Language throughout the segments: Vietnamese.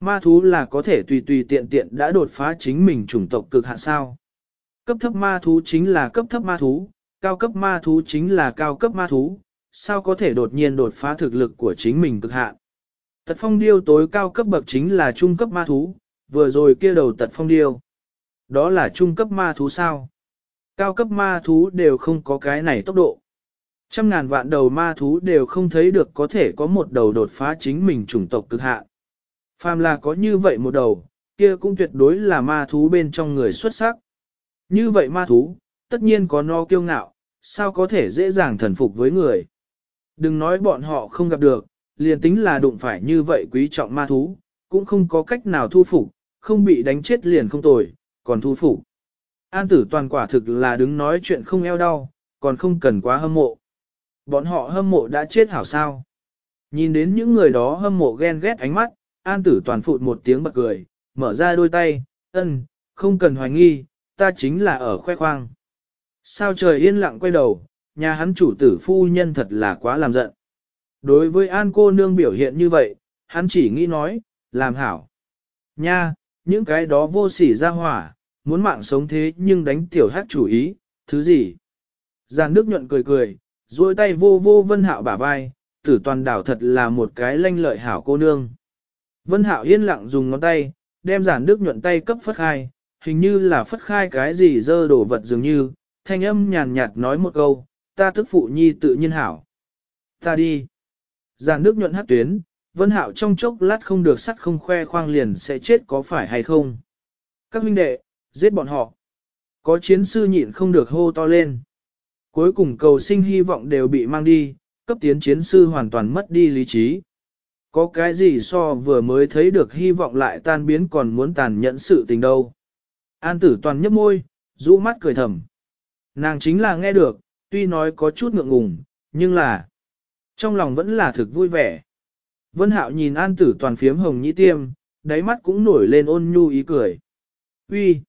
Ma thú là có thể tùy tùy tiện tiện đã đột phá chính mình chủng tộc cực hạn sao. Cấp thấp ma thú chính là cấp thấp ma thú, cao cấp ma thú chính là cao cấp ma thú, sao có thể đột nhiên đột phá thực lực của chính mình cực hạn. Tật phong điêu tối cao cấp bậc chính là trung cấp ma thú, vừa rồi kia đầu tật phong điêu. Đó là trung cấp ma thú sao? Cao cấp ma thú đều không có cái này tốc độ. Trăm ngàn vạn đầu ma thú đều không thấy được có thể có một đầu đột phá chính mình chủng tộc cực hạn. Phàm là có như vậy một đầu, kia cũng tuyệt đối là ma thú bên trong người xuất sắc. Như vậy ma thú, tất nhiên có no kiêu ngạo, sao có thể dễ dàng thần phục với người. Đừng nói bọn họ không gặp được, liền tính là đụng phải như vậy quý trọng ma thú, cũng không có cách nào thu phục, không bị đánh chết liền không tồi, còn thu phục. An tử toàn quả thực là đứng nói chuyện không eo đau, còn không cần quá hâm mộ. Bọn họ hâm mộ đã chết hảo sao. Nhìn đến những người đó hâm mộ ghen ghét ánh mắt, an tử toàn phụt một tiếng bật cười, mở ra đôi tay, ân, không cần hoài nghi, ta chính là ở khoe khoang. Sao trời yên lặng quay đầu, nhà hắn chủ tử phu nhân thật là quá làm giận. Đối với an cô nương biểu hiện như vậy, hắn chỉ nghĩ nói, làm hảo. Nha, những cái đó vô sỉ ra hỏa, muốn mạng sống thế nhưng đánh tiểu hát chủ ý, thứ gì? Giàn Đức nhuận cười cười, duỗi tay vô vô Vân Hạo bả vai, tử toàn đảo thật là một cái lanh lợi hảo cô nương. Vân Hạo yên lặng dùng ngón tay, đem giản Đức nhuận tay cấp phất khai, hình như là phất khai cái gì dơ đổ vật dường như, thanh âm nhàn nhạt nói một câu, ta tức phụ nhi tự nhiên hảo. Ta đi. Giản Đức nhuận hát tuyến, Vân Hạo trong chốc lát không được sắt không khoe khoang liền sẽ chết có phải hay không. Các huynh đệ, giết bọn họ. Có chiến sư nhịn không được hô to lên. Cuối cùng cầu sinh hy vọng đều bị mang đi, cấp tiến chiến sư hoàn toàn mất đi lý trí. Có cái gì so vừa mới thấy được hy vọng lại tan biến còn muốn tàn nhẫn sự tình đâu. An tử toàn nhấp môi, rũ mắt cười thầm. Nàng chính là nghe được, tuy nói có chút ngượng ngùng, nhưng là trong lòng vẫn là thực vui vẻ. Vân Hạo nhìn An Tử toàn phiếm hồng nhĩ tiêm, đáy mắt cũng nổi lên ôn nhu ý cười. Uy,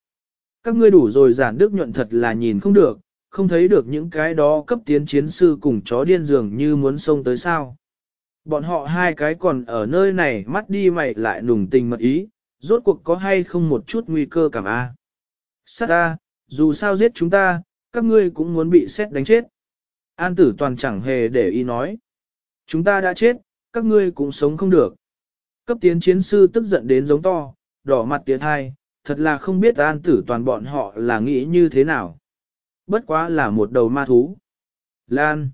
các ngươi đủ rồi giản đức nhuận thật là nhìn không được, không thấy được những cái đó cấp tiến chiến sư cùng chó điên dường như muốn xông tới sao. Bọn họ hai cái còn ở nơi này mắt đi mày lại nùng tình mật ý, rốt cuộc có hay không một chút nguy cơ cảm a. Sát ta, dù sao giết chúng ta, các ngươi cũng muốn bị xét đánh chết. An tử toàn chẳng hề để ý nói. Chúng ta đã chết, các ngươi cũng sống không được. Cấp tiến chiến sư tức giận đến giống to, đỏ mặt tiến hai, thật là không biết an tử toàn bọn họ là nghĩ như thế nào. Bất quá là một đầu ma thú. Lan.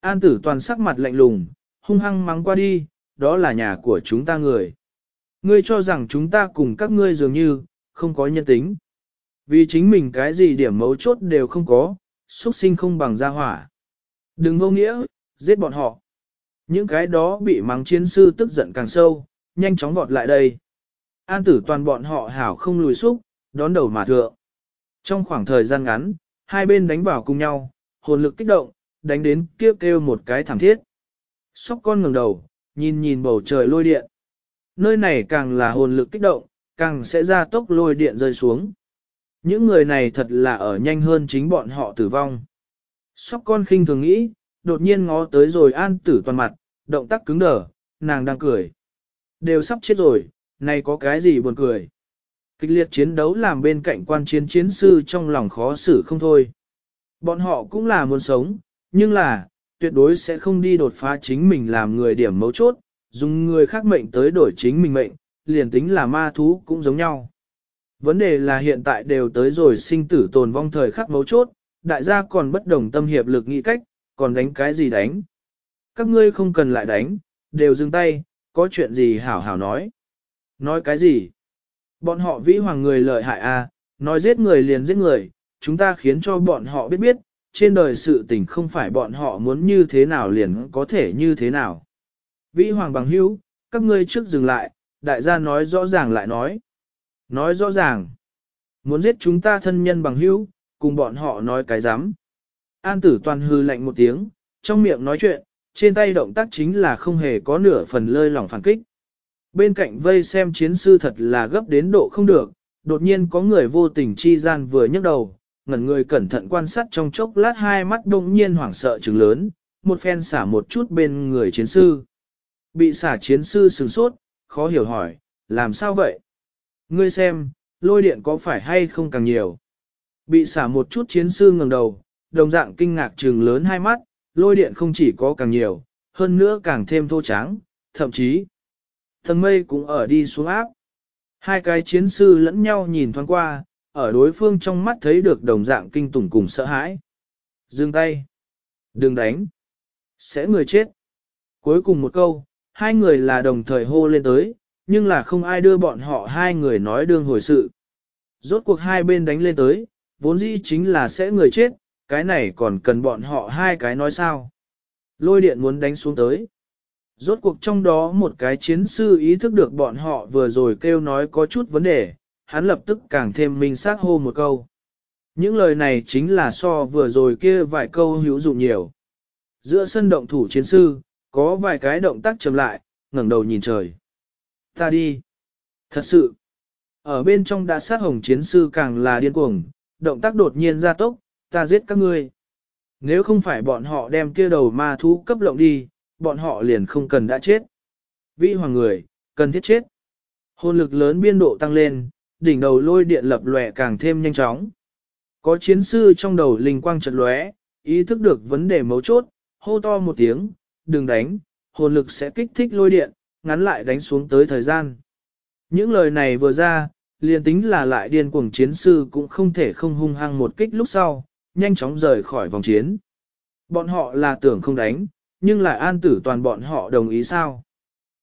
An tử toàn sắc mặt lạnh lùng, hung hăng mắng qua đi, đó là nhà của chúng ta người. Ngươi cho rằng chúng ta cùng các ngươi dường như, không có nhân tính. Vì chính mình cái gì điểm mấu chốt đều không có, xuất sinh không bằng gia hỏa. Đừng vô nghĩa, giết bọn họ. Những cái đó bị mắng chiến sư tức giận càng sâu, nhanh chóng vọt lại đây. An tử toàn bọn họ hảo không lùi xúc, đón đầu mà thượng. Trong khoảng thời gian ngắn, hai bên đánh vào cùng nhau, hồn lực kích động, đánh đến kêu kêu một cái thẳng thiết. Sóc con ngẩng đầu, nhìn nhìn bầu trời lôi điện. Nơi này càng là hồn lực kích động, càng sẽ ra tốc lôi điện rơi xuống. Những người này thật là ở nhanh hơn chính bọn họ tử vong. Sóc con khinh thường nghĩ, đột nhiên ngó tới rồi an tử toàn mặt, động tác cứng đờ, nàng đang cười. Đều sắp chết rồi, này có cái gì buồn cười. Kịch liệt chiến đấu làm bên cạnh quan chiến chiến sư trong lòng khó xử không thôi. Bọn họ cũng là muốn sống, nhưng là, tuyệt đối sẽ không đi đột phá chính mình làm người điểm mấu chốt, dùng người khác mệnh tới đổi chính mình mệnh, liền tính là ma thú cũng giống nhau. Vấn đề là hiện tại đều tới rồi sinh tử tồn vong thời khắc mấu chốt, đại gia còn bất đồng tâm hiệp lực nghĩ cách, còn đánh cái gì đánh. Các ngươi không cần lại đánh, đều dừng tay, có chuyện gì hảo hảo nói. Nói cái gì? Bọn họ vĩ hoàng người lợi hại à, nói giết người liền giết người, chúng ta khiến cho bọn họ biết biết, trên đời sự tình không phải bọn họ muốn như thế nào liền có thể như thế nào. Vĩ hoàng bằng hữu, các ngươi trước dừng lại, đại gia nói rõ ràng lại nói. Nói rõ ràng, muốn giết chúng ta thân nhân bằng hữu, cùng bọn họ nói cái dám. An tử toàn hư lạnh một tiếng, trong miệng nói chuyện, trên tay động tác chính là không hề có nửa phần lơi lỏng phản kích. Bên cạnh vây xem chiến sư thật là gấp đến độ không được, đột nhiên có người vô tình chi gian vừa nhấc đầu, ngẩn người cẩn thận quan sát trong chốc lát hai mắt đông nhiên hoảng sợ trừng lớn, một phen xả một chút bên người chiến sư. Bị xả chiến sư sừng sốt, khó hiểu hỏi, làm sao vậy? Ngươi xem, lôi điện có phải hay không càng nhiều? Bị xả một chút chiến sư ngẩng đầu, đồng dạng kinh ngạc trừng lớn hai mắt, lôi điện không chỉ có càng nhiều, hơn nữa càng thêm thô tráng, thậm chí, thần mây cũng ở đi xuống áp. Hai cái chiến sư lẫn nhau nhìn thoáng qua, ở đối phương trong mắt thấy được đồng dạng kinh tủng cùng sợ hãi. Dừng tay. Đừng đánh. Sẽ người chết. Cuối cùng một câu, hai người là đồng thời hô lên tới, nhưng là không ai đưa bọn họ hai người nói đương hồi sự. Rốt cuộc hai bên đánh lên tới, vốn dĩ chính là sẽ người chết, cái này còn cần bọn họ hai cái nói sao. Lôi điện muốn đánh xuống tới. Rốt cuộc trong đó một cái chiến sư ý thức được bọn họ vừa rồi kêu nói có chút vấn đề, hắn lập tức càng thêm minh xác hô một câu. Những lời này chính là so vừa rồi kia vài câu hữu dụng nhiều. Giữa sân động thủ chiến sư, có vài cái động tác chậm lại, ngẩng đầu nhìn trời. Ta đi. Thật sự. Ở bên trong đã sát hồng chiến sư càng là điên cuồng, động tác đột nhiên ra tốc, ta giết các ngươi. Nếu không phải bọn họ đem kia đầu ma thú cấp lộng đi, bọn họ liền không cần đã chết. Vĩ hoàng người, cần thiết chết. Hồn lực lớn biên độ tăng lên, đỉnh đầu lôi điện lập lòe càng thêm nhanh chóng. Có chiến sư trong đầu linh quang chợt lóe, ý thức được vấn đề mấu chốt, hô to một tiếng, đừng đánh, hồn lực sẽ kích thích lôi điện, ngắn lại đánh xuống tới thời gian. Những lời này vừa ra, liền tính là lại điên cuồng chiến sư cũng không thể không hung hăng một kích lúc sau, nhanh chóng rời khỏi vòng chiến. Bọn họ là tưởng không đánh, nhưng lại an tử toàn bọn họ đồng ý sao?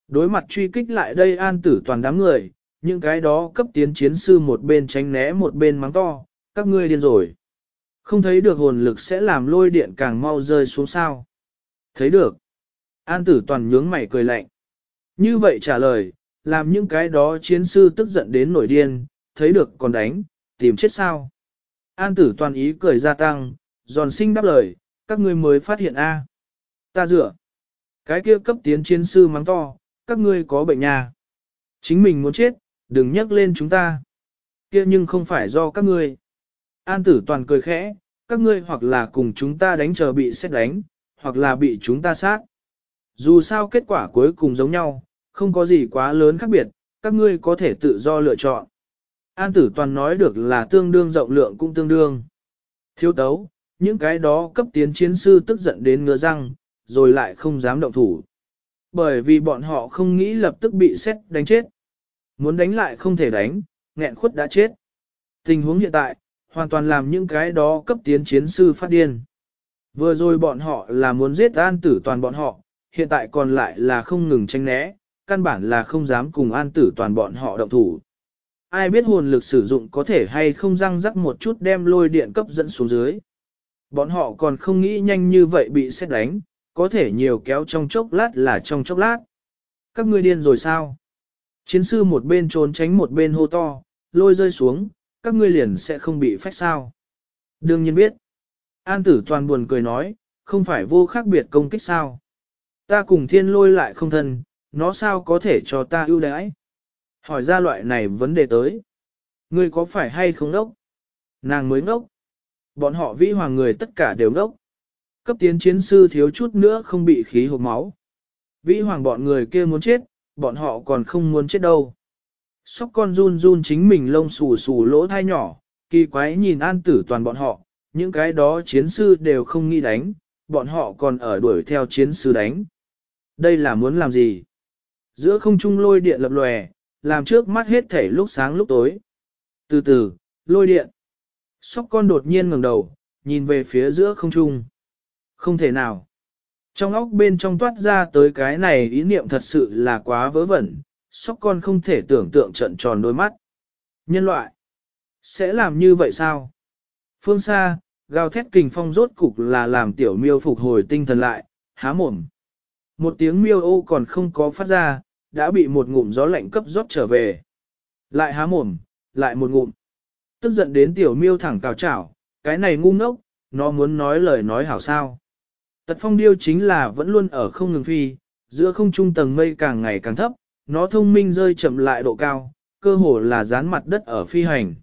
Đối mặt truy kích lại đây an tử toàn đám người, những cái đó cấp tiến chiến sư một bên tránh né một bên mắng to, các ngươi điên rồi. Không thấy được hồn lực sẽ làm lôi điện càng mau rơi xuống sao. Thấy được. An tử toàn nhướng mày cười lạnh. Như vậy trả lời, làm những cái đó chiến sư tức giận đến nổi điên, thấy được còn đánh, tìm chết sao. An tử toàn ý cười gia tăng, giòn sinh đáp lời, các ngươi mới phát hiện A. Ta dựa. Cái kia cấp tiến chiến sư mắng to, các ngươi có bệnh nhà. Chính mình muốn chết, đừng nhắc lên chúng ta. Kia nhưng không phải do các ngươi. An tử toàn cười khẽ, các ngươi hoặc là cùng chúng ta đánh chờ bị xét đánh, hoặc là bị chúng ta sát. Dù sao kết quả cuối cùng giống nhau, không có gì quá lớn khác biệt, các ngươi có thể tự do lựa chọn. An tử toàn nói được là tương đương rộng lượng cũng tương đương. Thiếu tấu, những cái đó cấp tiến chiến sư tức giận đến ngứa răng, rồi lại không dám động thủ. Bởi vì bọn họ không nghĩ lập tức bị xét đánh chết. Muốn đánh lại không thể đánh, nghẹn khuất đã chết. Tình huống hiện tại, hoàn toàn làm những cái đó cấp tiến chiến sư phát điên. Vừa rồi bọn họ là muốn giết an tử toàn bọn họ, hiện tại còn lại là không ngừng tranh né, căn bản là không dám cùng an tử toàn bọn họ động thủ. Ai biết hồn lực sử dụng có thể hay không răng rắc một chút đem lôi điện cấp dẫn xuống dưới. Bọn họ còn không nghĩ nhanh như vậy bị xét đánh, có thể nhiều kéo trong chốc lát là trong chốc lát. Các ngươi điên rồi sao? Chiến sư một bên trốn tránh một bên hô to, lôi rơi xuống, các ngươi liền sẽ không bị phách sao. Đương nhiên biết. An tử toàn buồn cười nói, không phải vô khác biệt công kích sao. Ta cùng thiên lôi lại không thân, nó sao có thể cho ta ưu đãi? Hỏi ra loại này vấn đề tới. Ngươi có phải hay không đốc? Nàng mới ngốc. Bọn họ vĩ hoàng người tất cả đều ngốc. Cấp tiến chiến sư thiếu chút nữa không bị khí hộp máu. Vĩ hoàng bọn người kia muốn chết, bọn họ còn không muốn chết đâu. Sóc con run run chính mình lông xù xù lỗ thai nhỏ, kỳ quái nhìn an tử toàn bọn họ, những cái đó chiến sư đều không nghĩ đánh, bọn họ còn ở đuổi theo chiến sư đánh. Đây là muốn làm gì? Giữa không trung lôi điện lập lòe, làm trước mắt hết thảy lúc sáng lúc tối. Từ từ, lôi điện. Sóc con đột nhiên ngẩng đầu, nhìn về phía giữa không trung. Không thể nào. Trong óc bên trong toát ra tới cái này ý niệm thật sự là quá vớ vẩn, sóc con không thể tưởng tượng trận tròn đôi mắt. Nhân loại, sẽ làm như vậy sao? Phương xa, gào thét kình phong rốt cục là làm tiểu miêu phục hồi tinh thần lại, há mồm. Một tiếng miêu ô còn không có phát ra, đã bị một ngụm gió lạnh cấp rót trở về. Lại há mồm, lại một ngụm. Tức giận đến tiểu miêu thẳng cào chảo, cái này ngu ngốc, nó muốn nói lời nói hảo sao. Tật phong điêu chính là vẫn luôn ở không ngừng phi, giữa không trung tầng mây càng ngày càng thấp, nó thông minh rơi chậm lại độ cao, cơ hồ là dán mặt đất ở phi hành.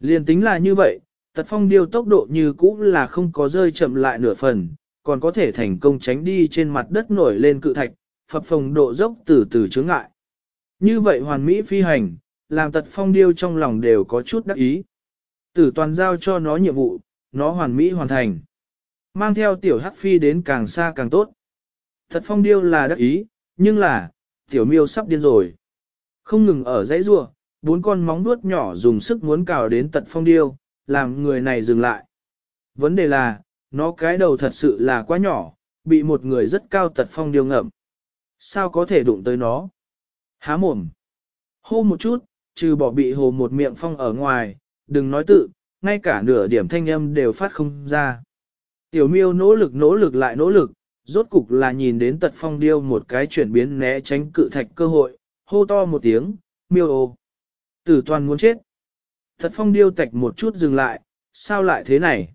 Liên tính là như vậy, tật phong điêu tốc độ như cũ là không có rơi chậm lại nửa phần, còn có thể thành công tránh đi trên mặt đất nổi lên cự thạch, phập phồng độ dốc từ từ chướng ngại. Như vậy hoàn mỹ phi hành, làm tật phong điêu trong lòng đều có chút đắc ý. Tử toàn giao cho nó nhiệm vụ, nó hoàn mỹ hoàn thành. Mang theo tiểu hắc phi đến càng xa càng tốt. Thật phong điêu là đắc ý, nhưng là, tiểu miêu sắp điên rồi. Không ngừng ở dãy rua, bốn con móng vuốt nhỏ dùng sức muốn cào đến tật phong điêu, làm người này dừng lại. Vấn đề là, nó cái đầu thật sự là quá nhỏ, bị một người rất cao tật phong điêu ngậm. Sao có thể đụng tới nó? Há mồm. Hô một chút, trừ bỏ bị hồ một miệng phong ở ngoài, đừng nói tự, ngay cả nửa điểm thanh âm đều phát không ra. Tiểu miêu nỗ lực nỗ lực lại nỗ lực, rốt cục là nhìn đến tật phong điêu một cái chuyển biến né tránh cự thạch cơ hội, hô to một tiếng, miêu ô. Tử toàn muốn chết. Tật phong điêu tạch một chút dừng lại, sao lại thế này?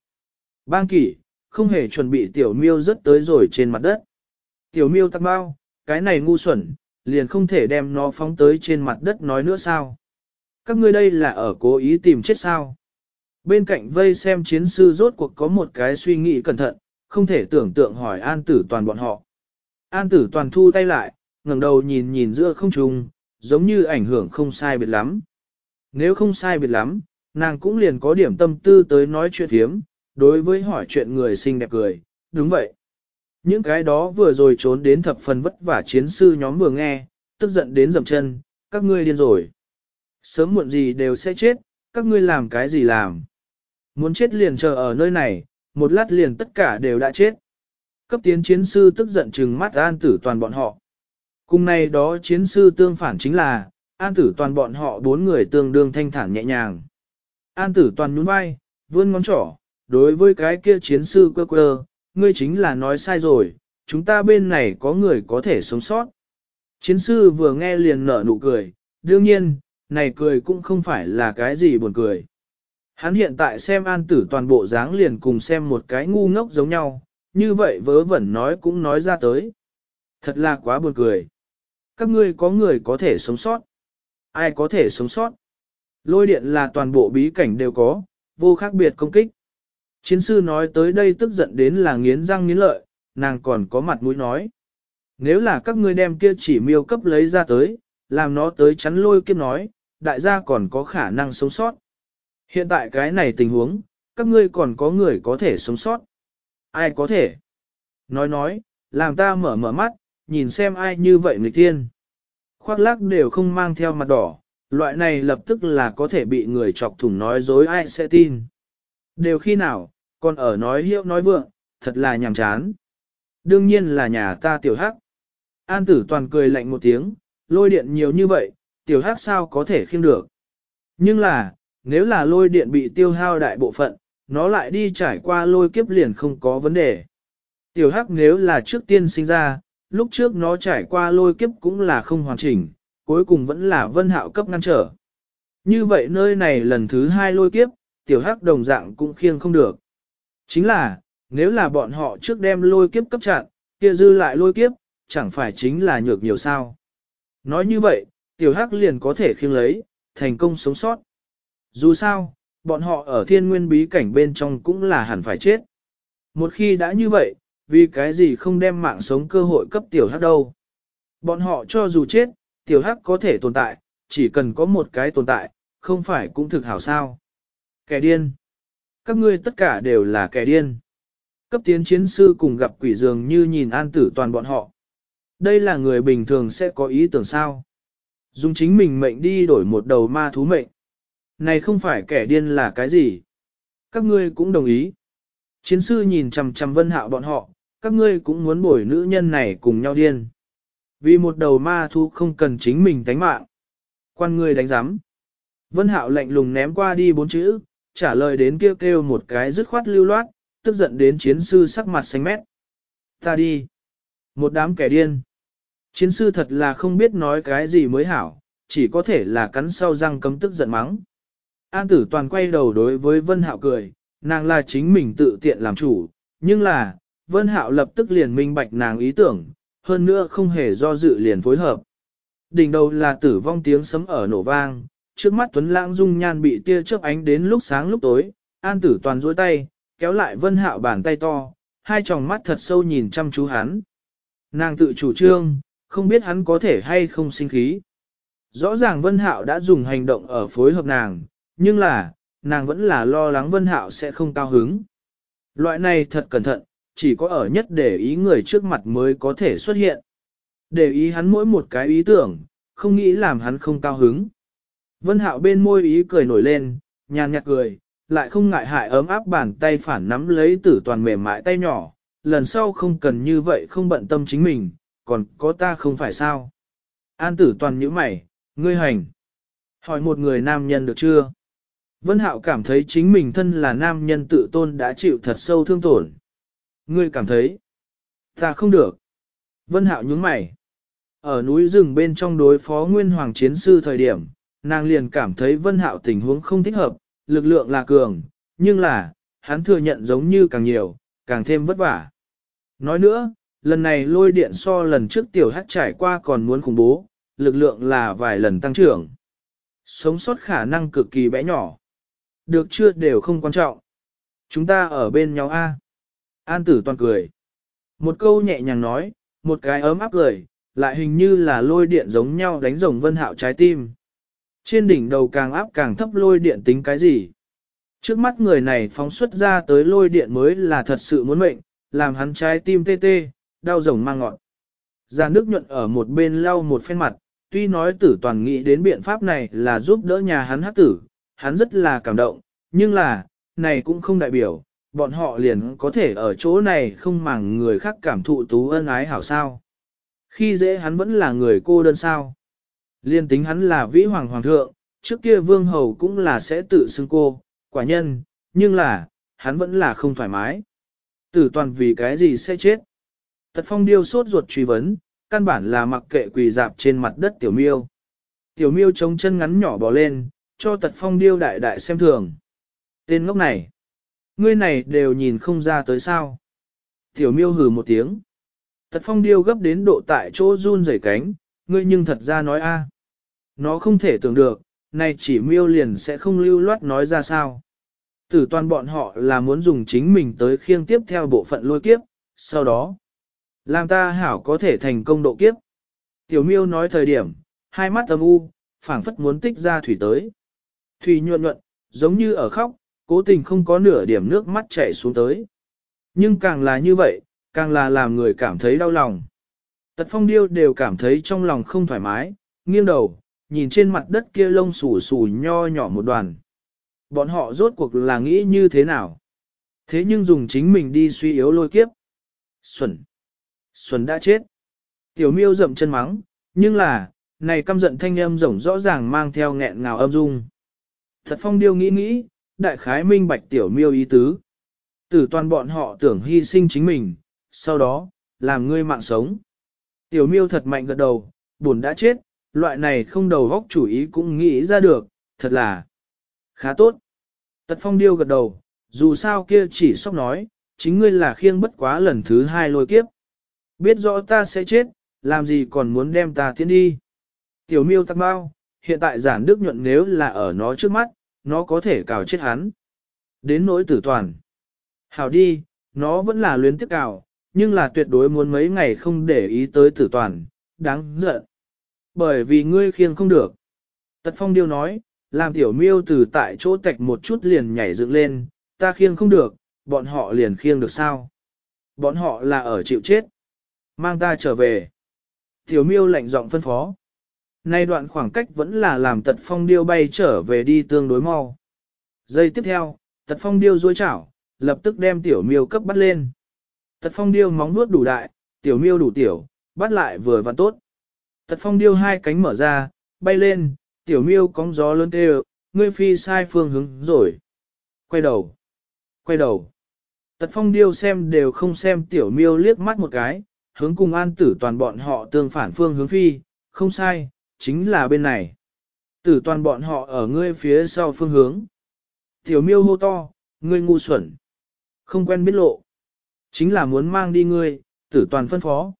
Bang kỷ, không hề chuẩn bị tiểu miêu rất tới rồi trên mặt đất. Tiểu miêu tắc bao, cái này ngu xuẩn, liền không thể đem nó phóng tới trên mặt đất nói nữa sao? Các ngươi đây là ở cố ý tìm chết sao? Bên cạnh vây xem chiến sư rốt cuộc có một cái suy nghĩ cẩn thận, không thể tưởng tượng hỏi an tử toàn bọn họ. An tử toàn thu tay lại, ngẩng đầu nhìn nhìn giữa không trung, giống như ảnh hưởng không sai biệt lắm. Nếu không sai biệt lắm, nàng cũng liền có điểm tâm tư tới nói chuyện thiếm, đối với hỏi chuyện người xinh đẹp cười, đúng vậy. Những cái đó vừa rồi trốn đến thập phần vất vả chiến sư nhóm vừa nghe, tức giận đến dầm chân, các ngươi điên rồi. Sớm muộn gì đều sẽ chết, các ngươi làm cái gì làm. Muốn chết liền chờ ở nơi này, một lát liền tất cả đều đã chết. Cấp tiến chiến sư tức giận trừng mắt an tử toàn bọn họ. Cùng này đó chiến sư tương phản chính là, an tử toàn bọn họ bốn người tương đương thanh thản nhẹ nhàng. An tử toàn nhún vai, vươn ngón trỏ, đối với cái kia chiến sư quơ quơ, ngươi chính là nói sai rồi, chúng ta bên này có người có thể sống sót. Chiến sư vừa nghe liền nở nụ cười, đương nhiên, này cười cũng không phải là cái gì buồn cười. Hắn hiện tại xem an tử toàn bộ dáng liền cùng xem một cái ngu ngốc giống nhau, như vậy vớ vẩn nói cũng nói ra tới. Thật là quá buồn cười. Các ngươi có người có thể sống sót. Ai có thể sống sót? Lôi điện là toàn bộ bí cảnh đều có, vô khác biệt công kích. Chiến sư nói tới đây tức giận đến là nghiến răng nghiến lợi, nàng còn có mặt mũi nói. Nếu là các ngươi đem kia chỉ miêu cấp lấy ra tới, làm nó tới chắn lôi kiếp nói, đại gia còn có khả năng sống sót. Hiện tại cái này tình huống, các ngươi còn có người có thể sống sót. Ai có thể? Nói nói, làm ta mở mở mắt, nhìn xem ai như vậy người tiên. Khoác lác đều không mang theo mặt đỏ, loại này lập tức là có thể bị người chọc thủng nói dối ai sẽ tin. Đều khi nào, còn ở nói hiệu nói vượng, thật là nhàm chán. Đương nhiên là nhà ta tiểu hắc. An tử toàn cười lạnh một tiếng, lôi điện nhiều như vậy, tiểu hắc sao có thể khiêm được. Nhưng là, nếu là lôi điện bị tiêu hao đại bộ phận, nó lại đi trải qua lôi kiếp liền không có vấn đề. Tiểu hắc nếu là trước tiên sinh ra, lúc trước nó trải qua lôi kiếp cũng là không hoàn chỉnh, cuối cùng vẫn là vân hạo cấp ngăn trở. Như vậy nơi này lần thứ hai lôi kiếp, tiểu hắc đồng dạng cũng khiêng không được. Chính là, nếu là bọn họ trước đem lôi kiếp cấp chặn, kia dư lại lôi kiếp, chẳng phải chính là nhược nhiều sao. Nói như vậy, tiểu hắc liền có thể khiêng lấy, thành công sống sót. Dù sao, bọn họ ở thiên nguyên bí cảnh bên trong cũng là hẳn phải chết. Một khi đã như vậy, vì cái gì không đem mạng sống cơ hội cấp tiểu hắc đâu. Bọn họ cho dù chết, tiểu hắc có thể tồn tại, chỉ cần có một cái tồn tại, không phải cũng thực hảo sao. Kẻ điên. Các ngươi tất cả đều là kẻ điên. Cấp tiến chiến sư cùng gặp quỷ dường như nhìn an tử toàn bọn họ. Đây là người bình thường sẽ có ý tưởng sao. Dùng chính mình mệnh đi đổi một đầu ma thú mệnh. Này không phải kẻ điên là cái gì? Các ngươi cũng đồng ý. Chiến sư nhìn chằm chằm vân hạo bọn họ, các ngươi cũng muốn bổi nữ nhân này cùng nhau điên. Vì một đầu ma thú không cần chính mình tánh mạng. Quan ngươi đánh giám. Vân hạo lạnh lùng ném qua đi bốn chữ, trả lời đến kêu kêu một cái dứt khoát lưu loát, tức giận đến chiến sư sắc mặt xanh mét. Ta đi. Một đám kẻ điên. Chiến sư thật là không biết nói cái gì mới hảo, chỉ có thể là cắn sau răng cấm tức giận mắng. An tử toàn quay đầu đối với Vân Hạo cười, nàng là chính mình tự tiện làm chủ, nhưng là, Vân Hạo lập tức liền minh bạch nàng ý tưởng, hơn nữa không hề do dự liền phối hợp. Đỉnh đầu là tử vong tiếng sấm ở nổ vang, trước mắt Tuấn Lãng dung nhan bị tia chớp ánh đến lúc sáng lúc tối, An tử toàn duỗi tay, kéo lại Vân Hạo bàn tay to, hai tròng mắt thật sâu nhìn chăm chú hắn. Nàng tự chủ trương, không biết hắn có thể hay không sinh khí. Rõ ràng Vân Hạo đã dùng hành động ở phối hợp nàng, nhưng là, nàng vẫn là lo lắng Vân Hạo sẽ không cao hứng. Loại này thật cẩn thận, chỉ có ở nhất để ý người trước mặt mới có thể xuất hiện. Để ý hắn mỗi một cái ý tưởng, không nghĩ làm hắn không cao hứng. Vân Hạo bên môi ý cười nổi lên, nhàn nhạt cười, lại không ngại hại ấm áp bàn tay phản nắm lấy tử toàn mềm mại tay nhỏ, lần sau không cần như vậy không bận tâm chính mình, còn có ta không phải sao. An tử toàn nhíu mày, ngươi hành. Hỏi một người nam nhân được chưa? Vân Hạo cảm thấy chính mình thân là nam nhân tự tôn đã chịu thật sâu thương tổn. Ngươi cảm thấy, ta không được. Vân Hạo nhướng mày. Ở núi rừng bên trong đối phó nguyên hoàng chiến sư thời điểm, nàng liền cảm thấy Vân Hạo tình huống không thích hợp, lực lượng là cường, nhưng là, hắn thừa nhận giống như càng nhiều, càng thêm vất vả. Nói nữa, lần này lôi điện so lần trước tiểu hắc trải qua còn muốn khủng bố, lực lượng là vài lần tăng trưởng. Sống sót khả năng cực kỳ bé nhỏ. Được chưa đều không quan trọng. Chúng ta ở bên nhau a. An tử toàn cười. Một câu nhẹ nhàng nói, một cái ấm áp cười, lại hình như là lôi điện giống nhau đánh rồng vân hạo trái tim. Trên đỉnh đầu càng áp càng thấp lôi điện tính cái gì? Trước mắt người này phóng xuất ra tới lôi điện mới là thật sự muốn mệnh, làm hắn trái tim tê tê, đau rồng mang ngọn. Già nước nhuận ở một bên lau một phen mặt, tuy nói tử toàn nghĩ đến biện pháp này là giúp đỡ nhà hắn hắc tử, hắn rất là cảm động, nhưng là, này cũng không đại biểu, bọn họ liền có thể ở chỗ này không màng người khác cảm thụ tú ân ái hảo sao. Khi dễ hắn vẫn là người cô đơn sao. Liên tính hắn là vĩ hoàng hoàng thượng, trước kia vương hầu cũng là sẽ tự xưng cô, quả nhân, nhưng là, hắn vẫn là không thoải mái. Tử toàn vì cái gì sẽ chết? Tật phong điêu sốt ruột truy vấn, căn bản là mặc kệ quỳ dạp trên mặt đất tiểu miêu. Tiểu miêu chống chân ngắn nhỏ bò lên, cho tật phong điêu đại đại xem thường. Tên ngốc này, ngươi này đều nhìn không ra tới sao. Tiểu miêu hừ một tiếng. Tật phong điêu gấp đến độ tại chỗ run rẩy cánh, ngươi nhưng thật ra nói a, à. Nó không thể tưởng được, này chỉ miêu liền sẽ không lưu loát nói ra sao. Tử toàn bọn họ là muốn dùng chính mình tới khiêng tiếp theo bộ phận lôi kiếp, sau đó, làm ta hảo có thể thành công độ kiếp. Tiểu miêu nói thời điểm, hai mắt âm u, phảng phất muốn tích ra thủy tới. Thùy nhuận nhuận, giống như ở khóc, cố tình không có nửa điểm nước mắt chảy xuống tới. Nhưng càng là như vậy, càng là làm người cảm thấy đau lòng. Tật phong điêu đều cảm thấy trong lòng không thoải mái, nghiêng đầu, nhìn trên mặt đất kia lông xù xù nho nhỏ một đoàn. Bọn họ rốt cuộc là nghĩ như thế nào? Thế nhưng dùng chính mình đi suy yếu lôi kiếp. Xuân. Xuân đã chết. Tiểu miêu rậm chân mắng, nhưng là, này căm giận thanh âm rồng rõ ràng mang theo nghẹn ngào âm dung. Thật phong điêu nghĩ nghĩ, đại khái minh bạch tiểu miêu ý tứ. Tử toàn bọn họ tưởng hy sinh chính mình, sau đó, làm ngươi mạng sống. Tiểu miêu thật mạnh gật đầu, buồn đã chết, loại này không đầu góc chủ ý cũng nghĩ ra được, thật là khá tốt. Tật phong điêu gật đầu, dù sao kia chỉ sóc nói, chính ngươi là khiêng bất quá lần thứ hai lôi kiếp. Biết rõ ta sẽ chết, làm gì còn muốn đem ta tiến đi. Tiểu miêu tắc bao, hiện tại giản đức nhuận nếu là ở nó trước mắt, nó có thể cào chết hắn. Đến nỗi tử toàn. Hảo đi, nó vẫn là luyến tiếc cào, nhưng là tuyệt đối muốn mấy ngày không để ý tới tử toàn, đáng giận. Bởi vì ngươi khiêng không được. Tật phong điêu nói, làm tiểu miêu từ tại chỗ tạch một chút liền nhảy dựng lên, ta khiêng không được, bọn họ liền khiêng được sao? Bọn họ là ở chịu chết. Mang ta trở về. Tiểu miêu lạnh giọng phân phó. Nay đoạn khoảng cách vẫn là làm tật phong điêu bay trở về đi tương đối mau. Giây tiếp theo, tật phong điêu dối chảo, lập tức đem tiểu miêu cấp bắt lên. Tật phong điêu móng nuốt đủ đại, tiểu miêu đủ tiểu, bắt lại vừa và tốt. Tật phong điêu hai cánh mở ra, bay lên, tiểu miêu cóng gió lớn tê ngươi phi sai phương hướng rồi. Quay đầu, quay đầu. Tật phong điêu xem đều không xem tiểu miêu liếc mắt một cái, hướng cùng an tử toàn bọn họ tương phản phương hướng phi, không sai, chính là bên này. Tử toàn bọn họ ở ngươi phía sau phương hướng. Tiểu miêu hô to, ngươi ngu xuẩn. Không quen biết lộ. Chính là muốn mang đi ngươi, tử toàn phân phó.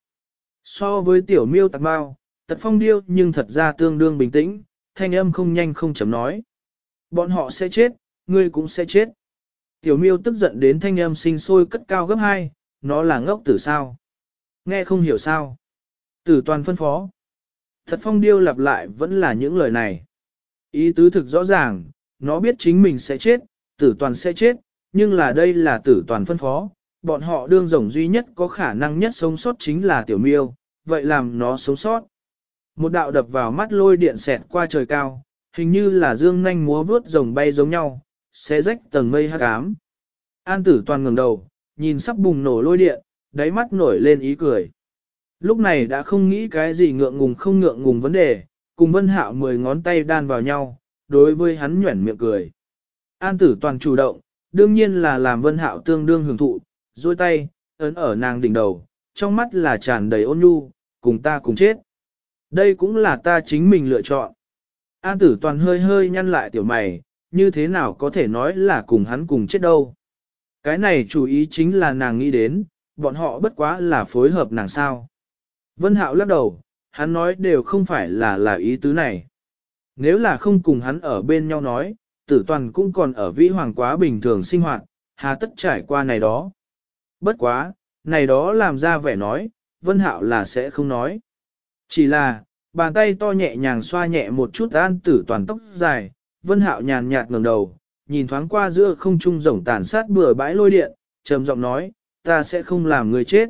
So với tiểu miêu tạc bao, tật phong điêu nhưng thật ra tương đương bình tĩnh, thanh âm không nhanh không chấm nói. Bọn họ sẽ chết, ngươi cũng sẽ chết. Tiểu miêu tức giận đến thanh âm sinh sôi cất cao gấp hai, nó là ngốc tử sao. Nghe không hiểu sao. Tử toàn phân phó. Thật phong điêu lặp lại vẫn là những lời này. Ý tứ thực rõ ràng, nó biết chính mình sẽ chết, tử toàn sẽ chết, nhưng là đây là tử toàn phân phó, bọn họ đương rồng duy nhất có khả năng nhất sống sót chính là tiểu miêu, vậy làm nó sống sót. Một đạo đập vào mắt lôi điện xẹt qua trời cao, hình như là dương nanh múa vướt rồng bay giống nhau, sẽ rách tầng mây hắc ám. An tử toàn ngẩng đầu, nhìn sắp bùng nổ lôi điện, đáy mắt nổi lên ý cười. Lúc này đã không nghĩ cái gì ngượng ngùng không ngượng ngùng vấn đề, cùng vân hạo mười ngón tay đan vào nhau, đối với hắn nhuẩn miệng cười. An tử toàn chủ động, đương nhiên là làm vân hạo tương đương hưởng thụ, duỗi tay, ấn ở nàng đỉnh đầu, trong mắt là tràn đầy ôn nhu, cùng ta cùng chết. Đây cũng là ta chính mình lựa chọn. An tử toàn hơi hơi nhăn lại tiểu mày, như thế nào có thể nói là cùng hắn cùng chết đâu. Cái này chủ ý chính là nàng nghĩ đến, bọn họ bất quá là phối hợp nàng sao. Vân Hạo lắc đầu, hắn nói đều không phải là là ý tứ này. Nếu là không cùng hắn ở bên nhau nói, tử toàn cũng còn ở vĩ hoàng quá bình thường sinh hoạt, hà tất trải qua này đó. Bất quá, này đó làm ra vẻ nói, Vân Hạo là sẽ không nói. Chỉ là, bàn tay to nhẹ nhàng xoa nhẹ một chút an tử toàn tóc dài, Vân Hạo nhàn nhạt ngẩng đầu, nhìn thoáng qua giữa không trung rồng tàn sát bừa bãi lôi điện, trầm giọng nói, ta sẽ không làm người chết.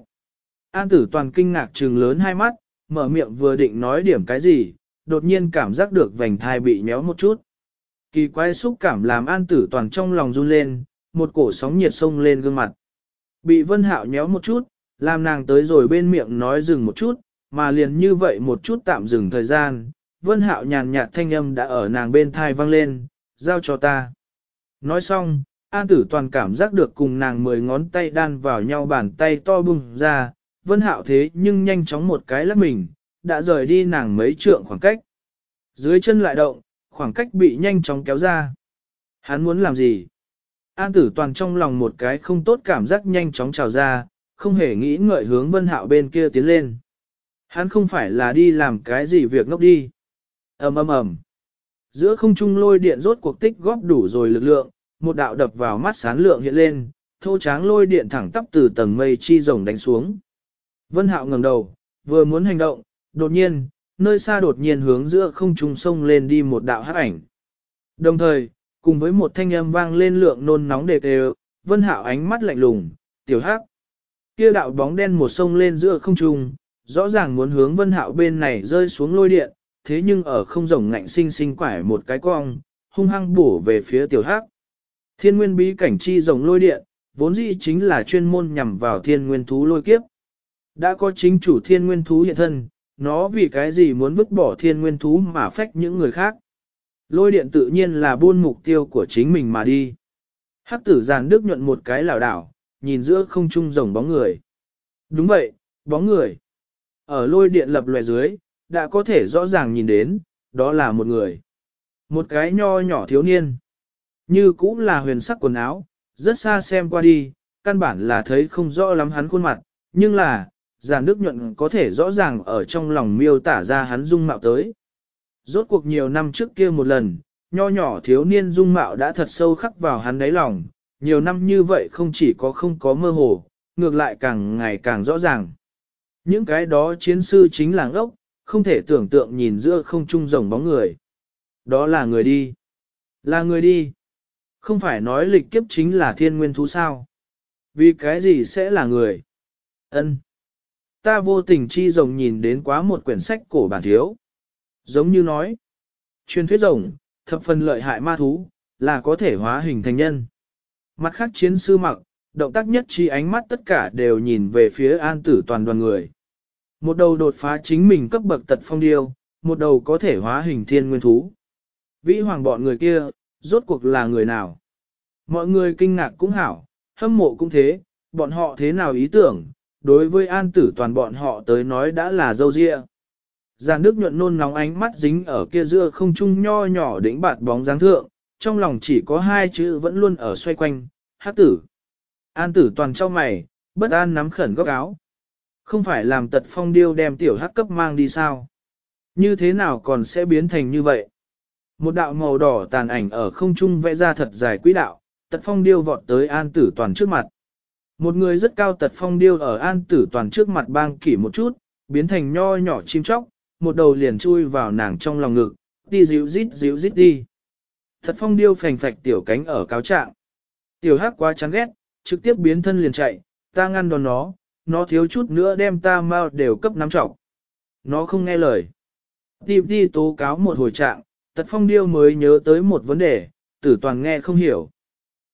An tử toàn kinh ngạc trừng lớn hai mắt, mở miệng vừa định nói điểm cái gì, đột nhiên cảm giác được vành thai bị nhéo một chút. Kỳ quái xúc cảm làm an tử toàn trong lòng run lên, một cổ sóng nhiệt sông lên gương mặt. Bị vân hạo nhéo một chút, làm nàng tới rồi bên miệng nói dừng một chút, mà liền như vậy một chút tạm dừng thời gian, vân hạo nhàn nhạt thanh âm đã ở nàng bên thai vang lên, giao cho ta. Nói xong, an tử toàn cảm giác được cùng nàng mười ngón tay đan vào nhau bàn tay to bùng ra, vân hạo thế nhưng nhanh chóng một cái lắc mình, đã rời đi nàng mấy trượng khoảng cách. Dưới chân lại động, khoảng cách bị nhanh chóng kéo ra. Hắn muốn làm gì? An tử toàn trong lòng một cái không tốt cảm giác nhanh chóng trào ra, không hề nghĩ ngợi hướng vân hạo bên kia tiến lên. Hắn không phải là đi làm cái gì việc ngốc đi. ầm ầm ầm. Giữa không trung lôi điện rốt cuộc tích góp đủ rồi lực lượng, một đạo đập vào mắt sán lượng hiện lên, thô tráng lôi điện thẳng tắp từ tầng mây chi rồng đánh xuống. Vân hạo ngẩng đầu, vừa muốn hành động, đột nhiên, nơi xa đột nhiên hướng giữa không trung sông lên đi một đạo hắc ảnh. Đồng thời, cùng với một thanh âm vang lên lượng nôn nóng đề đều, vân hạo ánh mắt lạnh lùng, tiểu hắc. Kia đạo bóng đen một sông lên giữa không trung, rõ ràng muốn hướng vân hạo bên này rơi xuống lôi điện, thế nhưng ở không rồng ngạnh sinh sinh quải một cái cong, hung hăng bổ về phía tiểu hắc. Thiên nguyên bí cảnh chi rồng lôi điện, vốn dĩ chính là chuyên môn nhằm vào thiên nguyên thú lôi kiếp. Đã có chính chủ thiên nguyên thú hiện thân, nó vì cái gì muốn vứt bỏ thiên nguyên thú mà phách những người khác. Lôi điện tự nhiên là buôn mục tiêu của chính mình mà đi. Hắc tử giàn đức nhuận một cái lảo đảo, nhìn giữa không trung rồng bóng người. Đúng vậy, bóng người. Ở lôi điện lập lòe dưới, đã có thể rõ ràng nhìn đến, đó là một người. Một cái nho nhỏ thiếu niên. Như cũng là huyền sắc quần áo, rất xa xem qua đi, căn bản là thấy không rõ lắm hắn khuôn mặt, nhưng là, giàn đức nhuận có thể rõ ràng ở trong lòng miêu tả ra hắn dung mạo tới. Rốt cuộc nhiều năm trước kia một lần, nho nhỏ thiếu niên dung mạo đã thật sâu khắc vào hắn đáy lòng, nhiều năm như vậy không chỉ có không có mơ hồ, ngược lại càng ngày càng rõ ràng. Những cái đó chiến sư chính là ngốc, không thể tưởng tượng nhìn giữa không trung rồng bóng người. Đó là người đi. Là người đi. Không phải nói lịch kiếp chính là thiên nguyên thú sao. Vì cái gì sẽ là người? ân Ta vô tình chi rồng nhìn đến quá một quyển sách cổ bản thiếu. Giống như nói. Truyền thuyết rồng, thập phần lợi hại ma thú, là có thể hóa hình thành nhân. Mặt khác chiến sư mặc, động tác nhất chi ánh mắt tất cả đều nhìn về phía an tử toàn đoàn người. Một đầu đột phá chính mình cấp bậc tật phong điêu, một đầu có thể hóa hình thiên nguyên thú. Vĩ hoàng bọn người kia, rốt cuộc là người nào? Mọi người kinh ngạc cũng hảo, hâm mộ cũng thế, bọn họ thế nào ý tưởng, đối với an tử toàn bọn họ tới nói đã là dâu dịa. Giàn nước nhuận nôn nóng ánh mắt dính ở kia giữa không trung nho nhỏ đỉnh bạt bóng dáng thượng, trong lòng chỉ có hai chữ vẫn luôn ở xoay quanh, hát tử. An tử toàn trao mày, bất an nắm khẩn góc áo. Không phải làm tật phong điêu đem tiểu hát cấp mang đi sao? Như thế nào còn sẽ biến thành như vậy? Một đạo màu đỏ tàn ảnh ở không trung vẽ ra thật dài quỹ đạo, tật phong điêu vọt tới an tử toàn trước mặt. Một người rất cao tật phong điêu ở an tử toàn trước mặt bang kỷ một chút, biến thành nho nhỏ chim chóc, một đầu liền chui vào nàng trong lòng ngực, đi dịu rít dịu rít đi. Thật phong điêu phành phạch tiểu cánh ở cáo trạng. Tiểu hắc quá chán ghét, trực tiếp biến thân liền chạy, ta ngăn đòn nó, nó thiếu chút nữa đem ta mau đều cấp nắm trọng. Nó không nghe lời. Tìm đi tố cáo một hồi trạng, tật phong điêu mới nhớ tới một vấn đề, tử toàn nghe không hiểu.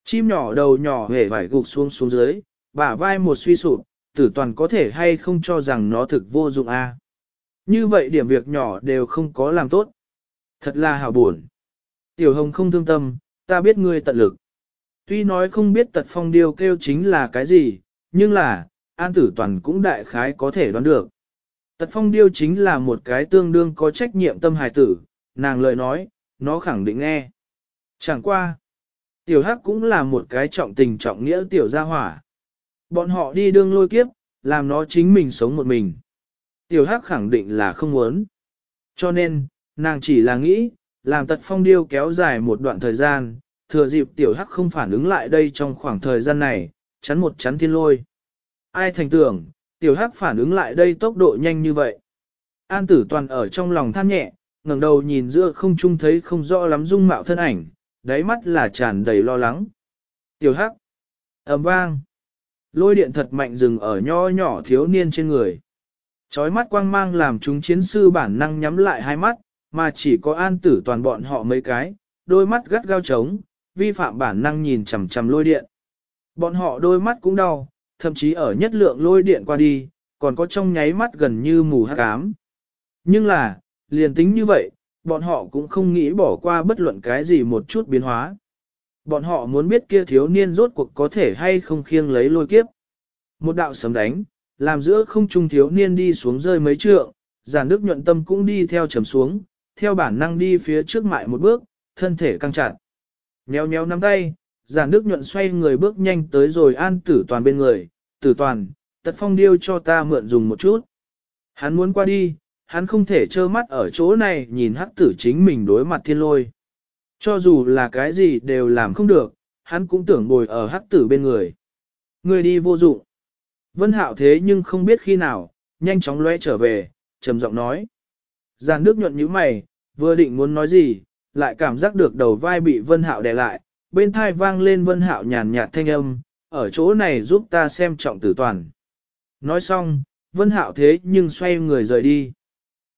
Chim nhỏ đầu nhỏ hề vải gục xuống xuống dưới, bả vai một suy sụp, tử toàn có thể hay không cho rằng nó thực vô dụng a Như vậy điểm việc nhỏ đều không có làm tốt. Thật là hảo buồn. Tiểu hồng không thương tâm, ta biết ngươi tận lực. Tuy nói không biết tật phong điêu kêu chính là cái gì, nhưng là, an tử toàn cũng đại khái có thể đoán được. Tật phong điêu chính là một cái tương đương có trách nhiệm tâm hài tử, nàng lời nói, nó khẳng định nghe. Chẳng qua. Tiểu hắc cũng là một cái trọng tình trọng nghĩa tiểu gia hỏa. Bọn họ đi đương lôi kiếp, làm nó chính mình sống một mình. Tiểu hắc khẳng định là không muốn. Cho nên, nàng chỉ là nghĩ, làm tật phong điêu kéo dài một đoạn thời gian, thừa dịp tiểu hắc không phản ứng lại đây trong khoảng thời gian này, chắn một chắn thiên lôi. Ai thành tưởng, tiểu hắc phản ứng lại đây tốc độ nhanh như vậy. An tử toàn ở trong lòng than nhẹ, ngẩng đầu nhìn giữa không trung thấy không rõ lắm dung mạo thân ảnh, đáy mắt là tràn đầy lo lắng. Tiểu hắc, ầm vang, lôi điện thật mạnh dừng ở nho nhỏ thiếu niên trên người. Chói mắt quang mang làm chúng chiến sư bản năng nhắm lại hai mắt, mà chỉ có an tử toàn bọn họ mấy cái, đôi mắt gắt gao trống, vi phạm bản năng nhìn chằm chằm lôi điện. Bọn họ đôi mắt cũng đau, thậm chí ở nhất lượng lôi điện qua đi, còn có trong nháy mắt gần như mù hắc ám. Nhưng là, liền tính như vậy, bọn họ cũng không nghĩ bỏ qua bất luận cái gì một chút biến hóa. Bọn họ muốn biết kia thiếu niên rốt cuộc có thể hay không khiêng lấy lôi kiếp. Một đạo sấm đánh, làm giữa không trung thiếu niên đi xuống rơi mấy trượng, giản đức nhuận tâm cũng đi theo trầm xuống, theo bản năng đi phía trước mại một bước, thân thể căng chặt. Nhéo nhéo nắm tay, giản đức nhuận xoay người bước nhanh tới rồi an tử toàn bên người, tử toàn, tật phong điêu cho ta mượn dùng một chút. Hắn muốn qua đi, hắn không thể trơ mắt ở chỗ này nhìn hắc tử chính mình đối mặt thiên lôi. Cho dù là cái gì đều làm không được, hắn cũng tưởng bồi ở hắc tử bên người. Người đi vô dụng. Vân hạo thế nhưng không biết khi nào, nhanh chóng lóe trở về, trầm giọng nói. Giàn nước nhuận như mày, vừa định muốn nói gì, lại cảm giác được đầu vai bị vân hạo đè lại, bên thai vang lên vân hạo nhàn nhạt thanh âm, ở chỗ này giúp ta xem trọng tử toàn. Nói xong, vân hạo thế nhưng xoay người rời đi.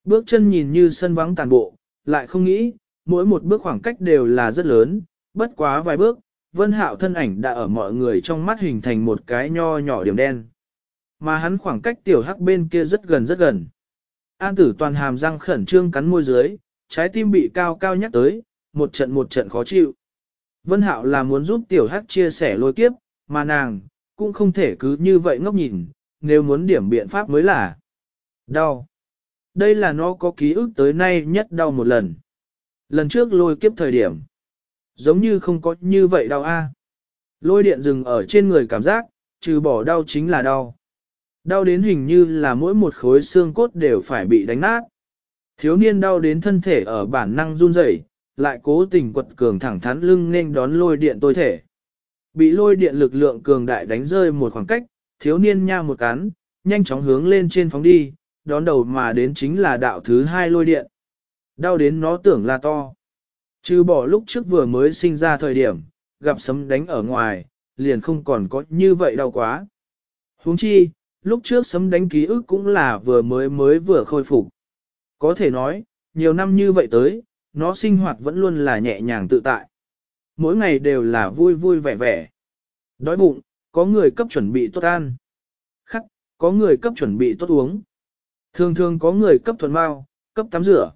Bước chân nhìn như sân vắng tàn bộ, lại không nghĩ, mỗi một bước khoảng cách đều là rất lớn, bất quá vài bước, vân hạo thân ảnh đã ở mọi người trong mắt hình thành một cái nho nhỏ điểm đen. Mà hắn khoảng cách tiểu hắc bên kia rất gần rất gần. An tử toàn hàm răng khẩn trương cắn môi dưới, trái tim bị cao cao nhắc tới, một trận một trận khó chịu. Vân hạo là muốn giúp tiểu hắc chia sẻ lôi kiếp, mà nàng, cũng không thể cứ như vậy ngốc nhìn, nếu muốn điểm biện pháp mới là đau. Đây là nó có ký ức tới nay nhất đau một lần. Lần trước lôi kiếp thời điểm. Giống như không có như vậy đau a. Lôi điện dừng ở trên người cảm giác, trừ bỏ đau chính là đau. Đau đến hình như là mỗi một khối xương cốt đều phải bị đánh nát. Thiếu niên đau đến thân thể ở bản năng run rẩy, lại cố tình quật cường thẳng thắn lưng nên đón lôi điện tôi thể. Bị lôi điện lực lượng cường đại đánh rơi một khoảng cách, thiếu niên nha một cán, nhanh chóng hướng lên trên phóng đi, đón đầu mà đến chính là đạo thứ hai lôi điện. Đau đến nó tưởng là to. Chứ bỏ lúc trước vừa mới sinh ra thời điểm, gặp sấm đánh ở ngoài, liền không còn có như vậy đau quá. huống chi, lúc trước sấm đánh ký ức cũng là vừa mới mới vừa khôi phục. Có thể nói, nhiều năm như vậy tới, nó sinh hoạt vẫn luôn là nhẹ nhàng tự tại. Mỗi ngày đều là vui vui vẻ vẻ. Đói bụng, có người cấp chuẩn bị tốt ăn. Khắc, có người cấp chuẩn bị tốt uống. Thường thường có người cấp thuần bao, cấp tắm rửa.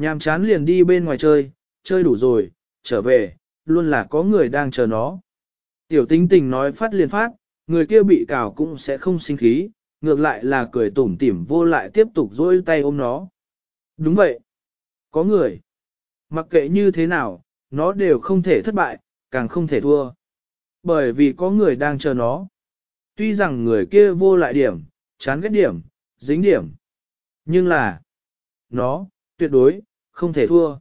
Nhàm chán liền đi bên ngoài chơi, chơi đủ rồi, trở về, luôn là có người đang chờ nó. Tiểu tinh tình nói phát liền phát, người kia bị cào cũng sẽ không sinh khí, ngược lại là cười tủm tỉm vô lại tiếp tục dôi tay ôm nó. Đúng vậy. Có người. Mặc kệ như thế nào, nó đều không thể thất bại, càng không thể thua. Bởi vì có người đang chờ nó. Tuy rằng người kia vô lại điểm, chán ghét điểm, dính điểm. Nhưng là, nó, tuyệt đối, không thể thua.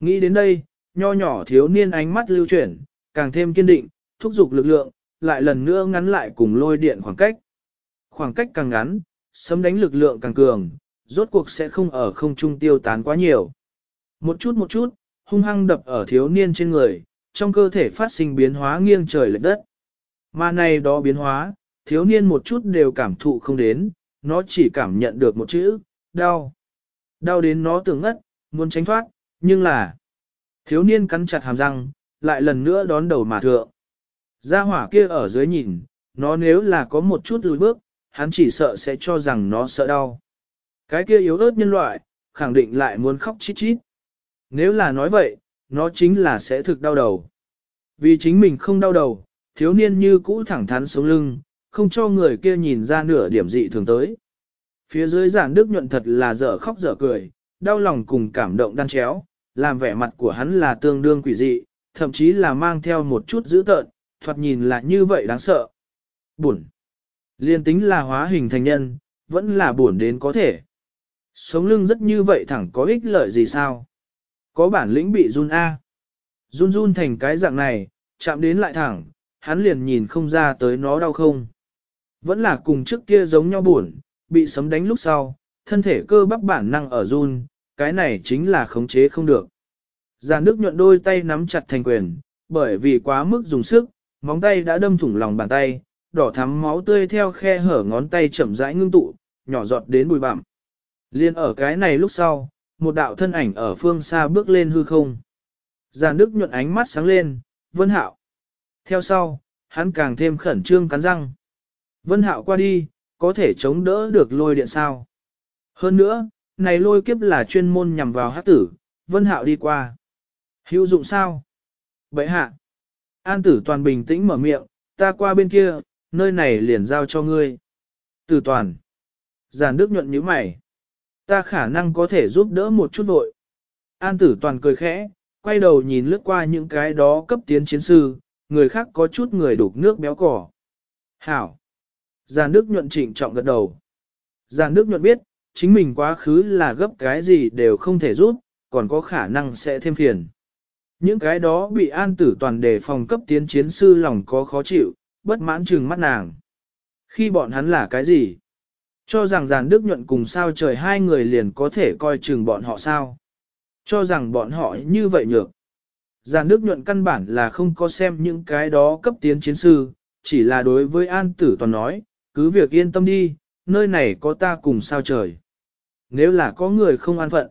Nghĩ đến đây, nho nhỏ thiếu niên ánh mắt lưu chuyển, càng thêm kiên định, thúc giục lực lượng, lại lần nữa ngắn lại cùng lôi điện khoảng cách. Khoảng cách càng ngắn, sấm đánh lực lượng càng cường, rốt cuộc sẽ không ở không trung tiêu tán quá nhiều. Một chút một chút, hung hăng đập ở thiếu niên trên người, trong cơ thể phát sinh biến hóa nghiêng trời lệch đất. Mà này đó biến hóa, thiếu niên một chút đều cảm thụ không đến, nó chỉ cảm nhận được một chữ, đau. Đau đến nó tưởng ngất, muốn tránh thoát, nhưng là... Thiếu niên cắn chặt hàm răng, lại lần nữa đón đầu mà thượng. Gia hỏa kia ở dưới nhìn, nó nếu là có một chút lùi bước, hắn chỉ sợ sẽ cho rằng nó sợ đau. Cái kia yếu ớt nhân loại, khẳng định lại muốn khóc chít chít. Nếu là nói vậy, nó chính là sẽ thực đau đầu. Vì chính mình không đau đầu, thiếu niên như cũ thẳng thắn sống lưng, không cho người kia nhìn ra nửa điểm dị thường tới. Phía dưới giản đức nhuận thật là dở khóc dở cười, đau lòng cùng cảm động đan chéo, làm vẻ mặt của hắn là tương đương quỷ dị, thậm chí là mang theo một chút dữ tợn, thoạt nhìn là như vậy đáng sợ. Buồn. Liên tính là hóa hình thành nhân, vẫn là buồn đến có thể. Sống lưng rất như vậy thẳng có ích lợi gì sao? Có bản lĩnh bị run A. Run run thành cái dạng này, chạm đến lại thẳng, hắn liền nhìn không ra tới nó đau không. Vẫn là cùng trước kia giống nhau buồn, bị sấm đánh lúc sau, thân thể cơ bắp bản năng ở run, cái này chính là khống chế không được. Già nước nhuận đôi tay nắm chặt thành quyền, bởi vì quá mức dùng sức, móng tay đã đâm thủng lòng bàn tay, đỏ thắm máu tươi theo khe hở ngón tay chậm rãi ngưng tụ, nhỏ giọt đến bùi bặm. Liên ở cái này lúc sau, một đạo thân ảnh ở phương xa bước lên hư không. Già nước nhuận ánh mắt sáng lên, Vân Hạo. Theo sau, hắn càng thêm khẩn trương cắn răng. Vân Hạo qua đi, có thể chống đỡ được lôi điện sao. Hơn nữa, này lôi kiếp là chuyên môn nhằm vào hát tử, Vân Hạo đi qua. Hữu dụng sao? Bậy hạ. An tử toàn bình tĩnh mở miệng, ta qua bên kia, nơi này liền giao cho ngươi. Tử toàn. Giàn Đức nhuận nhíu mày. Ta khả năng có thể giúp đỡ một chút vội. An tử toàn cười khẽ, quay đầu nhìn lướt qua những cái đó cấp tiến chiến sư, người khác có chút người đục nước béo cỏ. Hảo. Giàn Đức nhuận trịnh trọng gật đầu. Giàn Đức nhuận biết, chính mình quá khứ là gấp cái gì đều không thể rút, còn có khả năng sẽ thêm phiền. Những cái đó bị an tử toàn đề phòng cấp tiến chiến sư lòng có khó chịu, bất mãn trừng mắt nàng. Khi bọn hắn là cái gì? Cho rằng giàn đức nhuận cùng sao trời hai người liền có thể coi chừng bọn họ sao? Cho rằng bọn họ như vậy nhược. Giàn đức nhuận căn bản là không có xem những cái đó cấp tiến chiến sư, chỉ là đối với an tử toàn nói, cứ việc yên tâm đi, nơi này có ta cùng sao trời. Nếu là có người không an phận,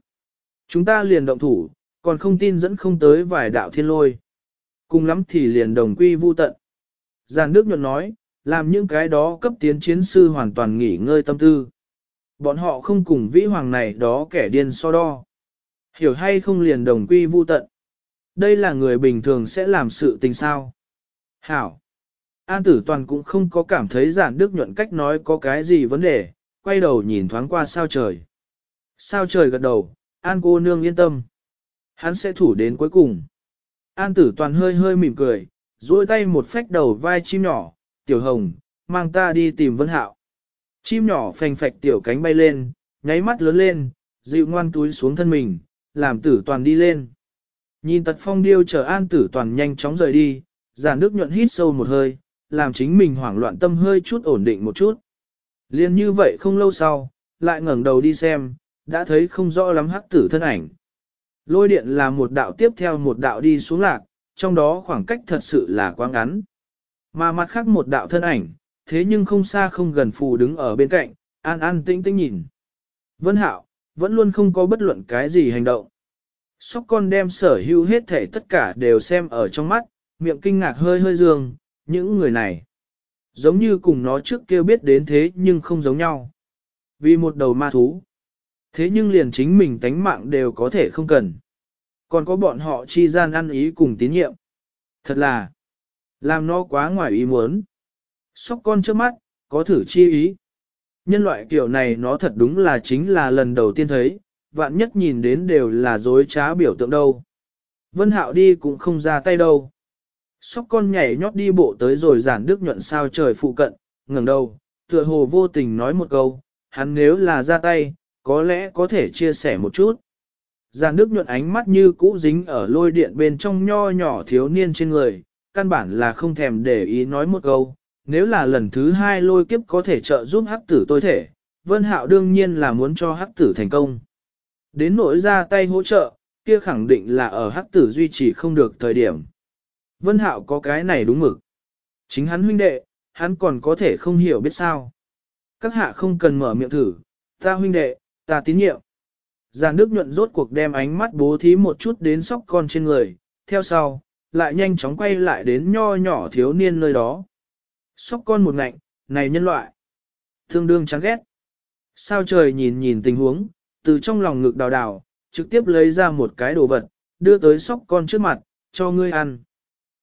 chúng ta liền động thủ, còn không tin dẫn không tới vài đạo thiên lôi. Cùng lắm thì liền đồng quy vu tận. Giàn Đức nhuận nói, làm những cái đó cấp tiến chiến sư hoàn toàn nghỉ ngơi tâm tư. Bọn họ không cùng vĩ hoàng này đó kẻ điên so đo. Hiểu hay không liền đồng quy vu tận. Đây là người bình thường sẽ làm sự tình sao. Hảo. An tử toàn cũng không có cảm thấy giản đức nhuận cách nói có cái gì vấn đề, quay đầu nhìn thoáng qua sao trời. Sao trời gật đầu, an cô nương yên tâm. Hắn sẽ thủ đến cuối cùng. An tử toàn hơi hơi mỉm cười, duỗi tay một phách đầu vai chim nhỏ, tiểu hồng, mang ta đi tìm vân hạo. Chim nhỏ phành phạch tiểu cánh bay lên, nháy mắt lớn lên, dịu ngoan túi xuống thân mình, làm tử toàn đi lên. Nhìn tật phong điêu chờ an tử toàn nhanh chóng rời đi, giả nước nhuận hít sâu một hơi, làm chính mình hoảng loạn tâm hơi chút ổn định một chút. Liên như vậy không lâu sau, lại ngẩng đầu đi xem, đã thấy không rõ lắm hắc tử thân ảnh. Lôi điện là một đạo tiếp theo một đạo đi xuống lạc, trong đó khoảng cách thật sự là quá ngắn. Mà mặt khác một đạo thân ảnh, thế nhưng không xa không gần phù đứng ở bên cạnh, an an tĩnh tĩnh nhìn. Vân Hạo, vẫn luôn không có bất luận cái gì hành động. Sóc con đem sở hữu hết thể tất cả đều xem ở trong mắt, miệng kinh ngạc hơi hơi dương, những người này. Giống như cùng nó trước kia biết đến thế nhưng không giống nhau. Vì một đầu ma thú. Thế nhưng liền chính mình tánh mạng đều có thể không cần. Còn có bọn họ chi gian ăn ý cùng tín nhiệm. Thật là, làm nó quá ngoài ý muốn. Sóc con trước mắt, có thử chi ý. Nhân loại kiểu này nó thật đúng là chính là lần đầu tiên thấy, vạn nhất nhìn đến đều là dối trá biểu tượng đâu. Vân Hạo đi cũng không ra tay đâu. Sóc con nhảy nhót đi bộ tới rồi giản đức nhuận sao trời phụ cận, ngẩng đầu, tựa hồ vô tình nói một câu, hắn nếu là ra tay, có lẽ có thể chia sẻ một chút. Giàn đức nhuận ánh mắt như cũ dính ở lôi điện bên trong nho nhỏ thiếu niên trên người, căn bản là không thèm để ý nói một câu, nếu là lần thứ hai lôi kiếp có thể trợ giúp hắc tử tôi thể, Vân Hạo đương nhiên là muốn cho hắc tử thành công. Đến nỗi ra tay hỗ trợ, kia khẳng định là ở hắc tử duy trì không được thời điểm. Vân Hạo có cái này đúng mực. Chính hắn huynh đệ, hắn còn có thể không hiểu biết sao. Các hạ không cần mở miệng thử, ta huynh đệ, ta tín nhiệm. Giàn Đức nhuận rốt cuộc đem ánh mắt bố thí một chút đến sóc con trên người, theo sau, lại nhanh chóng quay lại đến nho nhỏ thiếu niên nơi đó. Sóc con một ngạnh, này nhân loại. Thương đương chán ghét. Sao trời nhìn nhìn tình huống, từ trong lòng ngực đào đào, trực tiếp lấy ra một cái đồ vật, đưa tới sóc con trước mặt, cho ngươi ăn.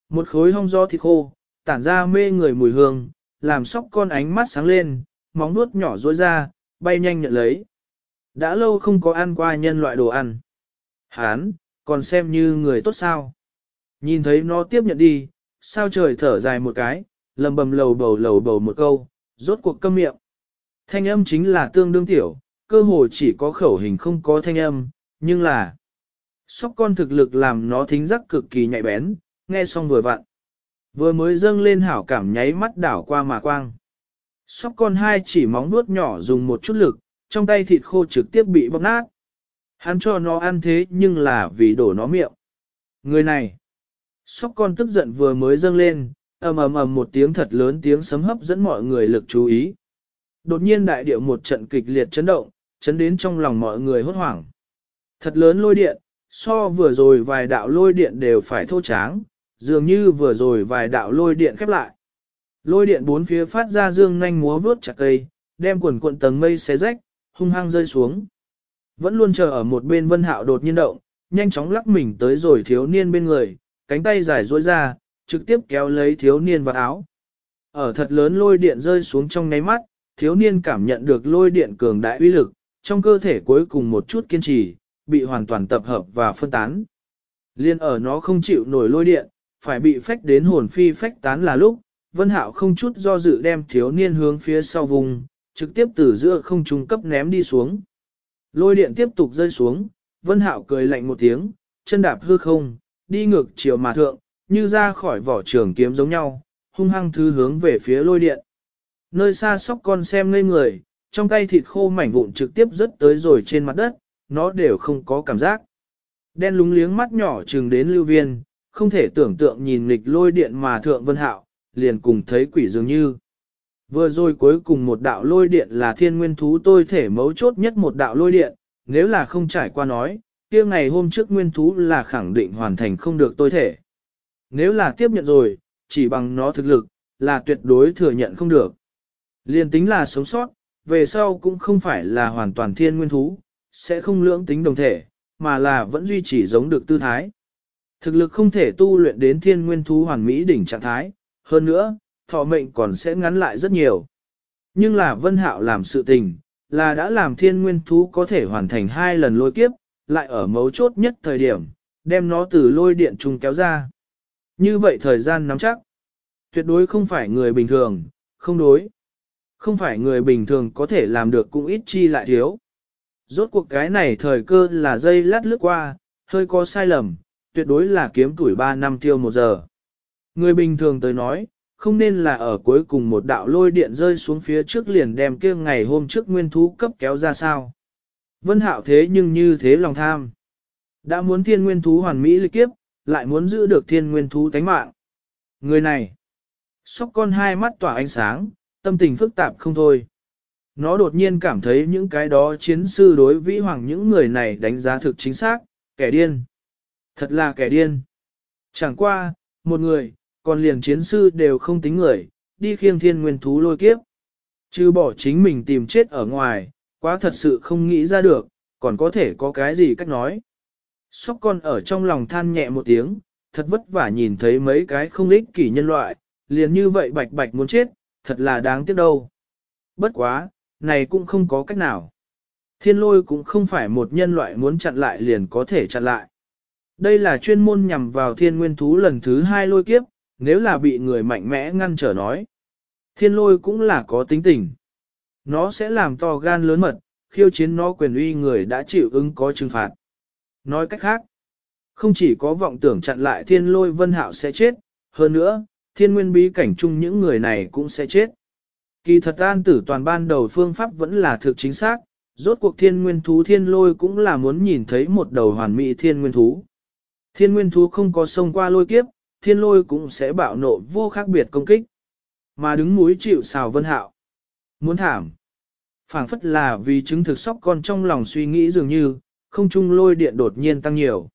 Một khối hong do thịt khô, tản ra mê người mùi hương, làm sóc con ánh mắt sáng lên, móng nuốt nhỏ rối ra, bay nhanh nhận lấy. Đã lâu không có ăn qua nhân loại đồ ăn. Hán, còn xem như người tốt sao. Nhìn thấy nó tiếp nhận đi, sao trời thở dài một cái, lầm bầm lầu bầu lầu bầu một câu, rốt cuộc câm miệng. Thanh âm chính là tương đương tiểu, cơ hồ chỉ có khẩu hình không có thanh âm, nhưng là sóc con thực lực làm nó thính giác cực kỳ nhạy bén, nghe xong vừa vặn. Vừa mới dâng lên hảo cảm nháy mắt đảo qua mà quang. Sóc con hai chỉ móng nuốt nhỏ dùng một chút lực, trong tay thịt khô trực tiếp bị bóp nát. Hắn cho nó ăn thế nhưng là vì đổ nó miệng. Người này, sóc con tức giận vừa mới dâng lên, ầm ầm ầm một tiếng thật lớn tiếng sấm hấp dẫn mọi người lực chú ý. Đột nhiên đại điệu một trận kịch liệt chấn động, chấn đến trong lòng mọi người hốt hoảng. Thật lớn lôi điện, so vừa rồi vài đạo lôi điện đều phải thô tráng, dường như vừa rồi vài đạo lôi điện khép lại. Lôi điện bốn phía phát ra dương nhanh múa vướt chặt cây, đem quần cuộn tầng mây xé rách, hung hăng rơi xuống. Vẫn luôn chờ ở một bên vân hạo đột nhiên động, nhanh chóng lắc mình tới rồi thiếu niên bên người, cánh tay dài duỗi ra, trực tiếp kéo lấy thiếu niên vào áo. Ở thật lớn lôi điện rơi xuống trong ngáy mắt, thiếu niên cảm nhận được lôi điện cường đại uy lực, trong cơ thể cuối cùng một chút kiên trì, bị hoàn toàn tập hợp và phân tán. Liên ở nó không chịu nổi lôi điện, phải bị phách đến hồn phi phách tán là lúc, Vân Hạo không chút do dự đem thiếu niên hướng phía sau vùng, trực tiếp từ giữa không trung cấp ném đi xuống. Lôi điện tiếp tục rơi xuống, Vân Hạo cười lạnh một tiếng, chân đạp hư không, đi ngược chiều mà thượng, như ra khỏi vỏ trường kiếm giống nhau, hung hăng thứ hướng về phía lôi điện. Nơi xa sóc con xem ngây người, trong tay thịt khô mảnh vụn trực tiếp rớt tới rồi trên mặt đất, nó đều không có cảm giác. Đen lúng liếng mắt nhỏ trừng đến lưu viên, không thể tưởng tượng nhìn nghịch lôi điện mà thượng vân hạo, liền cùng thấy quỷ dường như. Vừa rồi cuối cùng một đạo lôi điện là thiên nguyên thú tôi thể mấu chốt nhất một đạo lôi điện, nếu là không trải qua nói, kia ngày hôm trước nguyên thú là khẳng định hoàn thành không được tôi thể. Nếu là tiếp nhận rồi, chỉ bằng nó thực lực, là tuyệt đối thừa nhận không được. Liên tính là sống sót, về sau cũng không phải là hoàn toàn thiên nguyên thú, sẽ không lưỡng tính đồng thể, mà là vẫn duy trì giống được tư thái. Thực lực không thể tu luyện đến thiên nguyên thú hoàn mỹ đỉnh trạng thái, hơn nữa, thọ mệnh còn sẽ ngắn lại rất nhiều. Nhưng là vân hạo làm sự tình, là đã làm thiên nguyên thú có thể hoàn thành hai lần lôi kiếp, lại ở mấu chốt nhất thời điểm, đem nó từ lôi điện trùng kéo ra. Như vậy thời gian nắm chắc, tuyệt đối không phải người bình thường, không đối. Không phải người bình thường có thể làm được cũng ít chi lại thiếu. Rốt cuộc cái này thời cơ là dây lát lướt qua, hơi có sai lầm, tuyệt đối là kiếm tuổi 3 năm tiêu một giờ. Người bình thường tới nói, không nên là ở cuối cùng một đạo lôi điện rơi xuống phía trước liền đem kia ngày hôm trước nguyên thú cấp kéo ra sao. Vân hạo thế nhưng như thế lòng tham. Đã muốn thiên nguyên thú hoàn mỹ lịch kiếp, lại muốn giữ được thiên nguyên thú tánh mạng. Người này, sóc con hai mắt tỏa ánh sáng, tâm tình phức tạp không thôi. Nó đột nhiên cảm thấy những cái đó chiến sư đối vĩ hoàng những người này đánh giá thực chính xác, kẻ điên. Thật là kẻ điên. Chẳng qua, một người, còn liền chiến sư đều không tính người, đi khiêng thiên nguyên thú lôi kiếp. Chứ bỏ chính mình tìm chết ở ngoài, quá thật sự không nghĩ ra được, còn có thể có cái gì cách nói. Sóc con ở trong lòng than nhẹ một tiếng, thật vất vả nhìn thấy mấy cái không ích kỷ nhân loại, liền như vậy bạch bạch muốn chết, thật là đáng tiếc đâu. Bất quá, này cũng không có cách nào. Thiên lôi cũng không phải một nhân loại muốn chặn lại liền có thể chặn lại. Đây là chuyên môn nhằm vào thiên nguyên thú lần thứ hai lôi kiếp, nếu là bị người mạnh mẽ ngăn trở nói. Thiên lôi cũng là có tính tình. Nó sẽ làm to gan lớn mật, khiêu chiến nó quyền uy người đã chịu ứng có trừng phạt. Nói cách khác, không chỉ có vọng tưởng chặn lại thiên lôi vân hạo sẽ chết, hơn nữa, thiên nguyên bí cảnh chung những người này cũng sẽ chết. Kỳ thật an tử toàn ban đầu phương pháp vẫn là thực chính xác, rốt cuộc thiên nguyên thú thiên lôi cũng là muốn nhìn thấy một đầu hoàn mỹ thiên nguyên thú. Thiên nguyên thú không có sông qua lôi kiếp, thiên lôi cũng sẽ bạo nộ vô khác biệt công kích. Mà đứng mũi chịu xào vân hạo. Muốn thảm. phảng phất là vì chứng thực sóc con trong lòng suy nghĩ dường như, không Chung lôi điện đột nhiên tăng nhiều.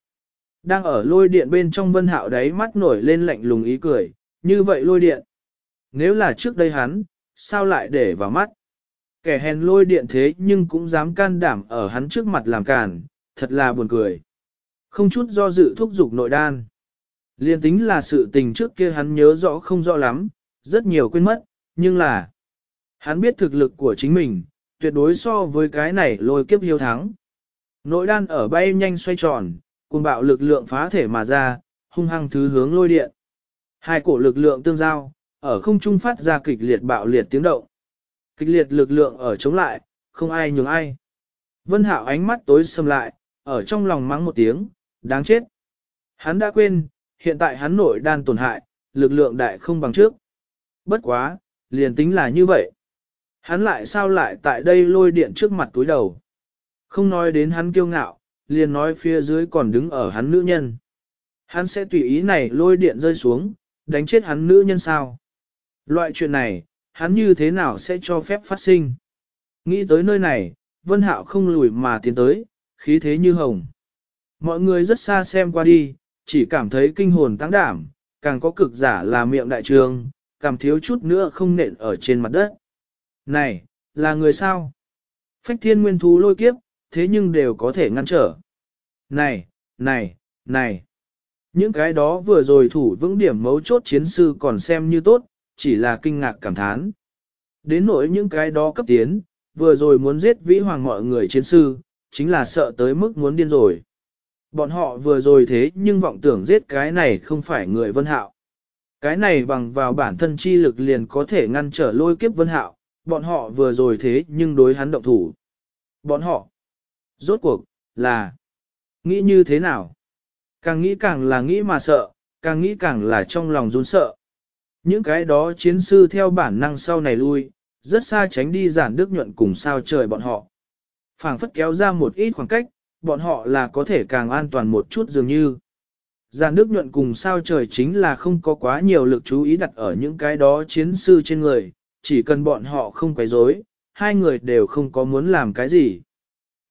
Đang ở lôi điện bên trong vân hạo đáy mắt nổi lên lạnh lùng ý cười, như vậy lôi điện. Nếu là trước đây hắn, sao lại để vào mắt? Kẻ hèn lôi điện thế nhưng cũng dám can đảm ở hắn trước mặt làm càn, thật là buồn cười. Không chút do dự thúc giục nội đan. Liên tính là sự tình trước kia hắn nhớ rõ không rõ lắm, rất nhiều quên mất, nhưng là hắn biết thực lực của chính mình, tuyệt đối so với cái này lôi kiếp hiếu thắng. Nội đan ở bay nhanh xoay tròn, cùng bạo lực lượng phá thể mà ra, hung hăng thứ hướng lôi điện. Hai cổ lực lượng tương giao, ở không trung phát ra kịch liệt bạo liệt tiếng động. Kịch liệt lực lượng ở chống lại, không ai nhường ai. Vân Hạo ánh mắt tối sầm lại, ở trong lòng mắng một tiếng, đáng chết. Hắn đã quên, hiện tại hắn nội đan tổn hại, lực lượng đại không bằng trước. Bất quá, liền tính là như vậy. Hắn lại sao lại tại đây lôi điện trước mặt túi đầu. Không nói đến hắn kiêu ngạo, liền nói phía dưới còn đứng ở hắn nữ nhân. Hắn sẽ tùy ý này lôi điện rơi xuống, đánh chết hắn nữ nhân sao. Loại chuyện này, hắn như thế nào sẽ cho phép phát sinh. Nghĩ tới nơi này, Vân Hạo không lùi mà tiến tới, khí thế như hồng. Mọi người rất xa xem qua đi, chỉ cảm thấy kinh hồn tăng đảm, càng có cực giả là miệng đại trường, cảm thiếu chút nữa không nện ở trên mặt đất. Này, là người sao? Phách thiên nguyên thú lôi kiếp, thế nhưng đều có thể ngăn trở. Này, này, này. Những cái đó vừa rồi thủ vững điểm mấu chốt chiến sư còn xem như tốt, chỉ là kinh ngạc cảm thán. Đến nỗi những cái đó cấp tiến, vừa rồi muốn giết vĩ hoàng mọi người chiến sư, chính là sợ tới mức muốn điên rồi. Bọn họ vừa rồi thế nhưng vọng tưởng giết cái này không phải người vân hạo. Cái này bằng vào bản thân chi lực liền có thể ngăn trở lôi kiếp vân hạo, bọn họ vừa rồi thế nhưng đối hắn động thủ. Bọn họ, rốt cuộc, là, nghĩ như thế nào? Càng nghĩ càng là nghĩ mà sợ, càng nghĩ càng là trong lòng run sợ. Những cái đó chiến sư theo bản năng sau này lui, rất xa tránh đi giản đức nhuận cùng sao trời bọn họ. phảng phất kéo ra một ít khoảng cách, bọn họ là có thể càng an toàn một chút dường như. Già nước nhuận cùng sao trời chính là không có quá nhiều lực chú ý đặt ở những cái đó chiến sư trên người, chỉ cần bọn họ không quấy rối, hai người đều không có muốn làm cái gì.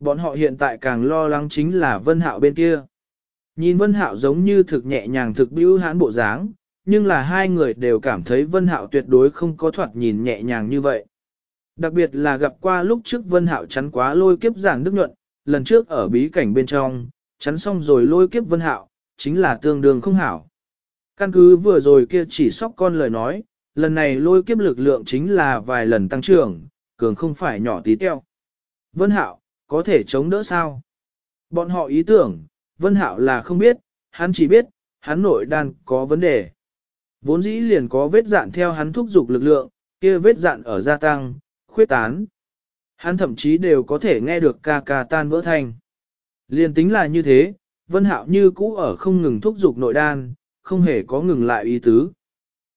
Bọn họ hiện tại càng lo lắng chính là Vân Hạo bên kia. Nhìn Vân Hạo giống như thực nhẹ nhàng thực bĩu hãn bộ dáng, nhưng là hai người đều cảm thấy Vân Hạo tuyệt đối không có thoạt nhìn nhẹ nhàng như vậy. Đặc biệt là gặp qua lúc trước Vân Hạo chắn quá lôi kiếp giảng đức nhuận, lần trước ở bí cảnh bên trong, chắn xong rồi lôi kiếp Vân Hạo, chính là tương đương không hảo. Căn cứ vừa rồi kia chỉ sóc con lời nói, lần này lôi kiếp lực lượng chính là vài lần tăng trưởng, cường không phải nhỏ tí teo. Vân Hạo, có thể chống đỡ sao? Bọn họ ý tưởng, Vân Hạo là không biết, hắn chỉ biết, hắn nội đan có vấn đề. Vốn dĩ liền có vết dạn theo hắn thúc giục lực lượng, kia vết dạn ở gia tăng, khuyết tán. Hắn thậm chí đều có thể nghe được ca ca tan vỡ thành. Liền tính là như thế, Vân Hạo như cũ ở không ngừng thúc giục nội đan, không hề có ngừng lại ý tứ.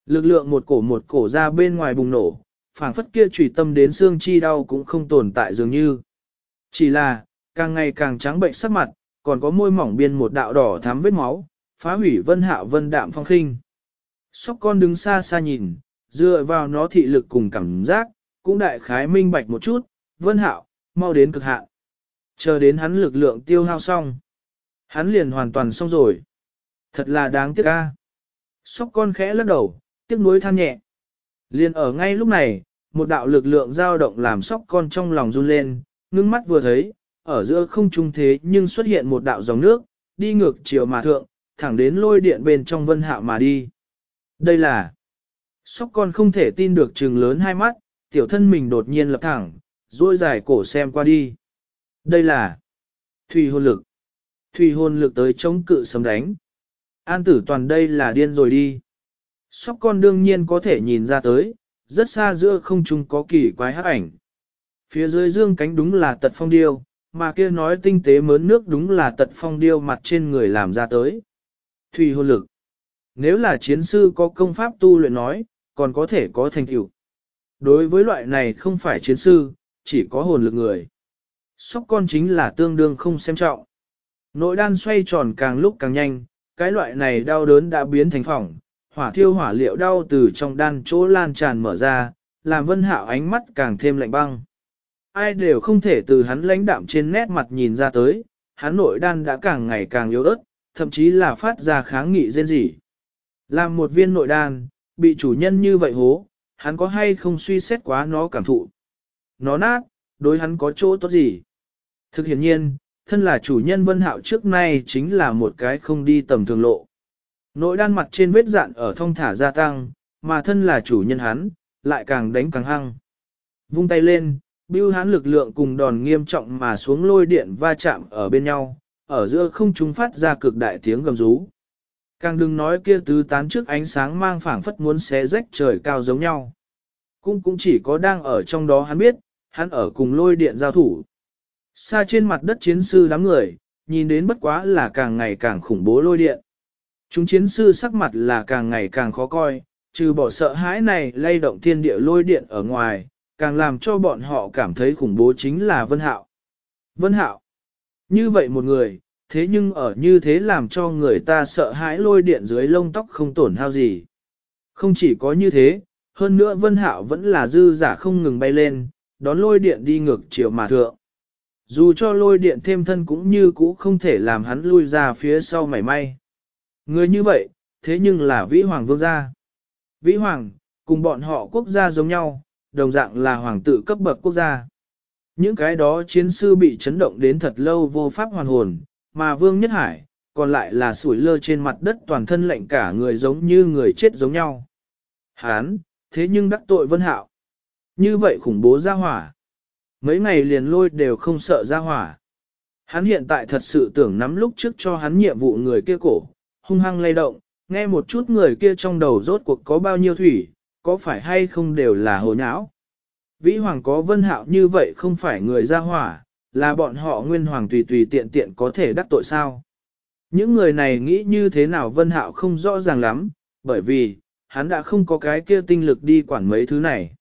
Lực lượng một cổ một cổ ra bên ngoài bùng nổ, phảng phất kia trùy tâm đến xương chi đau cũng không tồn tại dường như. Chỉ là, càng ngày càng trắng bệnh sắc mặt, còn có môi mỏng biên một đạo đỏ thắm vết máu, phá hủy vân hạo vân đạm phong khinh. Sóc con đứng xa xa nhìn, dựa vào nó thị lực cùng cảm giác, cũng đại khái minh bạch một chút, vân hạo, mau đến cực hạn. Chờ đến hắn lực lượng tiêu hao xong. Hắn liền hoàn toàn xong rồi. Thật là đáng tiếc a. Sóc con khẽ lắc đầu, tiếc nuối than nhẹ. Liền ở ngay lúc này, một đạo lực lượng dao động làm sóc con trong lòng run lên, ngưng mắt vừa thấy, ở giữa không trung thế nhưng xuất hiện một đạo dòng nước, đi ngược chiều mà thượng, thẳng đến lôi điện bên trong vân hạo mà đi. Đây là... Sóc con không thể tin được trừng lớn hai mắt, tiểu thân mình đột nhiên lập thẳng, duỗi dài cổ xem qua đi. Đây là... Thủy hồn lực. Thủy hồn lực tới chống cự sấm đánh. An tử toàn đây là điên rồi đi. Sóc con đương nhiên có thể nhìn ra tới, rất xa giữa không trung có kỳ quái hắc ảnh. Phía dưới dương cánh đúng là tật phong điêu, mà kia nói tinh tế mớn nước đúng là tật phong điêu mặt trên người làm ra tới. Thủy hồn lực. Nếu là chiến sư có công pháp tu luyện nói, còn có thể có thành tựu. Đối với loại này không phải chiến sư, chỉ có hồn lực người. Sóc con chính là tương đương không xem trọng. Nội đan xoay tròn càng lúc càng nhanh, cái loại này đau đớn đã biến thành phỏng, hỏa thiêu hỏa liệu đau từ trong đan chỗ lan tràn mở ra, làm vân hạo ánh mắt càng thêm lạnh băng. Ai đều không thể từ hắn lãnh đạm trên nét mặt nhìn ra tới, hắn nội đan đã càng ngày càng yếu ớt, thậm chí là phát ra kháng nghị rên rỉ. Làm một viên nội đan, bị chủ nhân như vậy hố, hắn có hay không suy xét quá nó cảm thụ. Nó nát, đối hắn có chỗ tốt gì? Thực hiện nhiên, thân là chủ nhân vân hạo trước nay chính là một cái không đi tầm thường lộ. nỗi đan mặt trên vết dạn ở thông thả gia tăng, mà thân là chủ nhân hắn, lại càng đánh càng hăng. Vung tay lên, bưu hắn lực lượng cùng đòn nghiêm trọng mà xuống lôi điện va chạm ở bên nhau, ở giữa không trung phát ra cực đại tiếng gầm rú. Càng đừng nói kia tứ tán trước ánh sáng mang phảng phất muốn xé rách trời cao giống nhau. Cũng cũng chỉ có đang ở trong đó hắn biết, hắn ở cùng lôi điện giao thủ. Xa trên mặt đất chiến sư đám người, nhìn đến bất quá là càng ngày càng khủng bố lôi điện. Chúng chiến sư sắc mặt là càng ngày càng khó coi, trừ bỏ sợ hãi này lay động thiên địa lôi điện ở ngoài, càng làm cho bọn họ cảm thấy khủng bố chính là Vân Hạo. Vân Hạo, như vậy một người, thế nhưng ở như thế làm cho người ta sợ hãi lôi điện dưới lông tóc không tổn hao gì. Không chỉ có như thế, hơn nữa Vân Hạo vẫn là dư giả không ngừng bay lên, đón lôi điện đi ngược chiều mà thượng. Dù cho lôi điện thêm thân cũng như cũ không thể làm hắn lui ra phía sau mảy may. Người như vậy, thế nhưng là Vĩ Hoàng Vương gia. Vĩ Hoàng, cùng bọn họ quốc gia giống nhau, đồng dạng là hoàng tử cấp bậc quốc gia. Những cái đó chiến sư bị chấn động đến thật lâu vô pháp hoàn hồn, mà Vương Nhất Hải, còn lại là sủi lơ trên mặt đất toàn thân lạnh cả người giống như người chết giống nhau. Hán, thế nhưng đắc tội Vân Hạo. Như vậy khủng bố ra hỏa. Mấy ngày liền lôi đều không sợ ra hỏa. Hắn hiện tại thật sự tưởng nắm lúc trước cho hắn nhiệm vụ người kia cổ, hung hăng lay động, nghe một chút người kia trong đầu rốt cuộc có bao nhiêu thủy, có phải hay không đều là hồ nháo. Vĩ Hoàng có vân hạo như vậy không phải người ra hỏa, là bọn họ nguyên hoàng tùy tùy tiện tiện có thể đắc tội sao. Những người này nghĩ như thế nào vân hạo không rõ ràng lắm, bởi vì, hắn đã không có cái kia tinh lực đi quản mấy thứ này.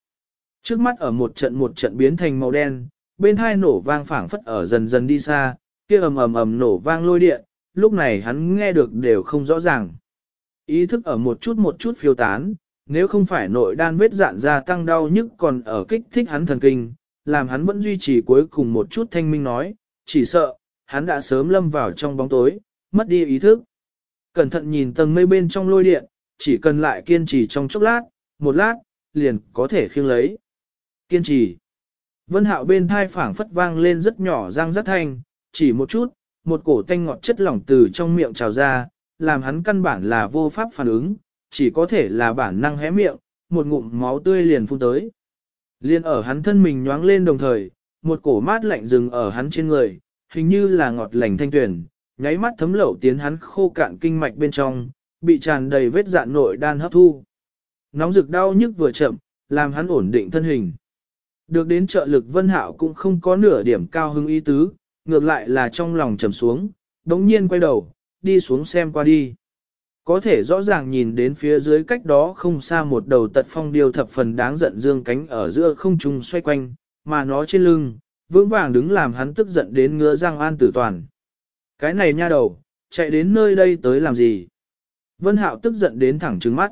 Trước mắt ở một trận một trận biến thành màu đen, bên hai nổ vang phảng phất ở dần dần đi xa, kia ầm ầm ầm nổ vang lôi điện, lúc này hắn nghe được đều không rõ ràng. Ý thức ở một chút một chút phiêu tán, nếu không phải nội đan vết dạn ra tăng đau nhức còn ở kích thích hắn thần kinh, làm hắn vẫn duy trì cuối cùng một chút thanh minh nói, chỉ sợ, hắn đã sớm lâm vào trong bóng tối, mất đi ý thức. Cẩn thận nhìn tầng mây bên trong lôi điện, chỉ cần lại kiên trì trong chốc lát, một lát, liền có thể khiêng lấy. Kiên trì. Vân hạo bên thai phảng phất vang lên rất nhỏ răng rất thanh, chỉ một chút, một cổ tanh ngọt chất lỏng từ trong miệng trào ra, làm hắn căn bản là vô pháp phản ứng, chỉ có thể là bản năng hé miệng, một ngụm máu tươi liền phun tới. Liên ở hắn thân mình nhoáng lên đồng thời, một cổ mát lạnh dừng ở hắn trên người, hình như là ngọt lành thanh tuyển, nháy mắt thấm lậu tiến hắn khô cạn kinh mạch bên trong, bị tràn đầy vết dạn nội đan hấp thu. Nóng rực đau nhức vừa chậm, làm hắn ổn định thân hình. Được đến trợ lực Vân Hạo cũng không có nửa điểm cao hứng ý tứ, ngược lại là trong lòng trầm xuống, đống nhiên quay đầu, đi xuống xem qua đi. Có thể rõ ràng nhìn đến phía dưới cách đó không xa một đầu tật phong điêu thập phần đáng giận dương cánh ở giữa không trung xoay quanh, mà nó trên lưng, vững vàng đứng làm hắn tức giận đến ngứa răng an tử toàn. Cái này nha đầu, chạy đến nơi đây tới làm gì? Vân Hạo tức giận đến thẳng trừng mắt.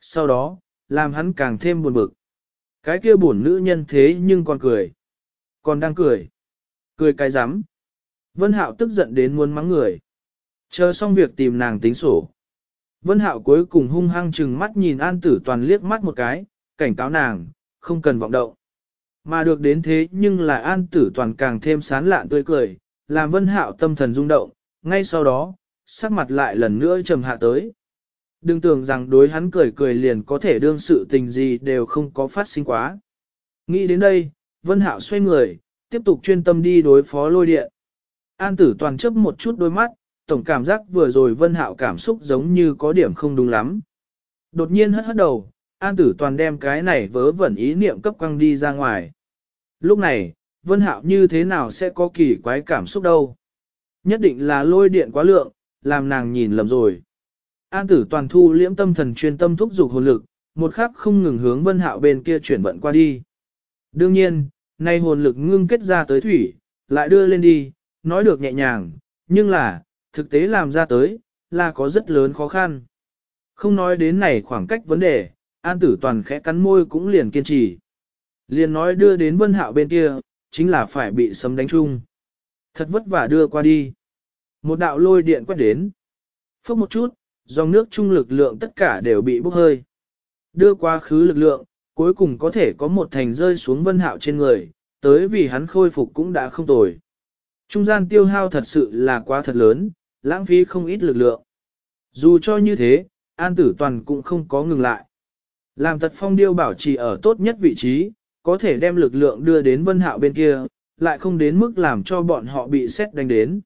Sau đó, làm hắn càng thêm buồn bực. Cái kia buồn nữ nhân thế nhưng còn cười. Còn đang cười. Cười cái rắm Vân Hạo tức giận đến muốn mắng người. Chờ xong việc tìm nàng tính sổ. Vân Hạo cuối cùng hung hăng chừng mắt nhìn An Tử Toàn liếc mắt một cái, cảnh cáo nàng, không cần vọng động. Mà được đến thế nhưng là An Tử Toàn càng thêm sán lạn tươi cười, làm Vân Hạo tâm thần rung động, ngay sau đó, sắc mặt lại lần nữa trầm hạ tới. Đừng tưởng rằng đối hắn cười cười liền có thể đương sự tình gì đều không có phát sinh quá. Nghĩ đến đây, Vân Hạo xoay người, tiếp tục chuyên tâm đi đối phó lôi điện. An tử toàn chấp một chút đôi mắt, tổng cảm giác vừa rồi Vân Hạo cảm xúc giống như có điểm không đúng lắm. Đột nhiên hất hất đầu, An tử toàn đem cái này vớ vẩn ý niệm cấp quăng đi ra ngoài. Lúc này, Vân Hạo như thế nào sẽ có kỳ quái cảm xúc đâu? Nhất định là lôi điện quá lượng, làm nàng nhìn lầm rồi. An tử toàn thu liễm tâm thần chuyên tâm thúc dục hồn lực, một khắc không ngừng hướng vân hạo bên kia chuyển vận qua đi. Đương nhiên, nay hồn lực ngưng kết ra tới thủy, lại đưa lên đi, nói được nhẹ nhàng, nhưng là, thực tế làm ra tới, là có rất lớn khó khăn. Không nói đến này khoảng cách vấn đề, an tử toàn khẽ cắn môi cũng liền kiên trì. Liền nói đưa đến vân hạo bên kia, chính là phải bị sấm đánh chung. Thật vất vả đưa qua đi. Một đạo lôi điện quét đến. Phước một chút, dòng nước trung lực lượng tất cả đều bị bốc hơi. Đưa qua khứ lực lượng, cuối cùng có thể có một thành rơi xuống vân hạo trên người, tới vì hắn khôi phục cũng đã không tồi. Trung gian tiêu hao thật sự là quá thật lớn, lãng phí không ít lực lượng. Dù cho như thế, An Tử Toàn cũng không có ngừng lại. Làm tật phong điêu bảo trì ở tốt nhất vị trí, có thể đem lực lượng đưa đến vân hạo bên kia, lại không đến mức làm cho bọn họ bị xét đánh đến.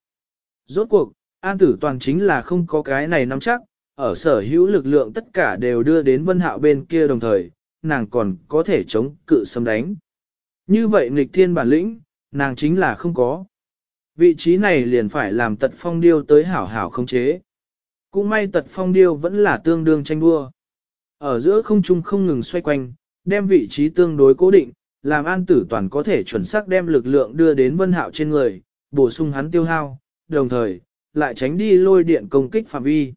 Rốt cuộc, An Tử Toàn chính là không có cái này nắm chắc, ở sở hữu lực lượng tất cả đều đưa đến vân hạo bên kia đồng thời, nàng còn có thể chống cự xâm đánh. Như vậy nghịch thiên bản lĩnh, nàng chính là không có. Vị trí này liền phải làm tật phong điêu tới hảo hảo không chế. Cũng may tật phong điêu vẫn là tương đương tranh đua. Ở giữa không trung không ngừng xoay quanh, đem vị trí tương đối cố định, làm an tử toàn có thể chuẩn xác đem lực lượng đưa đến vân hạo trên người, bổ sung hắn tiêu hao, đồng thời, lại tránh đi lôi điện công kích phạm vi.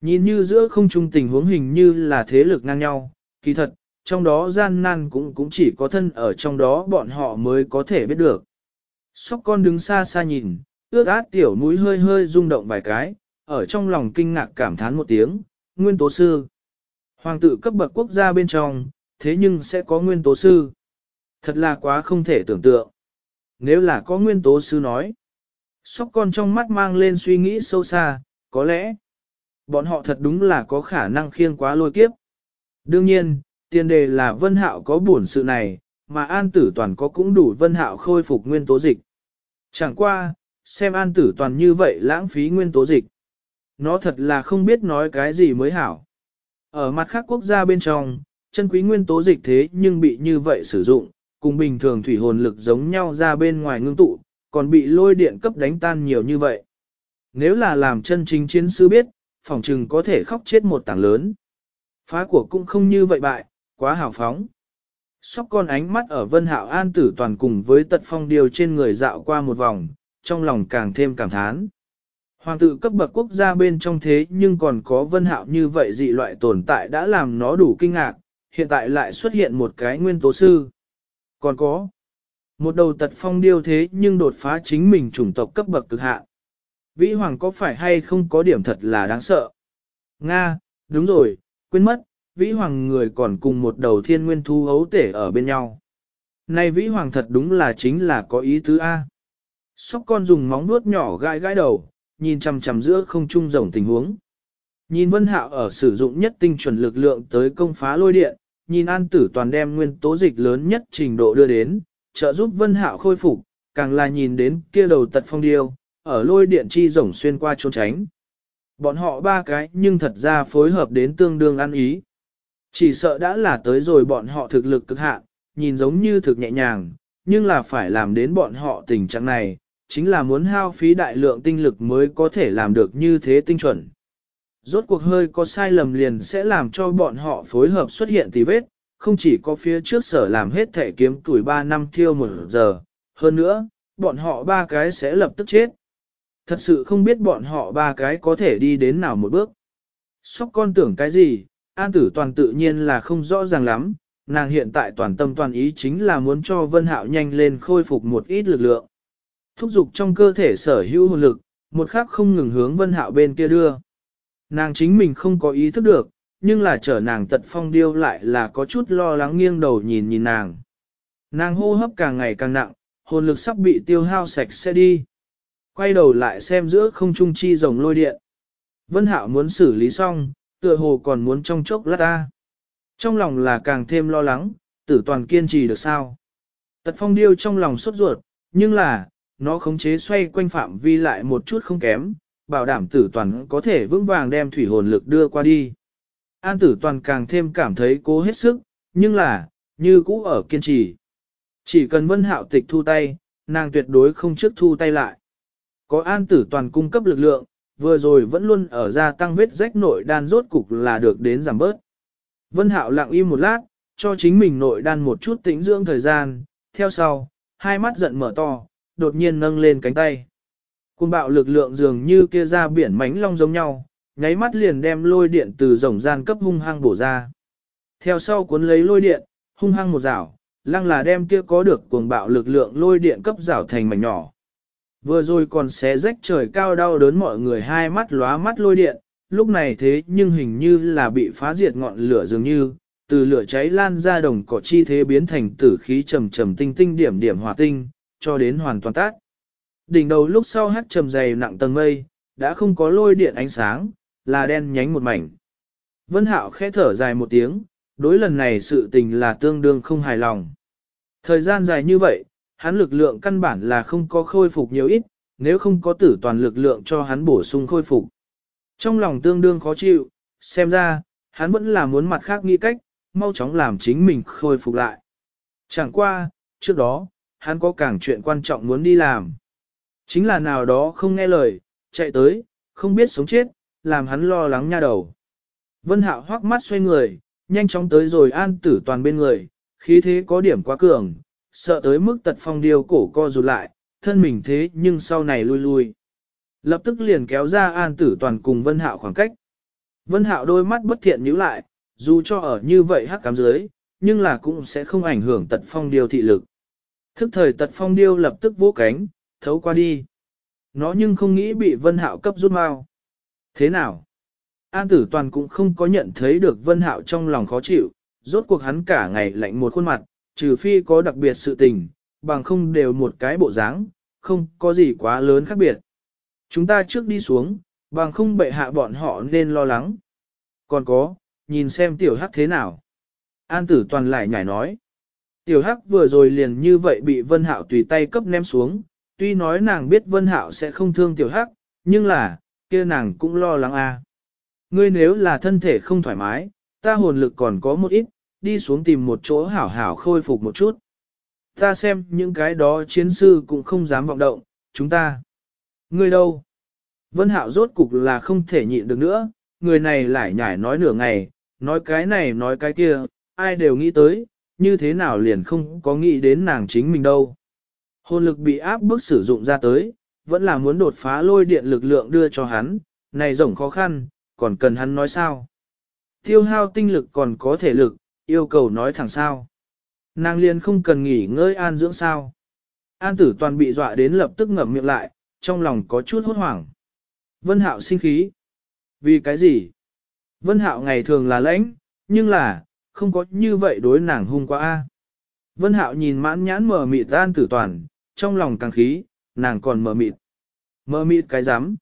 Nhìn như giữa không trung tình huống hình như là thế lực ngang nhau, kỳ thật, trong đó gian nan cũng cũng chỉ có thân ở trong đó bọn họ mới có thể biết được. Sóc con đứng xa xa nhìn, ước át tiểu mũi hơi hơi rung động vài cái, ở trong lòng kinh ngạc cảm thán một tiếng, nguyên tố sư. Hoàng tử cấp bậc quốc gia bên trong, thế nhưng sẽ có nguyên tố sư. Thật là quá không thể tưởng tượng. Nếu là có nguyên tố sư nói, sóc con trong mắt mang lên suy nghĩ sâu xa, có lẽ, bọn họ thật đúng là có khả năng khiêng quá lôi kiếp. Đương nhiên, tiền đề là vân hạo có buồn sự này, mà an tử toàn có cũng đủ vân hạo khôi phục nguyên tố dịch. Chẳng qua, xem an tử toàn như vậy lãng phí nguyên tố dịch. Nó thật là không biết nói cái gì mới hảo. Ở mặt khác quốc gia bên trong, chân quý nguyên tố dịch thế nhưng bị như vậy sử dụng, cùng bình thường thủy hồn lực giống nhau ra bên ngoài ngưng tụ, còn bị lôi điện cấp đánh tan nhiều như vậy. Nếu là làm chân chính chiến sư biết, phòng trừng có thể khóc chết một tảng lớn. Phá của cũng không như vậy bại, quá hào phóng. Sóc con ánh mắt ở vân hạo an tử toàn cùng với tật phong điều trên người dạo qua một vòng, trong lòng càng thêm cảm thán. Hoàng tử cấp bậc quốc gia bên trong thế nhưng còn có vân hạo như vậy dị loại tồn tại đã làm nó đủ kinh ngạc, hiện tại lại xuất hiện một cái nguyên tố sư. Còn có một đầu tật phong điêu thế nhưng đột phá chính mình chủng tộc cấp bậc cực hạn. Vĩ Hoàng có phải hay không có điểm thật là đáng sợ? Nga, đúng rồi, quên mất, Vĩ Hoàng người còn cùng một đầu thiên nguyên thu hấu tể ở bên nhau. Này Vĩ Hoàng thật đúng là chính là có ý tứ A. Sóc con dùng móng nuốt nhỏ gai gai đầu, nhìn chằm chằm giữa không trung rồng tình huống. Nhìn Vân Hạo ở sử dụng nhất tinh chuẩn lực lượng tới công phá lôi điện, nhìn An Tử toàn đem nguyên tố dịch lớn nhất trình độ đưa đến, trợ giúp Vân Hạo khôi phục, càng là nhìn đến kia đầu tật phong điêu, ở lôi điện chi rồng xuyên qua trốn tránh. Bọn họ ba cái nhưng thật ra phối hợp đến tương đương ăn ý. Chỉ sợ đã là tới rồi bọn họ thực lực cực hạn, nhìn giống như thực nhẹ nhàng, nhưng là phải làm đến bọn họ tình trạng này, chính là muốn hao phí đại lượng tinh lực mới có thể làm được như thế tinh chuẩn. Rốt cuộc hơi có sai lầm liền sẽ làm cho bọn họ phối hợp xuất hiện tì vết, không chỉ có phía trước sở làm hết thể kiếm tuổi 3 năm thiêu một giờ, hơn nữa, bọn họ ba cái sẽ lập tức chết. Thật sự không biết bọn họ ba cái có thể đi đến nào một bước. Sóc con tưởng cái gì, an tử toàn tự nhiên là không rõ ràng lắm, nàng hiện tại toàn tâm toàn ý chính là muốn cho Vân Hạo nhanh lên khôi phục một ít lực lượng. Thúc dục trong cơ thể sở hữu hồn lực, một khắc không ngừng hướng Vân Hạo bên kia đưa. Nàng chính mình không có ý thức được, nhưng là trở nàng tật phong điêu lại là có chút lo lắng nghiêng đầu nhìn nhìn nàng. Nàng hô hấp càng ngày càng nặng, hồn lực sắp bị tiêu hao sạch sẽ đi. Quay đầu lại xem giữa không trung chi rồng lôi điện. Vân Hạo muốn xử lý xong, tựa hồ còn muốn trong chốc lát ta. Trong lòng là càng thêm lo lắng, tử toàn kiên trì được sao. Tật phong điêu trong lòng sốt ruột, nhưng là, nó khống chế xoay quanh phạm vi lại một chút không kém, bảo đảm tử toàn có thể vững vàng đem thủy hồn lực đưa qua đi. An tử toàn càng thêm cảm thấy cố hết sức, nhưng là, như cũ ở kiên trì. Chỉ cần vân hạo tịch thu tay, nàng tuyệt đối không trước thu tay lại. Có an tử toàn cung cấp lực lượng, vừa rồi vẫn luôn ở gia tăng vết rách nội đan rốt cục là được đến giảm bớt. Vân Hạo lặng im một lát, cho chính mình nội đan một chút tĩnh dưỡng thời gian, theo sau, hai mắt giận mở to, đột nhiên nâng lên cánh tay. Cùng bạo lực lượng dường như kia ra biển mánh long giống nhau, nháy mắt liền đem lôi điện từ rồng gian cấp hung hăng bổ ra. Theo sau cuốn lấy lôi điện, hung hăng một rảo, lăng là đem kia có được cuồng bạo lực lượng lôi điện cấp rảo thành mảnh nhỏ. Vừa rồi còn xé rách trời cao đau đớn mọi người hai mắt lóa mắt lôi điện, lúc này thế nhưng hình như là bị phá diệt ngọn lửa dường như, từ lửa cháy lan ra đồng cỏ chi thế biến thành tử khí trầm trầm tinh tinh điểm điểm hỏa tinh, cho đến hoàn toàn tát. Đỉnh đầu lúc sau hắt trầm dày nặng tầng mây, đã không có lôi điện ánh sáng, là đen nhánh một mảnh. Vân Hạo khẽ thở dài một tiếng, đối lần này sự tình là tương đương không hài lòng. Thời gian dài như vậy, hắn lực lượng căn bản là không có khôi phục nhiều ít, nếu không có tử toàn lực lượng cho hắn bổ sung khôi phục. Trong lòng tương đương khó chịu, xem ra, hắn vẫn là muốn mặt khác nghĩ cách, mau chóng làm chính mình khôi phục lại. Chẳng qua, trước đó, hắn có càng chuyện quan trọng muốn đi làm. Chính là nào đó không nghe lời, chạy tới, không biết sống chết, làm hắn lo lắng nha đầu. Vân Hạo hoắc mắt xoay người, nhanh chóng tới rồi an tử toàn bên người, khí thế có điểm quá cường, sợ tới mức tật phong Điêu cổ co rụt lại, thân mình thế nhưng sau này lui lui. Lập tức liền kéo ra an tử toàn cùng Vân Hạo khoảng cách. Vân Hạo đôi mắt bất thiện nhíu lại, dù cho ở như vậy hắc cám dưới, nhưng là cũng sẽ không ảnh hưởng tật phong điêu thị lực. Thức thời tật phong điêu lập tức vỗ cánh, thấu qua đi. Nó nhưng không nghĩ bị Vân Hạo cấp rút mau. Thế nào? An tử toàn cũng không có nhận thấy được Vân Hạo trong lòng khó chịu, rốt cuộc hắn cả ngày lạnh một khuôn mặt, trừ phi có đặc biệt sự tình, bằng không đều một cái bộ dáng, không có gì quá lớn khác biệt. Chúng ta trước đi xuống, bằng không bệ hạ bọn họ nên lo lắng. Còn có, nhìn xem tiểu hắc thế nào. An tử toàn lại nhảy nói. Tiểu hắc vừa rồi liền như vậy bị vân hạo tùy tay cấp ném xuống, tuy nói nàng biết vân hạo sẽ không thương tiểu hắc, nhưng là, kia nàng cũng lo lắng a. À. Ngươi nếu là thân thể không thoải mái, ta hồn lực còn có một ít, đi xuống tìm một chỗ hảo hảo khôi phục một chút. Ta xem những cái đó chiến sư cũng không dám vọng động, chúng ta. Ngươi đâu? Vân Hạo rốt cục là không thể nhịn được nữa, người này lại nhải nói nửa ngày, nói cái này nói cái kia, ai đều nghĩ tới, như thế nào liền không có nghĩ đến nàng chính mình đâu. Hồn lực bị áp bức sử dụng ra tới, vẫn là muốn đột phá lôi điện lực lượng đưa cho hắn, này rộng khó khăn, còn cần hắn nói sao. Tiêu hao tinh lực còn có thể lực, yêu cầu nói thẳng sao. Nàng liền không cần nghỉ ngơi an dưỡng sao. An tử toàn bị dọa đến lập tức ngậm miệng lại, trong lòng có chút hốt hoảng. Vân hạo sinh khí. Vì cái gì? Vân hạo ngày thường là lãnh, nhưng là, không có như vậy đối nàng hung quá a. Vân hạo nhìn mãn nhãn mở mịt an tử toàn, trong lòng càng khí, nàng còn mở mịt. Mở mịt cái rắm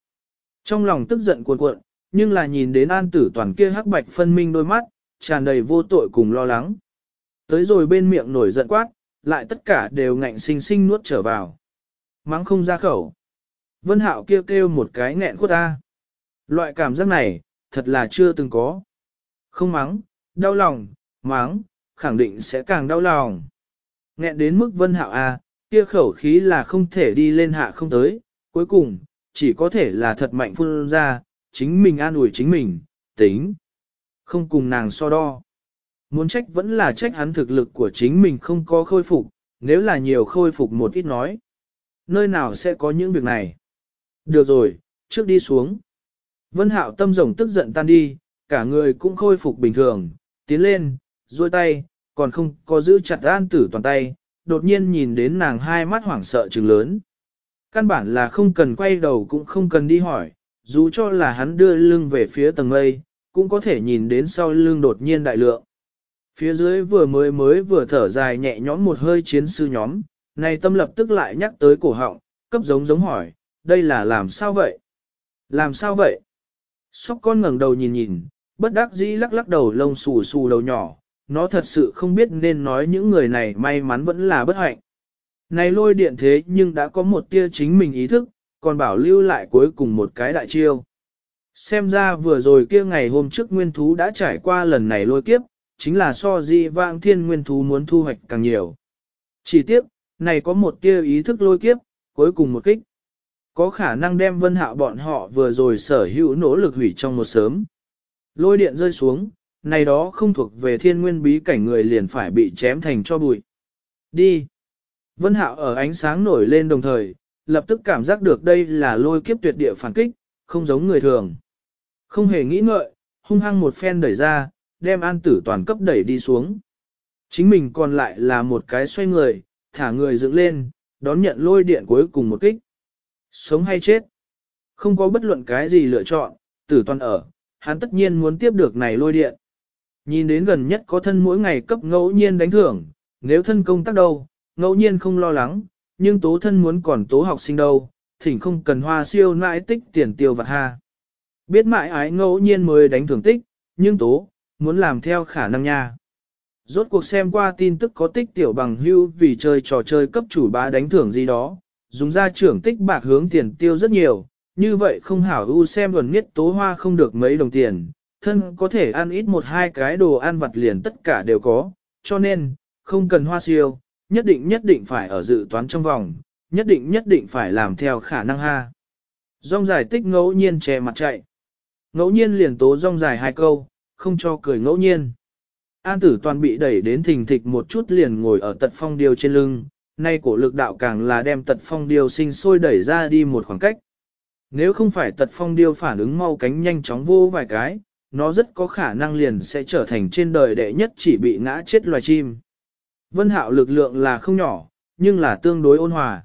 Trong lòng tức giận cuộn cuộn, nhưng là nhìn đến an tử toàn kia hắc bạch phân minh đôi mắt, tràn đầy vô tội cùng lo lắng. Tới rồi bên miệng nổi giận quát, lại tất cả đều ngạnh sinh sinh nuốt trở vào. Mắng không ra khẩu. Vân hạo kêu kêu một cái nghẹn khuất ta. Loại cảm giác này, thật là chưa từng có. Không mắng, đau lòng, mắng, khẳng định sẽ càng đau lòng. Nghẹn đến mức vân hạo A, kia khẩu khí là không thể đi lên hạ không tới, cuối cùng, chỉ có thể là thật mạnh phun ra, chính mình an ủi chính mình, tính. Không cùng nàng so đo. Muốn trách vẫn là trách hắn thực lực của chính mình không có khôi phục, nếu là nhiều khôi phục một ít nói. Nơi nào sẽ có những việc này? Được rồi, trước đi xuống. Vân hạo tâm rồng tức giận tan đi, cả người cũng khôi phục bình thường, tiến lên, duỗi tay, còn không có giữ chặt an tử toàn tay, đột nhiên nhìn đến nàng hai mắt hoảng sợ trừng lớn. Căn bản là không cần quay đầu cũng không cần đi hỏi, dù cho là hắn đưa lưng về phía tầng mây, cũng có thể nhìn đến sau lưng đột nhiên đại lượng. Phía dưới vừa mới mới vừa thở dài nhẹ nhõm một hơi chiến sư nhóm, này tâm lập tức lại nhắc tới cổ họng, cấp giống giống hỏi, đây là làm sao vậy? Làm sao vậy? Sóc con ngẩng đầu nhìn nhìn, bất đắc dĩ lắc lắc đầu lông xù xù đầu nhỏ, nó thật sự không biết nên nói những người này may mắn vẫn là bất hạnh. Này lôi điện thế nhưng đã có một tia chính mình ý thức, còn bảo lưu lại cuối cùng một cái đại chiêu. Xem ra vừa rồi kia ngày hôm trước nguyên thú đã trải qua lần này lôi kiếp, chính là so di vãng thiên nguyên thú muốn thu hoạch càng nhiều. Chỉ tiếc, này có một tia ý thức lôi kiếp, cuối cùng một kích. Có khả năng đem vân hạo bọn họ vừa rồi sở hữu nỗ lực hủy trong một sớm. Lôi điện rơi xuống, này đó không thuộc về thiên nguyên bí cảnh người liền phải bị chém thành cho bụi. Đi! Vân Hạo ở ánh sáng nổi lên đồng thời, lập tức cảm giác được đây là lôi kiếp tuyệt địa phản kích, không giống người thường. Không hề nghĩ ngợi, hung hăng một phen đẩy ra, đem an tử toàn cấp đẩy đi xuống. Chính mình còn lại là một cái xoay người, thả người dựng lên, đón nhận lôi điện cuối cùng một kích. Sống hay chết? Không có bất luận cái gì lựa chọn, tử toàn ở, hắn tất nhiên muốn tiếp được này lôi điện. Nhìn đến gần nhất có thân mỗi ngày cấp ngẫu nhiên đánh thưởng, nếu thân công tác đâu, ngẫu nhiên không lo lắng, nhưng tố thân muốn còn tố học sinh đâu, thỉnh không cần hoa siêu nãi tích tiền tiêu vặt ha. Biết mãi ái ngẫu nhiên mới đánh thưởng tích, nhưng tố, muốn làm theo khả năng nha. Rốt cuộc xem qua tin tức có tích tiểu bằng hưu vì chơi trò chơi cấp chủ bá đánh thưởng gì đó, dùng ra trưởng tích bạc hướng tiền tiêu rất nhiều, như vậy không hảo ưu xem gần nhất tố hoa không được mấy đồng tiền, thân có thể ăn ít một hai cái đồ ăn vặt liền tất cả đều có, cho nên, không cần hoa siêu, nhất định nhất định phải ở dự toán trong vòng, nhất định nhất định phải làm theo khả năng ha. Rong giải tích ngẫu nhiên che mặt chạy. Ngẫu nhiên liền tố rong dài hai câu, không cho cười ngẫu nhiên. An tử toàn bị đẩy đến thình thịch một chút liền ngồi ở tật phong điêu trên lưng, nay cổ lực đạo càng là đem tật phong điêu sinh sôi đẩy ra đi một khoảng cách. Nếu không phải tật phong điêu phản ứng mau cánh nhanh chóng vô vài cái, nó rất có khả năng liền sẽ trở thành trên đời đệ nhất chỉ bị ngã chết loài chim. Vân hạo lực lượng là không nhỏ, nhưng là tương đối ôn hòa.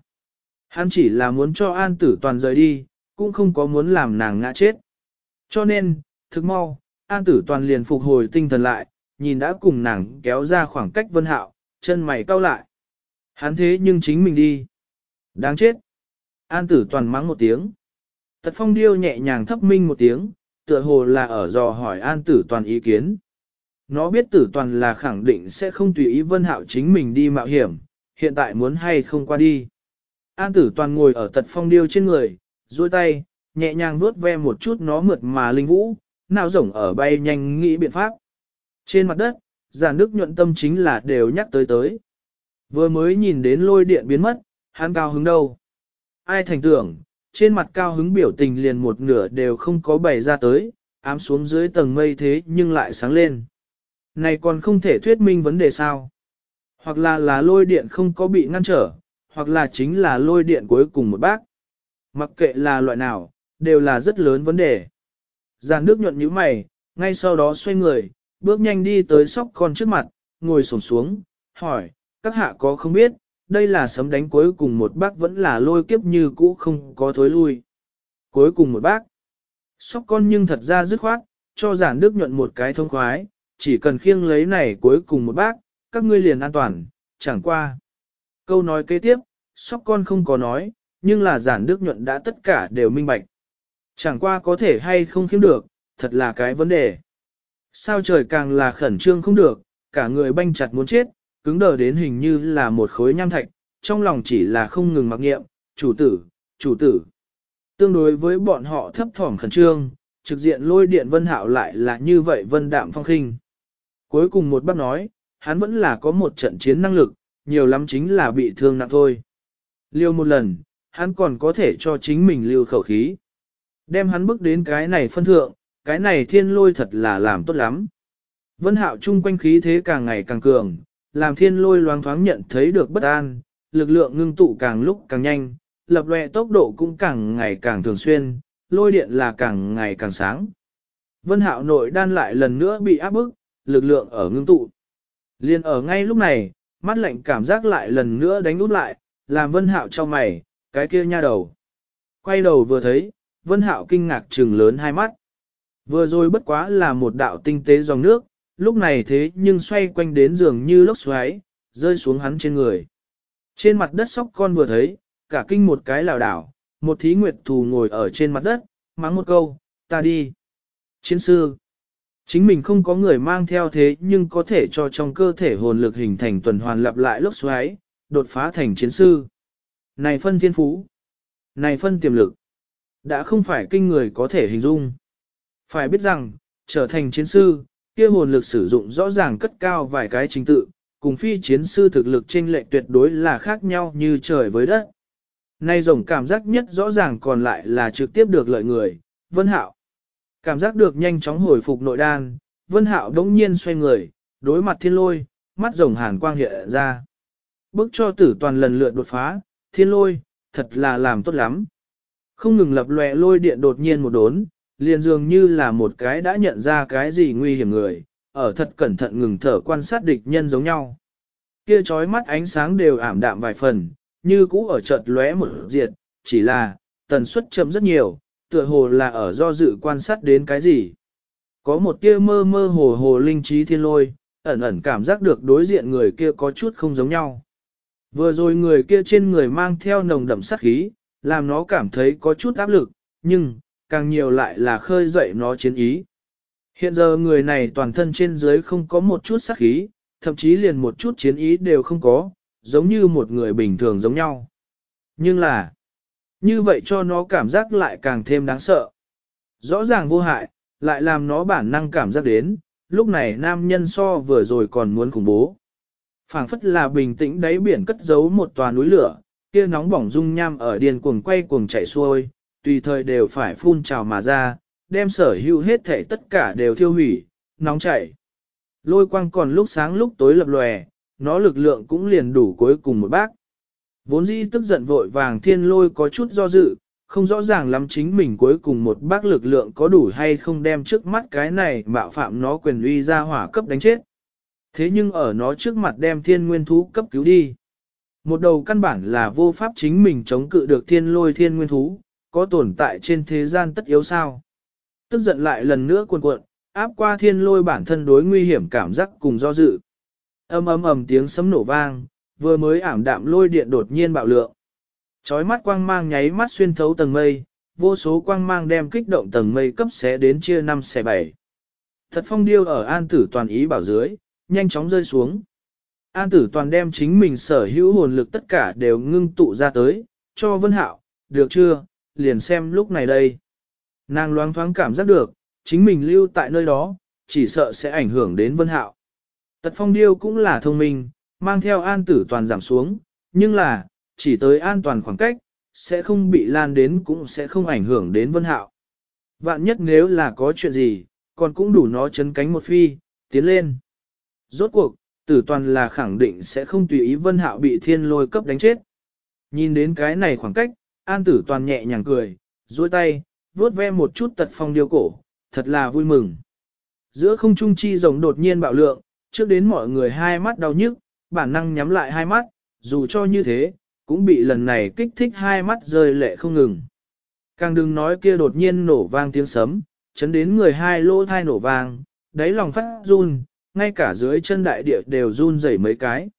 Hắn chỉ là muốn cho an tử toàn rời đi, cũng không có muốn làm nàng ngã chết. Cho nên, thực mau, an tử toàn liền phục hồi tinh thần lại, nhìn đã cùng nàng kéo ra khoảng cách vân hạo, chân mày cau lại. Hắn thế nhưng chính mình đi. Đáng chết. An tử toàn mắng một tiếng. Tật phong điêu nhẹ nhàng thấp minh một tiếng, tựa hồ là ở dò hỏi an tử toàn ý kiến. Nó biết tử toàn là khẳng định sẽ không tùy ý vân hạo chính mình đi mạo hiểm, hiện tại muốn hay không qua đi. An tử toàn ngồi ở tật phong điêu trên người, duỗi tay, nhẹ nhàng vuốt ve một chút nó mượt mà linh vũ, nào rổng ở bay nhanh nghĩ biện pháp. Trên mặt đất, giản đức nhuận tâm chính là đều nhắc tới tới. Vừa mới nhìn đến lôi điện biến mất, hắn cao hứng đâu. Ai thành tưởng, trên mặt cao hứng biểu tình liền một nửa đều không có bày ra tới, ám xuống dưới tầng mây thế nhưng lại sáng lên. Này còn không thể thuyết minh vấn đề sao? Hoặc là là lôi điện không có bị ngăn trở, hoặc là chính là lôi điện cuối cùng một bác. Mặc kệ là loại nào, đều là rất lớn vấn đề. Giàn nước nhuận như mày, ngay sau đó xoay người, bước nhanh đi tới sóc con trước mặt, ngồi sổm xuống, hỏi, các hạ có không biết, đây là sấm đánh cuối cùng một bác vẫn là lôi kiếp như cũ không có thối lui. Cuối cùng một bác, sóc con nhưng thật ra dứt khoát, cho giản đức nhuận một cái thông khoái, chỉ cần khiêng lấy này cuối cùng một bác, các ngươi liền an toàn, chẳng qua. Câu nói kế tiếp, sóc con không có nói, nhưng là giản đức nhuận đã tất cả đều minh bạch. Chẳng qua có thể hay không khiêm được, thật là cái vấn đề. Sao trời càng là khẩn trương không được, cả người banh chặt muốn chết, cứng đờ đến hình như là một khối nham thạch, trong lòng chỉ là không ngừng mặc nghiệm, chủ tử, chủ tử. Tương đối với bọn họ thấp thỏm khẩn trương, trực diện lôi điện vân hạo lại là như vậy vân đạm phong khinh. Cuối cùng một bác nói, hắn vẫn là có một trận chiến năng lực, nhiều lắm chính là bị thương nặng thôi. Liêu một lần, hắn còn có thể cho chính mình lưu khẩu khí. Đem hắn bước đến cái này phân thượng, cái này thiên lôi thật là làm tốt lắm. Vân hạo chung quanh khí thế càng ngày càng cường, làm thiên lôi loáng thoáng nhận thấy được bất an, lực lượng ngưng tụ càng lúc càng nhanh, lập lệ tốc độ cũng càng ngày càng thường xuyên, lôi điện là càng ngày càng sáng. Vân hạo nội đan lại lần nữa bị áp bức, lực lượng ở ngưng tụ. Liên ở ngay lúc này, mắt lạnh cảm giác lại lần nữa đánh út lại, làm vân hạo cho mày, cái kia nha đầu. Quay đầu vừa thấy, vân hạo kinh ngạc trừng lớn hai mắt. Vừa rồi bất quá là một đạo tinh tế dòng nước, lúc này thế nhưng xoay quanh đến giường như lốc xoáy, rơi xuống hắn trên người. Trên mặt đất sóc con vừa thấy, cả kinh một cái lảo đảo, một thí nguyệt thù ngồi ở trên mặt đất, mắng một câu, ta đi. Chiến sư, chính mình không có người mang theo thế nhưng có thể cho trong cơ thể hồn lực hình thành tuần hoàn lặp lại lốc xoáy, đột phá thành chiến sư. Này phân thiên phú, này phân tiềm lực, đã không phải kinh người có thể hình dung. Phải biết rằng, trở thành chiến sư, kia hồn lực sử dụng rõ ràng cất cao vài cái trình tự, cùng phi chiến sư thực lực trên lệ tuyệt đối là khác nhau như trời với đất. Nay rồng cảm giác nhất rõ ràng còn lại là trực tiếp được lợi người, Vân Hạo. Cảm giác được nhanh chóng hồi phục nội đan, Vân Hạo đống nhiên xoay người, đối mặt thiên lôi, mắt rồng hàn quang hiện ra. Bước cho tử toàn lần lượt đột phá, thiên lôi, thật là làm tốt lắm. Không ngừng lập lòe lôi điện đột nhiên một đốn, liền dường như là một cái đã nhận ra cái gì nguy hiểm người, ở thật cẩn thận ngừng thở quan sát địch nhân giống nhau. Kia chói mắt ánh sáng đều ảm đạm vài phần, như cũ ở chợt lóe một diệt, chỉ là, tần suất chậm rất nhiều, tựa hồ là ở do dự quan sát đến cái gì. Có một tia mơ mơ hồ hồ linh trí thiên lôi, ẩn ẩn cảm giác được đối diện người kia có chút không giống nhau. Vừa rồi người kia trên người mang theo nồng đậm sát khí, làm nó cảm thấy có chút áp lực, nhưng, càng nhiều lại là khơi dậy nó chiến ý. Hiện giờ người này toàn thân trên dưới không có một chút sát khí, thậm chí liền một chút chiến ý đều không có, giống như một người bình thường giống nhau. Nhưng là, như vậy cho nó cảm giác lại càng thêm đáng sợ. Rõ ràng vô hại, lại làm nó bản năng cảm giác đến, lúc này nam nhân so vừa rồi còn muốn khủng bố. phảng phất là bình tĩnh đáy biển cất giấu một tòa núi lửa, kia nóng bỏng dung nham ở điền cuồng quay cuồng chạy xuôi, tùy thời đều phải phun trào mà ra, đem sở hữu hết thể tất cả đều thiêu hủy, nóng chảy. Lôi quang còn lúc sáng lúc tối lập lòe, nó lực lượng cũng liền đủ cuối cùng một bác. Vốn dĩ tức giận vội vàng thiên lôi có chút do dự, không rõ ràng lắm chính mình cuối cùng một bác lực lượng có đủ hay không đem trước mắt cái này mạo phạm nó quyền uy ra hỏa cấp đánh chết. Thế nhưng ở nó trước mặt đem thiên nguyên thú cấp cứu đi. Một đầu căn bản là vô pháp chính mình chống cự được thiên lôi thiên nguyên thú, có tồn tại trên thế gian tất yếu sao. Tức giận lại lần nữa cuồn cuộn, áp qua thiên lôi bản thân đối nguy hiểm cảm giác cùng do dự. Âm ầm ầm tiếng sấm nổ vang, vừa mới ảm đạm lôi điện đột nhiên bạo lượng. Chói mắt quang mang nháy mắt xuyên thấu tầng mây, vô số quang mang đem kích động tầng mây cấp xé đến chia năm xẻ bảy. Thật phong điêu ở an tử toàn ý bảo dưới, nhanh chóng rơi xuống. An tử toàn đem chính mình sở hữu hồn lực tất cả đều ngưng tụ ra tới, cho vân hạo, được chưa, liền xem lúc này đây. Nàng loáng thoáng cảm giác được, chính mình lưu tại nơi đó, chỉ sợ sẽ ảnh hưởng đến vân hạo. Tật phong điêu cũng là thông minh, mang theo an tử toàn giảm xuống, nhưng là, chỉ tới an toàn khoảng cách, sẽ không bị lan đến cũng sẽ không ảnh hưởng đến vân hạo. Vạn nhất nếu là có chuyện gì, còn cũng đủ nó chấn cánh một phi, tiến lên. Rốt cuộc, tử toàn là khẳng định sẽ không tùy ý vân hạo bị thiên lôi cấp đánh chết. Nhìn đến cái này khoảng cách, an tử toàn nhẹ nhàng cười, duỗi tay, vuốt ve một chút tật phong điêu cổ, thật là vui mừng. Giữa không trung chi rồng đột nhiên bạo lượng, trước đến mọi người hai mắt đau nhức, bản năng nhắm lại hai mắt, dù cho như thế, cũng bị lần này kích thích hai mắt rơi lệ không ngừng. Càng đừng nói kia đột nhiên nổ vang tiếng sấm, chấn đến người hai lỗ thai nổ vang, đáy lòng phát run, ngay cả dưới chân đại địa đều run rẩy mấy cái.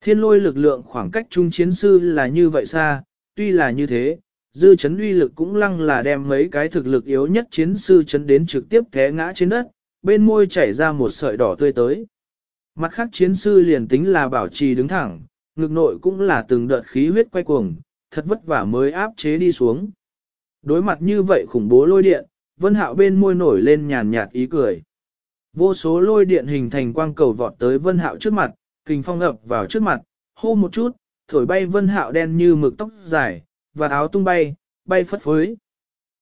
Thiên lôi lực lượng khoảng cách trung chiến sư là như vậy xa, tuy là như thế, dư chấn uy lực cũng lăng là đem mấy cái thực lực yếu nhất chiến sư chấn đến trực tiếp té ngã trên đất, bên môi chảy ra một sợi đỏ tươi tới. Mặt khác chiến sư liền tính là bảo trì đứng thẳng, ngực nội cũng là từng đợt khí huyết quay cuồng, thật vất vả mới áp chế đi xuống. Đối mặt như vậy khủng bố lôi điện, vân hạo bên môi nổi lên nhàn nhạt ý cười. Vô số lôi điện hình thành quang cầu vọt tới vân hạo trước mặt, kình phong ập vào trước mặt, hô một chút, thổi bay vân hạo đen như mực tóc dài, và áo tung bay, bay phất phới.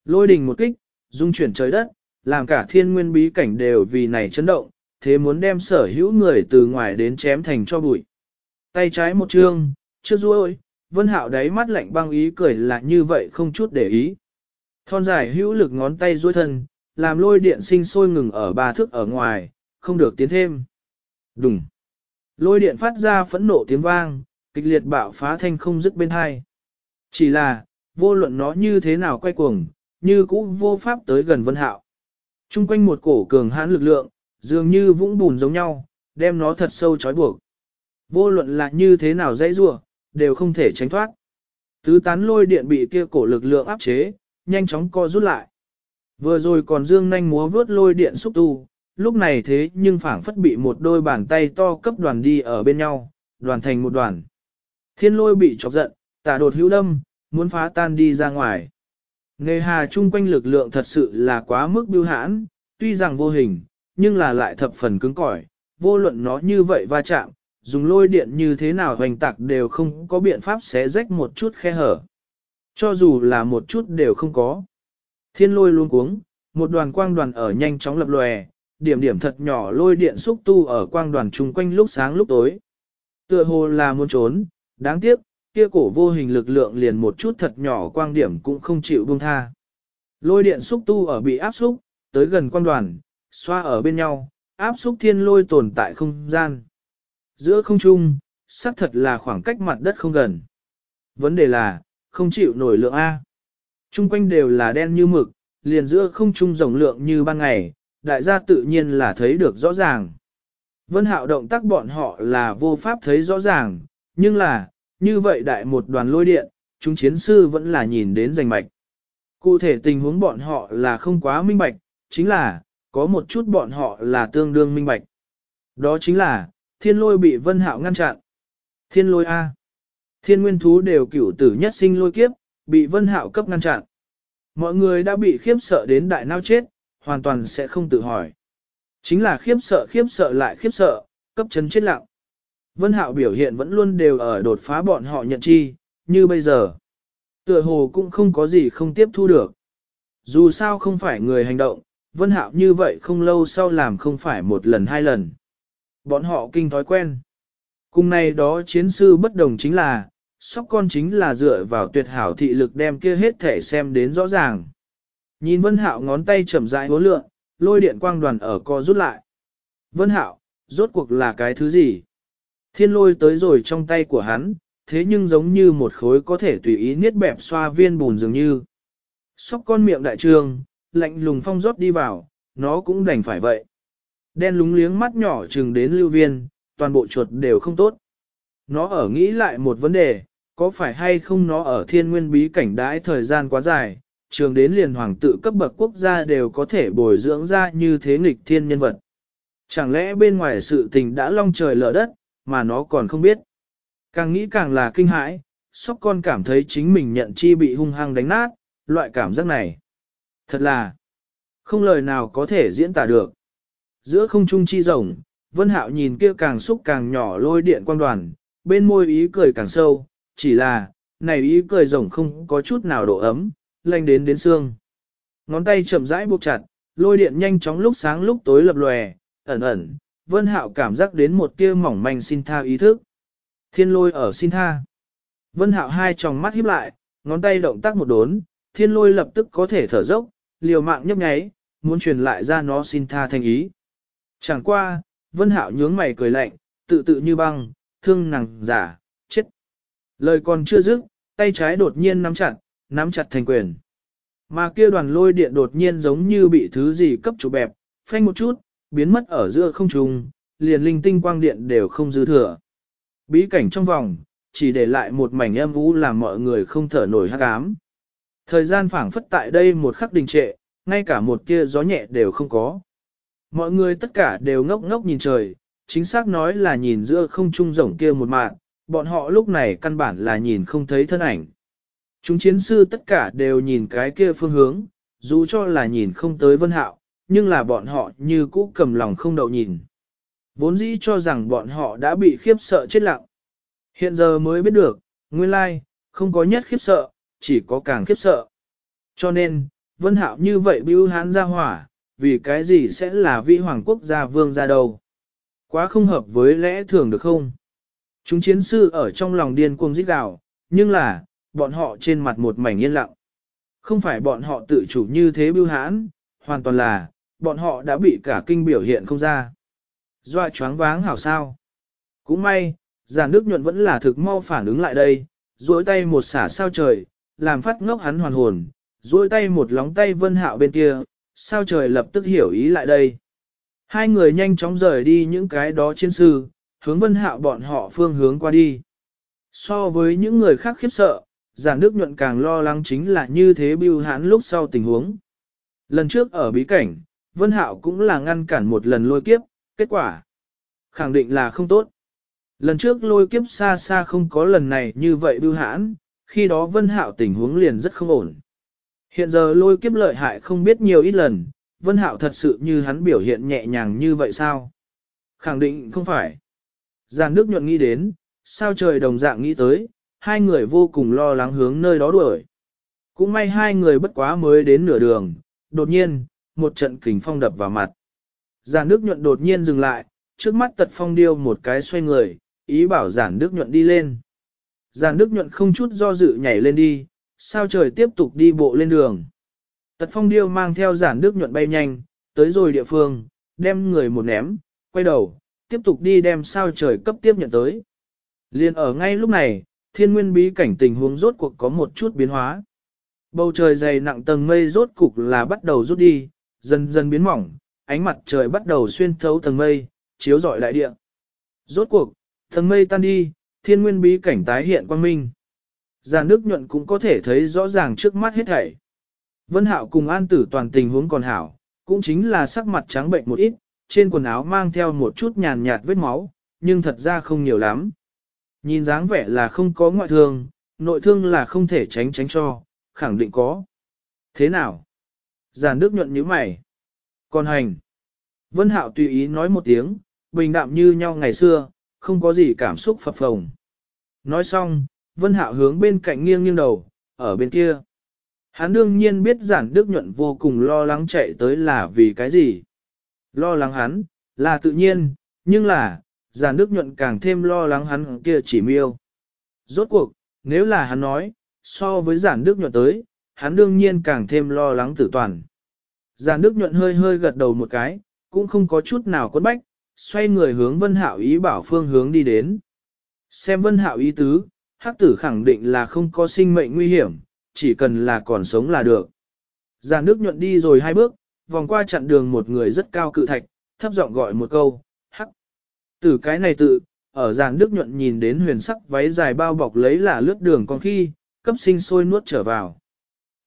Lôi đình một kích, dung chuyển trời đất, làm cả thiên nguyên bí cảnh đều vì này chấn động, thế muốn đem sở hữu người từ ngoài đến chém thành cho bụi. Tay trái một trương, chưa ruôi, vân hạo đáy mắt lạnh băng ý cười là như vậy không chút để ý. Thon dài hữu lực ngón tay duỗi thân, làm lôi điện sinh sôi ngừng ở ba thước ở ngoài, không được tiến thêm. Đùng. Lôi điện phát ra phẫn nộ tiếng vang, kịch liệt bạo phá thanh không dứt bên hai. Chỉ là, vô luận nó như thế nào quay cuồng, như cũ vô pháp tới gần vân hạo. Trung quanh một cổ cường hãn lực lượng, dường như vũng bùn giống nhau, đem nó thật sâu trói buộc. Vô luận là như thế nào dãy rua, đều không thể tránh thoát. Tứ tán lôi điện bị kia cổ lực lượng áp chế, nhanh chóng co rút lại. Vừa rồi còn dương nhanh múa vướt lôi điện xúc tu, lúc này thế nhưng phảng phất bị một đôi bàn tay to cấp đoàn đi ở bên nhau, đoàn thành một đoàn. Thiên lôi bị chọc giận, tả đột hữu đâm, muốn phá tan đi ra ngoài. Nề hà chung quanh lực lượng thật sự là quá mức biêu hãn, tuy rằng vô hình, nhưng là lại thập phần cứng cỏi, vô luận nó như vậy va chạm, dùng lôi điện như thế nào hoành tạc đều không có biện pháp xé rách một chút khe hở. Cho dù là một chút đều không có. Thiên lôi luôn cuống, một đoàn quang đoàn ở nhanh chóng lập lòe, điểm điểm thật nhỏ lôi điện xúc tu ở quang đoàn chung quanh lúc sáng lúc tối. Tựa hồ là muốn trốn, đáng tiếc, kia cổ vô hình lực lượng liền một chút thật nhỏ quang điểm cũng không chịu buông tha. Lôi điện xúc tu ở bị áp xúc, tới gần quang đoàn, xoa ở bên nhau, áp xúc thiên lôi tồn tại không gian. Giữa không trung, xác thật là khoảng cách mặt đất không gần. Vấn đề là, không chịu nổi lượng A. Trung quanh đều là đen như mực, liền giữa không trung rộng lượng như ban ngày, đại gia tự nhiên là thấy được rõ ràng. Vân hạo động tác bọn họ là vô pháp thấy rõ ràng, nhưng là, như vậy đại một đoàn lôi điện, chúng chiến sư vẫn là nhìn đến rành mạch. Cụ thể tình huống bọn họ là không quá minh bạch, chính là, có một chút bọn họ là tương đương minh bạch. Đó chính là, thiên lôi bị vân hạo ngăn chặn. Thiên lôi A. Thiên nguyên thú đều cửu tử nhất sinh lôi kiếp, bị vân hạo cấp ngăn chặn. Mọi người đã bị khiếp sợ đến đại nao chết, hoàn toàn sẽ không tự hỏi. Chính là khiếp sợ khiếp sợ lại khiếp sợ, cấp chấn chết lặng. Vân hạo biểu hiện vẫn luôn đều ở đột phá bọn họ nhận chi, như bây giờ. Tựa hồ cũng không có gì không tiếp thu được. Dù sao không phải người hành động, Vân Hạo như vậy không lâu sau làm không phải một lần hai lần. Bọn họ kinh thói quen. Cùng này đó chiến sư bất đồng chính là, sóc con chính là dựa vào tuyệt hảo thị lực đem kia hết thể xem đến rõ ràng. Nhìn Vân Hạo ngón tay chậm rãi hố lượng, lôi điện quang đoàn ở co rút lại. Vân Hạo, rốt cuộc là cái thứ gì? Thiên lôi tới rồi trong tay của hắn, thế nhưng giống như một khối có thể tùy ý niết bẹp xoa viên bùn dường như. Sóc con miệng đại trường, lạnh lùng phong rót đi vào, nó cũng đành phải vậy. Đen lúng liếng mắt nhỏ chừng đến lưu viên, toàn bộ chuột đều không tốt. Nó ở nghĩ lại một vấn đề, có phải hay không nó ở thiên nguyên bí cảnh đãi thời gian quá dài, trường đến liền hoàng tự cấp bậc quốc gia đều có thể bồi dưỡng ra như thế nghịch thiên nhân vật. Chẳng lẽ bên ngoài sự tình đã long trời lở đất, mà nó còn không biết. Càng nghĩ càng là kinh hãi, sóc con cảm thấy chính mình nhận chi bị hung hăng đánh nát, loại cảm giác này. Thật là, không lời nào có thể diễn tả được. Giữa không trung chi rồng, Vân Hạo nhìn kia càng xúc càng nhỏ lôi điện quang đoàn, bên môi ý cười càng sâu, chỉ là, này ý cười rồng không có chút nào độ ấm, lanh đến đến xương. Ngón tay chậm rãi buộc chặt, lôi điện nhanh chóng lúc sáng lúc tối lập lòe, ẩn ẩn, Vân Hạo cảm giác đến một tia mỏng manh xin tha ý thức. Thiên lôi ở xin tha. Vân Hạo hai tròng mắt híp lại, ngón tay động tác một đốn, thiên lôi lập tức có thể thở dốc, liều mạng nhấp nháy, muốn truyền lại ra nó xin tha thành ý. Chẳng qua, Vân Hạo nhướng mày cười lạnh, tự tự như băng, thương nàng giả. Lời còn chưa dứt, tay trái đột nhiên nắm chặt, nắm chặt thành quyền. Mà kia đoàn lôi điện đột nhiên giống như bị thứ gì cấp chủ bẹp, phanh một chút, biến mất ở giữa không trung, liền linh tinh quang điện đều không dư thừa. Bí cảnh trong vòng, chỉ để lại một mảnh âm u làm mọi người không thở nổi hắc ám. Thời gian phảng phất tại đây một khắc đình trệ, ngay cả một tia gió nhẹ đều không có. Mọi người tất cả đều ngốc ngốc nhìn trời, chính xác nói là nhìn giữa không trung rộng kia một mạng, bọn họ lúc này căn bản là nhìn không thấy thân ảnh. Chúng chiến sư tất cả đều nhìn cái kia phương hướng, dù cho là nhìn không tới vân hạo, nhưng là bọn họ như cũ cầm lòng không đậu nhìn. Vốn dĩ cho rằng bọn họ đã bị khiếp sợ chết lặng. Hiện giờ mới biết được, nguyên lai, không có nhất khiếp sợ, chỉ có càng khiếp sợ. Cho nên, vân hạo như vậy bưu hán ra hỏa, vì cái gì sẽ là vị hoàng quốc gia vương ra đâu. Quá không hợp với lẽ thường được không? Chúng chiến sư ở trong lòng điên cuồng rít gào, nhưng là, bọn họ trên mặt một mảnh yên lặng. Không phải bọn họ tự chủ như thế bưu hãn, hoàn toàn là, bọn họ đã bị cả kinh biểu hiện không ra. Doa choáng váng hảo sao. Cũng may, giả nước nhuận vẫn là thực mau phản ứng lại đây, duỗi tay một xả sao trời, làm phát ngốc hắn hoàn hồn, duỗi tay một lóng tay vân hạo bên kia, sao trời lập tức hiểu ý lại đây. Hai người nhanh chóng rời đi những cái đó chiến sư, hướng vân hạo bọn họ phương hướng qua đi. So với những người khác khiếp sợ, giản đức nhuận càng lo lắng chính là như thế bưu hãn lúc sau tình huống. Lần trước ở bí cảnh, vân hạo cũng là ngăn cản một lần lôi kiếp, kết quả khẳng định là không tốt. Lần trước lôi kiếp xa xa không có lần này như vậy bưu hãn, khi đó vân hạo tình huống liền rất không ổn. Hiện giờ lôi kiếp lợi hại không biết nhiều ít lần, Vân Hạo thật sự như hắn biểu hiện nhẹ nhàng như vậy sao? Khẳng định không phải. Giàn nước nhuận nghĩ đến, sao trời đồng dạng nghĩ tới, hai người vô cùng lo lắng hướng nơi đó đuổi. Cũng may hai người bất quá mới đến nửa đường, đột nhiên, một trận kình phong đập vào mặt. Giản Đức Nhuận đột nhiên dừng lại, trước mắt tật phong điêu một cái xoay người, ý bảo Giản Đức Nhuận đi lên. Giản Đức Nhuận không chút do dự nhảy lên đi, sao trời tiếp tục đi bộ lên đường. Tật phong điêu mang theo Giản Đức Nhuận bay nhanh, tới rồi địa phương, đem người một ném, quay đầu, tiếp tục đi đem sao trời cấp tiếp nhận tới. Liên ở ngay lúc này, thiên nguyên bí cảnh tình huống rốt cuộc có một chút biến hóa. Bầu trời dày nặng tầng mây rốt cục là bắt đầu rút đi, dần dần biến mỏng, ánh mặt trời bắt đầu xuyên thấu tầng mây, chiếu rọi đại địa. Rốt cuộc, tầng mây tan đi, thiên nguyên bí cảnh tái hiện quang minh. Già nước nhuận cũng có thể thấy rõ ràng trước mắt hết thảy. Vân Hạo cùng an tử toàn tình huống còn hảo, cũng chính là sắc mặt trắng bệnh một ít, trên quần áo mang theo một chút nhàn nhạt vết máu, nhưng thật ra không nhiều lắm. Nhìn dáng vẻ là không có ngoại thương, nội thương là không thể tránh tránh cho, khẳng định có. Thế nào? Giàn nước nhuận như mày. Còn hành. Vân Hạo tùy ý nói một tiếng, bình đạm như nhau ngày xưa, không có gì cảm xúc phập phồng. Nói xong, Vân Hạo hướng bên cạnh nghiêng nghiêng đầu, ở bên kia. Hắn đương nhiên biết giản đức nhuận vô cùng lo lắng chạy tới là vì cái gì. Lo lắng hắn, là tự nhiên, nhưng là, giàn đức nhuận càng thêm lo lắng hắn kia chỉ miêu. Rốt cuộc, nếu là hắn nói, so với giản đức nhuận tới, hắn đương nhiên càng thêm lo lắng tử toàn. Giản đức nhuận hơi hơi gật đầu một cái, cũng không có chút nào quấn bách, xoay người hướng vân hạo ý bảo phương hướng đi đến. Xem vân hạo ý tứ, hắc tử khẳng định là không có sinh mệnh nguy hiểm, chỉ cần là còn sống là được. Giản đức nhuận đi rồi hai bước, vòng qua chặn đường một người rất cao cự thạch, thấp giọng gọi một câu, hắc. Từ cái này tự, ở giàn đức nhuận nhìn đến huyền sắc váy dài bao bọc lấy là lướt đường còn khi, cấp sinh sôi nuốt trở vào.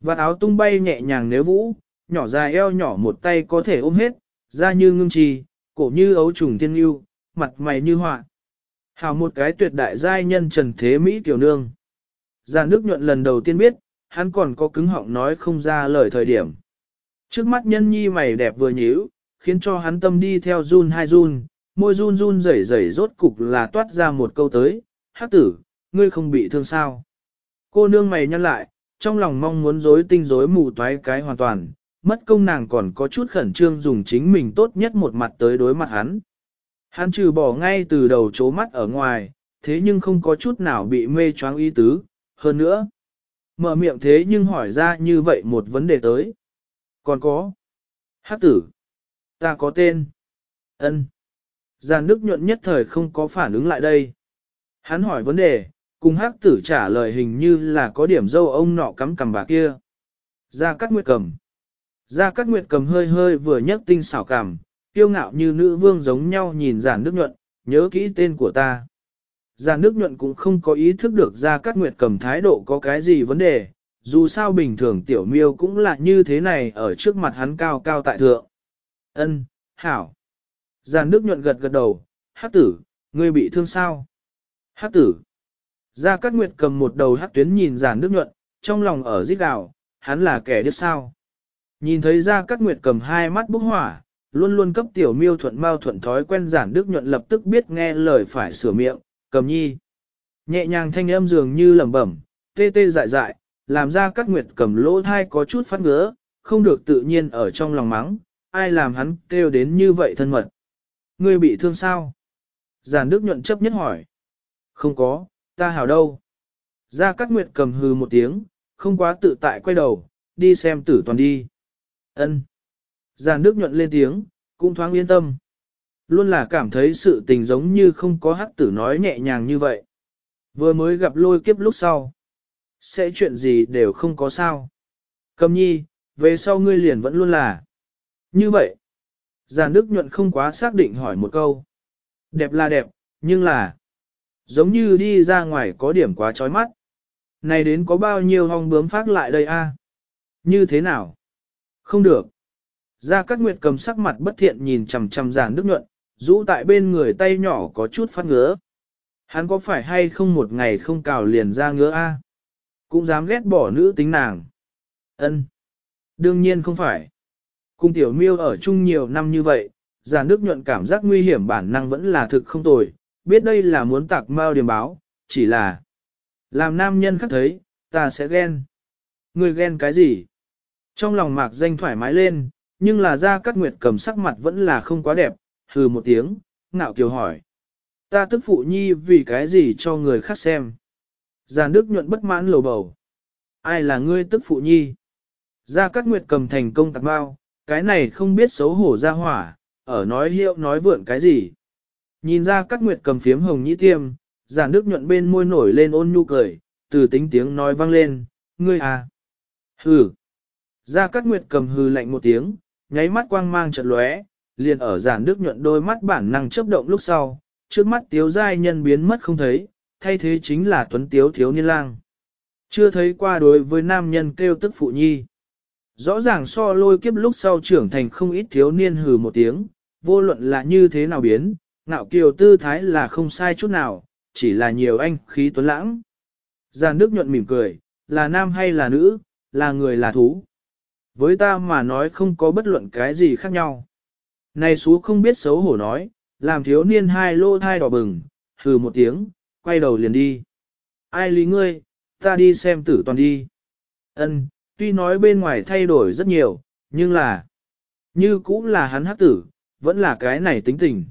Vạt áo tung bay nhẹ nhàng nếu vũ, nhỏ dài eo nhỏ một tay có thể ôm hết, da như ngưng trì, cổ như ấu trùng tiên yêu, mặt mày như họa. Hào một cái tuyệt đại giai nhân trần thế Mỹ tiểu nương. Giàn đức nhuận lần đầu tiên biết, hắn còn có cứng họng nói không ra lời thời điểm. Trước mắt nhân nhi mày đẹp vừa nhíu, khiến cho hắn tâm đi theo run hai run, môi run run rẩy rẩy rốt cục là toát ra một câu tới, hát tử, ngươi không bị thương sao. Cô nương mày nhăn lại, trong lòng mong muốn dối tinh dối mù toái cái hoàn toàn, mất công nàng còn có chút khẩn trương dùng chính mình tốt nhất một mặt tới đối mặt hắn. Hắn trừ bỏ ngay từ đầu chố mắt ở ngoài, thế nhưng không có chút nào bị mê choáng ý tứ, hơn nữa. Mở miệng thế nhưng hỏi ra như vậy một vấn đề tới. Còn có. Hát tử. Ta có tên. ân Giàn Đức nhuận nhất thời không có phản ứng lại đây. Hắn hỏi vấn đề, cùng hắc tử trả lời hình như là có điểm dâu ông nọ cắm cầm bà kia. Gia Cát Nguyệt cầm. Gia Cát Nguyệt cầm hơi hơi vừa nhấc tinh xảo cảm, kiêu ngạo như nữ vương giống nhau nhìn giản Đức nhuận, nhớ kỹ tên của ta. Giản Đức nhuận cũng không có ý thức được Gia Cát Nguyệt cầm thái độ có cái gì vấn đề, dù sao bình thường tiểu miêu cũng là như thế này ở trước mặt hắn cao cao tại thượng. Ân, hảo. Giàn Đức nhuận gật gật đầu, hát tử, ngươi bị thương sao? Hát tử. Gia Cát Nguyệt cầm một đầu hát tuyến nhìn Giàn Đức nhuận, trong lòng ở giết gào, hắn là kẻ điếc sao? Nhìn thấy Gia Cát Nguyệt cầm hai mắt bốc hỏa, luôn luôn cấp tiểu miêu thuận mau thuận thói quen Giản Đức nhuận lập tức biết nghe lời phải sửa miệng, cầm nhi. Nhẹ nhàng thanh âm dường như lẩm bẩm, tê tê dại dại, làm ra Cát Nguyệt cầm lỗ thai có chút phát ngứa, không được tự nhiên ở trong lòng mắng, ai làm hắn kêu đến như vậy thân mật. Ngươi bị thương sao? Giản Đức nhuận chấp nhất hỏi. Không có, ta hảo đâu. Gia Cát Nguyệt cầm hừ một tiếng, không quá tự tại quay đầu, đi xem tử toàn đi. Ân. Giản Đức nhuận lên tiếng, cũng thoáng yên tâm. Luôn là cảm thấy sự tình giống như không có hắc tử nói nhẹ nhàng như vậy. Vừa mới gặp lôi kiếp lúc sau. Sẽ chuyện gì đều không có sao. Cầm nhi, về sau ngươi liền vẫn luôn là. Như vậy. Giàn Đức nhuận không quá xác định hỏi một câu. Đẹp là đẹp, nhưng là... Giống như đi ra ngoài có điểm quá chói mắt. Này đến có bao nhiêu hong bướm phát lại đây a? Như thế nào? Không được. Gia Cát Nguyệt cầm sắc mặt bất thiện nhìn chằm chằm Giản Đức nhuận, rũ tại bên người tay nhỏ có chút phát ngứa. Hắn có phải hay không một ngày không cào liền ra ngứa a? Cũng dám ghét bỏ nữ tính nàng. Ân, Đương nhiên không phải. Cung tiểu miêu ở chung nhiều năm như vậy, giàn nước nhuận cảm giác nguy hiểm bản năng vẫn là thực không tồi, biết đây là muốn tạc mau điểm báo, chỉ là làm nam nhân khác thấy, ta sẽ ghen. Người ghen cái gì? Trong lòng mạc danh thoải mái lên, nhưng là ra cắt nguyệt cầm sắc mặt vẫn là không quá đẹp, hừ một tiếng, ngạo kiều hỏi. Ta tức phụ nhi vì cái gì cho người khác xem. Giàn Đức nhuận bất mãn lầu bầu. Ai là ngươi tức phụ nhi? Gia Cát Nguyệt cầm thành công tạc bao, cái này không biết xấu hổ ra hỏa, ở nói hiệu nói vượn cái gì. Nhìn ra Cát Nguyệt cầm phiếm hồng nhĩ tiêm, giản đức nhuận bên môi nổi lên ôn nhu cười, từ tính tiếng nói vang lên, ngươi à. Hừ. Gia Cát Nguyệt cầm hừ lạnh một tiếng, nháy mắt quang mang chợt lóe, liền ở giản đức nhuận đôi mắt bản năng chớp động lúc sau, trước mắt tiếu giai nhân biến mất không thấy, thay thế chính là tuấn tiếu thiếu niên lang. Chưa thấy qua đối với nam nhân kêu tức phụ nhi. Rõ ràng so lôi kiếp lúc sau trưởng thành không ít thiếu niên hừ một tiếng, vô luận là như thế nào biến, ngạo kiều tư thái là không sai chút nào, chỉ là nhiều anh khí tuấn lãng. Giàn Đức nhuận mỉm cười, là nam hay là nữ, là người là thú. Với ta mà nói không có bất luận cái gì khác nhau. Này xú không biết xấu hổ nói, làm thiếu niên hai lô thai đỏ bừng, hừ một tiếng, quay đầu liền đi. Ai lý ngươi, ta đi xem tử toàn đi. Ân, tuy nói bên ngoài thay đổi rất nhiều, nhưng là, như cũng là hắn hắc tử, vẫn là cái này tính tình.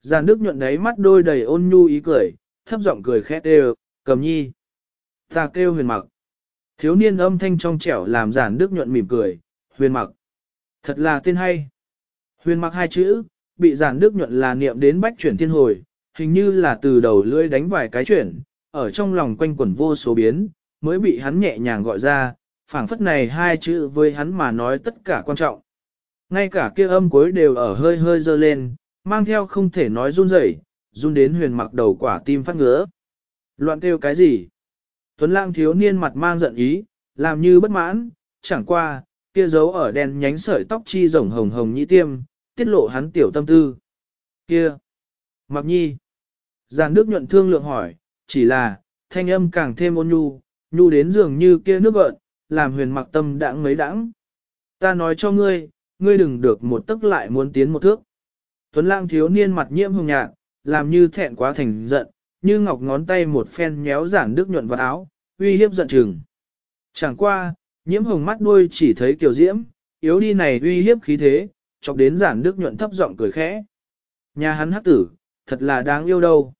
Giàn Đức nhuận đáy mắt đôi đầy ôn nhu ý cười, thấp giọng cười khẽ đều, cầm nhi. Ta kêu huyền mặc. Thiếu niên âm thanh trong trẻo làm giản Đức nhuận mỉm cười, huyền mặc. Thật là tên hay. Huyền mặc hai chữ, bị giản Đức nhuận là niệm đến bách chuyển thiên hồi, hình như là từ đầu lưỡi đánh vài cái chuyển, ở trong lòng quanh quẩn vô số biến, mới bị hắn nhẹ nhàng gọi ra, phảng phất này hai chữ với hắn mà nói tất cả quan trọng. Ngay cả kia âm cuối đều ở hơi hơi dơ lên, mang theo không thể nói run rẩy, run đến huyền mặc đầu quả tim phát ngứa. Loạn kêu cái gì? Tuấn lang thiếu niên mặt mang giận ý, làm như bất mãn, chẳng qua, kia dấu ở đèn nhánh sợi tóc chi rồng hồng hồng nhĩ tiêm, tiết lộ hắn tiểu tâm tư. Kia! Mặc nhi! Giàn nước nhuận thương lượng hỏi, chỉ là, thanh âm càng thêm ôn nhu, nhu đến dường như kia nước gợn, làm huyền mặc tâm đãng mấy đãng. Ta nói cho ngươi, ngươi đừng được một tức lại muốn tiến một thước. Tuấn lang thiếu niên mặt nhiễm hồng nhạt, làm như thẹn quá thành giận, như ngọc ngón tay một phen nhéo giản đức nhuận vào áo, uy hiếp giận chừng. Chẳng qua, nhiễm hồng mắt đuôi chỉ thấy kiều diễm, yếu đi này uy hiếp khí thế, chọc đến giản đức nhuận thấp giọng cười khẽ. Nhà hắn hắc tử, thật là đáng yêu đâu.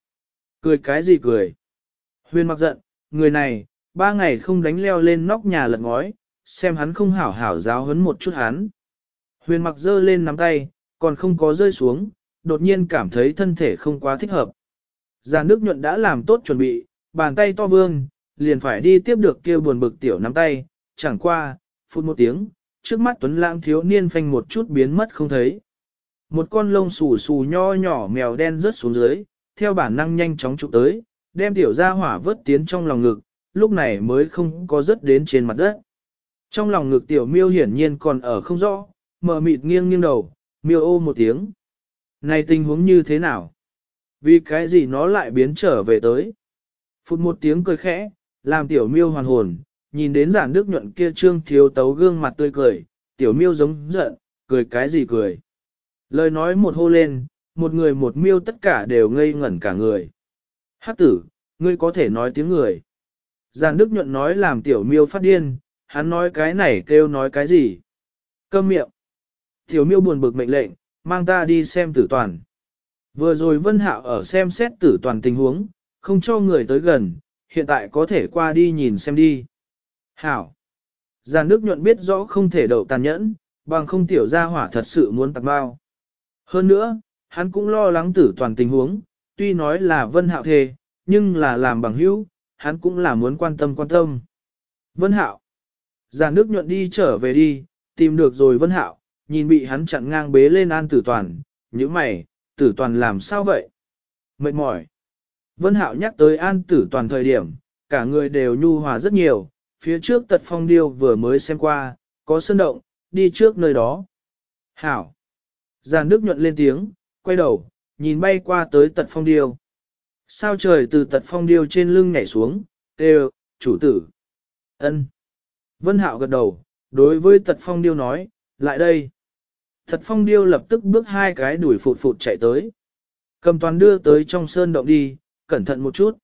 Cười cái gì cười? Huyền mặc giận, người này, ba ngày không đánh leo lên nóc nhà lật ngói, xem hắn không hảo hảo giáo hấn một chút hắn. Huyền mặc giơ lên nắm tay, còn không có rơi xuống, đột nhiên cảm thấy thân thể không quá thích hợp. Giàn nước nhuận đã làm tốt chuẩn bị, bàn tay to vương, liền phải đi tiếp được kia buồn bực tiểu nắm tay, chẳng qua, phút một tiếng, trước mắt tuấn lãng thiếu niên phanh một chút biến mất không thấy. Một con lông xù xù nho nhỏ mèo đen rớt xuống dưới, theo bản năng nhanh chóng chụp tới, đem tiểu gia hỏa vớt tiến trong lòng ngực, lúc này mới không có rớt đến trên mặt đất. Trong lòng ngực tiểu miêu hiển nhiên còn ở không rõ, mở mịt nghiêng nghiêng đầu, miêu ô một tiếng. Này tình huống như thế nào? Vì cái gì nó lại biến trở về tới? Phút một tiếng cười khẽ, làm tiểu miêu hoàn hồn, nhìn đến giản đức nhuận kia trương thiếu tấu gương mặt tươi cười, tiểu miêu giống giận, cười cái gì cười. Lời nói một hô lên, một người một miêu tất cả đều ngây ngẩn cả người. Hát tử, ngươi có thể nói tiếng người. Giàn Đức Nhuận nói làm tiểu miêu phát điên, hắn nói cái này kêu nói cái gì. Câm miệng. Tiểu miêu buồn bực mệnh lệnh, mang ta đi xem tử toàn. Vừa rồi Vân Hạo ở xem xét tử toàn tình huống, không cho người tới gần, hiện tại có thể qua đi nhìn xem đi. Hảo. Giàn Đức Nhuận biết rõ không thể đậu tàn nhẫn, bằng không tiểu gia hỏa thật sự muốn tạc bao. Hơn nữa, hắn cũng lo lắng tử toàn tình huống, tuy nói là Vân Hạo thề, nhưng là làm bằng hữu, hắn cũng là muốn quan tâm quan tâm. Vân Hạo. Già nước nhuận đi trở về đi, tìm được rồi Vân Hạo, nhìn bị hắn chặn ngang bế lên an tử toàn, những mày, tử toàn làm sao vậy? Mệt mỏi. Vân Hạo nhắc tới an tử toàn thời điểm, cả người đều nhu hòa rất nhiều, phía trước tật phong điêu vừa mới xem qua, có sơn động, đi trước nơi đó. Hảo. Giàn Đức nhuận lên tiếng, quay đầu, nhìn bay qua tới tật phong điêu. Sao trời từ tật phong điêu trên lưng nhảy xuống, đều, chủ tử. ân. Vân Hạo gật đầu, đối với tật phong điêu nói, lại đây. Tật phong điêu lập tức bước hai cái đuổi phụt phụt chạy tới. Cầm toàn đưa tới trong sơn động đi, cẩn thận một chút.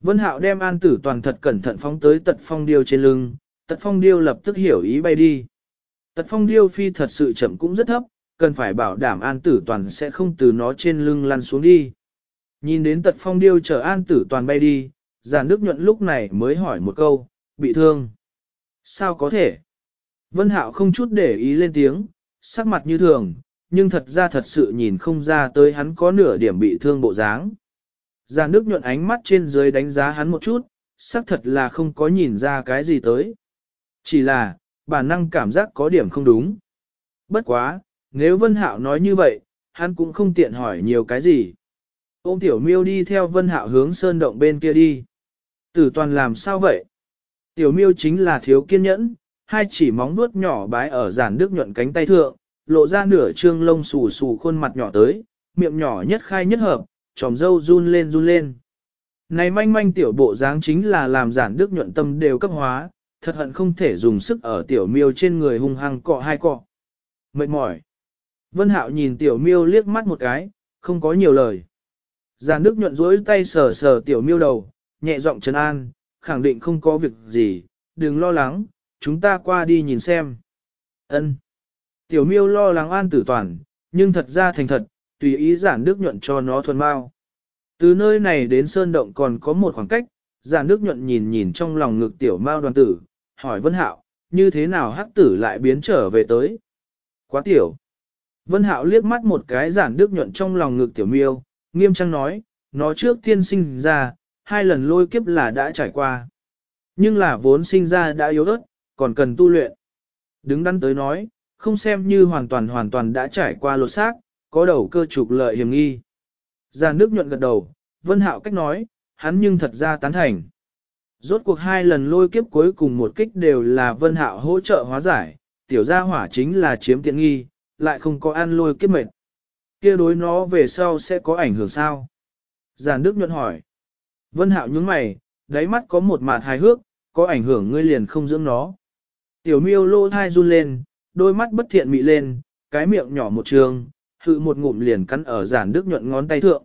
Vân Hạo đem an tử toàn thật cẩn thận phóng tới tật phong điêu trên lưng, tật phong điêu lập tức hiểu ý bay đi. Tật phong điêu phi thật sự chậm cũng rất thấp, cần phải bảo đảm an tử toàn sẽ không từ nó trên lưng lăn xuống đi. Nhìn đến tật phong điêu chở an tử toàn bay đi, giản đức nhuận lúc này mới hỏi một câu, bị thương. Sao có thể? Vân Hạo không chút để ý lên tiếng, sắc mặt như thường, nhưng thật ra thật sự nhìn không ra tới hắn có nửa điểm bị thương bộ dáng. Giàn Đức nhuận ánh mắt trên dưới đánh giá hắn một chút, xác thật là không có nhìn ra cái gì tới. Chỉ là, bản năng cảm giác có điểm không đúng. Bất quá, nếu Vân Hạo nói như vậy, hắn cũng không tiện hỏi nhiều cái gì. Ôm tiểu miêu đi theo Vân Hạo hướng sơn động bên kia đi. Tử toàn làm sao vậy? Tiểu miêu chính là thiếu kiên nhẫn, hai chỉ móng vuốt nhỏ bái ở giản đức nhuận cánh tay thượng, lộ ra nửa trương lông xù xù khuôn mặt nhỏ tới, miệng nhỏ nhất khai nhất hợp, tròm dâu run lên run lên. Này manh manh tiểu bộ dáng chính là làm giản đức nhuận tâm đều cấp hóa, thật hận không thể dùng sức ở tiểu miêu trên người hung hăng cọ hai cọ. Mệt mỏi. Vân Hạo nhìn tiểu miêu liếc mắt một cái, không có nhiều lời. Giản đức nhuận duỗi tay sờ sờ tiểu miêu đầu, nhẹ giọng trấn an, khẳng định không có việc gì, đừng lo lắng, chúng ta qua đi nhìn xem. Ân. Tiểu miêu lo lắng an tử toàn, nhưng thật ra thành thật, tùy ý giản đức nhuận cho nó thuần bao. Từ nơi này đến sơn động còn có một khoảng cách, giản đức nhuận nhìn nhìn trong lòng ngực tiểu mao đoàn tử, hỏi Vân Hạo, như thế nào hắc tử lại biến trở về tới? Quá tiểu. Vân Hạo liếc mắt một cái giản đức nhuận trong lòng ngực tiểu miêu, nghiêm trang nói, nó trước tiên sinh ra, hai lần lôi kiếp là đã trải qua. Nhưng là vốn sinh ra đã yếu ớt, còn cần tu luyện. Đứng đắn tới nói, không xem như hoàn toàn hoàn toàn đã trải qua lột xác, có đầu cơ trục lợi hiểm nghi. Giàn Đức nhuận gật đầu, Vân Hạo cách nói, hắn nhưng thật ra tán thành. Rốt cuộc hai lần lôi kiếp cuối cùng một kích đều là Vân Hạo hỗ trợ hóa giải, tiểu gia hỏa chính là chiếm tiện nghi, lại không có ăn lôi kiếp mệt. kia đối nó về sau sẽ có ảnh hưởng sao? Giàn Đức nhuận hỏi. Vân Hạo nhướng mày, đáy mắt có một mạt hài hước, có ảnh hưởng ngươi liền không dưỡng nó. Tiểu miêu lô thai run lên, đôi mắt bất thiện mị lên, cái miệng nhỏ một trường, hự một ngụm liền cắn ở giản đức nhuận ngón tay thượng.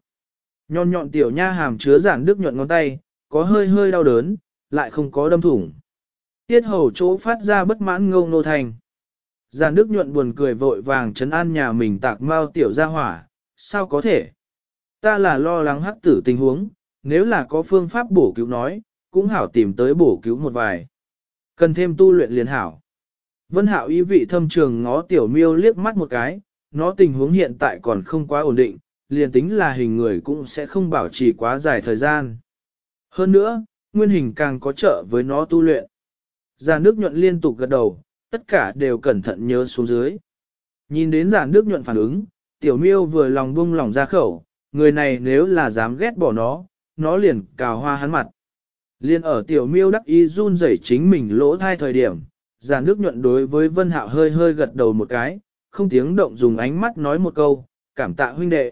Nhọn nhọn tiểu nha hàm chứa giản đức nhuận ngón tay, có hơi hơi đau đớn, lại không có đâm thủng. Tiết hầu chỗ phát ra bất mãn ngâu nô thành. Giàn đức nhuận buồn cười vội vàng chấn an nhà mình tạc mau tiểu ra hỏa, sao có thể? Ta là lo lắng hắc tử tình huống, nếu là có phương pháp bổ cứu nói, cũng hảo tìm tới bổ cứu một vài. Cần thêm tu luyện liền hảo. Vân hạo ý vị thâm trường ngó tiểu miêu liếc mắt một cái, nó tình huống hiện tại còn không quá ổn định, liền tính là hình người cũng sẽ không bảo trì quá dài thời gian. Hơn nữa, nguyên hình càng có trợ với nó tu luyện. Già nước nhuận liên tục gật đầu, tất cả đều cẩn thận nhớ xuống dưới. Nhìn đến giản nước nhuận phản ứng, tiểu miêu vừa lòng buông lòng ra khẩu, người này nếu là dám ghét bỏ nó, nó liền cào hoa hắn mặt. Liên ở tiểu miêu đắc ý run rẩy chính mình lỗ thai thời điểm, giản nước nhuận đối với Vân Hạo hơi hơi gật đầu một cái, không tiếng động dùng ánh mắt nói một câu, cảm tạ huynh đệ.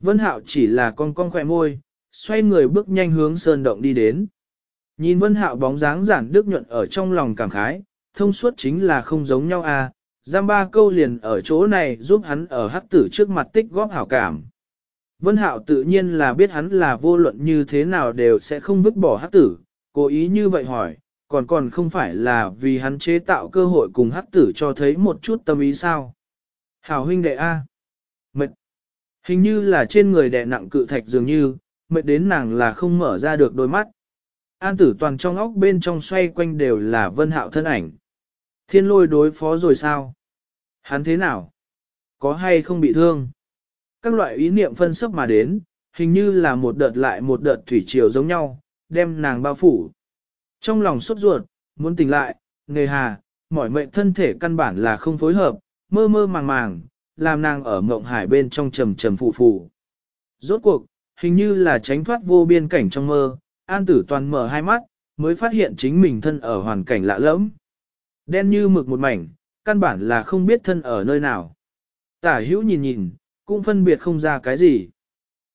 Vân Hạo chỉ là con con khỏe môi, xoay người bước nhanh hướng sơn động đi đến. Nhìn Vân Hạo bóng dáng giản đức nhuận ở trong lòng cảm khái, thông suốt chính là không giống nhau à, giam ba câu liền ở chỗ này giúp hắn ở hắc tử trước mặt tích góp hảo cảm. Vân Hạo tự nhiên là biết hắn là vô luận như thế nào đều sẽ không vứt bỏ hắc tử, cố ý như vậy hỏi, còn còn không phải là vì hắn chế tạo cơ hội cùng hắc tử cho thấy một chút tâm ý sao. Hảo huynh đệ A. Mệt. Hình như là trên người đè nặng cự thạch dường như, mệt đến nàng là không mở ra được đôi mắt. An tử toàn trong óc bên trong xoay quanh đều là vân hạo thân ảnh. Thiên lôi đối phó rồi sao? Hắn thế nào? Có hay không bị thương? Các loại ý niệm phân sấp mà đến, hình như là một đợt lại một đợt thủy triều giống nhau, đem nàng bao phủ. Trong lòng sốt ruột, muốn tỉnh lại, nề hà, mỏi mệnh thân thể căn bản là không phối hợp, mơ mơ màng màng, làm nàng ở mộng hải bên trong trầm trầm phụ phụ. Rốt cuộc, hình như là tránh thoát vô biên cảnh trong mơ, an tử toàn mở hai mắt, mới phát hiện chính mình thân ở hoàn cảnh lạ lẫm. Đen như mực một mảnh, căn bản là không biết thân ở nơi nào. Tả hữu nhìn nhìn, cũng phân biệt không ra cái gì.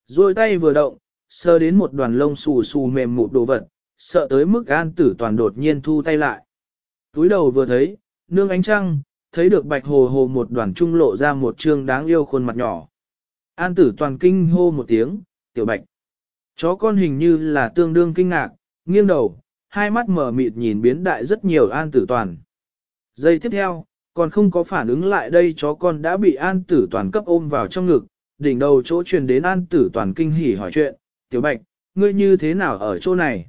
Rồi tay vừa động, sơ đến một đoàn lông xù xù mềm mụt đồ vật, sợ tới mức an tử toàn đột nhiên thu tay lại. Túi đầu vừa thấy, nương ánh trăng, thấy được bạch hồ hồ một đoàn trung lộ ra một trương đáng yêu khuôn mặt nhỏ. An tử toàn kinh hô một tiếng, tiểu bạch. Chó con hình như là tương đương kinh ngạc, nghiêng đầu, hai mắt mở mịt nhìn biến đại rất nhiều an tử toàn. Giây tiếp theo, còn không có phản ứng lại đây chó con đã bị an tử toàn cấp ôm vào trong ngực, đỉnh đầu chỗ truyền đến an tử toàn kinh hỉ hỏi chuyện, tiểu bạch, ngươi như thế nào ở chỗ này?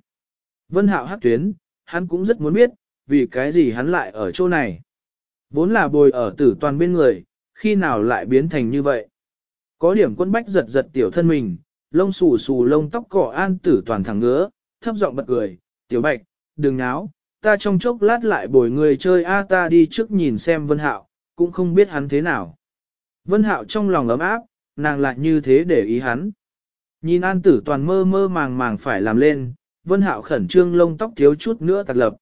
Vân hạo hắc tuyến, hắn cũng rất muốn biết, vì cái gì hắn lại ở chỗ này? Vốn là bồi ở tử toàn bên người, khi nào lại biến thành như vậy? Có điểm quân bách giật giật tiểu thân mình, lông xù xù lông tóc cỏ an tử toàn thẳng ngứa, thấp giọng bật cười, tiểu bạch, đừng náo, ta trong chốc lát lại bồi người chơi a ta đi trước nhìn xem vân hạo, cũng không biết hắn thế nào. Vân hạo trong lòng ấm áp, nàng lại như thế để ý hắn. Nhìn an tử toàn mơ mơ màng màng phải làm lên, vân hạo khẩn trương lông tóc thiếu chút nữa tạc lập.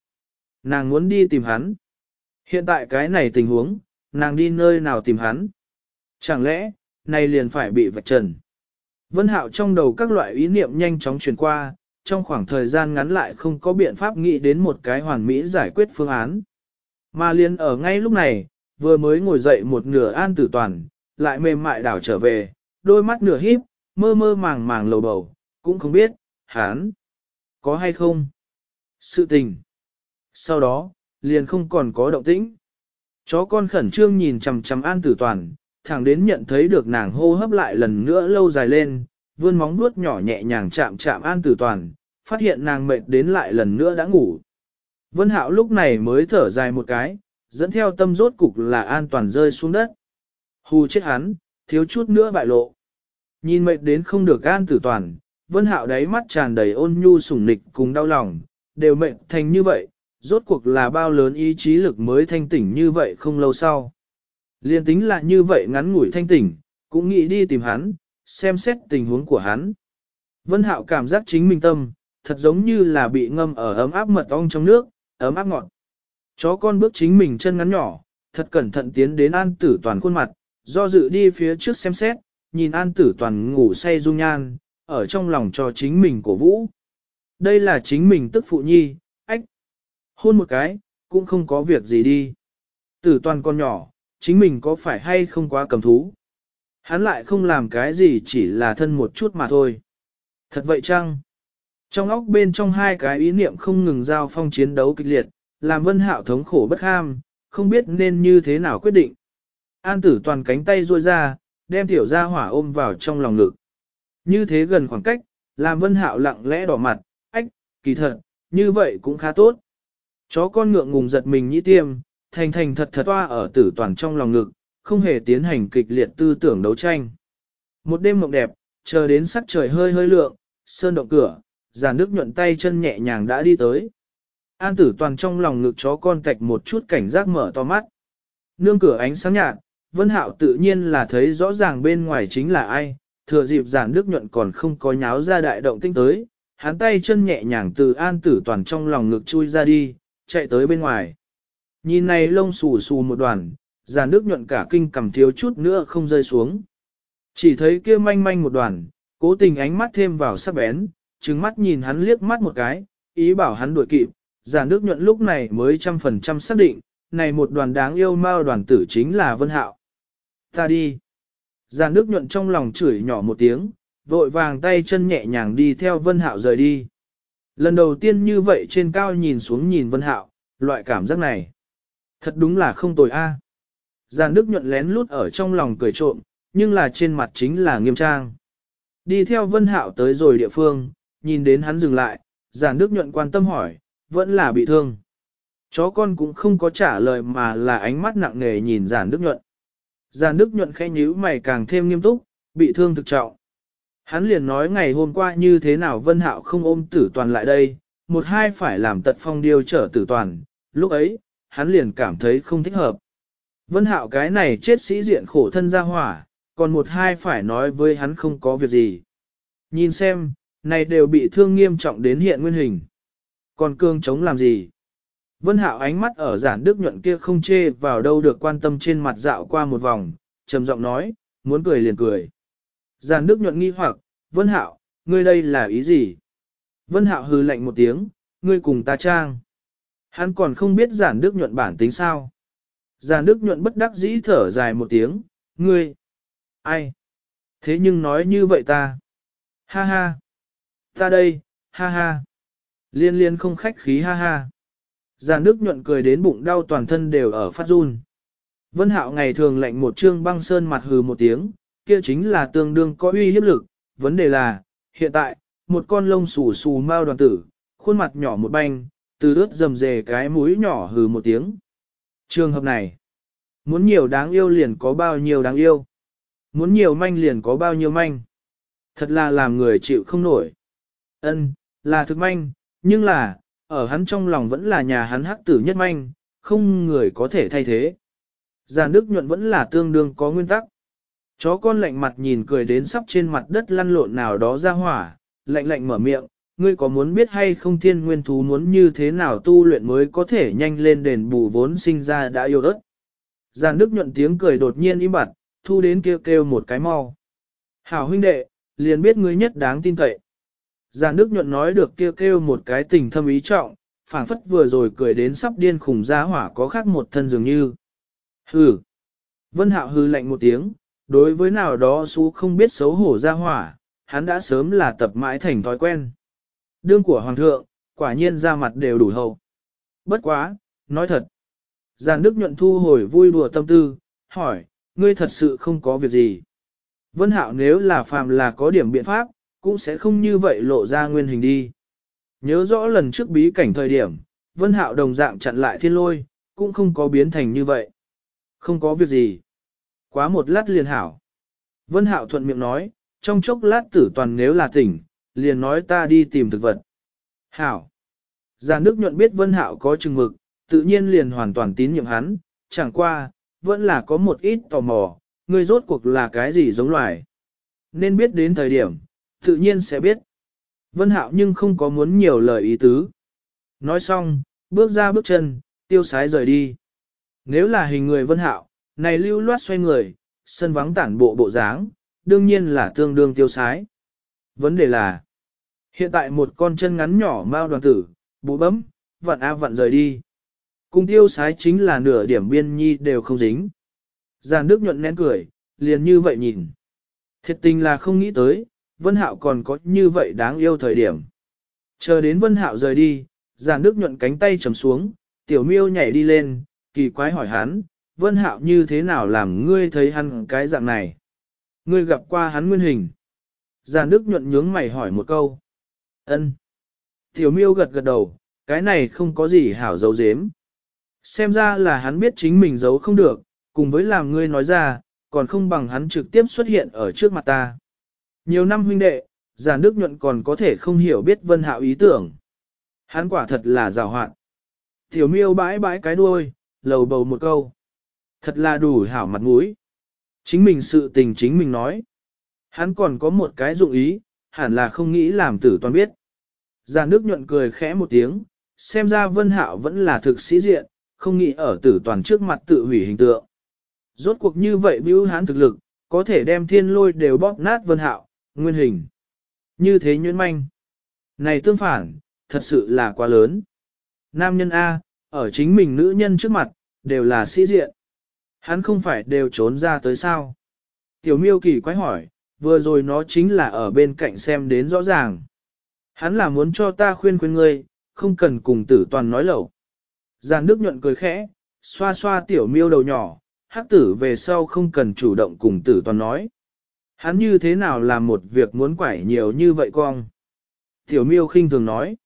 Nàng muốn đi tìm hắn. Hiện tại cái này tình huống, nàng đi nơi nào tìm hắn. Chẳng lẽ, này liền phải bị vạch trần. Vân hạo trong đầu các loại ý niệm nhanh chóng truyền qua, trong khoảng thời gian ngắn lại không có biện pháp nghĩ đến một cái hoàn mỹ giải quyết phương án. Mà liền ở ngay lúc này, vừa mới ngồi dậy một nửa an tử toàn, lại mềm mại đảo trở về, đôi mắt nửa híp, mơ mơ màng màng lầu bầu, cũng không biết, hán, có hay không. Sự tình. Sau đó, liền không còn có động tĩnh. Chó con khẩn trương nhìn chằm chằm an tử toàn, thẳng đến nhận thấy được nàng hô hấp lại lần nữa lâu dài lên, vươn móng vuốt nhỏ nhẹ nhàng chạm chạm an tử toàn, phát hiện nàng mệt đến lại lần nữa đã ngủ. Vân hạo lúc này mới thở dài một cái, dẫn theo tâm rốt cục là an toàn rơi xuống đất. Hù chết hắn, thiếu chút nữa bại lộ. Nhìn mệt đến không được an tử toàn, vân hạo đáy mắt tràn đầy ôn nhu sủng nịch cùng đau lòng, đều mệt thành như vậy, rốt cuộc là bao lớn ý chí lực mới thanh tỉnh như vậy không lâu sau. Liên tính là như vậy ngắn ngủi thanh tỉnh, cũng nghĩ đi tìm hắn, xem xét tình huống của hắn. Vân Hạo cảm giác chính mình tâm, thật giống như là bị ngâm ở ấm áp mật ong trong nước, ấm áp ngọt. Chó con bước chính mình chân ngắn nhỏ, thật cẩn thận tiến đến an tử toàn khuôn mặt, do dự đi phía trước xem xét, nhìn an tử toàn ngủ say dung nhan, ở trong lòng cho chính mình cổ vũ. Đây là chính mình tức phụ nhi, ách. Hôn một cái, cũng không có việc gì đi. Tử toàn con nhỏ, chính mình có phải hay không quá cầm thú. Hắn lại không làm cái gì chỉ là thân một chút mà thôi. Thật vậy chăng? Trong óc bên trong hai cái ý niệm không ngừng giao phong chiến đấu kịch liệt, làm vân hạo thống khổ bất ham, không biết nên như thế nào quyết định. An tử toàn cánh tay ruôi ra, đem tiểu gia hỏa ôm vào trong lòng ngực. Như thế gần khoảng cách, làm vân hạo lặng lẽ đỏ mặt, ách, kỳ thật, như vậy cũng khá tốt. Chó con ngượng ngùng giật mình nhĩ tiêm, thành thành thật thật toa ở tử toàn trong lòng ngực, không hề tiến hành kịch liệt tư tưởng đấu tranh. Một đêm mộng đẹp, chờ đến sắc trời hơi hơi lượng, sơn động cửa, giàn nước nhuận tay chân nhẹ nhàng đã đi tới. An tử toàn trong lòng ngực chó con tạch một chút cảnh giác mở to mắt. Nương cửa ánh sáng nhạt, Vân Hạo tự nhiên là thấy rõ ràng bên ngoài chính là ai, thừa dịp giản nước nhuận còn không có nháo ra đại động tinh tới, hắn tay chân nhẹ nhàng từ an tử toàn trong lòng ngực chui ra đi, chạy tới bên ngoài. Nhìn này lông xù xù một đoàn, giàn nước nhuận cả kinh cầm thiếu chút nữa không rơi xuống. Chỉ thấy kia manh manh một đoàn, cố tình ánh mắt thêm vào sắc bén, trừng mắt nhìn hắn liếc mắt một cái, ý bảo hắn đuổi kịp, giàn nước nhuận lúc này mới trăm phần trăm xác định, này một đoàn đáng yêu mao đoàn tử chính là Vân Hạo. Ta đi. Giàn nước nhuận trong lòng chửi nhỏ một tiếng, vội vàng tay chân nhẹ nhàng đi theo Vân Hạo rời đi. Lần đầu tiên như vậy trên cao nhìn xuống nhìn Vân Hạo, loại cảm giác này. Thật đúng là không tồi a. Giàn Đức nhuận lén lút ở trong lòng cười trộm, nhưng là trên mặt chính là nghiêm trang. Đi theo Vân Hạo tới rồi địa phương, nhìn đến hắn dừng lại, Giàn Đức nhuận quan tâm hỏi, vẫn là bị thương. Chó con cũng không có trả lời mà là ánh mắt nặng nề nhìn Giàn Đức nhuận. Giàn Đức nhuận khẽ nhíu mày càng thêm nghiêm túc, bị thương thực trọng. Hắn liền nói ngày hôm qua như thế nào Vân Hạo không ôm tử toàn lại đây, một hai phải làm tật phong điều trở tử toàn, lúc ấy, hắn liền cảm thấy không thích hợp. Vân hạo cái này chết sĩ diện khổ thân ra hỏa, còn một hai phải nói với hắn không có việc gì. Nhìn xem, này đều bị thương nghiêm trọng đến hiện nguyên hình. Còn cương chống làm gì? Vân hạo ánh mắt ở giản đức nhuận kia không chê vào đâu được quan tâm trên mặt dạo qua một vòng, trầm giọng nói, muốn cười liền cười. Giản đức nhuận nghi hoặc, Vân hạo, ngươi đây là ý gì? Vân hạo hừ lạnh một tiếng, ngươi cùng ta trang. Hắn còn không biết giản đức nhuận bản tính sao. Giản đức nhuận bất đắc dĩ thở dài một tiếng, ngươi, ai? Thế nhưng nói như vậy ta. Ha ha. Ta đây, ha ha. Liên liên không khách khí ha ha. Giản đức nhuận cười đến bụng đau toàn thân đều ở phát run. Vân Hạo ngày thường lệnh một trương băng sơn mặt hừ một tiếng, kia chính là tương đương có uy hiếp lực, vấn đề là, hiện tại, một con lông xù xù mau đoàn tử, khuôn mặt nhỏ một banh, từ ướt dầm dề cái mũi nhỏ hừ một tiếng. Trường hợp này, muốn nhiều đáng yêu liền có bao nhiêu đáng yêu, muốn nhiều manh liền có bao nhiêu manh. Thật là làm người chịu không nổi. Ân, là thực manh, nhưng là, ở hắn trong lòng vẫn là nhà hắn hắc tử nhất manh, không người có thể thay thế. Giàn Đức nhuận vẫn là tương đương có nguyên tắc. Chó con lạnh mặt nhìn cười đến sắp trên mặt đất lăn lộn nào đó ra hỏa, lạnh lạnh mở miệng, ngươi có muốn biết hay không thiên nguyên thú muốn như thế nào tu luyện mới có thể nhanh lên đền bù vốn sinh ra đã yêu đất. Giàn Đức nhuận tiếng cười đột nhiên im bặt, thu đến kêu kêu một cái mau. Hảo huynh đệ, liền biết ngươi nhất đáng tin cậy. Giàn Đức nhuận nói được kêu kêu một cái tình thâm ý trọng, phảng phất vừa rồi cười đến sắp điên khủng ra hỏa có khác một thân dường như. Hừ. Vân Hạo hư lạnh một tiếng, đối với nào đó xú không biết xấu hổ ra hỏa, hắn đã sớm là tập mãi thành thói quen. Đương của Hoàng thượng, quả nhiên ra mặt đều đủ hậu. Bất quá, nói thật. Giàn Đức nhuận thu hồi vui đùa tâm tư, hỏi, ngươi thật sự không có việc gì. Vân Hạo nếu là phàm là có điểm biện pháp, cũng sẽ không như vậy lộ ra nguyên hình đi. Nhớ rõ lần trước bí cảnh thời điểm, Vân Hạo đồng dạng chặn lại thiên lôi, cũng không có biến thành như vậy. Không có việc gì. Quá một lát liền hảo. Vân Hạo thuận miệng nói, trong chốc lát tử toàn nếu là tỉnh, liền nói ta đi tìm thực vật. Hảo. Già nước nhuận biết Vân Hạo có chừng mực, tự nhiên liền hoàn toàn tín nhiệm hắn, chẳng qua, vẫn là có một ít tò mò, người rốt cuộc là cái gì giống loài. Nên biết đến thời điểm, tự nhiên sẽ biết. Vân Hạo nhưng không có muốn nhiều lời ý tứ. Nói xong, bước ra bước chân, tiêu sái rời đi. Nếu là hình người Vân Hạo, này lưu loát xoay người, sân vắng tản bộ bộ dáng, đương nhiên là tương đương tiêu sái. Vấn đề là, hiện tại một con chân ngắn nhỏ mao đoàn tử, bụ bấm, vặn a vặn rời đi. Cùng tiêu sái chính là nửa điểm biên nhi đều không dính. Giàn Đức nhuận nén cười, liền như vậy nhìn. Thiệt tình là không nghĩ tới, Vân Hạo còn có như vậy đáng yêu thời điểm. Chờ đến Vân Hạo rời đi, Giàn Đức nhuận cánh tay trầm xuống, tiểu miêu nhảy đi lên, kỳ quái hỏi hắn, Vân Hạo như thế nào làm ngươi thấy hắn cái dạng này? Ngươi gặp qua hắn nguyên hình. Giàn Đức nhuận nhướng mày hỏi một câu. Ân. Tiểu miêu gật gật đầu, cái này không có gì hảo giấu giếm. Xem ra là hắn biết chính mình giấu không được, cùng với làm ngươi nói ra, còn không bằng hắn trực tiếp xuất hiện ở trước mặt ta. Nhiều năm huynh đệ, giàn Đức nhuận còn có thể không hiểu biết Vân Hạo ý tưởng. Hắn quả thật là rào hoạn. Tiểu miêu bãi bãi cái đuôi, lầu bầu một câu. Thật là đủ hảo mặt mũi. Chính mình sự tình chính mình nói. Hắn còn có một cái dụng ý, hẳn là không nghĩ làm tử toàn biết. Già nước nhuận cười khẽ một tiếng, xem ra vân hạo vẫn là thực sĩ diện, không nghĩ ở tử toàn trước mặt tự hủy hình tượng. Rốt cuộc như vậy bưu hán thực lực, có thể đem thiên lôi đều bóp nát vân hạo, nguyên hình. Như thế nhuyễn manh. Này tương phản, thật sự là quá lớn. Nam nhân A, ở chính mình nữ nhân trước mặt, đều là sĩ diện. Hắn không phải đều trốn ra tới sao. Tiểu miêu kỳ quái hỏi, vừa rồi nó chính là ở bên cạnh xem đến rõ ràng. Hắn là muốn cho ta khuyên khuyên ngươi, không cần cùng tử toàn nói lẩu. Giàn Đức nhuận cười khẽ, xoa xoa tiểu miêu đầu nhỏ, hắc tử về sau không cần chủ động cùng tử toàn nói. Hắn như thế nào làm một việc muốn quải nhiều như vậy con? Tiểu miêu khinh thường nói.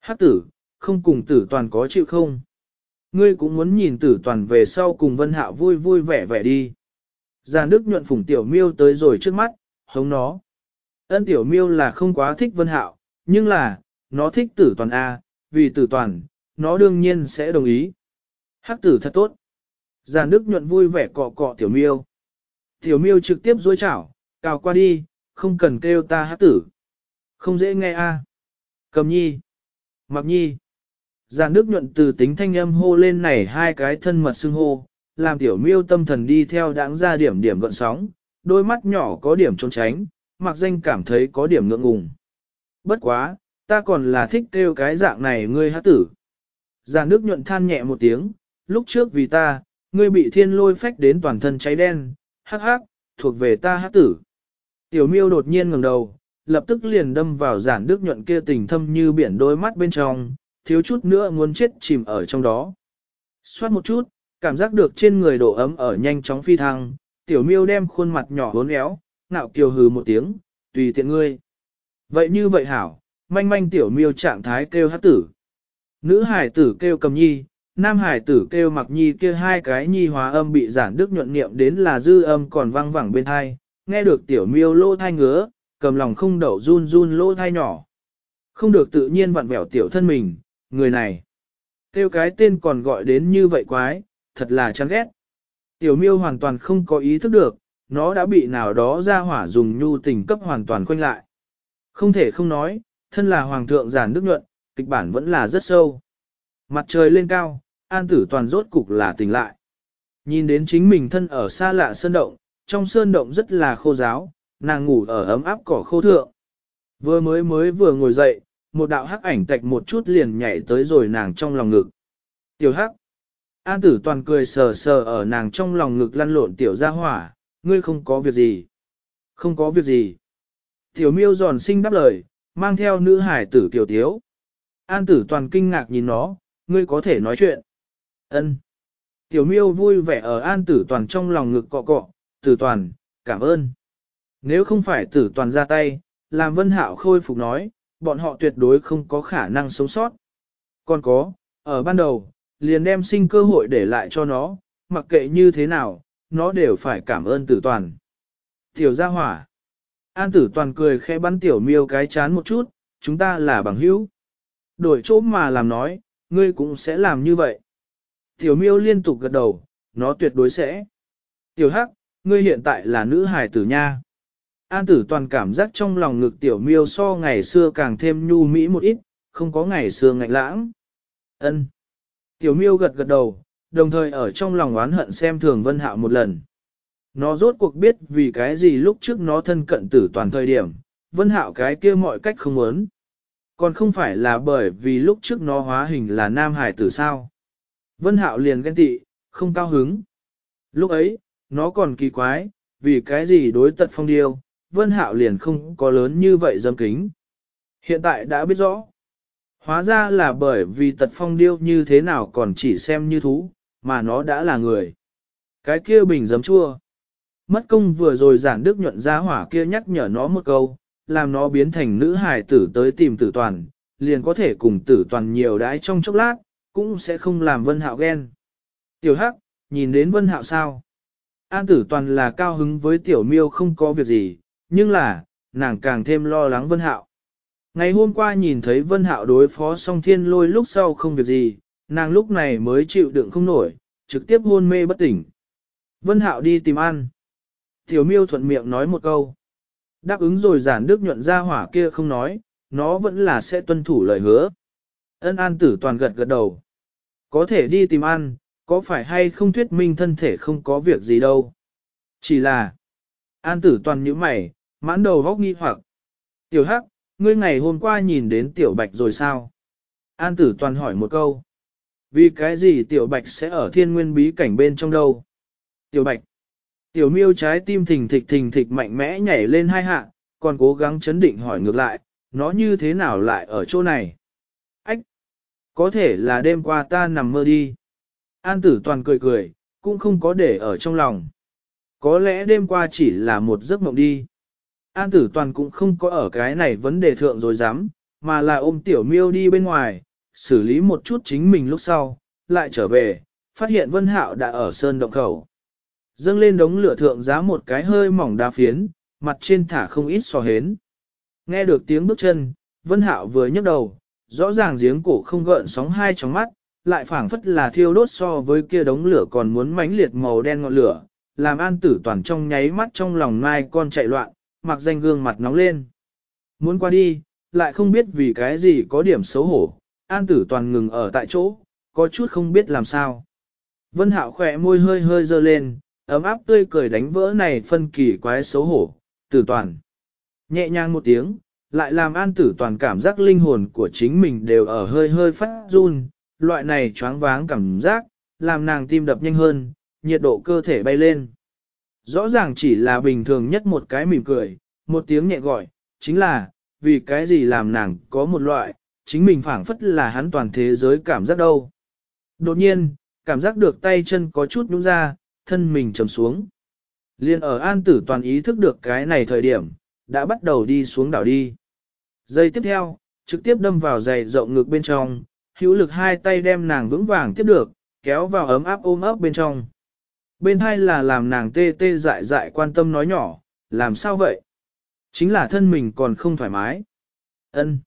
Hắc tử, không cùng tử toàn có chịu không? Ngươi cũng muốn nhìn tử toàn về sau cùng vân hạo vui vui vẻ vẻ đi. Giàn Đức nhuận phủng tiểu miêu tới rồi trước mắt, hống nó. Ân tiểu miêu là không quá thích vân hạo, nhưng là, nó thích tử toàn A, vì tử toàn, nó đương nhiên sẽ đồng ý. Hắc tử thật tốt. Giàn Đức nhuận vui vẻ cọ cọ tiểu miêu. Tiểu miêu trực tiếp dối chảo, cào qua đi, không cần kêu ta hắc tử. Không dễ nghe a. Cầm nhi. Mặc nhi. Giàn Đức nhuận từ tính thanh âm hô lên này hai cái thân mật xưng hô, làm tiểu miêu tâm thần đi theo đáng ra điểm điểm gợn sóng, đôi mắt nhỏ có điểm trốn tránh, mặc danh cảm thấy có điểm ngượng ngùng. Bất quá, ta còn là thích kêu cái dạng này ngươi hát tử. Già nước nhuận than nhẹ một tiếng, lúc trước vì ta, ngươi bị thiên lôi phách đến toàn thân cháy đen, hắc hắc, thuộc về ta hát tử. Tiểu miêu đột nhiên ngẩng đầu, lập tức liền đâm vào giản đức nhuận kia tình thâm như biển đôi mắt bên trong, thiếu chút nữa muốn chết chìm ở trong đó. Xoát một chút, Cảm giác được trên người độ ấm ở nhanh chóng phi thăng, tiểu miêu đem khuôn mặt nhỏ hốn éo, nạo kiều hừ một tiếng, tùy tiện ngươi. Vậy như vậy hảo, manh manh tiểu miêu trạng thái kêu hát tử. Nữ hải tử kêu cầm nhi, nam hải tử kêu mặc nhi kia hai cái nhi hóa âm bị giản đức nhuận niệm đến là dư âm còn vang vẳng bên thai, nghe được tiểu miêu lô thai ngứa, cầm lòng không đậu run run lô thai nhỏ. Không được tự nhiên vặn vẹo tiểu thân mình, người này. Kêu cái tên còn gọi đến như vậy quái, thật là chán ghét. Tiểu miêu hoàn toàn không có ý thức được, nó đã bị nào đó ra hỏa dùng nhu tình cấp hoàn toàn quanh lại. Không thể không nói, thân là hoàng thượng giản đức nhuận, kịch bản vẫn là rất sâu. Mặt trời lên cao, an tử toàn rốt cục là tỉnh lại. Nhìn đến chính mình thân ở xa lạ sơn động, trong sơn động rất là khô giáo, nàng ngủ ở ấm áp cỏ khô thượng. Vừa mới mới vừa ngồi dậy, một đạo hắc ảnh tạch một chút liền nhảy tới rồi nàng trong lòng ngực. Tiểu hắc. An tử toàn cười sờ sờ ở nàng trong lòng ngực lăn lộn tiểu ra hỏa, ngươi không có việc gì. Không có việc gì. Tiểu miêu giòn sinh đáp lời, mang theo nữ hải tử tiểu thiếu. An tử toàn kinh ngạc nhìn nó, ngươi có thể nói chuyện. Ân. Tiểu miêu vui vẻ ở an tử toàn trong lòng ngực cọ cọ, tử toàn, cảm ơn. Nếu không phải tử toàn ra tay, làm vân hạo khôi phục nói, bọn họ tuyệt đối không có khả năng sống sót. Còn có, ở ban đầu, liền đem sinh cơ hội để lại cho nó, mặc kệ như thế nào, nó đều phải cảm ơn tử toàn. Tiểu gia hỏa. An tử toàn cười khẽ bắn tiểu miêu cái chán một chút, chúng ta là bằng hữu. Đổi chỗ mà làm nói, ngươi cũng sẽ làm như vậy. Tiểu miêu liên tục gật đầu, nó tuyệt đối sẽ. Tiểu hắc, ngươi hiện tại là nữ hài tử nha. An tử toàn cảm giác trong lòng ngực tiểu miêu so ngày xưa càng thêm nhu mỹ một ít, không có ngày xưa ngạnh lãng. Ân. Tiểu miêu gật gật đầu, đồng thời ở trong lòng oán hận xem thường vân hạo một lần. Nó rốt cuộc biết vì cái gì lúc trước nó thân cận tử toàn thời điểm, vân hạo cái kia mọi cách không muốn. Còn không phải là bởi vì lúc trước nó hóa hình là nam hải tử sao. Vân hạo liền ghen tị, không cao hứng. Lúc ấy, nó còn kỳ quái, vì cái gì đối tật phong điêu, vân hạo liền không có lớn như vậy dâm kính. Hiện tại đã biết rõ. Hóa ra là bởi vì tật phong điêu như thế nào còn chỉ xem như thú, mà nó đã là người. Cái kia bình giấm chua. Mất công vừa rồi giản đức nhuận ra hỏa kia nhắc nhở nó một câu, làm nó biến thành nữ hài tử tới tìm tử toàn, liền có thể cùng tử toàn nhiều đái trong chốc lát, cũng sẽ không làm vân hạo ghen. Tiểu hắc, nhìn đến vân hạo sao? An tử toàn là cao hứng với tiểu miêu không có việc gì, nhưng là, nàng càng thêm lo lắng vân hạo. Ngày hôm qua nhìn thấy vân hạo đối phó song thiên lôi lúc sau không việc gì, nàng lúc này mới chịu đựng không nổi, trực tiếp hôn mê bất tỉnh. Vân hạo đi tìm ăn. Tiểu miêu thuận miệng nói một câu. Đáp ứng rồi giản đức nhuận ra hỏa kia không nói, nó vẫn là sẽ tuân thủ lời hứa. Ân an tử toàn gật gật đầu. Có thể đi tìm ăn, có phải hay không thuyết minh thân thể không có việc gì đâu. Chỉ là, an tử toàn nhíu mày, mãn đầu vóc nghi hoặc. Tiểu hắc, ngươi ngày hôm qua nhìn đến tiểu bạch rồi sao? An tử toàn hỏi một câu. Vì cái gì tiểu bạch sẽ ở thiên nguyên bí cảnh bên trong đâu? Tiểu bạch. Tiểu miêu trái tim thình thịch thình thịch mạnh mẽ nhảy lên hai hạ, còn cố gắng chấn định hỏi ngược lại, nó như thế nào lại ở chỗ này? Ách! Có thể là đêm qua ta nằm mơ đi. An tử toàn cười cười, cũng không có để ở trong lòng. Có lẽ đêm qua chỉ là một giấc mộng đi. An tử toàn cũng không có ở cái này vấn đề thượng rồi dám, mà là ôm tiểu miêu đi bên ngoài, xử lý một chút chính mình lúc sau, lại trở về, phát hiện Vân Hạo đã ở sơn động khẩu. Dâng lên đống lửa thượng giá một cái hơi mỏng đá phiến, mặt trên thả không ít sò hến. Nghe được tiếng bước chân, Vân Hạo vừa nhấc đầu, rõ ràng giếng cổ không gợn sóng hai trong mắt, lại phảng phất là thiêu đốt so với kia đống lửa còn muốn mãnh liệt màu đen ngọn lửa, làm an tử toàn trong nháy mắt trong lòng mai con chạy loạn, mặc danh gương mặt nóng lên. Muốn qua đi, lại không biết vì cái gì có điểm xấu hổ, an tử toàn ngừng ở tại chỗ, có chút không biết làm sao. Vân hạo khỏe môi hơi hơi dơ lên, ấm áp tươi cười đánh vỡ này phân kỳ quái xấu hổ, tử toàn. Nhẹ nhàng một tiếng, lại làm an tử toàn cảm giác linh hồn của chính mình đều ở hơi hơi phát run, loại này choáng váng cảm giác, làm nàng tim đập nhanh hơn, nhiệt độ cơ thể bay lên. Rõ ràng chỉ là bình thường nhất một cái mỉm cười, một tiếng nhẹ gọi, chính là, vì cái gì làm nàng có một loại, chính mình phảng phất là hắn toàn thế giới cảm giác đâu. Đột nhiên, cảm giác được tay chân có chút nhũ ra, thân mình trầm xuống. Liên ở an tử toàn ý thức được cái này thời điểm, đã bắt đầu đi xuống đảo đi. Giây tiếp theo, trực tiếp đâm vào giày rộng ngực bên trong, hữu lực hai tay đem nàng vững vàng tiếp được, kéo vào ấm áp ôm ấp bên trong. Bên hai là làm nàng tê tê dại dại quan tâm nói nhỏ, làm sao vậy? Chính là thân mình còn không thoải mái. Ân.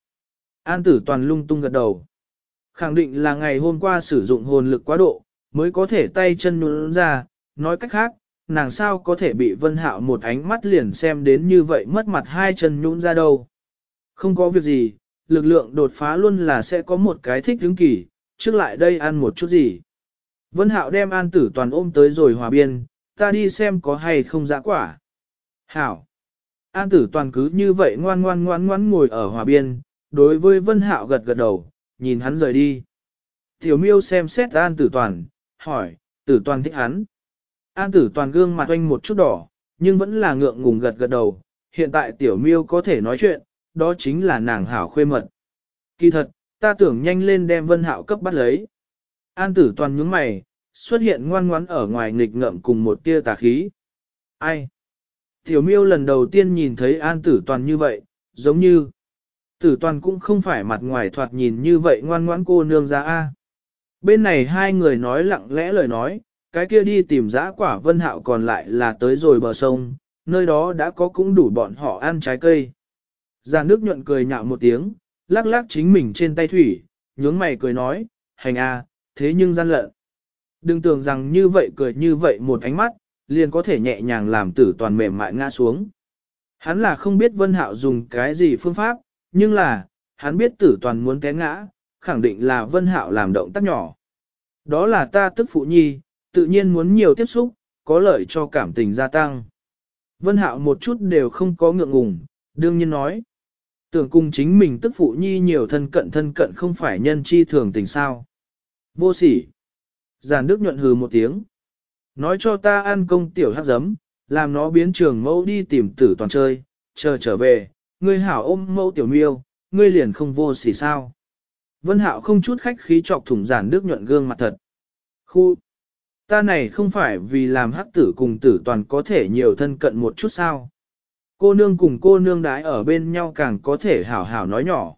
An tử toàn lung tung gật đầu. Khẳng định là ngày hôm qua sử dụng hồn lực quá độ, mới có thể tay chân nhún ra, nói cách khác, nàng sao có thể bị vân hạo một ánh mắt liền xem đến như vậy mất mặt hai chân nhũn ra đâu. Không có việc gì, lực lượng đột phá luôn là sẽ có một cái thích hứng kỳ, trước lại đây ăn một chút gì. Vân hạo đem an tử toàn ôm tới rồi hòa biên, ta đi xem có hay không dã quả. Hảo. An tử toàn cứ như vậy ngoan ngoan ngoan ngoan ngồi ở hòa biên, đối với vân hạo gật gật đầu, nhìn hắn rời đi. Tiểu miêu xem xét an tử toàn, hỏi, tử toàn thích hắn. An tử toàn gương mặt oanh một chút đỏ, nhưng vẫn là ngượng ngùng gật gật đầu. Hiện tại tiểu miêu có thể nói chuyện, đó chính là nàng hảo khuê mật. Kỳ thật, ta tưởng nhanh lên đem vân hạo cấp bắt lấy. An tử toàn nhướng mày, xuất hiện ngoan ngoãn ở ngoài nghịch ngợm cùng một tia tà khí. Ai? Tiểu miêu lần đầu tiên nhìn thấy an tử toàn như vậy, giống như tử toàn cũng không phải mặt ngoài thoạt nhìn như vậy ngoan ngoãn cô nương ra a. Bên này hai người nói lặng lẽ lời nói, cái kia đi tìm dã quả vân hạo còn lại là tới rồi bờ sông, nơi đó đã có cũng đủ bọn họ ăn trái cây. Già nước nhuận cười nhạo một tiếng, lắc lắc chính mình trên tay thủy, nhướng mày cười nói, hành a, thế nhưng gian lận. Đừng tưởng rằng như vậy cười như vậy một ánh mắt, liền có thể nhẹ nhàng làm tử toàn mềm mại ngã xuống. Hắn là không biết Vân Hạo dùng cái gì phương pháp, nhưng là, hắn biết tử toàn muốn té ngã, khẳng định là Vân Hạo làm động tác nhỏ. Đó là ta tức phụ nhi, tự nhiên muốn nhiều tiếp xúc, có lợi cho cảm tình gia tăng. Vân Hạo một chút đều không có ngượng ngùng, đương nhiên nói. Tưởng cùng chính mình tức phụ nhi nhiều thân cận thân cận không phải nhân chi thường tình sao. Vô sỉ. Giàn Đức nhuận hừ một tiếng. Nói cho ta ăn công tiểu hát giấm, làm nó biến trường mẫu đi tìm tử toàn chơi, chờ trở về, ngươi hảo ôm mẫu tiểu miêu, ngươi liền không vô sỉ sao. Vân hạo không chút khách khí chọc thủng giản Đức nhuận gương mặt thật. Khu, ta này không phải vì làm hắc tử cùng tử toàn có thể nhiều thân cận một chút sao. Cô nương cùng cô nương đái ở bên nhau càng có thể hảo hảo nói nhỏ.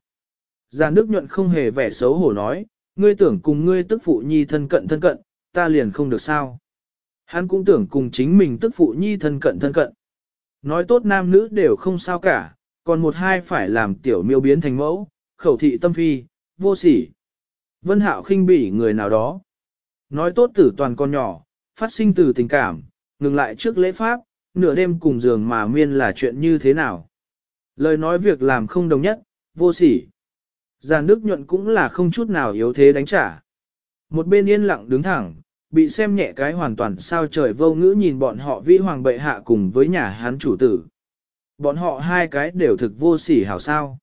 Giàn Đức nhuận không hề vẻ xấu hổ nói, ngươi tưởng cùng ngươi tức phụ nhi thân cận thân cận, ta liền không được sao. Hắn cũng tưởng cùng chính mình tức phụ nhi thân cận thân cận. Nói tốt nam nữ đều không sao cả, còn một hai phải làm tiểu miêu biến thành mẫu, khẩu thị tâm phi, vô sỉ. Vân hạo khinh bỉ người nào đó. Nói tốt tử toàn con nhỏ, phát sinh từ tình cảm, ngừng lại trước lễ pháp, nửa đêm cùng giường mà miên là chuyện như thế nào. Lời nói việc làm không đồng nhất, vô sỉ. Giàn nước nhuận cũng là không chút nào yếu thế đánh trả. Một bên yên lặng đứng thẳng, bị xem nhẹ cái hoàn toàn sao trời vô ngữ nhìn bọn họ vĩ hoàng bệ hạ cùng với nhà hán chủ tử. Bọn họ hai cái đều thực vô sỉ hảo sao.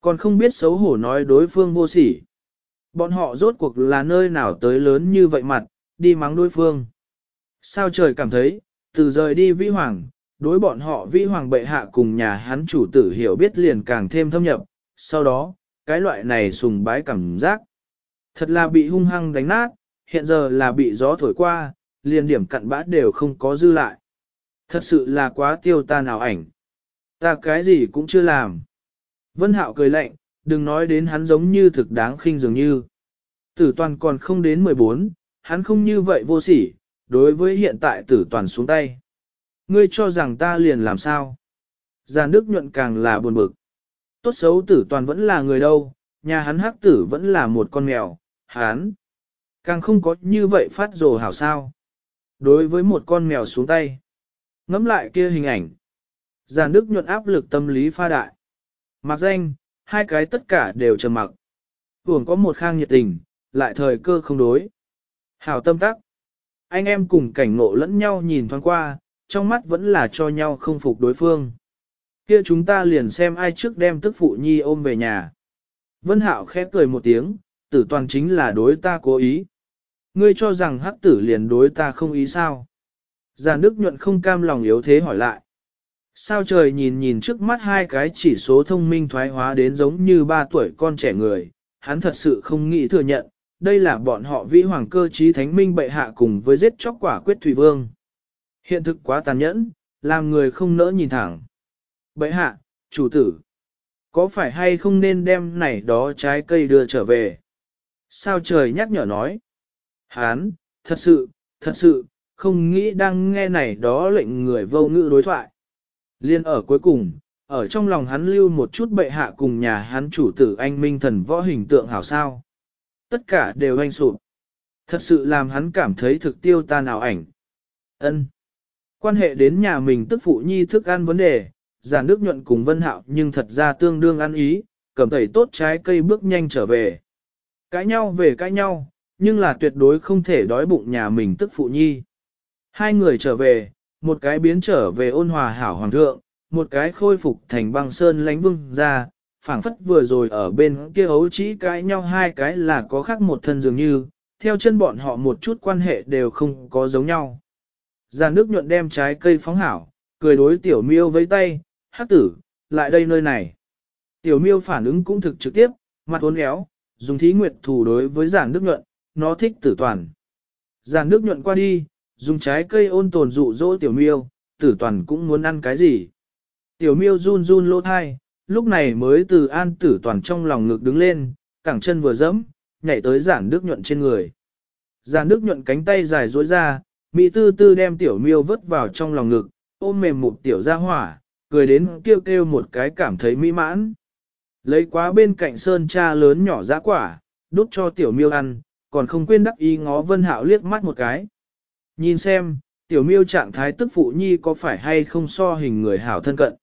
Còn không biết xấu hổ nói đối phương vô sỉ. Bọn họ rốt cuộc là nơi nào tới lớn như vậy mặt, đi mắng đối phương. Sao trời cảm thấy, từ rời đi vĩ hoàng, đối bọn họ vĩ hoàng bệ hạ cùng nhà hắn chủ tử hiểu biết liền càng thêm thâm nhập, sau đó, cái loại này sùng bái cảm giác. Thật là bị hung hăng đánh nát, hiện giờ là bị gió thổi qua, liền điểm cặn bã đều không có dư lại. Thật sự là quá tiêu ta nào ảnh. Ta cái gì cũng chưa làm. Vân Hạo cười lạnh, đừng nói đến hắn giống như thực đáng khinh dường như. Tử toàn còn không đến 14, hắn không như vậy vô sỉ, đối với hiện tại tử toàn xuống tay. Ngươi cho rằng ta liền làm sao? Giàn Đức nhuận càng là buồn bực. Tốt xấu tử toàn vẫn là người đâu, nhà hắn hắc tử vẫn là một con mèo, hắn. Càng không có như vậy phát rồ hảo sao. Đối với một con mèo xuống tay. Ngắm lại kia hình ảnh. Giàn Đức nhuận áp lực tâm lý pha đại. Mặc danh, hai cái tất cả đều trầm mặc. Hưởng có một khang nhiệt tình, lại thời cơ không đối. Hảo tâm tắc. Anh em cùng cảnh ngộ lẫn nhau nhìn thoáng qua, trong mắt vẫn là cho nhau không phục đối phương. Kia chúng ta liền xem ai trước đem tức phụ nhi ôm về nhà. Vân Hạo khẽ cười một tiếng, tử toàn chính là đối ta cố ý. Ngươi cho rằng hắc tử liền đối ta không ý sao? Giàn Đức nhuận không cam lòng yếu thế hỏi lại. Sao trời nhìn nhìn trước mắt hai cái chỉ số thông minh thoái hóa đến giống như ba tuổi con trẻ người, hắn thật sự không nghĩ thừa nhận, đây là bọn họ vĩ hoàng cơ trí thánh minh bệ hạ cùng với giết chóc quả quyết thủy vương. Hiện thực quá tàn nhẫn, làm người không nỡ nhìn thẳng. Bệ hạ, chủ tử, có phải hay không nên đem này đó trái cây đưa trở về? Sao trời nhắc nhở nói? Hán, thật sự, thật sự, không nghĩ đang nghe này đó lệnh người vô ngữ đối thoại. Liên ở cuối cùng, ở trong lòng hắn lưu một chút bệ hạ cùng nhà hắn chủ tử anh minh thần võ hình tượng hảo sao. Tất cả đều anh sụp. Thật sự làm hắn cảm thấy thực tiêu ta nào ảnh. ân Quan hệ đến nhà mình tức phụ nhi thức ăn vấn đề, giả nước nhuận cùng vân hạo nhưng thật ra tương đương ăn ý, cầm tẩy tốt trái cây bước nhanh trở về. Cãi nhau về cãi nhau, nhưng là tuyệt đối không thể đói bụng nhà mình tức phụ nhi. Hai người trở về, một cái biến trở về ôn hòa hảo hoàng thượng, một cái khôi phục thành băng sơn lánh vương ra, phảng phất vừa rồi ở bên kia ấu chỉ cãi nhau hai cái là có khác một thân dường như, theo chân bọn họ một chút quan hệ đều không có giống nhau. Già nước nhuận đem trái cây phóng hảo, cười đối tiểu miêu với tay, hát tử, lại đây nơi này. Tiểu miêu phản ứng cũng thực trực tiếp, mặt uốn éo, dùng thí nguyệt thủ đối với giản nước nhuận, nó thích tử toàn. Giản nước nhuận qua đi, dùng trái cây ôn tồn dụ dỗ tiểu miêu, tử toàn cũng muốn ăn cái gì. Tiểu miêu run run lỗ thai, lúc này mới từ an tử toàn trong lòng ngực đứng lên, cẳng chân vừa dẫm, nhảy tới giản nước nhuận trên người. Giản nước nhuận cánh tay dài duỗi ra, mỹ tư tư đem tiểu miêu vứt vào trong lòng ngực, ôm mềm một tiểu ra hỏa, cười đến kêu kêu một cái cảm thấy mỹ mãn. Lấy quá bên cạnh sơn cha lớn nhỏ giá quả, đút cho tiểu miêu ăn, còn không quên đắc ý ngó vân hạo liếc mắt một cái. Nhìn xem, tiểu miêu trạng thái tức phụ nhi có phải hay không so hình người hảo thân cận.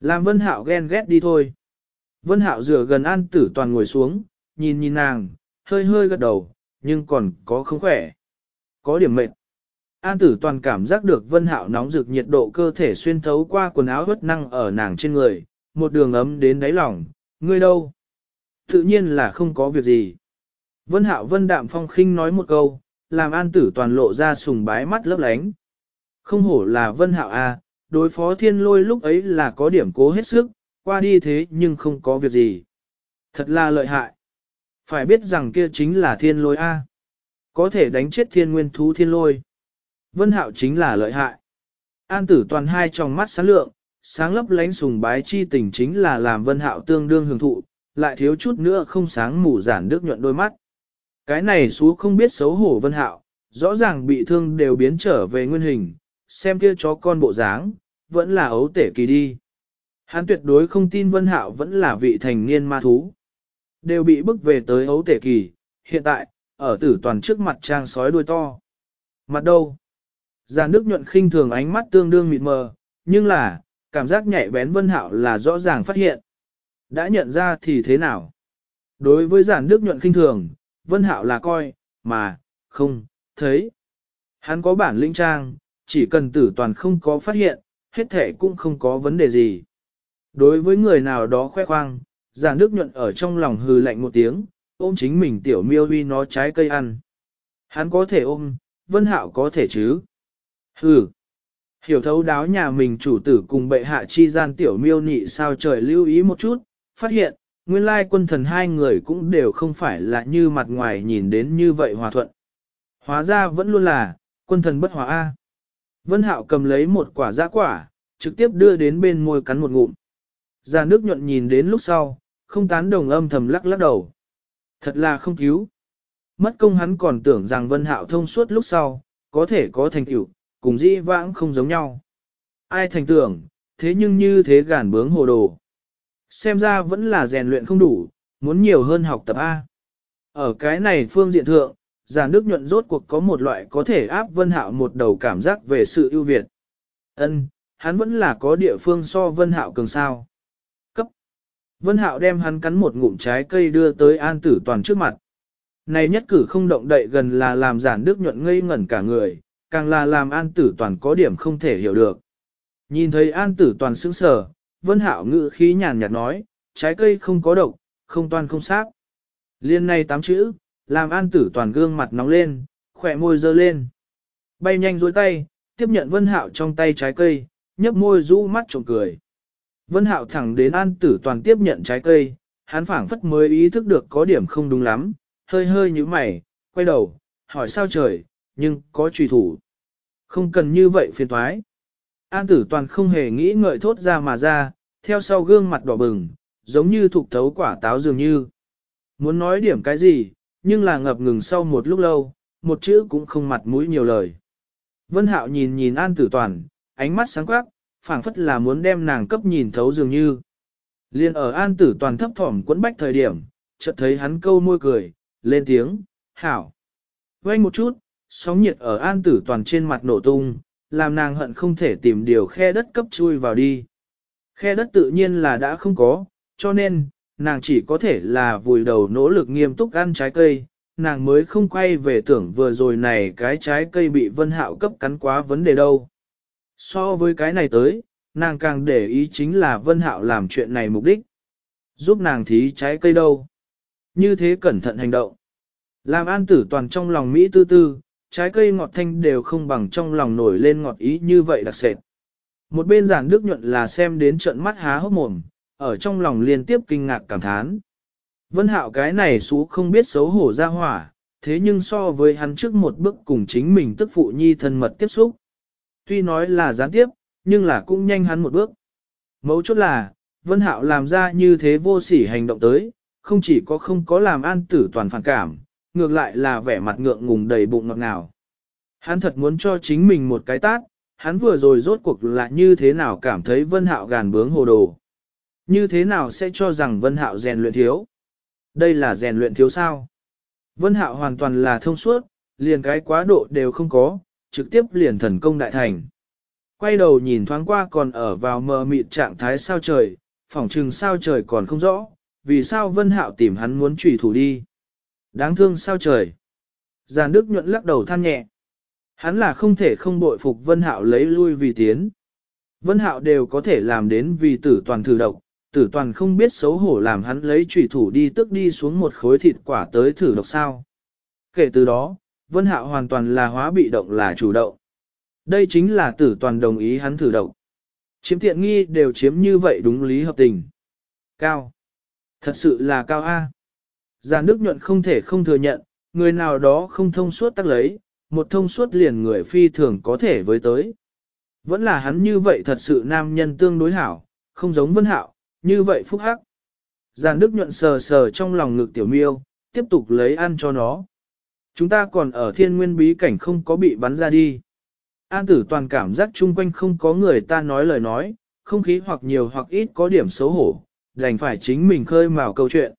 Làm vân hạo ghen ghét đi thôi. Vân hạo rửa gần an tử toàn ngồi xuống, nhìn nhìn nàng, hơi hơi gật đầu, nhưng còn có không khỏe. Có điểm mệt. An tử toàn cảm giác được vân hạo nóng rực nhiệt độ cơ thể xuyên thấu qua quần áo hất năng ở nàng trên người, một đường ấm đến đáy lòng, ngươi đâu? Tự nhiên là không có việc gì. Vân hạo vân đạm phong khinh nói một câu, làm an tử toàn lộ ra sùng bái mắt lấp lánh. Không hổ là vân hạo a, à, đối phó thiên lôi lúc ấy là có điểm cố hết sức, qua đi thế nhưng không có việc gì. Thật là lợi hại. Phải biết rằng kia chính là thiên lôi a. Có thể đánh chết thiên nguyên thú thiên lôi. Vân hạo chính là lợi hại. An tử toàn hai trong mắt sáng lượng, sáng lấp lánh sùng bái chi tình chính là làm vân hạo tương đương hưởng thụ, lại thiếu chút nữa không sáng mù giản nước nhuận đôi mắt. Cái này xú không biết xấu hổ vân hạo, rõ ràng bị thương đều biến trở về nguyên hình, xem kia chó con bộ dáng, vẫn là ấu tể kỳ đi. Hắn tuyệt đối không tin vân hạo vẫn là vị thành niên ma thú. Đều bị bức về tới ấu tể kỳ, hiện tại, ở tử toàn trước mặt trang sói đuôi to. Mặt đâu? Già nước nhuận khinh thường ánh mắt tương đương mịt mờ, nhưng là, cảm giác nhạy bén vân hạo là rõ ràng phát hiện. Đã nhận ra thì thế nào? Đối với giản đức nhuận khinh thường, vân hạo là coi, mà, không, thấy. Hắn có bản linh trang, chỉ cần tử toàn không có phát hiện, hết thể cũng không có vấn đề gì. Đối với người nào đó khoe khoang, giản đức nhuận ở trong lòng hừ lạnh một tiếng, ôm chính mình tiểu miêu huy nó trái cây ăn. Hắn có thể ôm, vân hạo có thể chứ. Hừ. Hiểu thấu đáo nhà mình chủ tử cùng bệ hạ chi gian tiểu miêu nị sao trời lưu ý một chút, phát hiện, nguyên lai quân thần hai người cũng đều không phải là như mặt ngoài nhìn đến như vậy hòa thuận. Hóa ra vẫn luôn là, quân thần bất hòa A. Vân Hạo cầm lấy một quả giã quả, trực tiếp đưa đến bên môi cắn một ngụm. Già nước nhuận nhìn đến lúc sau, không tán đồng âm thầm lắc lắc đầu. Thật là không cứu. Mất công hắn còn tưởng rằng Vân Hạo thông suốt lúc sau, có thể có thành tựu, cùng dĩ vãng không giống nhau. Ai thành tưởng, thế nhưng như thế gàn bướng hồ đồ. Xem ra vẫn là rèn luyện không đủ, muốn nhiều hơn học tập A. Ở cái này phương diện thượng, giả nước nhuận rốt cuộc có một loại có thể áp vân hạo một đầu cảm giác về sự ưu việt. Ân, hắn vẫn là có địa phương so vân hạo cường sao. Cấp. Vân hạo đem hắn cắn một ngụm trái cây đưa tới an tử toàn trước mặt. Này nhất cử không động đậy gần là làm giản đức nhuận ngây ngẩn cả người, càng là làm an tử toàn có điểm không thể hiểu được. Nhìn thấy an tử toàn sững sờ, vân hạo ngữ khí nhàn nhạt nói, trái cây không có độc, không toàn không sát. Liên này tám chữ, làm an tử toàn gương mặt nóng lên, khỏe môi dơ lên. Bay nhanh dối tay, tiếp nhận vân hạo trong tay trái cây, nhấp môi rũ mắt trộm cười. Vân hạo thẳng đến an tử toàn tiếp nhận trái cây, hắn phảng phất mới ý thức được có điểm không đúng lắm, hơi hơi như mày, quay đầu, hỏi sao trời, nhưng có trùy thủ. Không cần như vậy phiền thoái. An tử toàn không hề nghĩ ngợi thốt ra mà ra, theo sau gương mặt đỏ bừng, giống như thục thấu quả táo dường như. Muốn nói điểm cái gì, nhưng là ngập ngừng sau một lúc lâu, một chữ cũng không mặt mũi nhiều lời. Vân Hạo nhìn nhìn An Tử Toàn, ánh mắt sáng quắc, phảng phất là muốn đem nàng cấp nhìn thấu dường như. Liên ở An Tử Toàn thấp thỏm quấn bách thời điểm, chợt thấy hắn câu môi cười, lên tiếng, hảo. Quay một chút, sóng nhiệt ở An Tử Toàn trên mặt nổ tung, làm nàng hận không thể tìm điều khe đất cấp chui vào đi. Khe đất tự nhiên là đã không có, cho nên, nàng chỉ có thể là vùi đầu nỗ lực nghiêm túc ăn trái cây, nàng mới không quay về tưởng vừa rồi này cái trái cây bị vân hạo cấp cắn quá vấn đề đâu. So với cái này tới, nàng càng để ý chính là vân hạo làm chuyện này mục đích. Giúp nàng thí trái cây đâu. Như thế cẩn thận hành động. Làm an tử toàn trong lòng Mỹ tư tư, trái cây ngọt thanh đều không bằng trong lòng nổi lên ngọt ý như vậy đặc sệt. Một bên giản đức nhuận là xem đến trận mắt há hốc mồm, ở trong lòng liên tiếp kinh ngạc cảm thán. Vân hạo cái này xú không biết xấu hổ ra hỏa, thế nhưng so với hắn trước một bước cùng chính mình tức phụ nhi thân mật tiếp xúc. Tuy nói là gián tiếp, nhưng là cũng nhanh hắn một bước. Mấu chốt là, Vân Hạo làm ra như thế vô sỉ hành động tới, không chỉ có không có làm an tử toàn phản cảm, ngược lại là vẻ mặt ngượng ngùng đầy bụng ngọt ngào. Hắn thật muốn cho chính mình một cái tát, hắn vừa rồi rốt cuộc là như thế nào cảm thấy Vân Hạo gàn bướng hồ đồ. Như thế nào sẽ cho rằng Vân Hạo rèn luyện thiếu? Đây là rèn luyện thiếu sao? Vân Hạo hoàn toàn là thông suốt, liền cái quá độ đều không có, trực tiếp liền thần công đại thành. Quay đầu nhìn thoáng qua còn ở vào mờ mịt trạng thái sao trời, phỏng trừng sao trời còn không rõ, vì sao Vân Hạo tìm hắn muốn trùy thủ đi. Đáng thương sao trời. Giàn Đức nhuận lắc đầu than nhẹ. Hắn là không thể không bội phục Vân Hạo lấy lui vì tiến. Vân Hạo đều có thể làm đến vì tử toàn thử độc, tử toàn không biết xấu hổ làm hắn lấy trùy thủ đi tức đi xuống một khối thịt quả tới thử độc sao. Kể từ đó, Vân Hạo hoàn toàn là hóa bị động là chủ động. Đây chính là tử toàn đồng ý hắn thử độc. Chiếm tiện nghi đều chiếm như vậy đúng lý hợp tình. Cao. Thật sự là cao A. Giàn Đức nhuận không thể không thừa nhận, người nào đó không thông suốt tắc lấy, một thông suốt liền người phi thường có thể với tới. Vẫn là hắn như vậy thật sự nam nhân tương đối hảo, không giống Vân Hạo, như vậy phúc hắc. Giàn Đức nhuận sờ sờ trong lòng ngực tiểu miêu, tiếp tục lấy ăn cho nó. Chúng ta còn ở thiên nguyên bí cảnh không có bị bắn ra đi. An tử toàn cảm giác chung quanh không có người ta nói lời nói, không khí hoặc nhiều hoặc ít có điểm xấu hổ, đành phải chính mình khơi mào câu chuyện.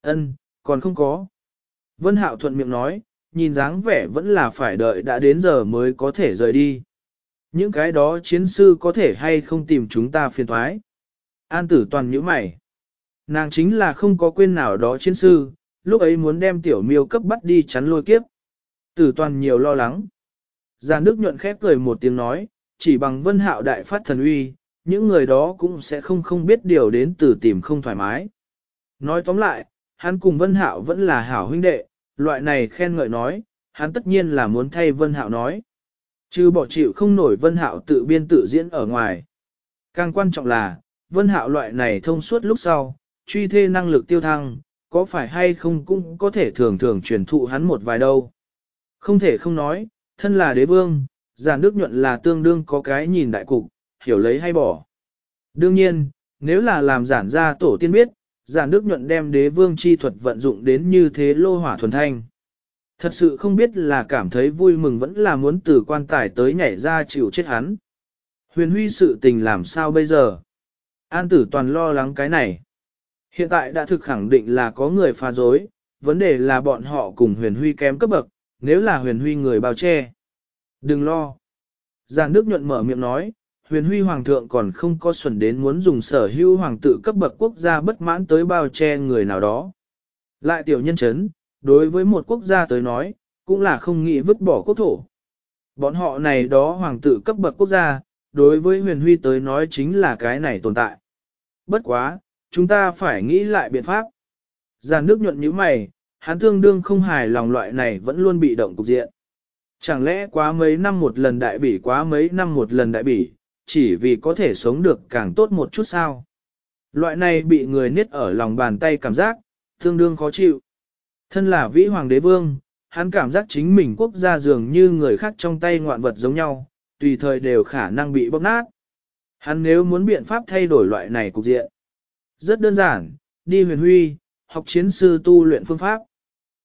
Ân, còn không có. Vân Hạo thuận miệng nói, nhìn dáng vẻ vẫn là phải đợi đã đến giờ mới có thể rời đi. Những cái đó chiến sư có thể hay không tìm chúng ta phiền thoái. An tử toàn nhíu mày. Nàng chính là không có quên nào đó chiến sư, lúc ấy muốn đem tiểu miêu cấp bắt đi chắn lôi kiếp. Tử toàn nhiều lo lắng. Già nước nhuận khép cười một tiếng nói, chỉ bằng vân hạo đại phát thần uy, những người đó cũng sẽ không không biết điều đến từ tìm không thoải mái. Nói tóm lại, hắn cùng vân hạo vẫn là hảo huynh đệ, loại này khen ngợi nói, hắn tất nhiên là muốn thay vân hạo nói. Chứ bỏ chịu không nổi vân hạo tự biên tự diễn ở ngoài. Càng quan trọng là, vân hạo loại này thông suốt lúc sau, truy thê năng lực tiêu thăng, có phải hay không cũng có thể thường thường truyền thụ hắn một vài đâu. Không thể không nói, thân là đế vương, giản đức nhuận là tương đương có cái nhìn đại cục, hiểu lấy hay bỏ. Đương nhiên, nếu là làm giản ra tổ tiên biết, giản đức nhuận đem đế vương chi thuật vận dụng đến như thế lô hỏa thuần thanh. Thật sự không biết là cảm thấy vui mừng vẫn là muốn từ quan tài tới nhảy ra chịu chết hắn. Huyền huy sự tình làm sao bây giờ? An tử toàn lo lắng cái này. Hiện tại đã thực khẳng định là có người phá dối, vấn đề là bọn họ cùng huyền huy kém cấp bậc, nếu là huyền huy người bao che. Đừng lo. Giàn Đức nhuận mở miệng nói, huyền huy hoàng thượng còn không có xuẩn đến muốn dùng sở hữu hoàng tự cấp bậc quốc gia bất mãn tới bao che người nào đó. Lại tiểu nhân chấn, đối với một quốc gia tới nói, cũng là không nghĩ vứt bỏ quốc thổ. Bọn họ này đó hoàng tự cấp bậc quốc gia, đối với huyền huy tới nói chính là cái này tồn tại. Bất quá, chúng ta phải nghĩ lại biện pháp. Giàn nước nhuận như mày, hắn tương đương không hài lòng loại này vẫn luôn bị động cục diện. Chẳng lẽ quá mấy năm một lần đại bỉ quá mấy năm một lần đại bỉ, chỉ vì có thể sống được càng tốt một chút sao? Loại này bị người niết ở lòng bàn tay cảm giác, tương đương khó chịu. Thân là vĩ hoàng đế vương, hắn cảm giác chính mình quốc gia dường như người khác trong tay ngoạn vật giống nhau, tùy thời đều khả năng bị bóc nát. Hắn nếu muốn biện pháp thay đổi loại này cục diện. Rất đơn giản, đi huyền huy, học chiến sư tu luyện phương pháp.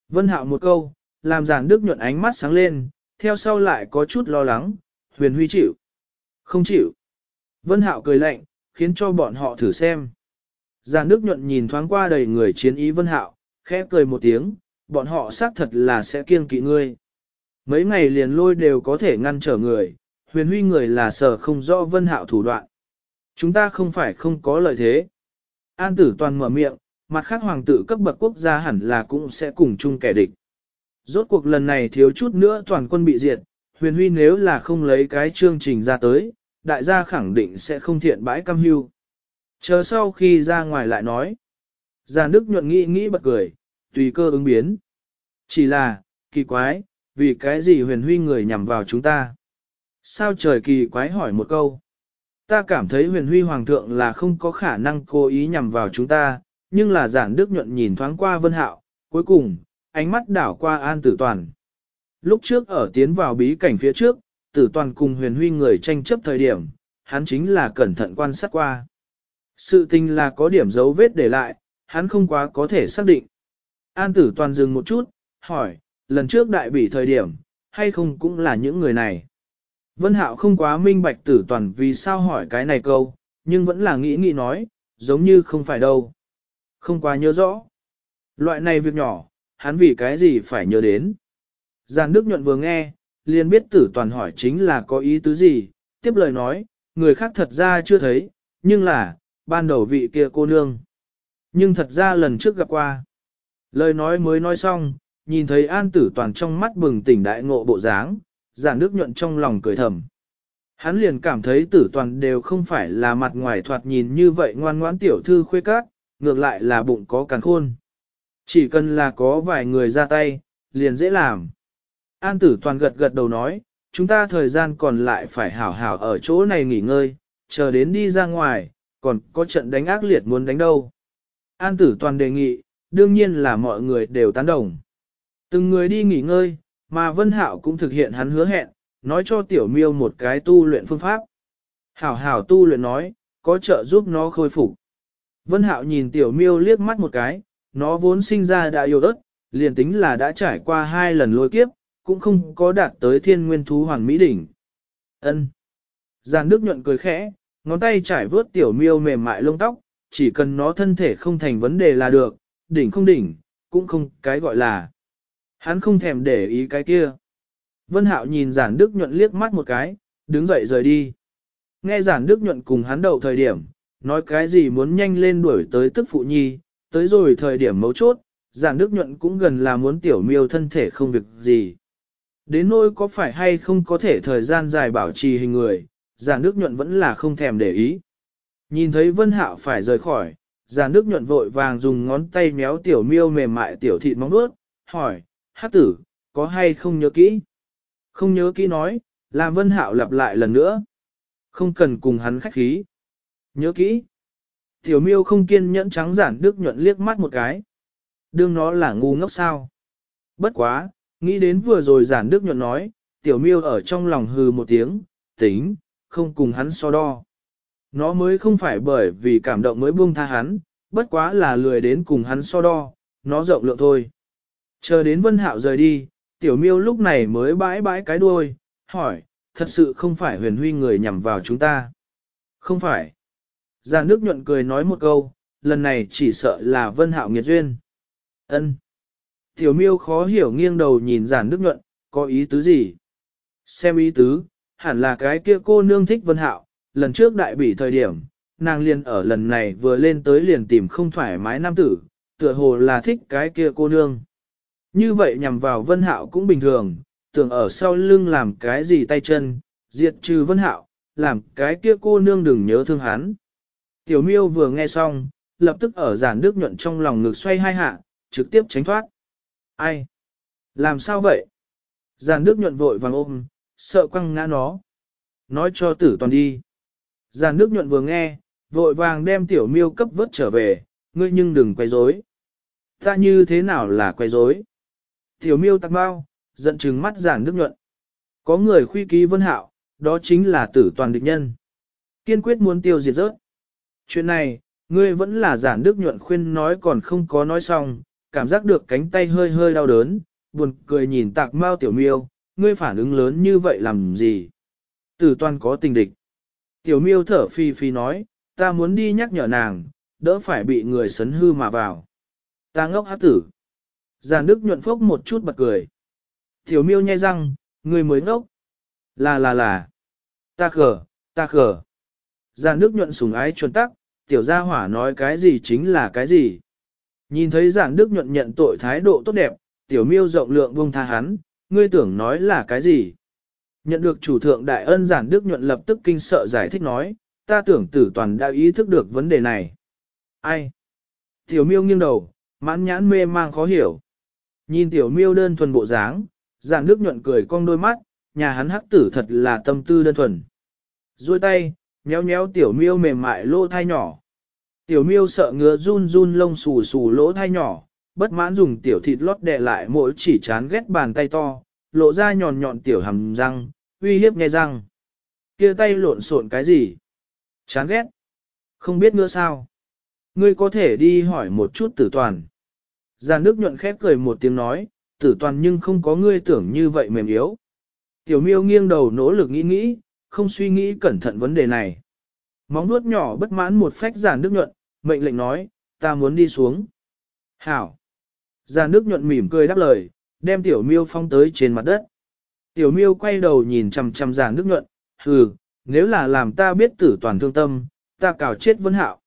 Vân Hạo một câu, làm giản đức nhuận ánh mắt sáng lên, theo sau lại có chút lo lắng, huyền huy chịu. Không chịu. Vân Hạo cười lạnh, khiến cho bọn họ thử xem. Giản đức nhuận nhìn thoáng qua đầy người chiến ý Vân Hạo, khẽ cười một tiếng, bọn họ xác thật là sẽ kiêng kỵ ngươi. Mấy ngày liền lôi đều có thể ngăn trở người, huyền huy người là sở không rõ Vân Hạo thủ đoạn. Chúng ta không phải không có lợi thế. An tử toàn mở miệng, mặt khác hoàng tử cấp bậc quốc gia hẳn là cũng sẽ cùng chung kẻ địch. Rốt cuộc lần này thiếu chút nữa toàn quân bị diệt, huyền huy nếu là không lấy cái chương trình ra tới, đại gia khẳng định sẽ không thiện bãi cam hưu. Chờ sau khi ra ngoài lại nói. Giàn Đức nhuận nghĩ nghĩ bật cười, tùy cơ ứng biến. Chỉ là, kỳ quái, vì cái gì huyền huy người nhằm vào chúng ta? Sao trời kỳ quái hỏi một câu? Ta cảm thấy huyền huy hoàng thượng là không có khả năng cố ý nhằm vào chúng ta, nhưng là giản đức nhuận nhìn thoáng qua vân hạo, cuối cùng, ánh mắt đảo qua an tử toàn. Lúc trước ở tiến vào bí cảnh phía trước, tử toàn cùng huyền huy người tranh chấp thời điểm, hắn chính là cẩn thận quan sát qua. Sự tình là có điểm dấu vết để lại, hắn không quá có thể xác định. An tử toàn dừng một chút, hỏi, lần trước đại bỉ thời điểm, hay không cũng là những người này. Vân Hạo không quá minh bạch tử toàn vì sao hỏi cái này câu, nhưng vẫn là nghĩ nghĩ nói, giống như không phải đâu. Không quá nhớ rõ. Loại này việc nhỏ, hắn vì cái gì phải nhớ đến. Giàn Đức nhuận vừa nghe, liền biết tử toàn hỏi chính là có ý tứ gì, tiếp lời nói, người khác thật ra chưa thấy, nhưng là, ban đầu vị kia cô nương. Nhưng thật ra lần trước gặp qua. Lời nói mới nói xong, nhìn thấy an tử toàn trong mắt bừng tỉnh đại ngộ bộ dáng, giản đức nhuận trong lòng cười thầm. Hắn liền cảm thấy tử toàn đều không phải là mặt ngoài thoạt nhìn như vậy ngoan ngoãn tiểu thư khuê các, ngược lại là bụng có càng khôn. Chỉ cần là có vài người ra tay, liền dễ làm. An tử toàn gật gật đầu nói, chúng ta thời gian còn lại phải hảo hảo ở chỗ này nghỉ ngơi, chờ đến đi ra ngoài, còn có trận đánh ác liệt muốn đánh đâu. An tử toàn đề nghị, đương nhiên là mọi người đều tán đồng. Từng người đi nghỉ ngơi, mà Vân Hạo cũng thực hiện hắn hứa hẹn, nói cho tiểu miêu một cái tu luyện phương pháp. Hảo hảo tu luyện nói, có trợ giúp nó khôi phục. Vân Hạo nhìn tiểu miêu liếc mắt một cái, nó vốn sinh ra đã yêu đất, liền tính là đã trải qua hai lần lôi kiếp, cũng không có đạt tới thiên nguyên thú hoàn mỹ đỉnh. Ân. Giàn Đức nhuận cười khẽ, ngón tay trải vướt tiểu miêu mềm mại lông tóc, chỉ cần nó thân thể không thành vấn đề là được, đỉnh không đỉnh, cũng không cái gọi là. Hắn không thèm để ý cái kia. Vân Hạo nhìn giản Đức nhuận liếc mắt một cái, đứng dậy rời đi. Nghe giản Đức nhuận cùng hắn đầu thời điểm, nói cái gì muốn nhanh lên đuổi tới tức phụ nhi, tới rồi thời điểm mấu chốt, giản Đức nhuận cũng gần là muốn tiểu miêu thân thể không việc gì. Đến nỗi có phải hay không có thể thời gian dài bảo trì hình người, giả nước nhuận vẫn là không thèm để ý. Nhìn thấy Vân Hạo phải rời khỏi, giả nước nhuận vội vàng dùng ngón tay méo tiểu miêu mềm mại tiểu thịt móng bước, hỏi, hát tử, có hay không nhớ kỹ? Không nhớ kỹ nói, làm Vân Hạo lặp lại lần nữa. Không cần cùng hắn khách khí. Nhớ kỹ. Tiểu miêu không kiên nhẫn trắng giản đức nhuận liếc mắt một cái. Đương nó là ngu ngốc sao. Bất quá, nghĩ đến vừa rồi giản đức nhuận nói, tiểu miêu ở trong lòng hừ một tiếng, tính, không cùng hắn so đo. Nó mới không phải bởi vì cảm động mới buông tha hắn, bất quá là lười đến cùng hắn so đo, nó rộng lượng thôi. Chờ đến Vân Hạo rời đi, tiểu miêu lúc này mới bãi bãi cái đuôi, hỏi, thật sự không phải huyền huy người nhằm vào chúng ta. Không phải. giàn nước nhuận cười nói một câu, lần này chỉ sợ là Vân Hạo nghiệt duyên. Ân. Tiểu miêu khó hiểu nghiêng đầu nhìn giản nước nhuận, có ý tứ gì? Xem ý tứ, hẳn là cái kia cô nương thích Vân Hạo, lần trước đại bỉ thời điểm, nàng liền ở lần này vừa lên tới liền tìm không thoải mái nam tử, tựa hồ là thích cái kia cô nương. Như vậy nhằm vào Vân Hạo cũng bình thường, tưởng ở sau lưng làm cái gì tay chân, diệt trừ Vân Hạo, làm cái kia cô nương đừng nhớ thương hắn. Tiểu miêu vừa nghe xong, lập tức ở giản đức nhuận trong lòng ngực xoay hai hạ, trực tiếp tránh thoát. Ai? Làm sao vậy? Giản nước nhuận vội vàng ôm, sợ quăng ngã nó. Nói cho tử toàn đi. Giản nước nhuận vừa nghe, vội vàng đem tiểu miêu cấp vớt trở về, ngươi nhưng đừng quay rối. Ta như thế nào là quay rối? Tiểu miêu tắc bao, giận trừng mắt giản nước nhuận. Có người khuy ký vân hạo, đó chính là tử toàn địch nhân. Kiên quyết muốn tiêu diệt rớt. Chuyện này, ngươi vẫn là giản đức nhuận khuyên nói còn không có nói xong, cảm giác được cánh tay hơi hơi đau đớn, buồn cười nhìn tạc mao tiểu miêu, ngươi phản ứng lớn như vậy làm gì? Tử toàn có tình địch. Tiểu miêu thở phi phi nói, ta muốn đi nhắc nhở nàng, đỡ phải bị người sấn hư mà vào. Ta ngốc hát tử. Giàn đức nhuận phốc một chút bật cười. Tiểu miêu nhai răng, người mới ngốc. Là là là. Ta khở ta khở. Giàn đức nhuận sùng ái chuẩn tắc, tiểu gia hỏa nói cái gì chính là cái gì. Nhìn thấy giản đức nhuận nhận tội thái độ tốt đẹp, tiểu miêu rộng lượng buông tha hắn, ngươi tưởng nói là cái gì. Nhận được chủ thượng đại ân giản đức nhuận lập tức kinh sợ giải thích nói, ta tưởng tử toàn đã ý thức được vấn đề này. Ai? Tiểu miêu nghiêng đầu, mãn nhãn mê mang khó hiểu. Nhìn tiểu miêu đơn thuần bộ dáng, giản đức nhuận cười cong đôi mắt, nhà hắn hắc tử thật là tâm tư đơn thuần. Rồi tay, nhéo nhéo tiểu miêu mềm mại lô thai nhỏ. Tiểu miêu sợ ngứa run run lông xù xù lỗ thai nhỏ, bất mãn dùng tiểu thịt lót đè lại mỗi chỉ chán ghét bàn tay to, lộ ra nhọn nhọn tiểu hầm răng, uy hiếp nghe răng. kia tay lộn xộn cái gì? Chán ghét. Không biết ngứa sao? Ngươi có thể đi hỏi một chút tử toàn. Giàn nước nhuận khép cười một tiếng nói, tử toàn nhưng không có ngươi tưởng như vậy mềm yếu. Tiểu miêu nghiêng đầu nỗ lực nghĩ nghĩ, không suy nghĩ cẩn thận vấn đề này. Móng nuốt nhỏ bất mãn một phách giàn nước nhuận, mệnh lệnh nói, ta muốn đi xuống. Hảo. Giàn nước nhuận mỉm cười đáp lời, đem tiểu miêu phong tới trên mặt đất. Tiểu miêu quay đầu nhìn chằm chằm giàn nước nhuận, hừ, nếu là làm ta biết tử toàn thương tâm, ta cào chết vân hạo.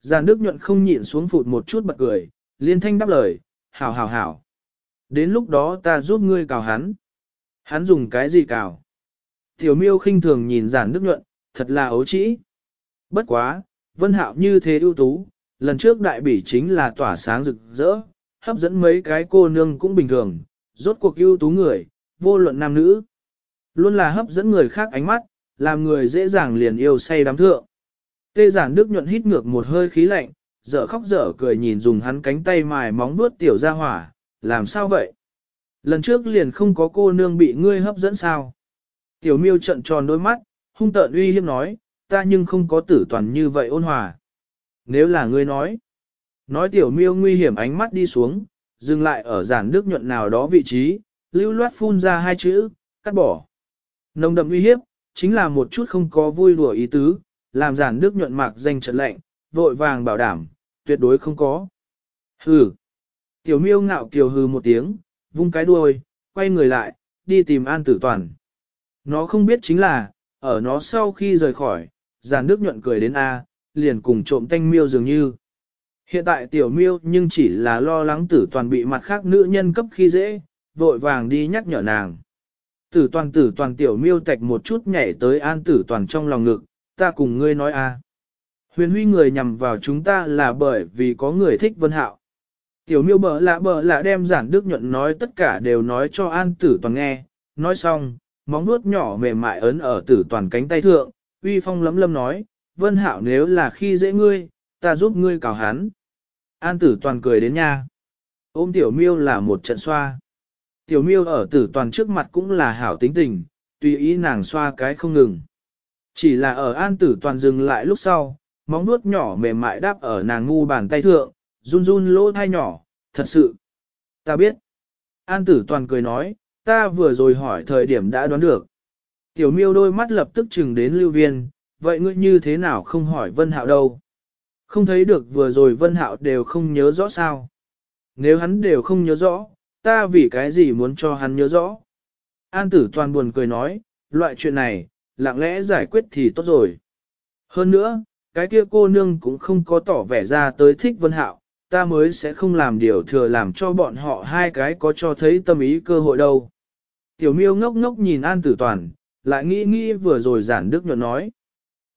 Giàn nước nhuận không nhịn xuống phụt một chút bật cười, liên thanh đáp lời, hảo hảo hảo. Đến lúc đó ta giúp ngươi cào hắn. Hắn dùng cái gì cào? Tiểu miêu khinh thường nhìn giản nước nhuận, thật là ấu trĩ. Bất quá, vân hạo như thế ưu tú, lần trước đại bỉ chính là tỏa sáng rực rỡ, hấp dẫn mấy cái cô nương cũng bình thường, rốt cuộc ưu tú người, vô luận nam nữ. Luôn là hấp dẫn người khác ánh mắt, làm người dễ dàng liền yêu say đắm thượng. Tê giản đức nhuận hít ngược một hơi khí lạnh, dở khóc dở cười nhìn dùng hắn cánh tay mài móng nuốt tiểu ra hỏa, làm sao vậy? Lần trước liền không có cô nương bị ngươi hấp dẫn sao? Tiểu miêu trận tròn đôi mắt, hung tợn uy hiếp nói, ta nhưng không có tử toàn như vậy ôn hòa. Nếu là ngươi nói, nói tiểu miêu nguy hiểm ánh mắt đi xuống, dừng lại ở giản đức nhuận nào đó vị trí, lưu loát phun ra hai chữ, cắt bỏ. Nồng đậm uy hiếp, chính là một chút không có vui đùa ý tứ, làm giản đức nhuận mạc danh trận lệnh, vội vàng bảo đảm, tuyệt đối không có. Hừ. Tiểu miêu ngạo kiều hừ một tiếng, vung cái đuôi, quay người lại, đi tìm an tử toàn. Nó không biết chính là, ở nó sau khi rời khỏi, giàn nước nhuận cười đến A, liền cùng trộm tanh miêu dường như. Hiện tại tiểu miêu nhưng chỉ là lo lắng tử toàn bị mặt khác nữ nhân cấp khi dễ, vội vàng đi nhắc nhở nàng. Tử toàn tử toàn tiểu miêu tạch một chút nhảy tới an tử toàn trong lòng ngực, ta cùng ngươi nói a. Huyền huy người nhằm vào chúng ta là bởi vì có người thích vân hạo. Tiểu miêu bở lạ bở lạ đem giản đức nhuận nói tất cả đều nói cho an tử toàn nghe, nói xong, móng nuốt nhỏ mềm mại ấn ở tử toàn cánh tay thượng, uy phong lấm lâm nói, vân hạo nếu là khi dễ ngươi, ta giúp ngươi cào hắn. An tử toàn cười đến nha. Ôm tiểu miêu là một trận xoa. Tiểu miêu ở tử toàn trước mặt cũng là hảo tính tình, tùy ý nàng xoa cái không ngừng. Chỉ là ở an tử toàn dừng lại lúc sau, móng nuốt nhỏ mềm mại đáp ở nàng ngu bàn tay thượng, run run lỗ thai nhỏ, thật sự. Ta biết. An tử toàn cười nói, ta vừa rồi hỏi thời điểm đã đoán được. Tiểu miêu đôi mắt lập tức chừng đến lưu viên, vậy ngươi như thế nào không hỏi vân hạo đâu? Không thấy được vừa rồi vân hạo đều không nhớ rõ sao. Nếu hắn đều không nhớ rõ, ta vì cái gì muốn cho hắn nhớ rõ? An tử toàn buồn cười nói, loại chuyện này, lặng lẽ giải quyết thì tốt rồi. Hơn nữa, cái kia cô nương cũng không có tỏ vẻ ra tới thích vân hạo, ta mới sẽ không làm điều thừa làm cho bọn họ hai cái có cho thấy tâm ý cơ hội đâu. Tiểu miêu ngốc ngốc nhìn An Tử Toàn, lại nghĩ nghĩ vừa rồi giản đức nhuận nói.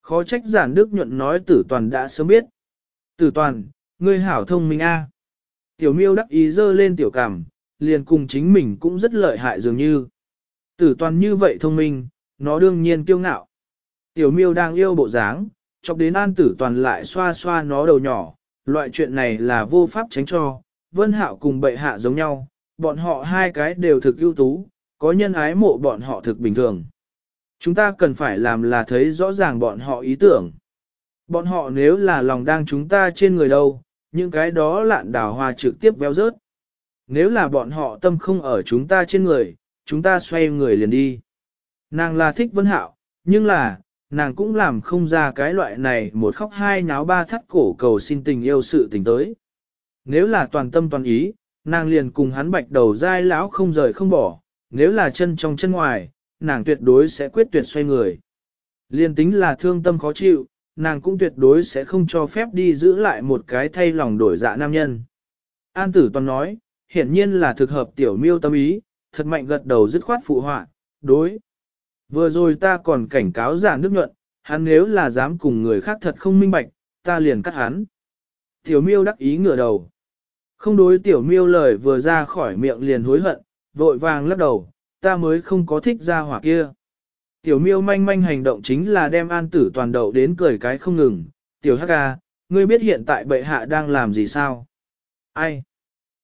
Khó trách giản đức nhuận nói Tử Toàn đã sớm biết. Tử Toàn, ngươi hảo thông minh a. Tiểu miêu đắc ý dơ lên tiểu cảm, liền cùng chính mình cũng rất lợi hại dường như. Tử Toàn như vậy thông minh, nó đương nhiên kiêu ngạo. Tiểu miêu đang yêu bộ dáng, chọc đến an tử toàn lại xoa xoa nó đầu nhỏ, loại chuyện này là vô pháp tránh cho, Vân Hạo cùng bệ hạ giống nhau, bọn họ hai cái đều thực ưu tú, có nhân ái mộ bọn họ thực bình thường. Chúng ta cần phải làm là thấy rõ ràng bọn họ ý tưởng. Bọn họ nếu là lòng đang chúng ta trên người đâu, những cái đó lạn đào hoa trực tiếp véo rớt. Nếu là bọn họ tâm không ở chúng ta trên người, chúng ta xoay người liền đi. Nàng là thích Vân Hạo, nhưng là, nàng cũng làm không ra cái loại này một khóc hai náo ba thắt cổ cầu xin tình yêu sự tình tới. Nếu là toàn tâm toàn ý, nàng liền cùng hắn bạch đầu dai lão không rời không bỏ, nếu là chân trong chân ngoài, nàng tuyệt đối sẽ quyết tuyệt xoay người. Liên tính là thương tâm khó chịu, nàng cũng tuyệt đối sẽ không cho phép đi giữ lại một cái thay lòng đổi dạ nam nhân. An tử toàn nói, hiển nhiên là thực hợp tiểu miêu tâm ý, thật mạnh gật đầu dứt khoát phụ họa, đối. Vừa rồi ta còn cảnh cáo giả nước nhuận, hắn nếu là dám cùng người khác thật không minh bạch, ta liền cắt hắn. Tiểu miêu đắc ý ngửa đầu. Không đối tiểu miêu lời vừa ra khỏi miệng liền hối hận, vội vàng lắc đầu, ta mới không có thích ra hỏa kia. Tiểu miêu manh manh hành động chính là đem an tử toàn đậu đến cười cái không ngừng. Tiểu hắc ca, ngươi biết hiện tại bệ hạ đang làm gì sao? Ai?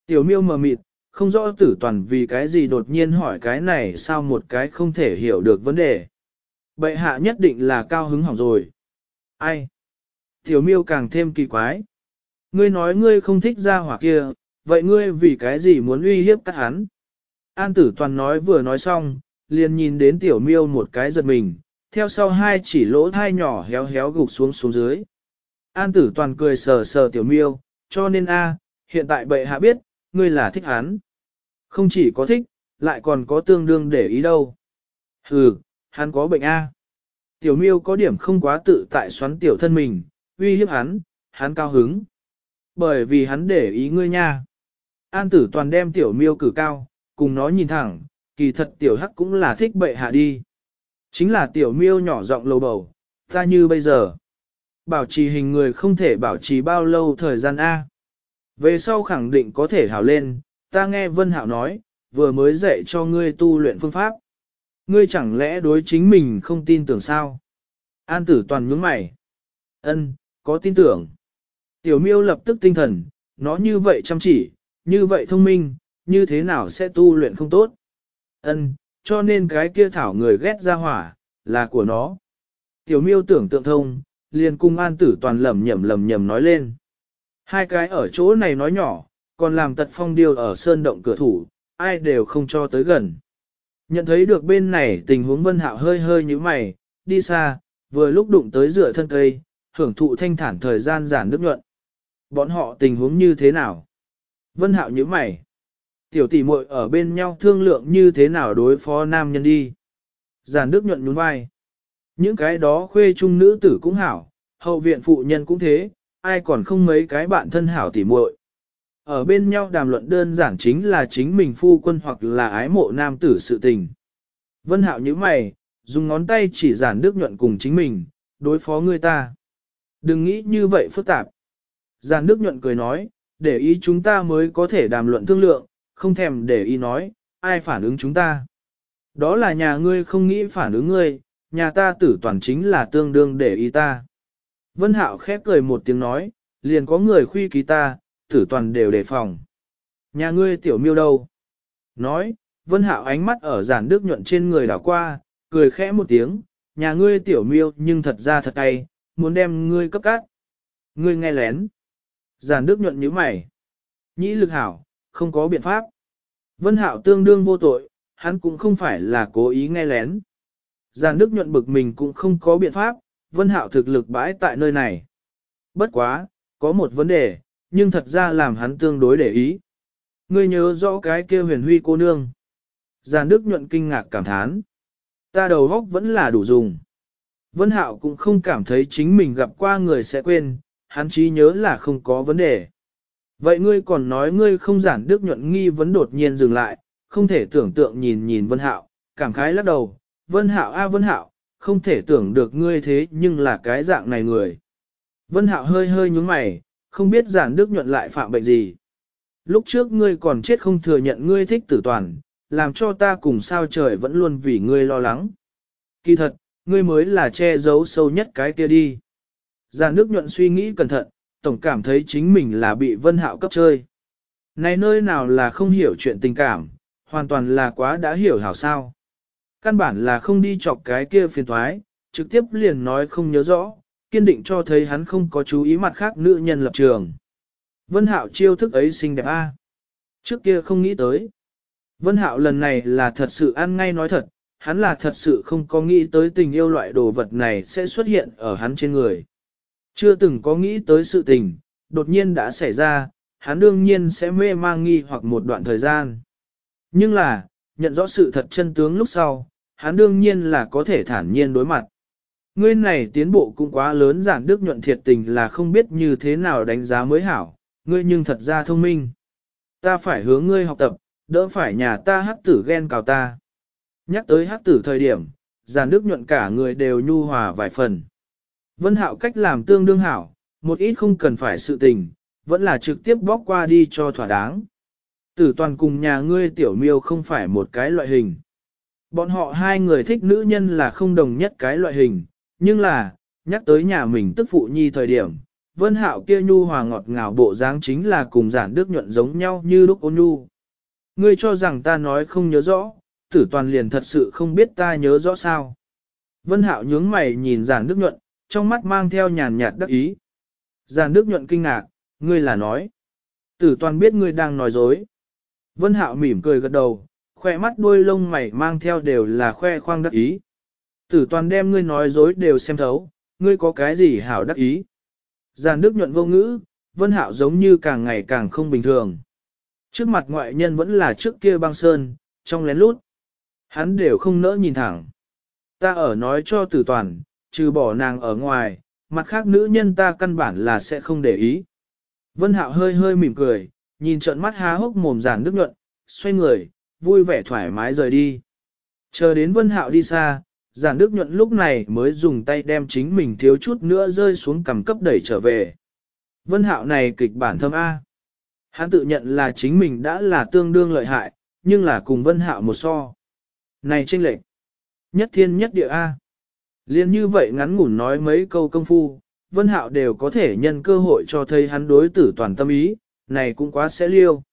Tiểu miêu mờ mịt, không rõ tử toàn vì cái gì đột nhiên hỏi cái này sao một cái không thể hiểu được vấn đề. Bệ hạ nhất định là cao hứng hỏng rồi. Ai? Tiểu miêu càng thêm kỳ quái. Ngươi nói ngươi không thích ra hỏa kia, vậy ngươi vì cái gì muốn uy hiếp các hắn? An tử toàn nói vừa nói xong, liền nhìn đến tiểu miêu một cái giật mình, theo sau hai chỉ lỗ thai nhỏ héo héo gục xuống xuống dưới. An tử toàn cười sờ sờ tiểu miêu, cho nên a, hiện tại bệ hạ biết, ngươi là thích hắn. Không chỉ có thích, lại còn có tương đương để ý đâu. Hừ, hắn có bệnh A. Tiểu miêu có điểm không quá tự tại xoắn tiểu thân mình, uy hiếp hắn, hắn cao hứng. Bởi vì hắn để ý ngươi nha. An tử toàn đem tiểu miêu cử cao, cùng nó nhìn thẳng, kỳ thật tiểu hắc cũng là thích bệ hạ đi. Chính là tiểu miêu nhỏ giọng lầu bầu, ta như bây giờ. Bảo trì hình người không thể bảo trì bao lâu thời gian A. Về sau khẳng định có thể hảo lên, ta nghe Vân Hạo nói, vừa mới dạy cho ngươi tu luyện phương pháp. Ngươi chẳng lẽ đối chính mình không tin tưởng sao? An tử toàn nhướng mày. Ân, có tin tưởng. Tiểu miêu lập tức tinh thần, nó như vậy chăm chỉ, như vậy thông minh, như thế nào sẽ tu luyện không tốt? Ân, cho nên cái kia thảo người ghét ra hỏa, là của nó. Tiểu miêu tưởng tượng thông, liền cung an tử toàn lầm nhầm lầm nhầm nói lên. Hai cái ở chỗ này nói nhỏ, còn làm tật phong điêu ở sơn động cửa thủ, ai đều không cho tới gần. Nhận thấy được bên này tình huống vân hạo hơi hơi như mày, đi xa, vừa lúc đụng tới rửa thân cây, hưởng thụ thanh thản thời gian giản nước nhuận. Bọn họ tình huống như thế nào? Vân hạo như mày. Tiểu tỷ muội ở bên nhau thương lượng như thế nào đối phó nam nhân đi. Giản Đức nhuận nhún vai. Những cái đó khuê trung nữ tử cũng hảo, hậu viện phụ nhân cũng thế, ai còn không mấy cái bạn thân hảo tỷ muội. Ở bên nhau đàm luận đơn giản chính là chính mình phu quân hoặc là ái mộ nam tử sự tình. Vân hạo như mày, dùng ngón tay chỉ giản đức nhuận cùng chính mình, đối phó người ta. Đừng nghĩ như vậy phức tạp. Giản đức nhuận cười nói, để ý chúng ta mới có thể đàm luận thương lượng, không thèm để ý nói, ai phản ứng chúng ta. Đó là nhà ngươi không nghĩ phản ứng ngươi, nhà ta tử toàn chính là tương đương để ý ta. Vân Hạo khép cười một tiếng nói, liền có người khuy ký ta, tử toàn đều đề phòng. Nhà ngươi tiểu miêu đâu? Nói, Vân Hạo ánh mắt ở giản đức nhuận trên người đảo qua, cười khẽ một tiếng, nhà ngươi tiểu miêu nhưng thật ra thật hay, muốn đem ngươi cấp cát. Ngươi nghe lén. Giản đức nhuận nhíu mày. Nhĩ lực hảo, không có biện pháp. Vân Hạo tương đương vô tội, hắn cũng không phải là cố ý nghe lén. Giàn đức nhuận bực mình cũng không có biện pháp, Vân Hạo thực lực bãi tại nơi này. Bất quá, có một vấn đề, nhưng thật ra làm hắn tương đối để ý. Ngươi nhớ rõ cái kia huyền huy cô nương. Giàn Đức nhuận kinh ngạc cảm thán. Ta đầu góc vẫn là đủ dùng. Vân Hạo cũng không cảm thấy chính mình gặp qua người sẽ quên, hắn trí nhớ là không có vấn đề. Vậy ngươi còn nói ngươi không giản Đức nhuận nghi vấn đột nhiên dừng lại, không thể tưởng tượng nhìn nhìn Vân Hạo, cảm khái lắc đầu. Vân Hạo a Vân Hạo, không thể tưởng được ngươi thế nhưng là cái dạng này người. Vân Hạo hơi hơi nhúng mày, không biết giản đức nhuận lại phạm bệnh gì. Lúc trước ngươi còn chết không thừa nhận ngươi thích tử toàn, làm cho ta cùng sao trời vẫn luôn vì ngươi lo lắng. Kỳ thật, ngươi mới là che giấu sâu nhất cái kia đi. Giản đức nhuận suy nghĩ cẩn thận, tổng cảm thấy chính mình là bị vân hạo cấp chơi. Này nơi nào là không hiểu chuyện tình cảm, hoàn toàn là quá đã hiểu hảo sao. Căn bản là không đi chọc cái kia phiền thoái, trực tiếp liền nói không nhớ rõ, kiên định cho thấy hắn không có chú ý mặt khác nữ nhân lập trường. Vân Hạo chiêu thức ấy xinh đẹp a. À? Trước kia không nghĩ tới. Vân Hạo lần này là thật sự ăn ngay nói thật, hắn là thật sự không có nghĩ tới tình yêu loại đồ vật này sẽ xuất hiện ở hắn trên người. Chưa từng có nghĩ tới sự tình, đột nhiên đã xảy ra, hắn đương nhiên sẽ mê mang nghi hoặc một đoạn thời gian. Nhưng là, nhận rõ sự thật chân tướng lúc sau, hắn đương nhiên là có thể thản nhiên đối mặt. Ngươi này tiến bộ cũng quá lớn giản đức nhuận thiệt tình là không biết như thế nào đánh giá mới hảo, ngươi nhưng thật ra thông minh. Ta phải hướng ngươi học tập, đỡ phải nhà ta hắc tử ghen cào ta. Nhắc tới hắc tử thời điểm, giản đức nhuận cả người đều nhu hòa vài phần. Vân hạo cách làm tương đương hảo, một ít không cần phải sự tình, vẫn là trực tiếp bóc qua đi cho thỏa đáng. Tử toàn cùng nhà ngươi tiểu miêu không phải một cái loại hình. Bọn họ hai người thích nữ nhân là không đồng nhất cái loại hình, nhưng là, nhắc tới nhà mình tức phụ nhi thời điểm, vân hạo kia nhu hòa ngọt ngào bộ dáng chính là cùng giản đức nhuận giống nhau như lúc ôn nhu. Ngươi cho rằng ta nói không nhớ rõ, tử toàn liền thật sự không biết ta nhớ rõ sao. Vân hạo nhướng mày nhìn giản đức nhuận, trong mắt mang theo nhàn nhạt đắc ý. Giàn đức nhuận kinh ngạc, ngươi là nói. Tử toàn biết ngươi đang nói dối. Vân hạo mỉm cười gật đầu, khoe mắt đuôi lông mày mang theo đều là khoe khoang đắc ý. Tử toàn đem ngươi nói dối đều xem thấu, ngươi có cái gì hảo đắc ý. Giàn đức nhuận vô ngữ, vân hạo giống như càng ngày càng không bình thường. Trước mặt ngoại nhân vẫn là trước kia băng sơn, trong lén lút. Hắn đều không nỡ nhìn thẳng. Ta ở nói cho tử toàn, trừ bỏ nàng ở ngoài, mặt khác nữ nhân ta căn bản là sẽ không để ý. Vân hạo hơi hơi mỉm cười, nhìn trận mắt há hốc mồm giản đức nhuận, xoay người, vui vẻ thoải mái rời đi. Chờ đến vân hạo đi xa, giản đức nhuận lúc này mới dùng tay đem chính mình thiếu chút nữa rơi xuống cầm cấp đẩy trở về. Vân hạo này kịch bản thâm A. Hắn tự nhận là chính mình đã là tương đương lợi hại, nhưng là cùng vân hạo một so. Này tranh lệch. Nhất thiên nhất địa A. Liên như vậy ngắn ngủn nói mấy câu công phu, vân hạo đều có thể nhân cơ hội cho thấy hắn đối tử toàn tâm ý, này cũng quá sẽ liêu.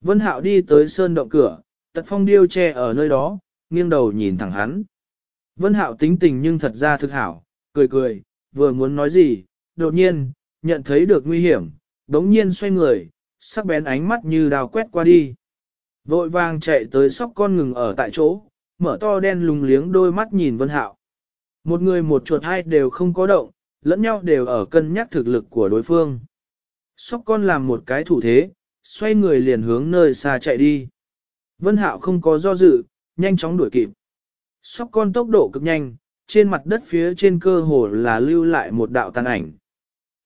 Vân hạo đi tới sơn động cửa, tật phong điêu che ở nơi đó, nghiêng đầu nhìn thẳng hắn. Vân hạo tính tình nhưng thật ra thực hảo, cười cười, vừa muốn nói gì, đột nhiên, nhận thấy được nguy hiểm, đống nhiên xoay người, sắc bén ánh mắt như đào quét qua đi. Vội vàng chạy tới sóc con ngừng ở tại chỗ, mở to đen lùng liếng đôi mắt nhìn vân hạo. Một người một chuột hai đều không có động, lẫn nhau đều ở cân nhắc thực lực của đối phương. Sóc con làm một cái thủ thế, xoay người liền hướng nơi xa chạy đi. Vân hạo không có do dự, nhanh chóng đuổi kịp. Sóc con tốc độ cực nhanh, trên mặt đất phía trên cơ hồ là lưu lại một đạo tàn ảnh.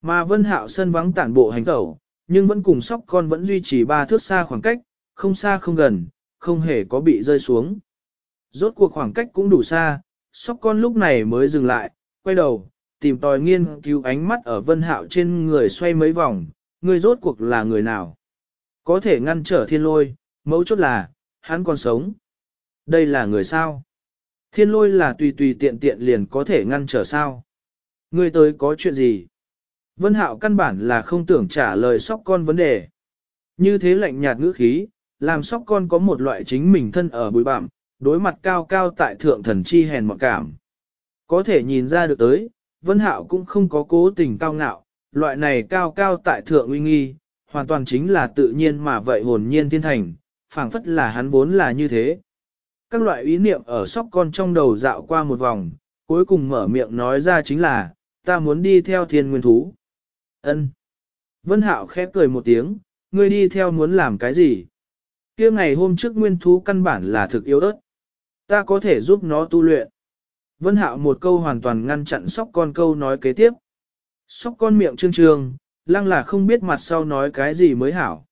Mà vân hạo sân vắng tản bộ hành tẩu, nhưng vẫn cùng sóc con vẫn duy trì ba thước xa khoảng cách, không xa không gần, không hề có bị rơi xuống. Rốt cuộc khoảng cách cũng đủ xa, sóc con lúc này mới dừng lại, quay đầu, tìm tòi nghiên cứu ánh mắt ở vân hạo trên người xoay mấy vòng, người rốt cuộc là người nào. Có thể ngăn trở thiên lôi, mẫu chốt là, hắn còn sống. Đây là người sao? Thiên lôi là tùy tùy tiện tiện liền có thể ngăn trở sao. Ngươi tới có chuyện gì? Vân Hạo căn bản là không tưởng trả lời sóc con vấn đề. Như thế lạnh nhạt ngữ khí, làm sóc con có một loại chính mình thân ở bụi bạm, đối mặt cao cao tại thượng thần chi hèn mọn cảm. Có thể nhìn ra được tới, Vân Hạo cũng không có cố tình cao ngạo, loại này cao cao tại thượng uy nghi, hoàn toàn chính là tự nhiên mà vậy hồn nhiên thiên thành, phảng phất là hắn vốn là như thế các loại ý niệm ở sóc con trong đầu dạo qua một vòng, cuối cùng mở miệng nói ra chính là, ta muốn đi theo thiên nguyên thú. Ân. Vân Hạo khẽ cười một tiếng, ngươi đi theo muốn làm cái gì? Kia ngày hôm trước nguyên thú căn bản là thực yếu ớt. Ta có thể giúp nó tu luyện. Vân Hạo một câu hoàn toàn ngăn chặn sóc con câu nói kế tiếp. Sóc con miệng trương trương, lăng là không biết mặt sau nói cái gì mới hảo.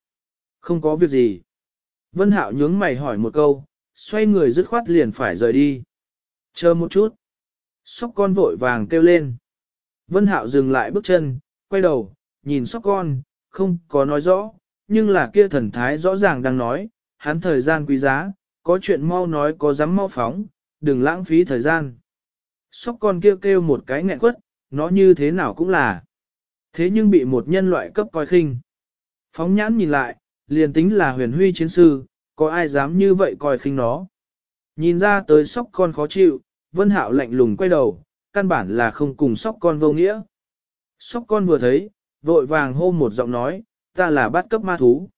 Không có việc gì. Vân Hạo nhướng mày hỏi một câu, xoay người dứt khoát liền phải rời đi. Chờ một chút. Sóc con vội vàng kêu lên. Vân Hạo dừng lại bước chân, quay đầu, nhìn sóc con, không có nói rõ, nhưng là kia thần thái rõ ràng đang nói, hắn thời gian quý giá, có chuyện mau nói có dám mau phóng, đừng lãng phí thời gian. Sóc con kêu kêu một cái nghẹn quất, nó như thế nào cũng là. Thế nhưng bị một nhân loại cấp coi khinh. Phóng nhãn nhìn lại, liền tính là huyền huy chiến sư, có ai dám như vậy coi khinh nó. Nhìn ra tới sóc con khó chịu, vân hạo lạnh lùng quay đầu, căn bản là không cùng sóc con vô nghĩa. Sóc con vừa thấy, vội vàng hô một giọng nói, ta là bắt cấp ma thú.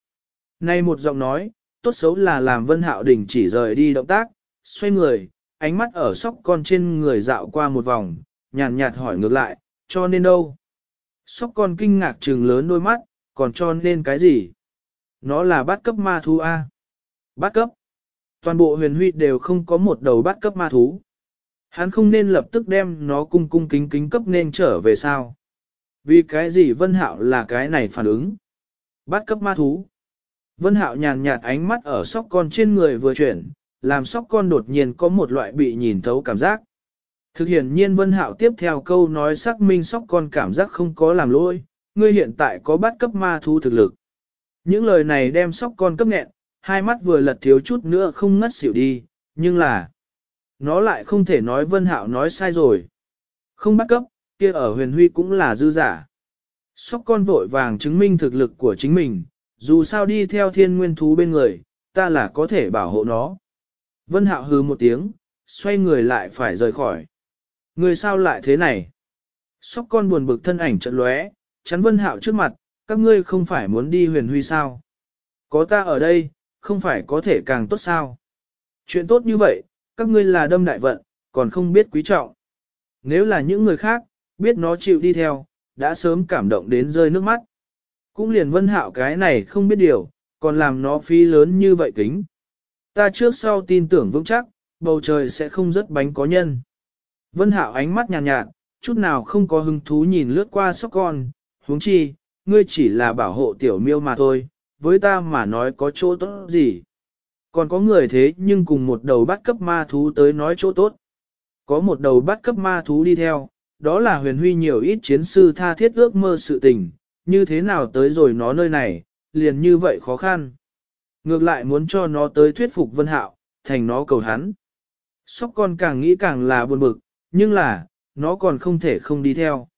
Nay một giọng nói, tốt xấu là làm vân hạo đình chỉ rời đi động tác, xoay người, ánh mắt ở sóc con trên người dạo qua một vòng, nhàn nhạt hỏi ngược lại, cho nên đâu? Sóc con kinh ngạc trừng lớn đôi mắt, còn cho nên cái gì? Nó là bát cấp ma thú A. Bát cấp. Toàn bộ huyền huy đều không có một đầu bát cấp ma thú. Hắn không nên lập tức đem nó cung cung kính kính cấp nên trở về sao. Vì cái gì Vân Hạo là cái này phản ứng? Bát cấp ma thú. Vân Hạo nhàn nhạt ánh mắt ở sóc con trên người vừa chuyển, làm sóc con đột nhiên có một loại bị nhìn thấu cảm giác. Thực hiện nhiên Vân Hạo tiếp theo câu nói xác minh sóc con cảm giác không có làm lỗi, ngươi hiện tại có bắt cấp ma thú thực lực. Những lời này đem sóc con cấp nghẹn, hai mắt vừa lật thiếu chút nữa không ngất xỉu đi, nhưng là, nó lại không thể nói Vân Hạo nói sai rồi. Không bắt cấp, kia ở huyền huy cũng là dư giả. Sóc con vội vàng chứng minh thực lực của chính mình, dù sao đi theo thiên nguyên thú bên người, ta là có thể bảo hộ nó. Vân Hạo hừ một tiếng, xoay người lại phải rời khỏi. Người sao lại thế này? Sóc con buồn bực thân ảnh trận lóe, chắn Vân Hạo trước mặt, các ngươi không phải muốn đi huyền huy sao? Có ta ở đây, không phải có thể càng tốt sao? Chuyện tốt như vậy, các ngươi là đâm đại vận, còn không biết quý trọng. Nếu là những người khác, biết nó chịu đi theo, đã sớm cảm động đến rơi nước mắt. Cũng liền vân hạo cái này không biết điều, còn làm nó phí lớn như vậy kính. Ta trước sau tin tưởng vững chắc, bầu trời sẽ không rất bánh có nhân. Vân hạo ánh mắt nhàn nhạt, nhạt, chút nào không có hứng thú nhìn lướt qua sóc con, huống chi, ngươi chỉ là bảo hộ tiểu miêu mà thôi, với ta mà nói có chỗ tốt gì. Còn có người thế nhưng cùng một đầu bắt cấp ma thú tới nói chỗ tốt. Có một đầu bắt cấp ma thú đi theo, đó là huyền huy nhiều ít chiến sư tha thiết ước mơ sự tình, như thế nào tới rồi nó nơi này, liền như vậy khó khăn. Ngược lại muốn cho nó tới thuyết phục vân hạo, thành nó cầu hắn. Sóc con càng nghĩ càng là buồn bực, nhưng là, nó còn không thể không đi theo.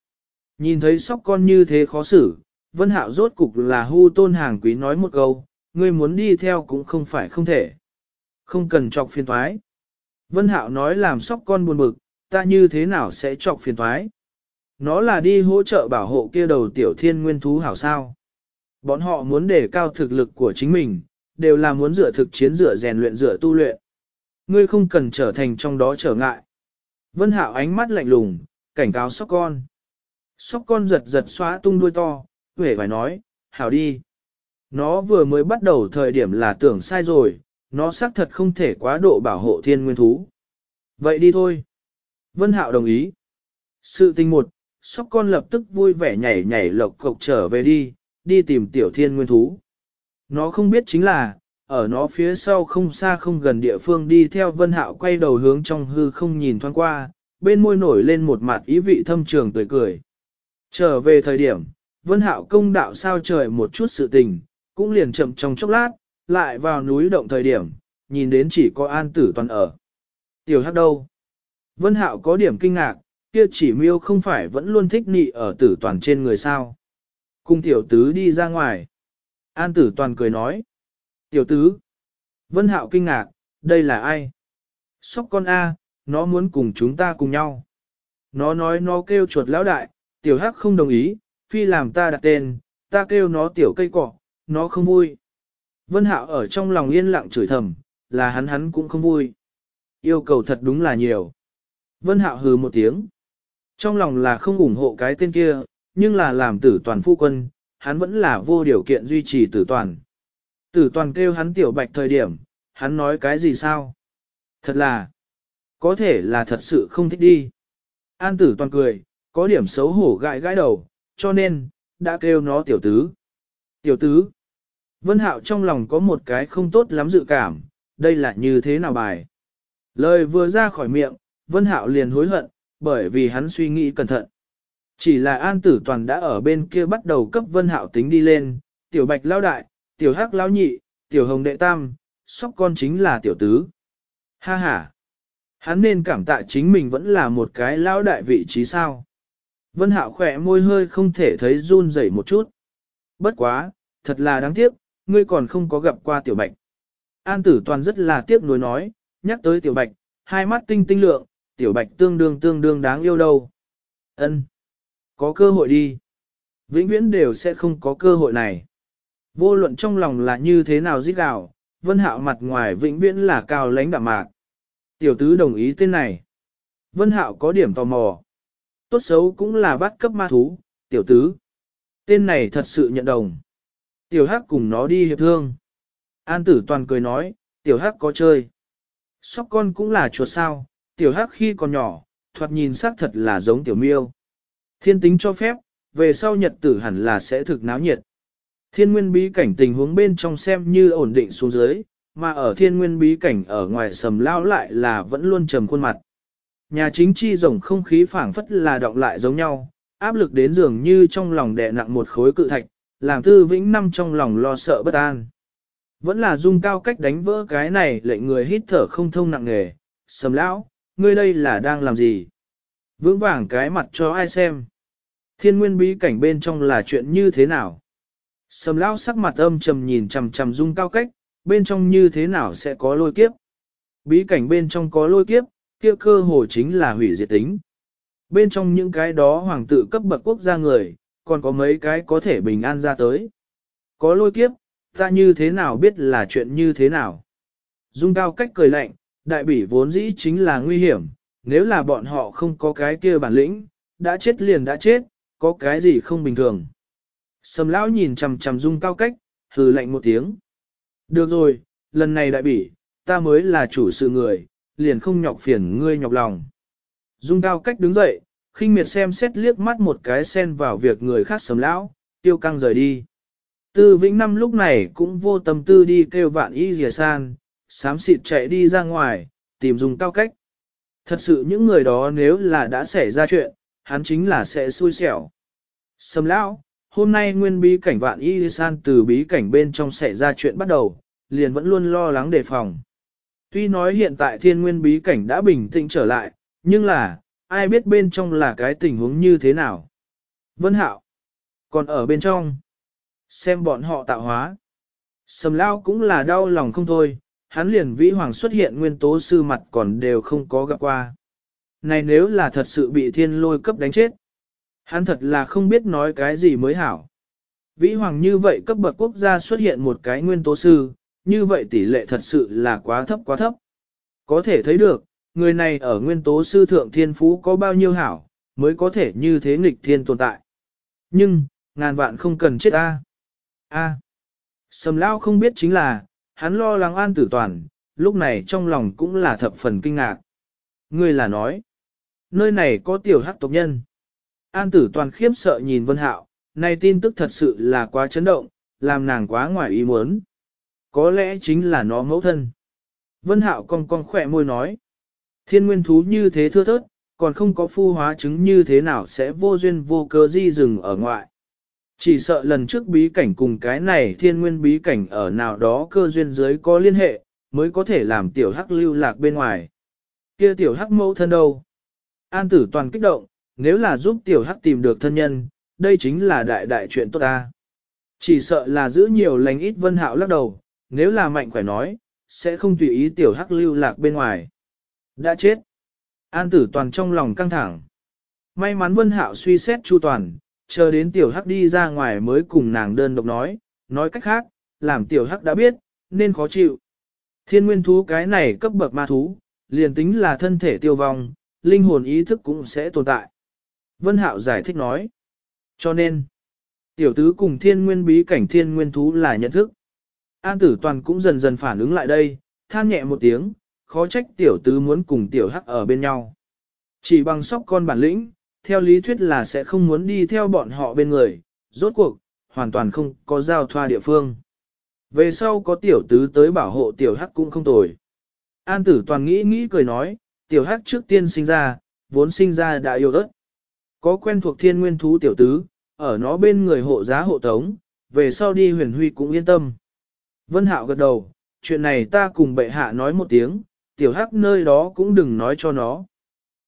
Nhìn thấy sóc con như thế khó xử, vân hạo rốt cục là hưu tôn hàng quý nói một câu, ngươi muốn đi theo cũng không phải không thể. Không cần chọc phiền toái Vân hạo nói làm sóc con buồn bực, ta như thế nào sẽ chọc phiền toái nó là đi hỗ trợ bảo hộ kia đầu tiểu thiên nguyên thú hảo sao. Bọn họ muốn đề cao thực lực của chính mình, đều là muốn dựa thực chiến dựa rèn luyện dựa tu luyện. Ngươi không cần trở thành trong đó trở ngại. Vân Hạo ánh mắt lạnh lùng, cảnh cáo sóc con. Sóc con giật giật xóa tung đuôi to, vẻ phải nói, hảo đi. Nó vừa mới bắt đầu thời điểm là tưởng sai rồi, nó xác thật không thể quá độ bảo hộ thiên nguyên thú. Vậy đi thôi. Vân Hạo đồng ý. Sự tình một, sóc con lập tức vui vẻ nhảy nhảy lộc cộc trở về đi, đi tìm tiểu thiên nguyên thú. Nó không biết chính là, ở nó phía sau không xa không gần địa phương đi theo vân hạo quay đầu hướng trong hư không nhìn thoáng qua, bên môi nổi lên một mặt ý vị thâm trường tươi cười. Trở về thời điểm, vân hạo công đạo sao trời một chút sự tình, cũng liền chậm trong chốc lát, lại vào núi động thời điểm, nhìn đến chỉ có an tử toàn ở. Tiểu hắc đâu? Vân hạo có điểm kinh ngạc, kia chỉ miêu không phải vẫn luôn thích nị ở tử toàn trên người sao. Cung tiểu tứ đi ra ngoài. An tử toàn cười nói. Tiểu tứ. Vân hạo kinh ngạc, đây là ai? Sóc con A, nó muốn cùng chúng ta cùng nhau. Nó nói nó kêu chuột lão đại, tiểu hắc không đồng ý, phi làm ta đặt tên, ta kêu nó tiểu cây cỏ, nó không vui. Vân hạo ở trong lòng yên lặng chửi thầm, là hắn hắn cũng không vui. Yêu cầu thật đúng là nhiều. Vân hạo hừ một tiếng. Trong lòng là không ủng hộ cái tên kia, nhưng là làm tử toàn phu quân, hắn vẫn là vô điều kiện duy trì tử toàn. Tử toàn kêu hắn tiểu bạch thời điểm, hắn nói cái gì sao? Thật là, có thể là thật sự không thích đi. An tử toàn cười, có điểm xấu hổ gãi gãi đầu, cho nên, đã kêu nó tiểu tứ. Tiểu tứ. Vân Hạo trong lòng có một cái không tốt lắm dự cảm, đây là như thế nào bài. Lời vừa ra khỏi miệng, Vân Hạo liền hối hận, bởi vì hắn suy nghĩ cẩn thận. Chỉ là An Tử Toàn đã ở bên kia bắt đầu cấp Vân Hạo tính đi lên, tiểu bạch lao đại, tiểu hắc lao nhị, tiểu hồng đệ tam, sóc con chính là tiểu tứ. Ha ha! Hắn nên cảm tạ chính mình vẫn là một cái lao đại vị trí sao. Vân Hạo khỏe môi hơi không thể thấy run rẩy một chút. Bất quá, thật là đáng tiếc, ngươi còn không có gặp qua tiểu bạch. An tử toàn rất là tiếc nuối nói, nhắc tới tiểu bạch, hai mắt tinh tinh lượng, tiểu bạch tương đương tương đương đáng yêu đâu. Ân, Có cơ hội đi. Vĩnh viễn đều sẽ không có cơ hội này. Vô luận trong lòng là như thế nào giết gào, vân hạo mặt ngoài vĩnh viễn là cao lãnh đạm mạc. Tiểu tứ đồng ý tên này. Vân hạo có điểm tò mò. Tốt xấu cũng là bắt cấp ma thú, tiểu tứ. Tên này thật sự nhận đồng. Tiểu hắc cùng nó đi hiệp thương. An tử toàn cười nói, tiểu hắc có chơi. Sóc con cũng là chuột sao, tiểu hắc khi còn nhỏ, thoạt nhìn xác thật là giống tiểu miêu. Thiên tính cho phép, về sau nhật tử hẳn là sẽ thực náo nhiệt. Thiên nguyên bí cảnh tình huống bên trong xem như ổn định xuống dưới, mà ở thiên nguyên bí cảnh ở ngoài sầm lao lại là vẫn luôn trầm khuôn mặt. Nhà chính chi rồng không khí phảng phất là động lại giống nhau, áp lực đến dường như trong lòng đè nặng một khối cự thạch, làm tư vĩnh năm trong lòng lo sợ bất an. Vẫn là dung cao cách đánh vỡ cái này lệnh người hít thở không thông nặng nề. Sầm lão, ngươi đây là đang làm gì? Vững vàng cái mặt cho ai xem? Thiên nguyên bí cảnh bên trong là chuyện như thế nào? Sầm lão sắc mặt âm trầm nhìn chằm chằm dung cao cách, bên trong như thế nào sẽ có lôi kiếp? Bí cảnh bên trong có lôi kiếp, kia cơ hồ chính là hủy diệt tính. Bên trong những cái đó hoàng tự cấp bậc quốc gia người, còn có mấy cái có thể bình an ra tới. Có lôi kiếp, ta như thế nào biết là chuyện như thế nào? Dung cao cách cười lạnh, đại bỉ vốn dĩ chính là nguy hiểm, nếu là bọn họ không có cái kia bản lĩnh, đã chết liền đã chết, có cái gì không bình thường. Sầm lão nhìn chằm chằm dung cao cách, hừ lạnh một tiếng. Được rồi, lần này đại bỉ, ta mới là chủ sự người, liền không nhọc phiền ngươi nhọc lòng. Dung cao cách đứng dậy, khinh miệt xem xét liếc mắt một cái xen vào việc người khác sầm lão, tiêu căng rời đi. Tư Vĩnh Năm lúc này cũng vô tâm tư đi kêu vạn y rìa san, sám xịt chạy đi ra ngoài, tìm dùng cao cách. Thật sự những người đó nếu là đã xảy ra chuyện, hắn chính là sẽ xui xẻo. Sầm lão, hôm nay nguyên bí cảnh vạn y san từ bí cảnh bên trong xảy ra chuyện bắt đầu, liền vẫn luôn lo lắng đề phòng. Tuy nói hiện tại thiên nguyên bí cảnh đã bình tĩnh trở lại, nhưng là, ai biết bên trong là cái tình huống như thế nào. Vân Hạo, còn ở bên trong, xem bọn họ tạo hóa. Sầm lao cũng là đau lòng không thôi, hắn liền vĩ hoàng xuất hiện nguyên tố sư mặt còn đều không có gặp qua. Này nếu là thật sự bị thiên lôi cấp đánh chết, hắn thật là không biết nói cái gì mới hảo. Vĩ hoàng như vậy cấp bậc quốc gia xuất hiện một cái nguyên tố sư, như vậy tỷ lệ thật sự là quá thấp quá thấp. Có thể thấy được, người này ở nguyên tố sư thượng thiên phú có bao nhiêu hảo, mới có thể như thế nghịch thiên tồn tại. Nhưng, ngàn vạn không cần chết a. A. Sầm lao không biết chính là, hắn lo lắng an tử toàn, lúc này trong lòng cũng là thập phần kinh ngạc. Ngươi là nói, nơi này có tiểu hắc tộc nhân. An tử toàn khiếp sợ nhìn Vân Hạo, này tin tức thật sự là quá chấn động, làm nàng quá ngoài ý muốn. Có lẽ chính là nó mẫu thân. Vân Hạo cong cong khỏe môi nói. Thiên nguyên thú như thế thưa thớt, còn không có phu hóa chứng như thế nào sẽ vô duyên vô cớ di rừng ở ngoại. Chỉ sợ lần trước bí cảnh cùng cái này thiên nguyên bí cảnh ở nào đó cơ duyên dưới có liên hệ, mới có thể làm tiểu hắc lưu lạc bên ngoài. Kia tiểu hắc mẫu thân đâu? An tử toàn kích động, nếu là giúp tiểu hắc tìm được thân nhân, đây chính là đại đại chuyện tốt ta. Chỉ sợ là giữ nhiều lành ít vân hạo lắc đầu, nếu là mạnh khỏe nói, sẽ không tùy ý tiểu hắc lưu lạc bên ngoài. Đã chết. An tử toàn trong lòng căng thẳng. May mắn vân hạo suy xét chu toàn, chờ đến tiểu hắc đi ra ngoài mới cùng nàng đơn độc nói, nói cách khác, làm tiểu hắc đã biết, nên khó chịu. Thiên nguyên thú cái này cấp bậc ma thú, liền tính là thân thể tiêu vong, linh hồn ý thức cũng sẽ tồn tại. Vân Hạo giải thích nói. Cho nên, tiểu tứ cùng thiên nguyên bí cảnh thiên nguyên thú là nhận thức. An tử toàn cũng dần dần phản ứng lại đây, than nhẹ một tiếng, khó trách tiểu tứ muốn cùng tiểu hắc ở bên nhau. Chỉ bằng sóc con bản lĩnh, theo lý thuyết là sẽ không muốn đi theo bọn họ bên người, rốt cuộc, hoàn toàn không có giao thoa địa phương. Về sau có tiểu tứ tới bảo hộ tiểu hắc cũng không tồi. An tử toàn nghĩ nghĩ cười nói, tiểu hắc trước tiên sinh ra, vốn sinh ra đã yêu đất. Có quen thuộc thiên nguyên thú tiểu tứ, ở nó bên người hộ giá hộ tống, về sau đi huyền huy cũng yên tâm. Vân hạo gật đầu, chuyện này ta cùng bệ hạ nói một tiếng, tiểu hắc nơi đó cũng đừng nói cho nó.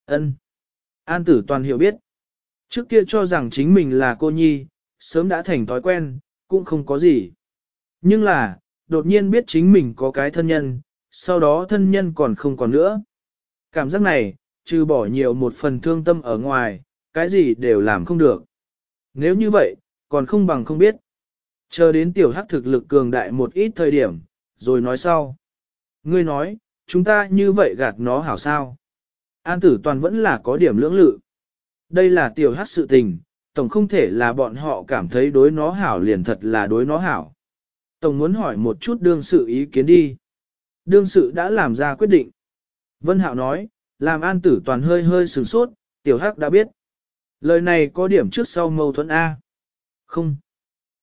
Ân. An tử toàn hiểu biết. Trước kia cho rằng chính mình là cô nhi, sớm đã thành thói quen, cũng không có gì. Nhưng là, đột nhiên biết chính mình có cái thân nhân, sau đó thân nhân còn không còn nữa. Cảm giác này, trừ bỏ nhiều một phần thương tâm ở ngoài, cái gì đều làm không được. Nếu như vậy, còn không bằng không biết. Chờ đến tiểu hắc thực lực cường đại một ít thời điểm, rồi nói sau. Ngươi nói, chúng ta như vậy gạt nó hảo sao. An tử toàn vẫn là có điểm lưỡng lự. Đây là tiểu hắc sự tình, tổng không thể là bọn họ cảm thấy đối nó hảo liền thật là đối nó hảo. Tổng muốn hỏi một chút đương sự ý kiến đi. Đương sự đã làm ra quyết định. Vân Hạo nói, làm an tử toàn hơi hơi sửng sốt, tiểu hắc đã biết. Lời này có điểm trước sau mâu thuẫn A. Không.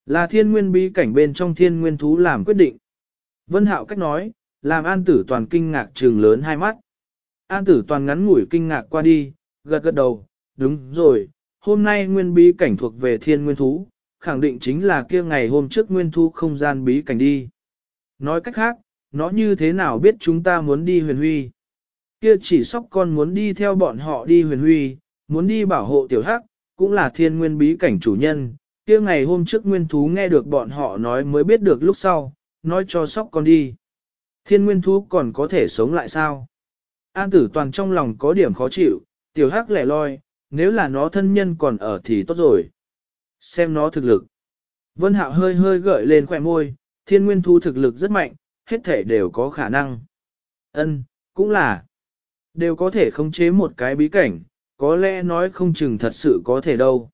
Là thiên nguyên bí cảnh bên trong thiên nguyên thú làm quyết định. Vân Hạo cách nói, làm an tử toàn kinh ngạc trừng lớn hai mắt. An tử toàn ngắn ngủi kinh ngạc qua đi, gật gật đầu, đúng rồi, hôm nay nguyên bí cảnh thuộc về thiên nguyên thú, khẳng định chính là kia ngày hôm trước nguyên thú không gian bí cảnh đi. Nói cách khác, nó như thế nào biết chúng ta muốn đi huyền huy? Kia chỉ sóc con muốn đi theo bọn họ đi huyền huy, muốn đi bảo hộ tiểu hắc, cũng là thiên nguyên bí cảnh chủ nhân. Kia ngày hôm trước nguyên thú nghe được bọn họ nói mới biết được lúc sau, nói cho sóc con đi. Thiên nguyên thú còn có thể sống lại sao? An tử toàn trong lòng có điểm khó chịu, tiểu hắc lẻ loi, nếu là nó thân nhân còn ở thì tốt rồi. Xem nó thực lực. Vân hạo hơi hơi gợi lên khỏe môi, thiên nguyên Thu thực lực rất mạnh, hết thể đều có khả năng. Ân, cũng là. Đều có thể khống chế một cái bí cảnh, có lẽ nói không chừng thật sự có thể đâu.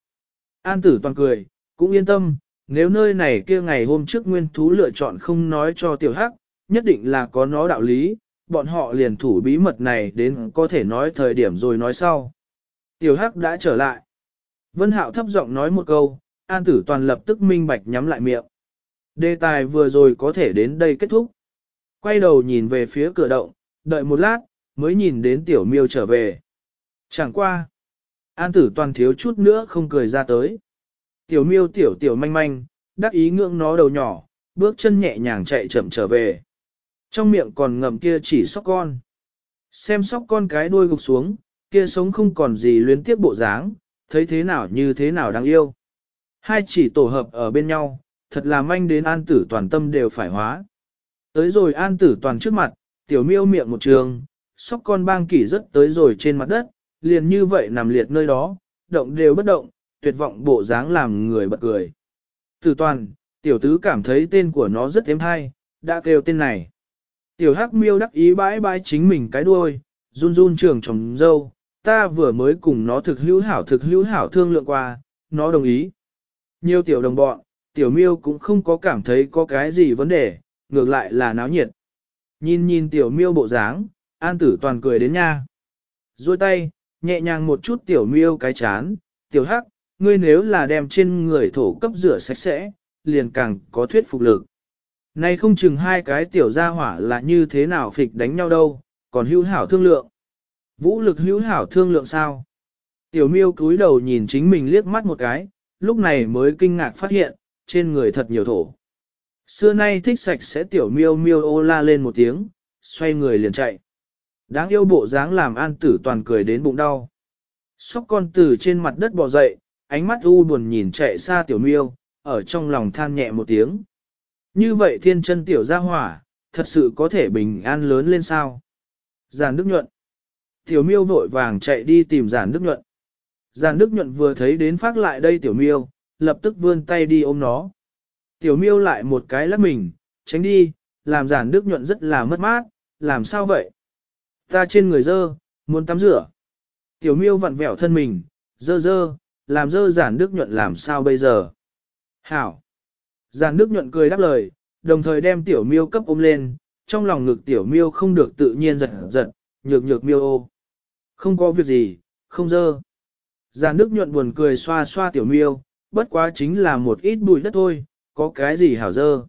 An tử toàn cười, cũng yên tâm, nếu nơi này kia ngày hôm trước nguyên thú lựa chọn không nói cho tiểu hắc, nhất định là có nó đạo lý, bọn họ liền thủ bí mật này đến có thể nói thời điểm rồi nói sau. Tiểu hắc đã trở lại. Vân hạo thấp giọng nói một câu, an tử toàn lập tức minh bạch nhắm lại miệng. Đề tài vừa rồi có thể đến đây kết thúc. Quay đầu nhìn về phía cửa động, đợi một lát, mới nhìn đến tiểu miêu trở về. Chẳng qua. An tử toàn thiếu chút nữa không cười ra tới. Tiểu miêu tiểu tiểu manh manh, đắc ý ngưỡng nó đầu nhỏ, bước chân nhẹ nhàng chạy chậm trở về. Trong miệng còn ngậm kia chỉ sóc con. Xem sóc con cái đuôi gục xuống, kia sống không còn gì luyến tiếp bộ dáng, thấy thế nào như thế nào đáng yêu. Hai chỉ tổ hợp ở bên nhau, thật là manh đến an tử toàn tâm đều phải hóa. Tới rồi an tử toàn trước mặt, tiểu miêu miệng một trường, sóc con bang kỷ rất tới rồi trên mặt đất, liền như vậy nằm liệt nơi đó, động đều bất động, tuyệt vọng bộ dáng làm người bật cười. Tử toàn, tiểu tứ cảm thấy tên của nó rất êm hay, đã kêu tên này. Tiểu hắc miêu đắc ý bãi bãi chính mình cái đuôi, run run trường trồng dâu, ta vừa mới cùng nó thực hữu hảo thực hữu hảo thương lượng qua, nó đồng ý. Nhiều tiểu đồng bọn, tiểu miêu cũng không có cảm thấy có cái gì vấn đề, ngược lại là náo nhiệt. Nhìn nhìn tiểu miêu bộ dáng, an tử toàn cười đến nha. Rồi tay, nhẹ nhàng một chút tiểu miêu cái chán, tiểu hắc, ngươi nếu là đem trên người thổ cấp rửa sạch sẽ, liền càng có thuyết phục lực. Này không chừng hai cái tiểu gia hỏa là như thế nào phịch đánh nhau đâu, còn hữu hảo thương lượng. Vũ lực hữu hảo thương lượng sao? Tiểu miêu cúi đầu nhìn chính mình liếc mắt một cái, lúc này mới kinh ngạc phát hiện, trên người thật nhiều thổ. Xưa nay thích sạch sẽ tiểu miêu miêu ô la lên một tiếng, xoay người liền chạy. Đáng yêu bộ dáng làm an tử toàn cười đến bụng đau. Sóc con Tử trên mặt đất bò dậy, ánh mắt u buồn nhìn chạy xa tiểu miêu, ở trong lòng than nhẹ một tiếng. Như vậy thiên chân tiểu gia hỏa, thật sự có thể bình an lớn lên sao? Giàn Đức Nhuận. Tiểu miêu vội vàng chạy đi tìm giàn Đức Nhuận. Giàn Đức Nhuận vừa thấy đến phát lại đây tiểu miêu, lập tức vươn tay đi ôm nó. Tiểu miêu lại một cái lắc mình, tránh đi, làm giản Đức Nhuận rất là mất mát, làm sao vậy? Ta trên người dơ, muốn tắm rửa. Tiểu miêu vặn vẹo thân mình, dơ dơ, làm dơ giản Đức Nhuận làm sao bây giờ? Hảo! Giàn nước Nhuận cười đáp lời, đồng thời đem tiểu miêu cấp ôm lên, trong lòng ngực tiểu miêu không được tự nhiên giật giật, nhược nhược miêu ô. Không có việc gì, không dơ. Giàn nước Nhuận buồn cười xoa xoa tiểu miêu, bất quá chính là một ít bụi đất thôi, có cái gì hảo dơ.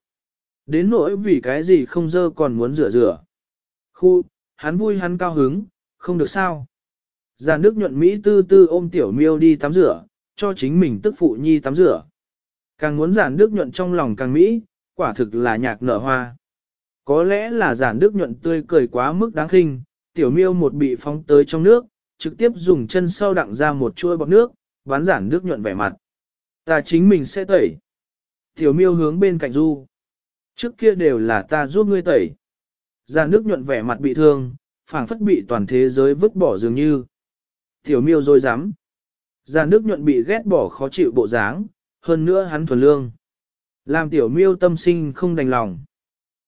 Đến nỗi vì cái gì không dơ còn muốn rửa rửa. Khu, hắn vui hắn cao hứng, không được sao. Giàn nước Nhuận Mỹ tư tư ôm tiểu miêu đi tắm rửa, cho chính mình tức phụ nhi tắm rửa. Càng muốn giản Đức Nhuận trong lòng càng Mỹ, quả thực là nhạc nở hoa. Có lẽ là giản Đức Nhuận tươi cười quá mức đáng khinh, tiểu miêu một bị phóng tới trong nước, trực tiếp dùng chân sau đặng ra một chuôi bọc nước, bán giản Đức Nhuận vẻ mặt. Ta chính mình sẽ tẩy. Tiểu miêu hướng bên cạnh du. Trước kia đều là ta giúp ngươi tẩy. Giản nước nhuận vẻ mặt bị thương, phảng phất bị toàn thế giới vứt bỏ dường như. Tiểu miêu rồi dám. Giản nước nhuận bị ghét bỏ khó chịu bộ dáng, hơn nữa hắn thuần lương. Làm tiểu miêu tâm sinh không đành lòng.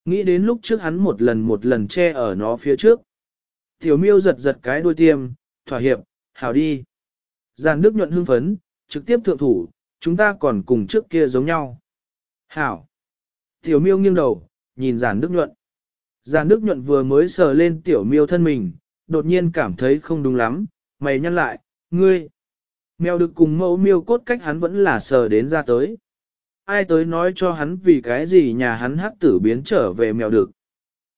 Nghĩ đến lúc trước hắn một lần một lần che ở nó phía trước. Tiểu miêu giật giật cái đuôi tiêm, thỏa hiệp, hảo đi. Giàn nước nhuận hưng phấn, trực tiếp thượng thủ, chúng ta còn cùng trước kia giống nhau. Hảo. Tiểu miêu nghiêng đầu, nhìn giàn nước nhuận. Giàn nước nhuận vừa mới sờ lên tiểu miêu thân mình, đột nhiên cảm thấy không đúng lắm, mày nhăn lại, ngươi. Mèo được cùng mẫu miêu cốt cách hắn vẫn là sờ đến ra tới. Ai tới nói cho hắn vì cái gì nhà hắn hắc tử biến trở về mèo được.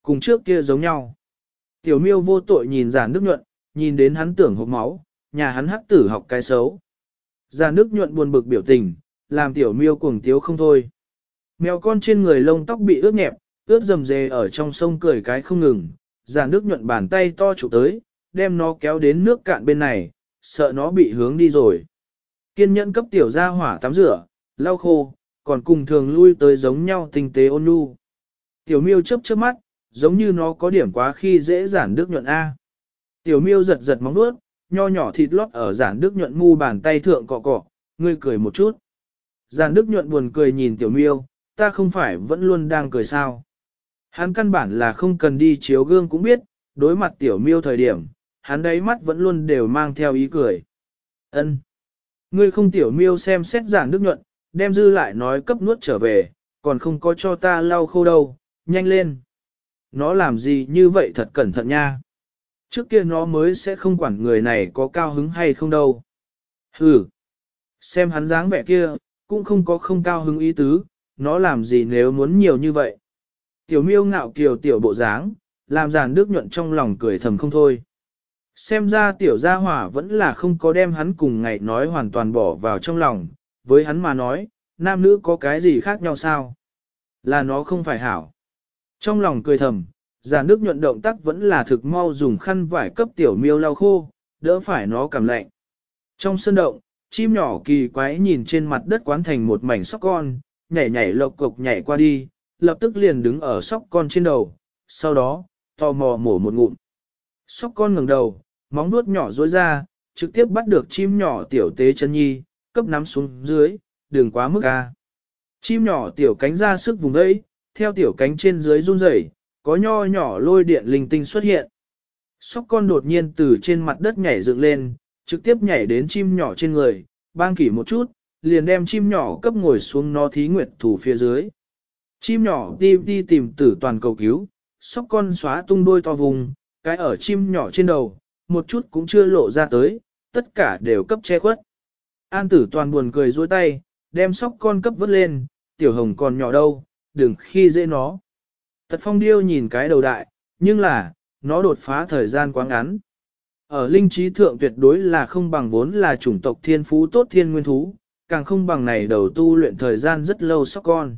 Cùng trước kia giống nhau. Tiểu miêu vô tội nhìn giàn nước nhuận, nhìn đến hắn tưởng hộp máu, nhà hắn hắc tử học cái xấu. Giàn nước nhuận buồn bực biểu tình, làm tiểu miêu cuồng tiếu không thôi. Mèo con trên người lông tóc bị ướt nhẹp, ướt rầm rề ở trong sông cười cái không ngừng, giàn nước nhuận bàn tay to chụp tới, đem nó kéo đến nước cạn bên này, sợ nó bị hướng đi rồi. Kiên nhẫn cấp tiểu ra hỏa tắm rửa, lau khô, còn cùng thường lui tới giống nhau tinh tế ôn nhu. Tiểu miêu chớp chớp mắt, giống như nó có điểm quá khi dễ giản đức nhuận A. Tiểu miêu giật giật móng nuốt, nho nhỏ thịt lót ở giản đức nhuận mu bàn tay thượng cọ cọ, ngươi cười một chút. Giản đức nhuận buồn cười nhìn tiểu miêu, ta không phải vẫn luôn đang cười sao. Hắn căn bản là không cần đi chiếu gương cũng biết, đối mặt tiểu miêu thời điểm, hắn đáy mắt vẫn luôn đều mang theo ý cười. Ân, Ngươi không tiểu miêu xem xét giản đức nhuận, đem dư lại nói cấp nuốt trở về, còn không có cho ta lau khô đâu, nhanh lên. Nó làm gì như vậy thật cẩn thận nha. Trước kia nó mới sẽ không quản người này có cao hứng hay không đâu. Hừ, xem hắn dáng vẻ kia, cũng không có không cao hứng ý tứ, nó làm gì nếu muốn nhiều như vậy. Tiểu miêu ngạo kiều tiểu bộ dáng, làm giản nước nhuận trong lòng cười thầm không thôi. Xem ra tiểu gia hỏa vẫn là không có đem hắn cùng ngày nói hoàn toàn bỏ vào trong lòng, với hắn mà nói, nam nữ có cái gì khác nhau sao? Là nó không phải hảo. Trong lòng cười thầm, giả nước nhuận động tác vẫn là thực mau dùng khăn vải cấp tiểu miêu lau khô, đỡ phải nó cảm lạnh. Trong sân động, chim nhỏ kỳ quái nhìn trên mặt đất quán thành một mảnh sóc con, nhảy nhảy lộc cục nhảy qua đi, lập tức liền đứng ở sóc con trên đầu, sau đó, tò mò mổ một ngụm. Sóc con ngẩng đầu, móng nuốt nhỏ rối ra, trực tiếp bắt được chim nhỏ tiểu tế chân nhi, cấp nắm xuống dưới, đừng quá mức a. Chim nhỏ tiểu cánh ra sức vùng ấy, theo tiểu cánh trên dưới run rẩy, có nho nhỏ lôi điện linh tinh xuất hiện. Sóc con đột nhiên từ trên mặt đất nhảy dựng lên, trực tiếp nhảy đến chim nhỏ trên người, bang kỷ một chút, liền đem chim nhỏ cấp ngồi xuống nó thí nguyệt thủ phía dưới. Chim nhỏ đi đi tìm tử toàn cầu cứu, sóc con xóa tung đôi to vùng, cái ở chim nhỏ trên đầu, một chút cũng chưa lộ ra tới, tất cả đều cấp che khuất. An tử toàn buồn cười dối tay, đem sóc con cấp vớt lên, tiểu hồng còn nhỏ đâu, đừng khi dễ nó. Tật phong điêu nhìn cái đầu đại, nhưng là, nó đột phá thời gian quá ngắn. Ở linh trí thượng tuyệt đối là không bằng vốn là chủng tộc thiên phú tốt thiên nguyên thú, càng không bằng này đầu tu luyện thời gian rất lâu sóc con.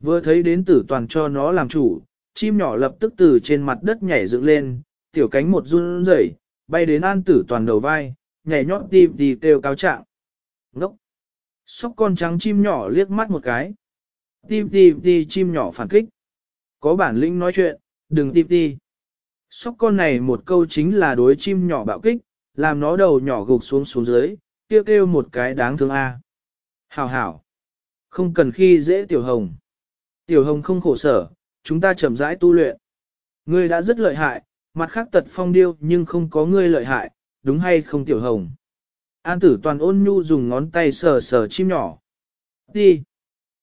Vừa thấy đến tử toàn cho nó làm chủ, chim nhỏ lập tức từ trên mặt đất nhảy dựng lên, tiểu cánh một run rẩy, bay đến an tử toàn đầu vai, nhảy nhót đi đi kêu cáo trạng. Ngốc! Sóc con trắng chim nhỏ liếc mắt một cái. Tim tìm đi chim nhỏ phản kích. Có bản lĩnh nói chuyện, đừng tìm đi. Sóc con này một câu chính là đối chim nhỏ bạo kích, làm nó đầu nhỏ gục xuống xuống dưới, kêu kêu một cái đáng thương a. À. Hảo hảo. Không cần khi dễ tiểu hồng. Tiểu hồng không khổ sở, chúng ta chậm rãi tu luyện. Ngươi đã rất lợi hại, mặt khác tật phong điêu nhưng không có ngươi lợi hại, đúng hay không tiểu hồng. An tử toàn ôn nhu dùng ngón tay sờ sờ chim nhỏ. Đi.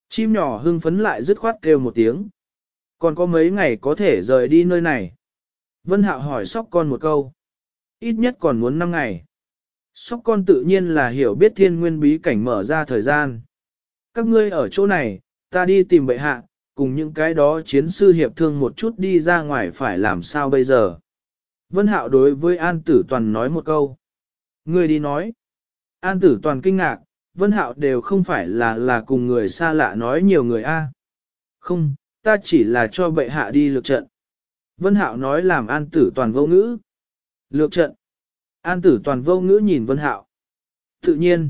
Chim nhỏ hưng phấn lại dứt khoát kêu một tiếng. Còn có mấy ngày có thể rời đi nơi này. Vân Hạo hỏi sóc con một câu. Ít nhất còn muốn 5 ngày. Sóc con tự nhiên là hiểu biết thiên nguyên bí cảnh mở ra thời gian. Các ngươi ở chỗ này, ta đi tìm bệ hạ, cùng những cái đó chiến sư hiệp thương một chút đi ra ngoài phải làm sao bây giờ. Vân Hạo đối với An Tử Toàn nói một câu. Ngươi đi nói. An Tử Toàn kinh ngạc, Vân Hạo đều không phải là là cùng người xa lạ nói nhiều người a. Không, ta chỉ là cho bệ hạ đi lược trận. Vân Hạo nói làm An Tử Toàn vô ngữ. Lược trận. An Tử Toàn vô ngữ nhìn Vân Hạo. Tự nhiên.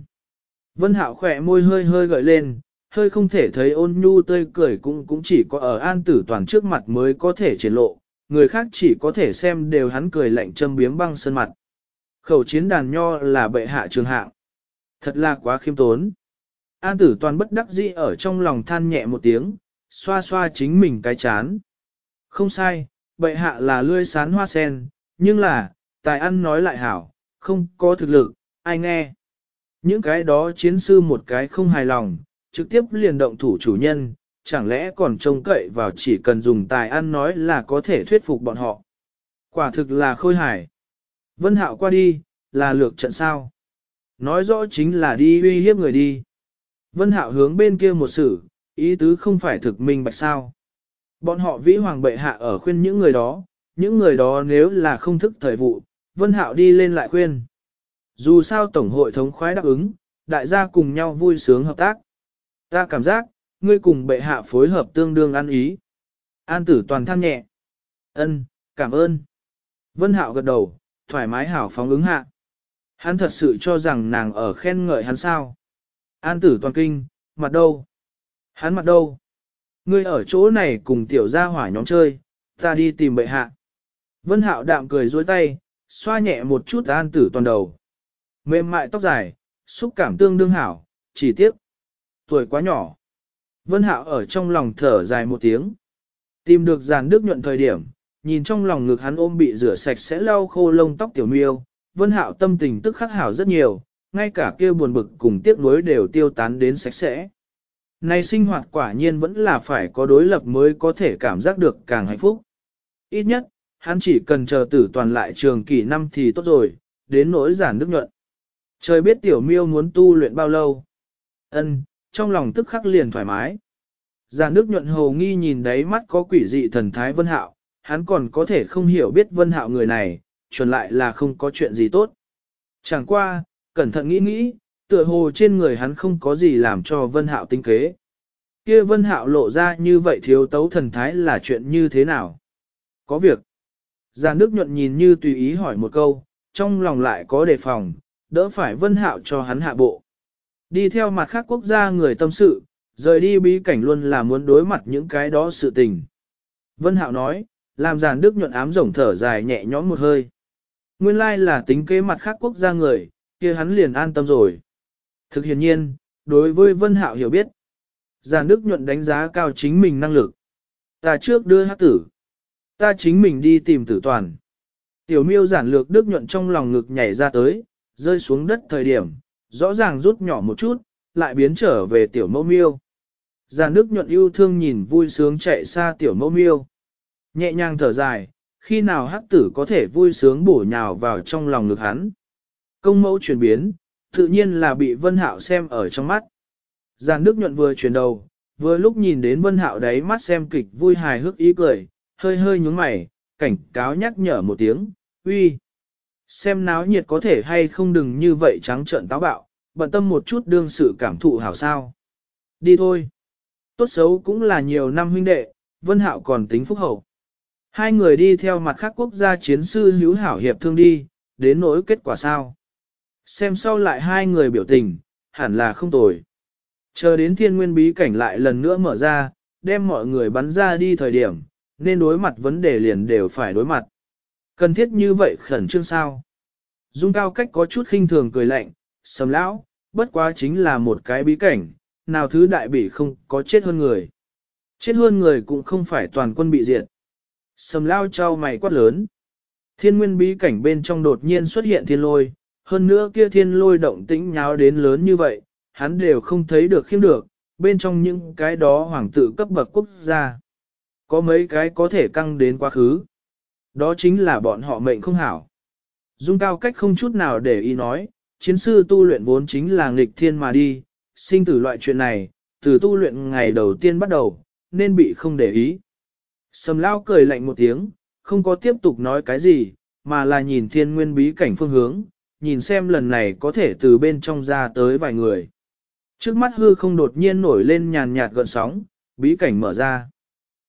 Vân Hạo khỏe môi hơi hơi gợi lên, hơi không thể thấy ôn nhu tươi cười cũng cũng chỉ có ở an tử toàn trước mặt mới có thể triển lộ, người khác chỉ có thể xem đều hắn cười lạnh châm biếm băng sơn mặt. Khẩu chiến đàn nho là bệ hạ trường hạng. Thật là quá khiêm tốn. An tử toàn bất đắc dĩ ở trong lòng than nhẹ một tiếng, xoa xoa chính mình cái chán. Không sai, bệ hạ là lươi sán hoa sen, nhưng là, tài ăn nói lại hảo, không có thực lực, ai nghe. Những cái đó chiến sư một cái không hài lòng, trực tiếp liền động thủ chủ nhân, chẳng lẽ còn trông cậy vào chỉ cần dùng tài ăn nói là có thể thuyết phục bọn họ. Quả thực là khôi hài. Vân Hạo qua đi, là lược trận sao. Nói rõ chính là đi uy hiếp người đi. Vân Hạo hướng bên kia một sự, ý tứ không phải thực minh bạch sao. Bọn họ vĩ hoàng bệ hạ ở khuyên những người đó, những người đó nếu là không thức thời vụ, Vân Hạo đi lên lại khuyên. Dù sao Tổng hội thống khoái đáp ứng, đại gia cùng nhau vui sướng hợp tác. Ta cảm giác, ngươi cùng bệ hạ phối hợp tương đương ăn ý. An tử toàn than nhẹ. Ân, cảm ơn. Vân Hạo gật đầu, thoải mái hảo phóng ứng hạ. Hắn thật sự cho rằng nàng ở khen ngợi hắn sao. An tử toàn kinh, mặt đâu? Hắn mặt đâu? Ngươi ở chỗ này cùng tiểu gia hỏa nhóm chơi, ta đi tìm bệ hạ. Vân Hạo đạm cười dối tay, xoa nhẹ một chút an tử toàn đầu. Mềm mại tóc dài, xúc cảm tương đương hảo, chỉ tiếc. Tuổi quá nhỏ. Vân Hạo ở trong lòng thở dài một tiếng. Tìm được giàn nước nhuận thời điểm, nhìn trong lòng ngực hắn ôm bị rửa sạch sẽ lau khô lông tóc tiểu miêu, Vân Hạo tâm tình tức khắc hảo rất nhiều, ngay cả kia buồn bực cùng tiếc nuối đều tiêu tán đến sạch sẽ. Này sinh hoạt quả nhiên vẫn là phải có đối lập mới có thể cảm giác được càng hạnh phúc. Ít nhất, hắn chỉ cần chờ tử toàn lại trường kỳ năm thì tốt rồi, đến nỗi giản nước nhuận. Trời biết tiểu miêu muốn tu luyện bao lâu. Ân, trong lòng tức khắc liền thoải mái. Già nước nhuận hồ nghi nhìn đáy mắt có quỷ dị thần thái vân hạo, hắn còn có thể không hiểu biết vân hạo người này, chuẩn lại là không có chuyện gì tốt. Chẳng qua, cẩn thận nghĩ nghĩ, tựa hồ trên người hắn không có gì làm cho vân hạo tinh kế. Kia vân hạo lộ ra như vậy thiếu tấu thần thái là chuyện như thế nào? Có việc. Già nước nhuận nhìn như tùy ý hỏi một câu, trong lòng lại có đề phòng, đỡ phải vân hạo cho hắn hạ bộ. Đi theo mặt khác quốc gia người tâm sự, rời đi bí cảnh luôn là muốn đối mặt những cái đó sự tình. Vân hạo nói, làm giàn đức nhuận ám rổng thở dài nhẹ nhõm một hơi. Nguyên lai là tính kế mặt khác quốc gia người, kia hắn liền an tâm rồi. Thực hiện nhiên, đối với Vân Hạo hiểu biết, Giàn Đức nhuận đánh giá cao chính mình năng lực. Ta trước đưa hát tử. Ta chính mình đi tìm tử toàn. Tiểu miêu giản lược Đức nhuận trong lòng ngực nhảy ra tới, rơi xuống đất thời điểm, rõ ràng rút nhỏ một chút, lại biến trở về tiểu mẫu miêu. Giàn Đức nhuận yêu thương nhìn vui sướng chạy xa tiểu mẫu miêu. Nhẹ nhàng thở dài, khi nào hắc tử có thể vui sướng bổ nhào vào trong lòng ngực hắn. Công mẫu chuyển biến, tự nhiên là bị Vân Hạo xem ở trong mắt. Giàn Đức nhuận vừa chuyển đầu, vừa lúc nhìn đến Vân Hạo đấy mắt xem kịch vui hài hước ý cười, hơi hơi nhúng mày, cảnh cáo nhắc nhở một tiếng, uy. Xem náo nhiệt có thể hay không đừng như vậy trắng trợn táo bạo, bận tâm một chút đương sự cảm thụ hảo sao. Đi thôi. Tốt xấu cũng là nhiều năm huynh đệ, Vân Hạo còn tính phúc hậu. Hai người đi theo mặt khác quốc gia chiến sư hữu hảo hiệp thương đi, đến nỗi kết quả sao. Xem sau lại hai người biểu tình, hẳn là không tồi. Chờ đến thiên nguyên bí cảnh lại lần nữa mở ra, đem mọi người bắn ra đi thời điểm, nên đối mặt vấn đề liền đều phải đối mặt. Cần thiết như vậy khẩn trương sao? Dung cao cách có chút khinh thường cười lạnh, sầm lão, bất quá chính là một cái bí cảnh, nào thứ đại bỉ không có chết hơn người. Chết hơn người cũng không phải toàn quân bị diệt. Sầm lao trao mày quát lớn. Thiên nguyên bí cảnh bên trong đột nhiên xuất hiện thiên lôi, hơn nữa kia thiên lôi động tĩnh nháo đến lớn như vậy, hắn đều không thấy được khiêm được, bên trong những cái đó hoàng tự cấp bậc quốc gia. Có mấy cái có thể căng đến quá khứ. Đó chính là bọn họ mệnh không hảo. Dung cao cách không chút nào để ý nói, chiến sư tu luyện vốn chính là nghịch thiên mà đi, sinh tử loại chuyện này, từ tu luyện ngày đầu tiên bắt đầu, nên bị không để ý. Sầm lao cười lạnh một tiếng, không có tiếp tục nói cái gì, mà là nhìn thiên nguyên bí cảnh phương hướng, nhìn xem lần này có thể từ bên trong ra tới vài người. Trước mắt hư không đột nhiên nổi lên nhàn nhạt gợn sóng, bí cảnh mở ra.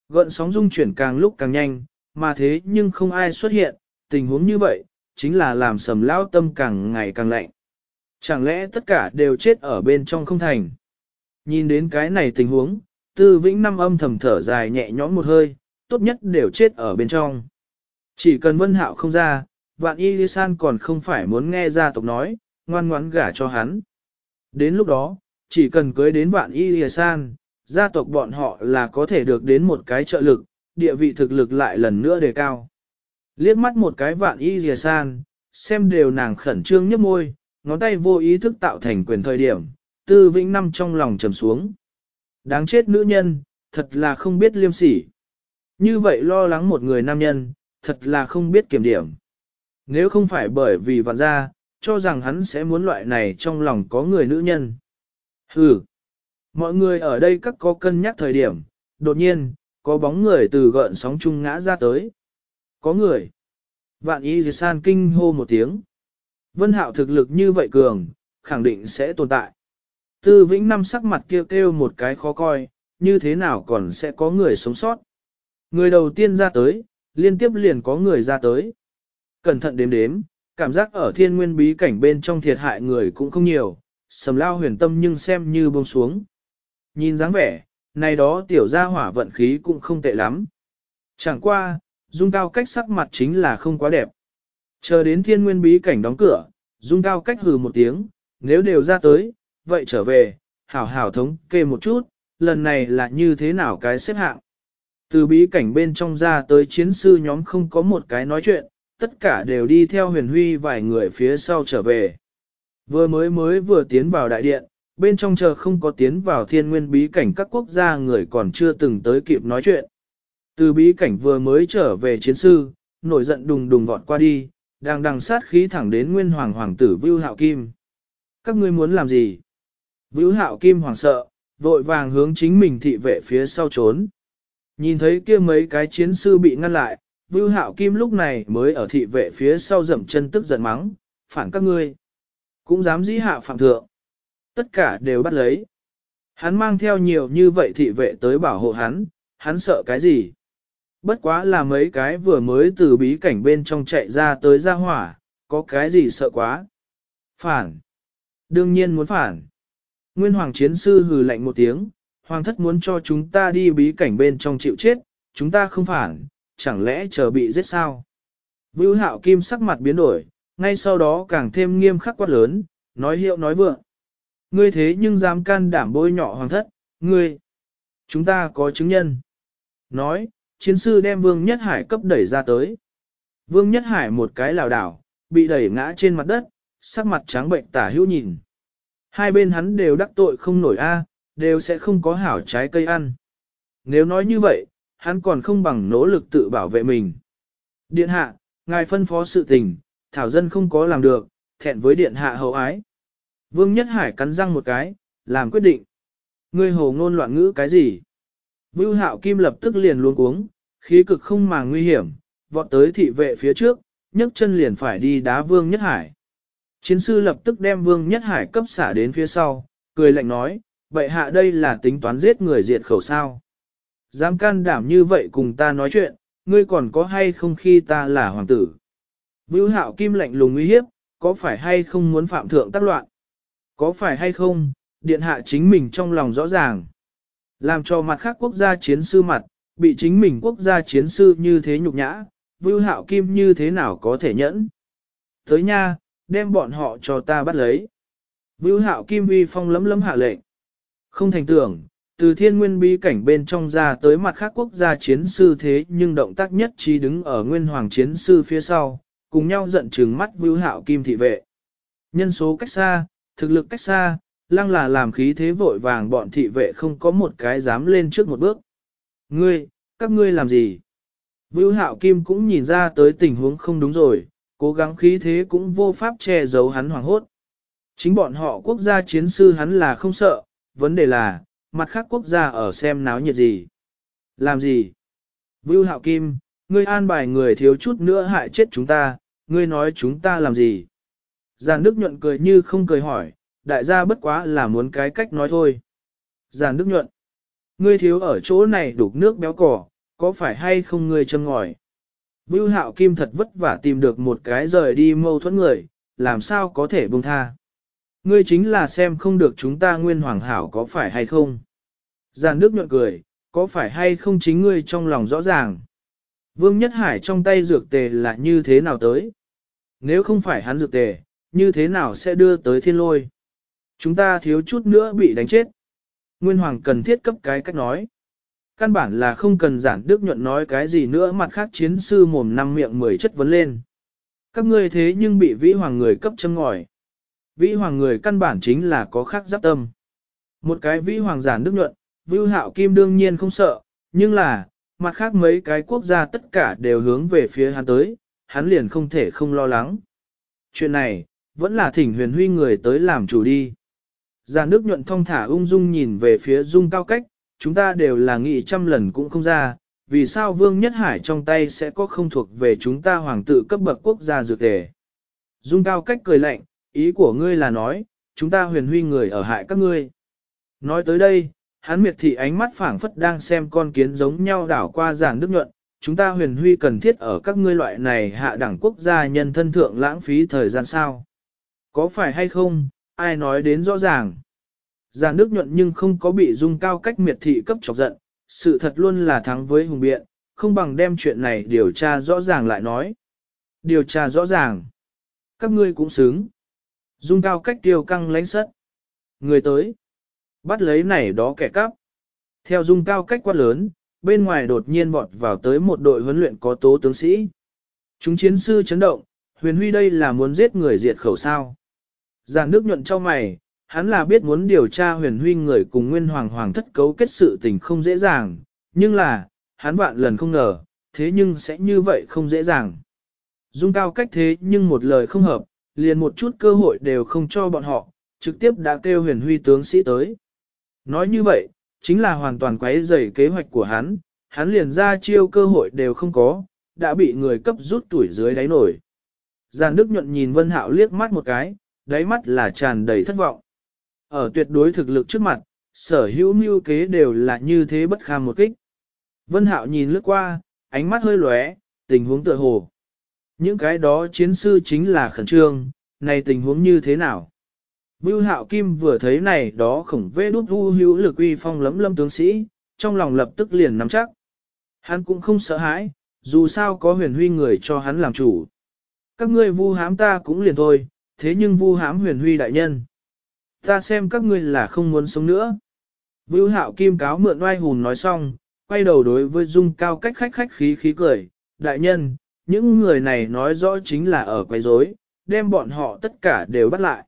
Gợn sóng dung chuyển càng lúc càng nhanh, mà thế nhưng không ai xuất hiện, tình huống như vậy, chính là làm sầm lao tâm càng ngày càng lạnh. Chẳng lẽ tất cả đều chết ở bên trong không thành? Nhìn đến cái này tình huống, tư vĩnh năm âm thầm thở dài nhẹ nhõm một hơi, tốt nhất đều chết ở bên trong. Chỉ cần vân hạo không ra, vạn y san còn không phải muốn nghe gia tộc nói, ngoan ngoãn gả cho hắn. Đến lúc đó, chỉ cần cưới đến vạn y san, gia tộc bọn họ là có thể được đến một cái trợ lực, địa vị thực lực lại lần nữa đề cao. Liếc mắt một cái vạn y dìa san, xem đều nàng khẩn trương nhấp môi, ngón tay vô ý thức tạo thành quyền thời điểm, tư vĩnh năm trong lòng trầm xuống. Đáng chết nữ nhân, thật là không biết liêm sỉ. Như vậy lo lắng một người nam nhân, thật là không biết kiểm điểm. Nếu không phải bởi vì vạn gia, cho rằng hắn sẽ muốn loại này trong lòng có người nữ nhân. Hừ. Mọi người ở đây các có cân nhắc thời điểm, đột nhiên, có bóng người từ gợn sóng trung ngã ra tới. Có người. Vạn y dì san kinh hô một tiếng. Vân hạo thực lực như vậy cường, khẳng định sẽ tồn tại. Tư vĩnh năm sắc mặt kêu kêu một cái khó coi, như thế nào còn sẽ có người sống sót. Người đầu tiên ra tới, liên tiếp liền có người ra tới. Cẩn thận đếm đếm, cảm giác ở thiên nguyên bí cảnh bên trong thiệt hại người cũng không nhiều, sầm lao huyền tâm nhưng xem như buông xuống. Nhìn dáng vẻ, này đó tiểu gia hỏa vận khí cũng không tệ lắm. Chẳng qua, dung cao cách sắc mặt chính là không quá đẹp. Chờ đến thiên nguyên bí cảnh đóng cửa, dung cao cách hừ một tiếng, nếu đều ra tới, vậy trở về, hảo hảo thống kê một chút, lần này là như thế nào cái xếp hạng. Từ bí cảnh bên trong ra tới chiến sư nhóm không có một cái nói chuyện, tất cả đều đi theo huyền huy vài người phía sau trở về. Vừa mới mới vừa tiến vào đại điện, bên trong chờ không có tiến vào thiên nguyên bí cảnh các quốc gia người còn chưa từng tới kịp nói chuyện. Từ bí cảnh vừa mới trở về chiến sư, nổi giận đùng đùng vọt qua đi, đang đằng sát khí thẳng đến nguyên hoàng hoàng tử Vưu Hạo Kim. Các ngươi muốn làm gì? Vưu Hạo Kim hoàng sợ, vội vàng hướng chính mình thị vệ phía sau trốn. Nhìn thấy kia mấy cái chiến sư bị ngăn lại, Vưu Hạo Kim lúc này mới ở thị vệ phía sau dậm chân tức giận mắng, phản các ngươi. Cũng dám dĩ hạ phạm thượng. Tất cả đều bắt lấy. Hắn mang theo nhiều như vậy thị vệ tới bảo hộ hắn, hắn sợ cái gì? Bất quá là mấy cái vừa mới từ bí cảnh bên trong chạy ra tới ra hỏa, có cái gì sợ quá? Phản. Đương nhiên muốn phản. Nguyên hoàng chiến sư hừ lạnh một tiếng, hoàng thất muốn cho chúng ta đi bí cảnh bên trong chịu chết, chúng ta không phản, chẳng lẽ chờ bị giết sao? Vưu hạo kim sắc mặt biến đổi, ngay sau đó càng thêm nghiêm khắc quát lớn, nói hiệu nói vượng. Ngươi thế nhưng dám can đảm bôi nhọ hoàng thất, ngươi. Chúng ta có chứng nhân. Nói, chiến sư đem Vương Nhất Hải cấp đẩy ra tới. Vương Nhất Hải một cái lảo đảo, bị đẩy ngã trên mặt đất, sắc mặt trắng bệnh tả hữu nhìn. Hai bên hắn đều đắc tội không nổi a, đều sẽ không có hảo trái cây ăn. Nếu nói như vậy, hắn còn không bằng nỗ lực tự bảo vệ mình. Điện hạ, ngài phân phó sự tình, thảo dân không có làm được, thẹn với điện hạ hậu ái. Vương Nhất Hải cắn răng một cái, làm quyết định. Ngươi hồ ngôn loạn ngữ cái gì? Vưu hạo kim lập tức liền luôn cuống, khí cực không màng nguy hiểm, vọt tới thị vệ phía trước, nhấc chân liền phải đi đá Vương Nhất Hải. Chiến sư lập tức đem Vương Nhất Hải cấp xả đến phía sau, cười lạnh nói, vậy hạ đây là tính toán giết người diệt khẩu sao. Dám can đảm như vậy cùng ta nói chuyện, ngươi còn có hay không khi ta là hoàng tử. Vưu hạo kim lạnh lùng uy hiếp, có phải hay không muốn phạm thượng tác loạn? Có phải hay không, điện hạ chính mình trong lòng rõ ràng. Làm cho mặt khác quốc gia chiến sư mặt, bị chính mình quốc gia chiến sư như thế nhục nhã, Vưu Hạo Kim như thế nào có thể nhẫn. Tới nha, đem bọn họ cho ta bắt lấy. Vưu Hạo Kim vi phong lấm lấm hạ lệnh. Không thành tưởng, từ thiên nguyên bí cảnh bên trong ra tới mặt khác quốc gia chiến sư thế nhưng động tác nhất trí đứng ở nguyên hoàng chiến sư phía sau, cùng nhau giận trừng mắt Vưu Hạo Kim thị vệ. Nhân số cách xa, thực lực cách xa, lăng là làm khí thế vội vàng bọn thị vệ không có một cái dám lên trước một bước. Ngươi, các ngươi làm gì? Vưu Hạo Kim cũng nhìn ra tới tình huống không đúng rồi, cố gắng khí thế cũng vô pháp che giấu hắn hoảng hốt. Chính bọn họ quốc gia chiến sư hắn là không sợ, vấn đề là, mặt khác quốc gia ở xem náo nhiệt gì. Làm gì? Vưu Hạo Kim, ngươi an bài người thiếu chút nữa hại chết chúng ta, ngươi nói chúng ta làm gì? Giàn Đức nhuận cười như không cười hỏi, đại gia bất quá là muốn cái cách nói thôi. Giàn Đức nhuận, ngươi thiếu ở chỗ này đục nước béo cỏ, có phải hay không ngươi châm ngòi? Vưu hạo kim thật vất vả tìm được một cái rời đi mâu thuẫn người, làm sao có thể buông tha. Ngươi chính là xem không được chúng ta nguyên hoàng hảo có phải hay không. Giàn Đức nhuận cười, có phải hay không chính ngươi trong lòng rõ ràng. Vương Nhất Hải trong tay dược tề là như thế nào tới? Nếu không phải hắn dược tề, như thế nào sẽ đưa tới thiên lôi? Chúng ta thiếu chút nữa bị đánh chết. Nguyên Hoàng cần thiết cấp cái cách nói. Căn bản là không cần giản đức nhuận nói cái gì nữa mặt khác chiến sư mồm năm miệng mười chất vấn lên. Các ngươi thế nhưng bị vĩ hoàng người cấp châm ngòi. Vĩ hoàng người căn bản chính là có khác giáp tâm. Một cái vĩ hoàng giản đức nhuận, vưu hạo kim đương nhiên không sợ, nhưng là, mặt khác mấy cái quốc gia tất cả đều hướng về phía hắn tới, hắn liền không thể không lo lắng. Chuyện này, vẫn là thỉnh huyền huy người tới làm chủ đi. Già đức nhuận thong thả ung dung nhìn về phía dung cao cách, chúng ta đều là nghị trăm lần cũng không ra, vì sao Vương Nhất Hải trong tay sẽ có không thuộc về chúng ta hoàng tự cấp bậc quốc gia dược tề. Dung cao cách cười lạnh, ý của ngươi là nói, chúng ta huyền huy người ở hại các ngươi. Nói tới đây, hắn miệt thị ánh mắt phảng phất đang xem con kiến giống nhau đảo qua giản đức nhuận, chúng ta huyền huy cần thiết ở các ngươi loại này hạ đẳng quốc gia nhân thân thượng lãng phí thời gian sao. Có phải hay không, ai nói đến rõ ràng. Giản nước nhuận nhưng không có bị dung cao cách miệt thị cấp chọc giận, sự thật luôn là thắng với hùng biện, không bằng đem chuyện này điều tra rõ ràng lại nói. Điều tra rõ ràng. Các ngươi cũng xứng. Dung cao cách tiêu căng lánh sất. Người tới. Bắt lấy này đó kẻ cắp. Theo dung cao cách quát lớn, bên ngoài đột nhiên vọt vào tới một đội huấn luyện có tố tướng sĩ. Chúng chiến sư chấn động, huyền huy đây là muốn giết người diệt khẩu sao. Giàn nước nhuận cho mày, hắn là biết muốn điều tra huyền huy người cùng nguyên hoàng hoàng thất cấu kết sự tình không dễ dàng, nhưng là, hắn vạn lần không ngờ, thế nhưng sẽ như vậy không dễ dàng. Dung cao cách thế nhưng một lời không hợp, liền một chút cơ hội đều không cho bọn họ, trực tiếp đã kêu huyền huy tướng sĩ tới. Nói như vậy, chính là hoàn toàn quấy rầy kế hoạch của hắn, hắn liền ra chiêu cơ hội đều không có, đã bị người cấp rút tuổi dưới đáy nổi. Giàn Đức nhuận nhìn Vân Hạo liếc mắt một cái, đáy mắt là tràn đầy thất vọng. Ở tuyệt đối thực lực trước mặt, sở hữu mưu kế đều là như thế bất kham một kích. Vân Hạo nhìn lướt qua, ánh mắt hơi lóe, tình huống tựa hồ. Những cái đó chiến sư chính là khẩn trương, này tình huống như thế nào? Vưu Hạo Kim vừa thấy này đó khổng vê đút u hữu lực uy phong lấm lâm tướng sĩ, trong lòng lập tức liền nắm chắc. Hắn cũng không sợ hãi, dù sao có huyền huy người cho hắn làm chủ. Các ngươi vu hám ta cũng liền thôi, thế nhưng vu hãm huyền huy đại nhân. Ta xem các ngươi là không muốn sống nữa. Vưu hạo kim cáo mượn oai hùn nói xong, quay đầu đối với dung cao cách khách khách khí khí cười. Đại nhân, những người này nói rõ chính là ở quấy rối, đem bọn họ tất cả đều bắt lại.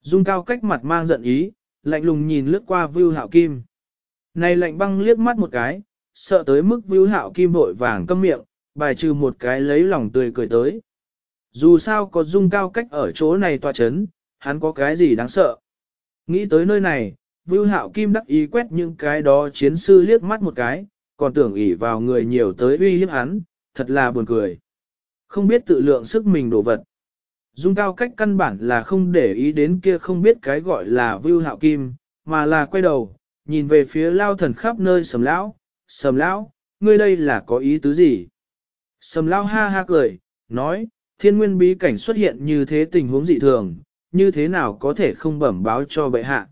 Dung cao cách mặt mang giận ý, lạnh lùng nhìn lướt qua Vưu Hạo Kim. Này lạnh băng liếc mắt một cái, sợ tới mức Vưu Hạo Kim vội vàng câm miệng, bài trừ một cái lấy lòng tươi cười tới. Dù sao có dung cao cách ở chỗ này tòa chấn, hắn có cái gì đáng sợ. Nghĩ tới nơi này, Vưu Hạo Kim đắc ý quét những cái đó chiến sư liếc mắt một cái, còn tưởng ỷ vào người nhiều tới uy hiếp hắn, thật là buồn cười. Không biết tự lượng sức mình đổ vật. Dung cao cách căn bản là không để ý đến kia không biết cái gọi là Vưu Hạo Kim, mà là quay đầu, nhìn về phía lao thần khắp nơi sầm lão, sầm lão, ngươi đây là có ý tứ gì? Sầm lão ha ha cười, nói, thiên nguyên bí cảnh xuất hiện như thế tình huống dị thường, như thế nào có thể không bẩm báo cho bệ hạ.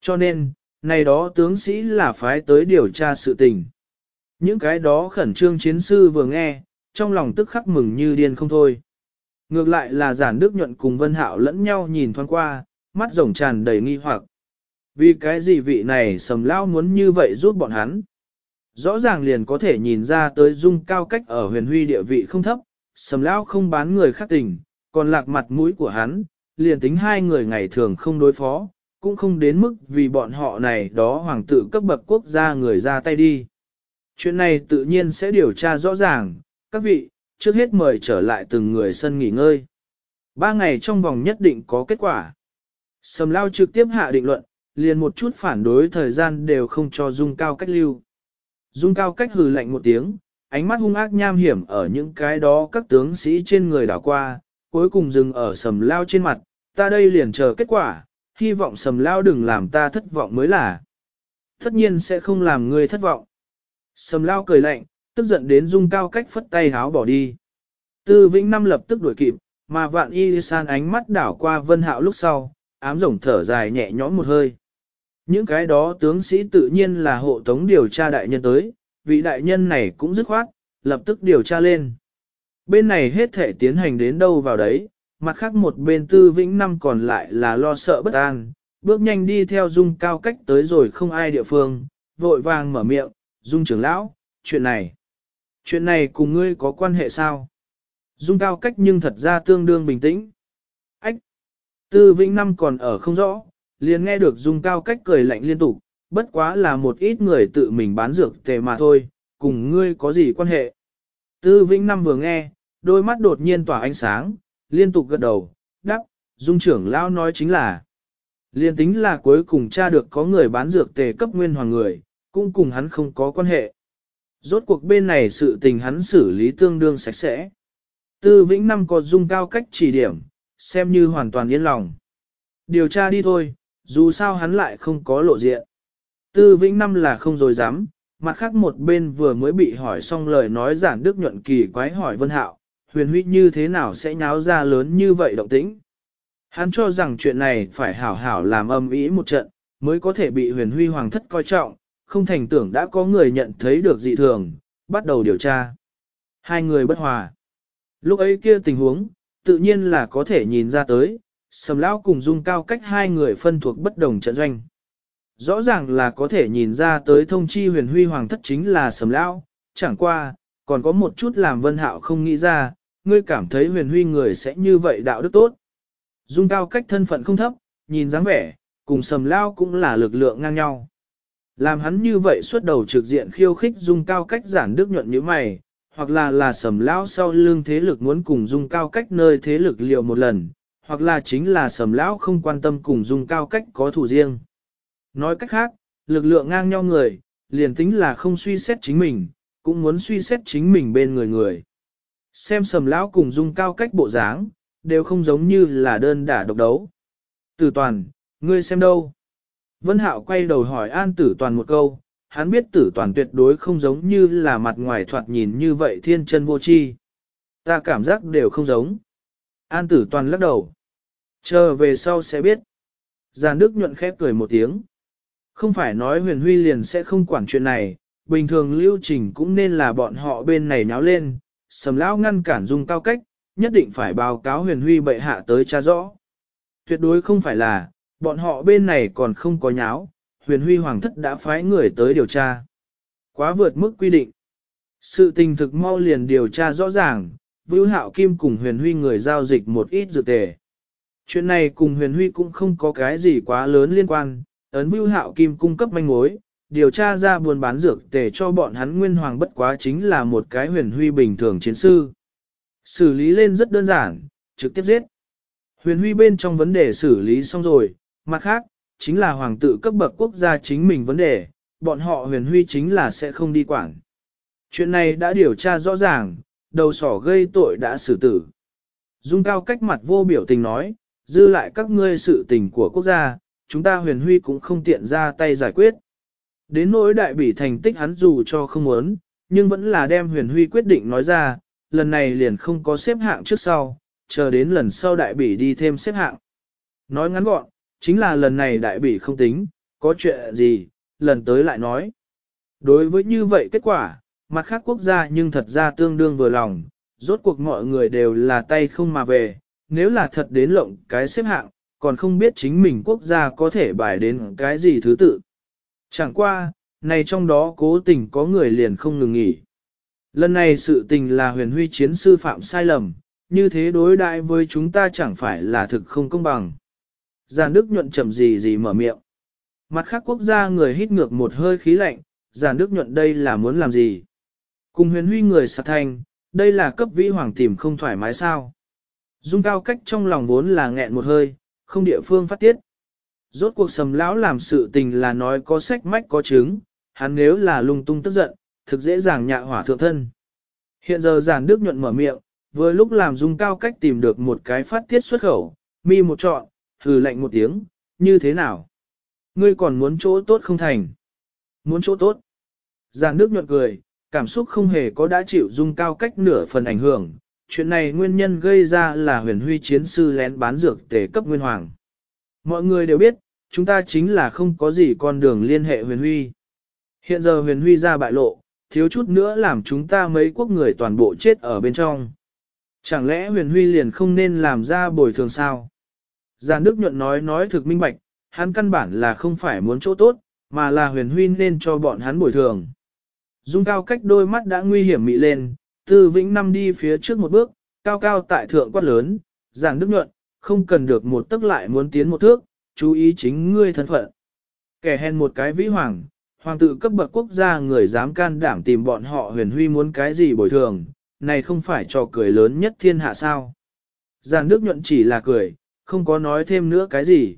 Cho nên, này đó tướng sĩ là phái tới điều tra sự tình. Những cái đó khẩn trương chiến sư vừa nghe, trong lòng tức khắc mừng như điên không thôi. Ngược lại là giản đức nhuận cùng vân hạo lẫn nhau nhìn thoáng qua, mắt rồng tràn đầy nghi hoặc. Vì cái gì vị này sầm lao muốn như vậy giúp bọn hắn? Rõ ràng liền có thể nhìn ra tới dung cao cách ở huyền huy địa vị không thấp, sầm Lão không bán người khác tình, còn lạc mặt mũi của hắn, liền tính hai người ngày thường không đối phó, cũng không đến mức vì bọn họ này đó hoàng tử cấp bậc quốc gia người ra tay đi. Chuyện này tự nhiên sẽ điều tra rõ ràng, các vị, trước hết mời trở lại từng người sân nghỉ ngơi. Ba ngày trong vòng nhất định có kết quả. Sầm lao trực tiếp hạ định luận, liền một chút phản đối thời gian đều không cho dung cao cách lưu. Dung cao cách hừ lạnh một tiếng, ánh mắt hung ác nham hiểm ở những cái đó các tướng sĩ trên người đảo qua, cuối cùng dừng ở sầm lao trên mặt, ta đây liền chờ kết quả, hy vọng sầm lao đừng làm ta thất vọng mới là. Tất nhiên sẽ không làm ngươi thất vọng. Sầm lao cười lạnh, tức giận đến dung cao cách phất tay háo bỏ đi. Tư Vĩnh Năm lập tức đuổi kịp, mà vạn y san ánh mắt đảo qua vân hạo lúc sau, ám rồng thở dài nhẹ nhõm một hơi. Những cái đó tướng sĩ tự nhiên là hộ tống điều tra đại nhân tới, vị đại nhân này cũng dứt khoát, lập tức điều tra lên. Bên này hết thể tiến hành đến đâu vào đấy, mặt khác một bên tư vĩnh năm còn lại là lo sợ bất an, bước nhanh đi theo dung cao cách tới rồi không ai địa phương, vội vàng mở miệng, dung trưởng lão, chuyện này. Chuyện này cùng ngươi có quan hệ sao? Dung cao cách nhưng thật ra tương đương bình tĩnh. Ách! Tư vĩnh năm còn ở không rõ, liền nghe được dung cao cách cười lạnh liên tục, bất quá là một ít người tự mình bán dược tề mà thôi, cùng ngươi có gì quan hệ. Tư vĩnh năm vừa nghe, đôi mắt đột nhiên tỏa ánh sáng, liên tục gật đầu, đáp, dung trưởng lão nói chính là. Liên tính là cuối cùng tra được có người bán dược tề cấp nguyên hoàng người, cũng cùng hắn không có quan hệ. Rốt cuộc bên này sự tình hắn xử lý tương đương sạch sẽ. Tư vĩnh năm có dung cao cách chỉ điểm, xem như hoàn toàn yên lòng. Điều tra đi thôi, dù sao hắn lại không có lộ diện. Tư vĩnh năm là không rồi dám, mặt khác một bên vừa mới bị hỏi xong lời nói giản đức nhuận kỳ quái hỏi Vân Hạo, huyền huy như thế nào sẽ nháo ra lớn như vậy động tĩnh. Hắn cho rằng chuyện này phải hảo hảo làm âm ý một trận, mới có thể bị huyền huy hoàng thất coi trọng, không thành tưởng đã có người nhận thấy được dị thường, bắt đầu điều tra. Hai người bất hòa. Lúc ấy kia tình huống, tự nhiên là có thể nhìn ra tới, sầm lão cùng dung cao cách hai người phân thuộc bất đồng trận doanh. Rõ ràng là có thể nhìn ra tới thông chi huyền huy hoàng thất chính là sầm lão, chẳng qua, còn có một chút làm vân hạo không nghĩ ra, ngươi cảm thấy huyền huy người sẽ như vậy đạo đức tốt. Dung cao cách thân phận không thấp, nhìn dáng vẻ, cùng sầm lao cũng là lực lượng ngang nhau. Làm hắn như vậy xuất đầu trực diện khiêu khích dung cao cách giản đức nhuận như mày, hoặc là là sầm lão sau lưng thế lực muốn cùng dung cao cách nơi thế lực liều một lần, hoặc là chính là sầm lão không quan tâm cùng dung cao cách có thủ riêng. Nói cách khác, lực lượng ngang nhau người, liền tính là không suy xét chính mình, cũng muốn suy xét chính mình bên người người. Xem sầm lão cùng dung cao cách bộ dáng, đều không giống như là đơn đả độc đấu. Tử toàn, ngươi xem đâu? Vân Hạo quay đầu hỏi An Tử Toàn một câu, hắn biết Tử Toàn tuyệt đối không giống như là mặt ngoài thoạt nhìn như vậy thiên chân vô chi. Ta cảm giác đều không giống. An Tử Toàn lắc đầu. Chờ về sau sẽ biết. Giàn Đức nhuận khép cười một tiếng. Không phải nói huyền huy liền sẽ không quản chuyện này, bình thường lưu trình cũng nên là bọn họ bên này nháo lên, sầm lão ngăn cản dung cao cách, nhất định phải báo cáo huyền huy bệ hạ tới cha rõ. Tuyệt đối không phải là, bọn họ bên này còn không có nháo, huyền huy hoàng thất đã phái người tới điều tra. Quá vượt mức quy định. Sự tình thực mau liền điều tra rõ ràng, Vưu Hạo Kim cùng huyền huy người giao dịch một ít dự tề. Chuyện này cùng huyền huy cũng không có cái gì quá lớn liên quan, ấn Vưu Hạo Kim cung cấp manh mối, điều tra ra buôn bán dược tề cho bọn hắn nguyên hoàng bất quá chính là một cái huyền huy bình thường chiến sư. Xử lý lên rất đơn giản, trực tiếp giết. Huyền huy bên trong vấn đề xử lý xong rồi, mặt khác, chính là hoàng tự cấp bậc quốc gia chính mình vấn đề, bọn họ huyền huy chính là sẽ không đi quản. Chuyện này đã điều tra rõ ràng, đầu sỏ gây tội đã xử tử. Dung cao cách mặt vô biểu tình nói, dư lại các ngươi sự tình của quốc gia, chúng ta huyền huy cũng không tiện ra tay giải quyết. Đến nỗi đại bỉ thành tích hắn dù cho không muốn, nhưng vẫn là đem huyền huy quyết định nói ra, lần này liền không có xếp hạng trước sau, chờ đến lần sau đại bỉ đi thêm xếp hạng. Nói ngắn gọn, chính là lần này đại bỉ không tính, có chuyện gì, lần tới lại nói. Đối với như vậy kết quả, mặt khác quốc gia nhưng thật ra tương đương vừa lòng, rốt cuộc mọi người đều là tay không mà về, nếu là thật đến lộng cái xếp hạng, còn không biết chính mình quốc gia có thể bài đến cái gì thứ tự. Chẳng qua, này trong đó cố tình có người liền không ngừng nghỉ. Lần này sự tình là huyền huy chiến sư phạm sai lầm, như thế đối đại với chúng ta chẳng phải là thực không công bằng. Giàn Đức nhuận chậm gì gì mở miệng. Mặt khác quốc gia người hít ngược một hơi khí lạnh, Giàn Đức nhuận đây là muốn làm gì? Cùng huyền huy người sạc thành, đây là cấp vĩ hoàng tìm không thoải mái sao? Dung cao cách trong lòng vốn là nghẹn một hơi, không địa phương phát tiết. Rốt cuộc sầm lão làm sự tình là nói có sách mách có chứng, hắn nếu là lung tung tức giận, thực dễ dàng nhạ hỏa thượng thân. Hiện giờ giản đức nhuận mở miệng, vừa lúc làm dung cao cách tìm được một cái phát tiết xuất khẩu, mi một trọn, hừ lạnh một tiếng, như thế nào? Ngươi còn muốn chỗ tốt không thành? Muốn chỗ tốt? Giản đức nhuận cười, cảm xúc không hề có đã chịu dung cao cách nửa phần ảnh hưởng. Chuyện này nguyên nhân gây ra là huyền huy chiến sư lén bán dược tề cấp nguyên hoàng. Mọi người đều biết, chúng ta chính là không có gì con đường liên hệ huyền huy. Hiện giờ huyền huy ra bại lộ, thiếu chút nữa làm chúng ta mấy quốc người toàn bộ chết ở bên trong. Chẳng lẽ huyền huy liền không nên làm ra bồi thường sao? Giàn Đức Nhuận nói nói thực minh bạch, hắn căn bản là không phải muốn chỗ tốt, mà là huyền huy nên cho bọn hắn bồi thường. Dung cao cách đôi mắt đã nguy hiểm mị lên, Tư vĩnh năm đi phía trước một bước, cao cao tại thượng quát lớn, giảng đức nhuận, không cần được một tức lại muốn tiến một thước, chú ý chính ngươi thân phận. Kẻ hèn một cái vĩ hoàng, hoàng tự cấp bậc quốc gia người dám can đảm tìm bọn họ huyền huy muốn cái gì bồi thường, này không phải trò cười lớn nhất thiên hạ sao. Giảng đức nhuận chỉ là cười, không có nói thêm nữa cái gì.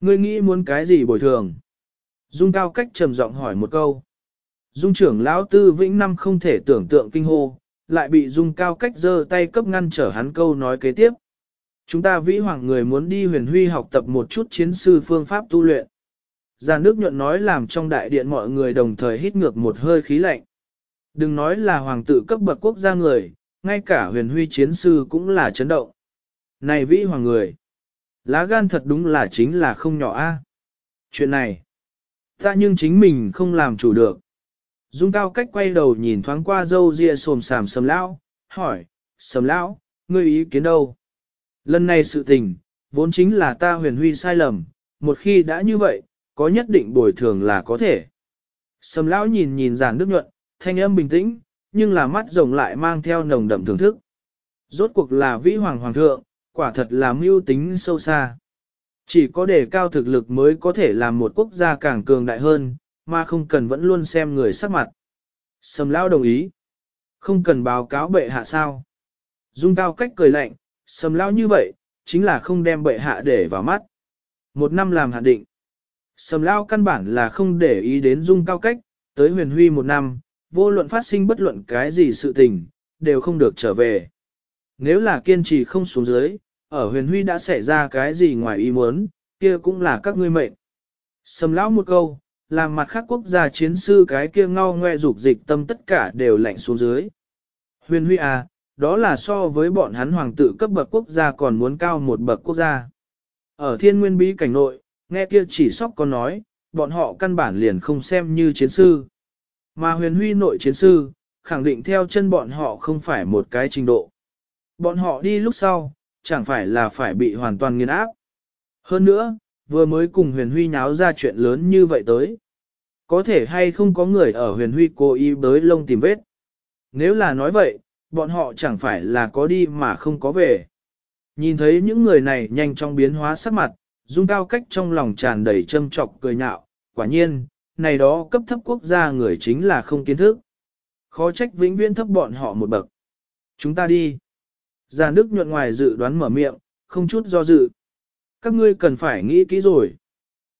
Ngươi nghĩ muốn cái gì bồi thường? Dung cao cách trầm giọng hỏi một câu. Dung trưởng lão tư vĩnh năm không thể tưởng tượng kinh hô, lại bị dung cao cách giơ tay cấp ngăn trở hắn câu nói kế tiếp. Chúng ta vĩ hoàng người muốn đi huyền huy học tập một chút chiến sư phương pháp tu luyện. Già nước nhuận nói làm trong đại điện mọi người đồng thời hít ngược một hơi khí lạnh. Đừng nói là hoàng tử cấp bậc quốc gia người, ngay cả huyền huy chiến sư cũng là chấn động. Này vĩ hoàng người, lá gan thật đúng là chính là không nhỏ a. Chuyện này, ta nhưng chính mình không làm chủ được. Dung cao cách quay đầu nhìn thoáng qua dâu ria sồm sàm sầm lão, hỏi, sầm lão, ngươi ý kiến đâu? Lần này sự tình, vốn chính là ta huyền huy sai lầm, một khi đã như vậy, có nhất định bồi thường là có thể. Sầm lão nhìn nhìn giản nước nhuận, thanh âm bình tĩnh, nhưng là mắt rồng lại mang theo nồng đậm thưởng thức. Rốt cuộc là vĩ hoàng hoàng thượng, quả thật là mưu tính sâu xa. Chỉ có đề cao thực lực mới có thể làm một quốc gia càng cường đại hơn, mà không cần vẫn luôn xem người sắc mặt. Sầm lão đồng ý. Không cần báo cáo bệ hạ sao. Dung cao cách cười lạnh, sầm lão như vậy, chính là không đem bệ hạ để vào mắt. Một năm làm hạn định. Sầm lão căn bản là không để ý đến dung cao cách, tới huyền huy một năm, vô luận phát sinh bất luận cái gì sự tình, đều không được trở về. Nếu là kiên trì không xuống dưới, ở huyền huy đã xảy ra cái gì ngoài ý muốn, kia cũng là các ngươi mệnh. Sầm lão một câu, làm mặt khác quốc gia chiến sư cái kia ngao ngoe dục dịch tâm tất cả đều lạnh xuống dưới. Huyền huy à, đó là so với bọn hắn hoàng tử cấp bậc quốc gia còn muốn cao một bậc quốc gia. Ở thiên nguyên bí cảnh nội, nghe kia chỉ sóc có nói, bọn họ căn bản liền không xem như chiến sư. Mà huyền huy nội chiến sư, khẳng định theo chân bọn họ không phải một cái trình độ. Bọn họ đi lúc sau, chẳng phải là phải bị hoàn toàn nghiền áp. Hơn nữa, vừa mới cùng huyền huy nháo ra chuyện lớn như vậy tới. Có thể hay không có người ở huyền huy cố ý bới lông tìm vết. Nếu là nói vậy, bọn họ chẳng phải là có đi mà không có về. Nhìn thấy những người này nhanh chóng biến hóa sắc mặt, dung cao cách trong lòng tràn đầy châm trọc cười nhạo, quả nhiên, này đó cấp thấp quốc gia người chính là không kiến thức. Khó trách vĩnh viễn thấp bọn họ một bậc. Chúng ta đi. Già Đức nhuận ngoài dự đoán mở miệng, không chút do dự. Các ngươi cần phải nghĩ kỹ rồi.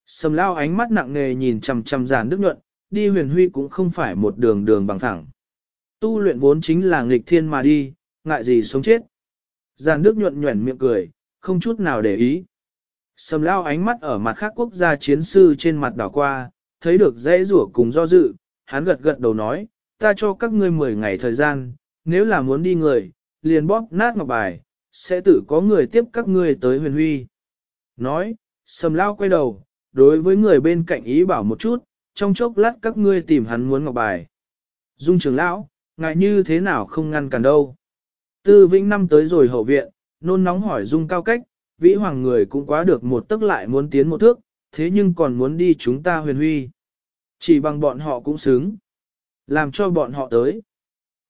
Sầm lao ánh mắt nặng nề nhìn chằm chằm giàn đức nhuận, đi huyền huy cũng không phải một đường đường bằng thẳng. Tu luyện vốn chính là nghịch thiên mà đi, ngại gì sống chết. Giàn đức nhuận nhuẩn miệng cười, không chút nào để ý. Sầm lao ánh mắt ở mặt khác quốc gia chiến sư trên mặt đảo qua, thấy được dễ rủa cùng do dự, hắn gật gật đầu nói, ta cho các ngươi 10 ngày thời gian, nếu là muốn đi người, liền bóp nát ngọc bài, sẽ tự có người tiếp các ngươi tới huyền huy. Nói, sầm lao quay đầu, đối với người bên cạnh ý bảo một chút, trong chốc lát các ngươi tìm hắn muốn ngọc bài. Dung trưởng lão, ngại như thế nào không ngăn cản đâu. Tư Vĩnh năm tới rồi hậu viện, nôn nóng hỏi Dung cao cách, vĩ hoàng người cũng quá được một tức lại muốn tiến một thước, thế nhưng còn muốn đi chúng ta huyền huy. Chỉ bằng bọn họ cũng xứng. Làm cho bọn họ tới.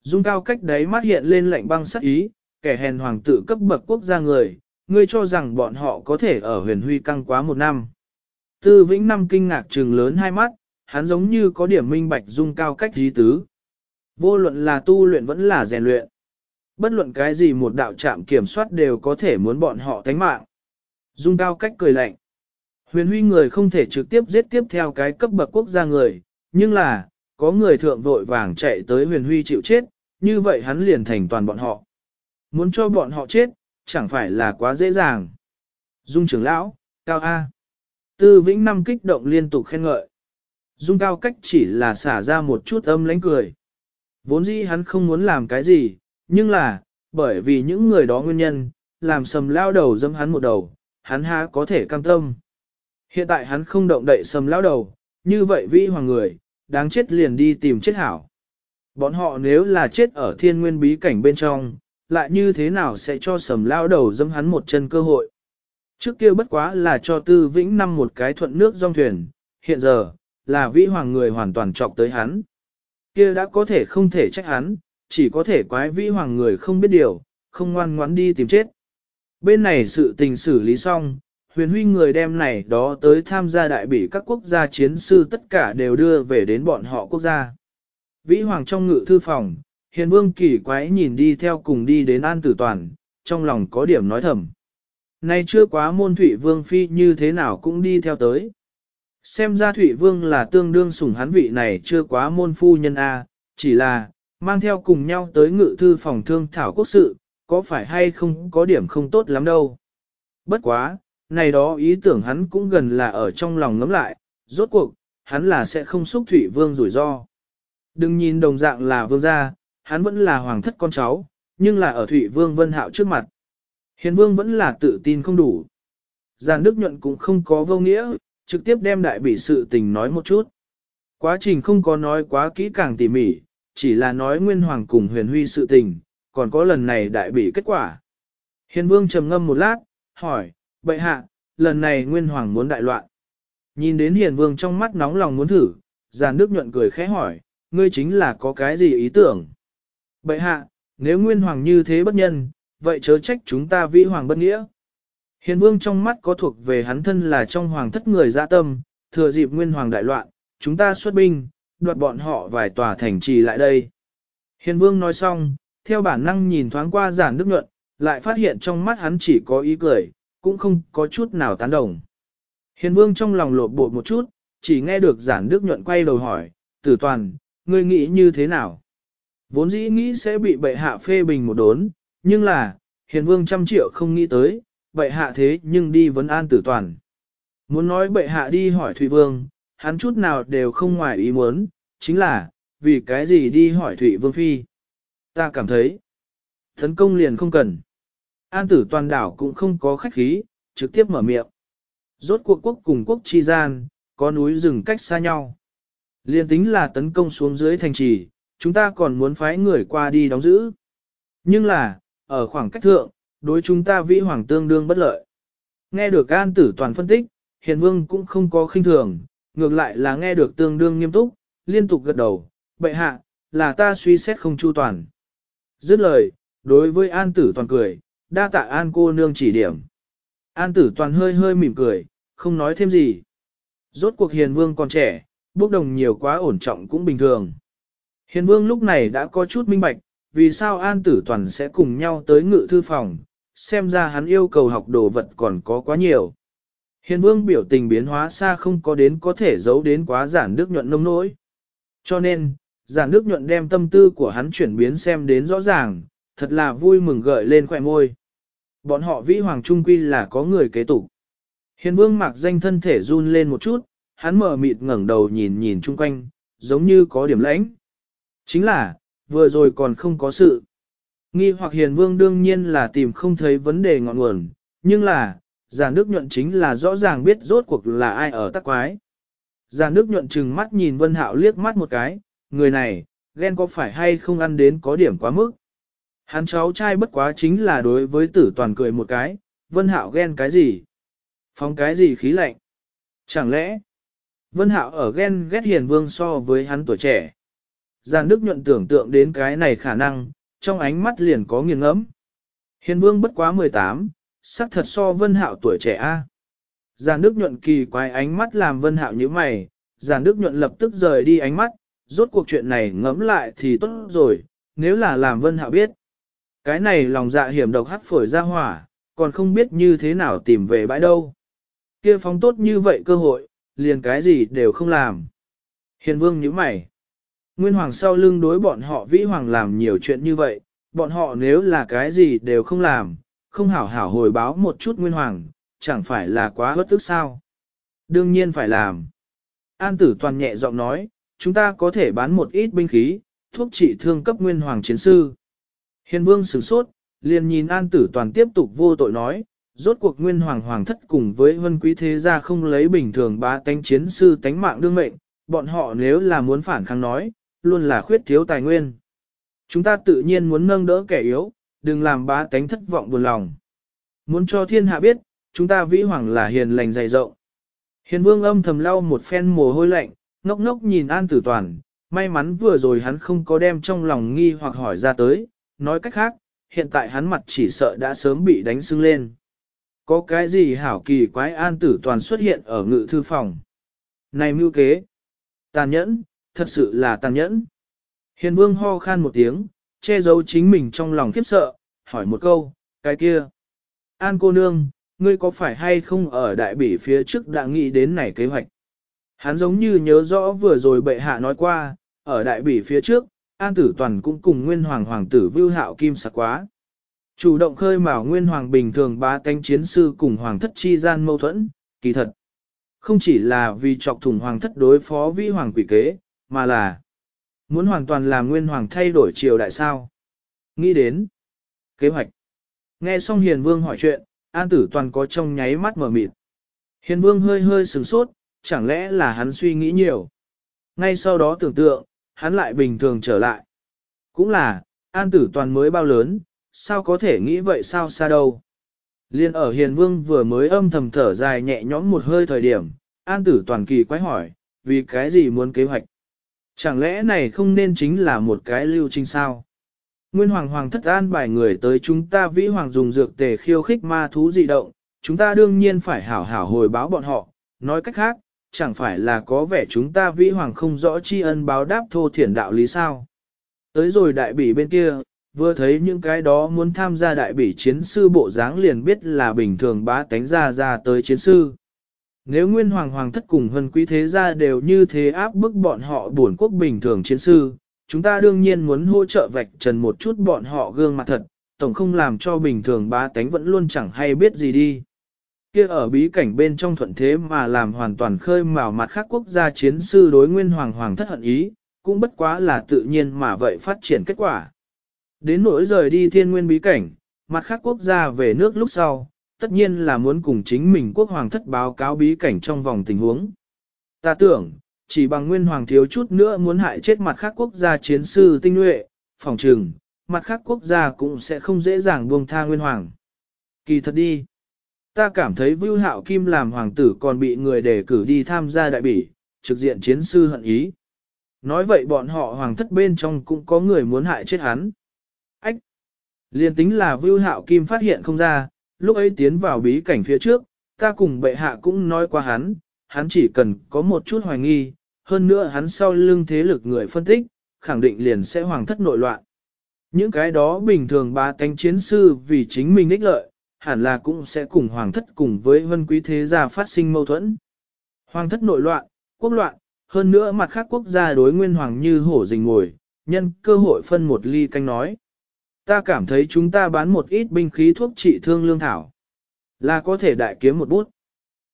Dung cao cách đấy mắt hiện lên lạnh băng sắc ý, kẻ hèn hoàng tử cấp bậc quốc gia người, ngươi cho rằng bọn họ có thể ở huyền huy căng quá một năm. Tư vĩnh năm kinh ngạc trừng lớn hai mắt, hắn giống như có điểm minh bạch dung cao cách trí tứ. Vô luận là tu luyện vẫn là rèn luyện. Bất luận cái gì một đạo trạm kiểm soát đều có thể muốn bọn họ tánh mạng. Dung cao cách cười lạnh. Huyền huy người không thể trực tiếp giết tiếp theo cái cấp bậc quốc gia người, nhưng là, có người thượng vội vàng chạy tới huyền huy chịu chết, như vậy hắn liền thành toàn bọn họ. Muốn cho bọn họ chết, chẳng phải là quá dễ dàng. Dung trưởng lão, cao A. Tư vĩnh năm kích động liên tục khen ngợi. Dung cao cách chỉ là xả ra một chút âm lánh cười. Vốn dĩ hắn không muốn làm cái gì, nhưng là, bởi vì những người đó nguyên nhân, làm sầm lao đầu dâm hắn một đầu, hắn há có thể cam tâm. Hiện tại hắn không động đậy sầm lão đầu, như vậy vĩ hoàng người, đáng chết liền đi tìm chết hảo. Bọn họ nếu là chết ở thiên nguyên bí cảnh bên trong, lại như thế nào sẽ cho sầm lao đầu dâm hắn một chân cơ hội. Trước kia bất quá là cho tư vĩnh năm một cái thuận nước dòng thuyền, hiện giờ, là vĩ hoàng người hoàn toàn trọc tới hắn. Kia đã có thể không thể trách hắn, chỉ có thể quái vĩ hoàng người không biết điều, không ngoan ngoãn đi tìm chết. Bên này sự tình xử lý xong, huyền huy người đem này đó tới tham gia đại bỉ các quốc gia chiến sư tất cả đều đưa về đến bọn họ quốc gia. Vĩ hoàng trong ngự thư phòng, hiền vương kỳ quái nhìn đi theo cùng đi đến an tử toàn, trong lòng có điểm nói thầm. Nay chưa quá môn thủy vương phi như thế nào cũng đi theo tới. Xem ra thủy vương là tương đương sủng hắn vị này chưa quá môn phu nhân A, chỉ là, mang theo cùng nhau tới ngự thư phòng thương thảo quốc sự, có phải hay không có điểm không tốt lắm đâu. Bất quá, này đó ý tưởng hắn cũng gần là ở trong lòng ngấm lại, rốt cuộc, hắn là sẽ không xúc thủy vương rủi ro. Đừng nhìn đồng dạng là vương gia, hắn vẫn là hoàng thất con cháu, nhưng là ở thủy vương vân hạo trước mặt. Hiền vương vẫn là tự tin không đủ. Giàn Đức Nhuận cũng không có vô nghĩa, trực tiếp đem đại bỉ sự tình nói một chút. Quá trình không có nói quá kỹ càng tỉ mỉ, chỉ là nói Nguyên Hoàng cùng huyền huy sự tình, còn có lần này đại bỉ kết quả. Hiền vương trầm ngâm một lát, hỏi, bệ hạ, lần này Nguyên Hoàng muốn đại loạn. Nhìn đến hiền vương trong mắt nóng lòng muốn thử, giàn đức nhuận cười khẽ hỏi, ngươi chính là có cái gì ý tưởng? Bệ hạ, nếu Nguyên Hoàng như thế bất nhân, vậy chớ trách chúng ta vĩ hoàng bất nghĩa. Hiền vương trong mắt có thuộc về hắn thân là trong hoàng thất người dạ tâm, thừa dịp Nguyên Hoàng đại loạn, chúng ta xuất binh, đoạt bọn họ vài tòa thành trì lại đây. Hiền vương nói xong, theo bản năng nhìn thoáng qua giản đức nhuận, lại phát hiện trong mắt hắn chỉ có ý cười, cũng không có chút nào tán đồng. Hiền vương trong lòng lột bột một chút, chỉ nghe được giản đức nhuận quay đầu hỏi, tử toàn, ngươi nghĩ như thế nào? Vốn dĩ nghĩ sẽ bị bệ hạ phê bình một đốn, nhưng là, hiền vương trăm triệu không nghĩ tới, bệ hạ thế nhưng đi vấn an tử toàn. Muốn nói bệ hạ đi hỏi Thụy Vương, hắn chút nào đều không ngoài ý muốn, chính là, vì cái gì đi hỏi Thụy Vương Phi. Ta cảm thấy, tấn công liền không cần. An tử toàn đảo cũng không có khách khí, trực tiếp mở miệng. Rốt cuộc quốc cùng quốc chi gian, có núi rừng cách xa nhau. Liên tính là tấn công xuống dưới thành trì, chúng ta còn muốn phái người qua đi đóng giữ. Nhưng là, ở khoảng cách thượng, đối chúng ta vĩ hoàng tương đương bất lợi. Nghe được an tử toàn phân tích, hiền vương cũng không có khinh thường, ngược lại là nghe được tương đương nghiêm túc, liên tục gật đầu, bệ hạ, là ta suy xét không chu toàn. Dứt lời, đối với an tử toàn cười, đa tạ an cô nương chỉ điểm. An tử toàn hơi hơi mỉm cười, không nói thêm gì. Rốt cuộc hiền vương còn trẻ, bốc đồng nhiều quá ổn trọng cũng bình thường. Hiền vương lúc này đã có chút minh bạch, vì sao an tử toàn sẽ cùng nhau tới ngự thư phòng, xem ra hắn yêu cầu học đồ vật còn có quá nhiều. Hiền vương biểu tình biến hóa xa không có đến có thể giấu đến quá giản đức nhuận nông nỗi. Cho nên, giản đức nhuận đem tâm tư của hắn chuyển biến xem đến rõ ràng, thật là vui mừng gợi lên khỏe môi. Bọn họ vĩ hoàng trung quy là có người kế tục. Hiền vương mặc danh thân thể run lên một chút, hắn mở mịt ngẩng đầu nhìn nhìn chung quanh, giống như có điểm lãnh. Chính là, vừa rồi còn không có sự. Nghi hoặc hiền vương đương nhiên là tìm không thấy vấn đề ngọn nguồn, nhưng là, giàn đức nhuận chính là rõ ràng biết rốt cuộc là ai ở tắc quái. Giàn đức nhuận chừng mắt nhìn vân hạo liếc mắt một cái, người này, ghen có phải hay không ăn đến có điểm quá mức. Hắn cháu trai bất quá chính là đối với tử toàn cười một cái, vân hạo ghen cái gì? Phóng cái gì khí lạnh? Chẳng lẽ, vân hạo ở ghen ghét hiền vương so với hắn tuổi trẻ? Giàn Đức nhuận tưởng tượng đến cái này khả năng, trong ánh mắt liền có nghiền ngẫm. Hiền vương bất quá 18, sắc thật so vân hạo tuổi trẻ a. Giàn Đức nhuận kỳ quái ánh mắt làm vân hạo như mày, Giàn Đức nhuận lập tức rời đi ánh mắt, rốt cuộc chuyện này ngẫm lại thì tốt rồi, nếu là làm vân hạo biết. Cái này lòng dạ hiểm độc hắt phổi ra hỏa, còn không biết như thế nào tìm về bãi đâu. kia phóng tốt như vậy cơ hội, liền cái gì đều không làm. Hiền vương nhíu mày. Nguyên hoàng sau lưng đối bọn họ vĩ hoàng làm nhiều chuyện như vậy, bọn họ nếu là cái gì đều không làm, không hảo hảo hồi báo một chút nguyên hoàng, chẳng phải là quá bất tức sao. Đương nhiên phải làm. An tử toàn nhẹ giọng nói, chúng ta có thể bán một ít binh khí, thuốc trị thương cấp nguyên hoàng chiến sư. Hiền vương sửng sốt, liền nhìn an tử toàn tiếp tục vô tội nói, rốt cuộc nguyên hoàng hoàng thất cùng với vân quý thế gia không lấy bình thường ba tánh chiến sư tánh mạng đương mệnh, bọn họ nếu là muốn phản kháng nói, luôn là khuyết thiếu tài nguyên. Chúng ta tự nhiên muốn nâng đỡ kẻ yếu, đừng làm bá tánh thất vọng buồn lòng. Muốn cho thiên hạ biết, chúng ta vĩ hoàng là hiền lành dày rộng. Hiền vương âm thầm lau một phen mồ hôi lạnh, ngốc ngốc nhìn an tử toàn, may mắn vừa rồi hắn không có đem trong lòng nghi hoặc hỏi ra tới, nói cách khác, hiện tại hắn mặt chỉ sợ đã sớm bị đánh sưng lên. Có cái gì hảo kỳ quái an tử toàn xuất hiện ở ngự thư phòng. Này mưu kế, tàn nhẫn, thật sự là tàn nhẫn. Hiền vương ho khan một tiếng, che giấu chính mình trong lòng khiếp sợ, hỏi một câu, cái kia. An cô nương, ngươi có phải hay không ở đại bỉ phía trước đã nghĩ đến này kế hoạch? Hắn giống như nhớ rõ vừa rồi bệ hạ nói qua, ở đại bỉ phía trước, An Tử Toàn cũng cùng Nguyên Hoàng Hoàng tử Vưu Hạo Kim sạc quá. Chủ động khơi mào Nguyên Hoàng bình thường bá tánh chiến sư cùng Hoàng thất chi gian mâu thuẫn, kỳ thật. Không chỉ là vì chọc thủng Hoàng thất đối phó vi Hoàng quỷ kế, mà là muốn hoàn toàn làm Nguyên Hoàng thay đổi triều đại sao. Nghĩ đến kế hoạch. Nghe xong Hiền Vương hỏi chuyện, An Tử Toàn có trong nháy mắt mở mịt. Hiền Vương hơi hơi sửng sốt, chẳng lẽ là hắn suy nghĩ nhiều. Ngay sau đó tưởng tượng, hắn lại bình thường trở lại. Cũng là, An Tử Toàn mới bao lớn, sao có thể nghĩ vậy sao xa đâu. Liên ở Hiền Vương vừa mới âm thầm thở dài nhẹ nhõm một hơi thời điểm, An Tử Toàn kỳ quái hỏi, vì cái gì muốn kế hoạch? Chẳng lẽ này không nên chính là một cái lưu trình sao? Nguyên Hoàng Hoàng thất an bài người tới chúng ta vĩ hoàng dùng dược tề khiêu khích ma thú dị động, chúng ta đương nhiên phải hảo hảo hồi báo bọn họ, nói cách khác, chẳng phải là có vẻ chúng ta vĩ hoàng không rõ tri ân báo đáp thô thiển đạo lý sao. Tới rồi đại bỉ bên kia, vừa thấy những cái đó muốn tham gia đại bỉ chiến sư bộ dáng liền biết là bình thường bá tánh ra ra tới chiến sư. Nếu nguyên hoàng hoàng thất cùng hân quý thế gia đều như thế áp bức bọn họ buồn quốc bình thường chiến sư, chúng ta đương nhiên muốn hỗ trợ vạch trần một chút bọn họ gương mặt thật, tổng không làm cho bình thường bá tánh vẫn luôn chẳng hay biết gì đi. Kia ở bí cảnh bên trong thuận thế mà làm hoàn toàn khơi mào mặt khác quốc gia chiến sư đối nguyên hoàng hoàng thất hận ý, cũng bất quá là tự nhiên mà vậy phát triển kết quả. Đến nỗi rời đi thiên nguyên bí cảnh, mặt khác quốc gia về nước lúc sau, tất nhiên là muốn cùng chính mình quốc hoàng thất báo cáo bí cảnh trong vòng tình huống. Ta tưởng, chỉ bằng nguyên hoàng thiếu chút nữa muốn hại chết mặt khác quốc gia chiến sư tinh nhuệ, phòng trừng, mặt khác quốc gia cũng sẽ không dễ dàng buông tha nguyên hoàng. Kỳ thật đi. Ta cảm thấy Vưu Hạo Kim làm hoàng tử còn bị người đề cử đi tham gia đại bỉ, trực diện chiến sư hận ý. Nói vậy bọn họ hoàng thất bên trong cũng có người muốn hại chết hắn. Ách! Liên tính là Vưu Hạo Kim phát hiện không ra, lúc ấy tiến vào bí cảnh phía trước, ta cùng bệ hạ cũng nói qua hắn, hắn chỉ cần có một chút hoài nghi, hơn nữa hắn sau lưng thế lực người phân tích, khẳng định liền sẽ hoàng thất nội loạn. Những cái đó bình thường ba tánh chiến sư vì chính mình ích lợi, hẳn là cũng sẽ cùng hoàng thất cùng với vân quý thế gia phát sinh mâu thuẫn. Hoàng thất nội loạn, quốc loạn, hơn nữa mặt khác quốc gia đối nguyên hoàng như hổ rình ngồi, nhân cơ hội phân một ly canh nói. Ta cảm thấy chúng ta bán một ít binh khí thuốc trị thương lương thảo, là có thể đại kiếm một bút.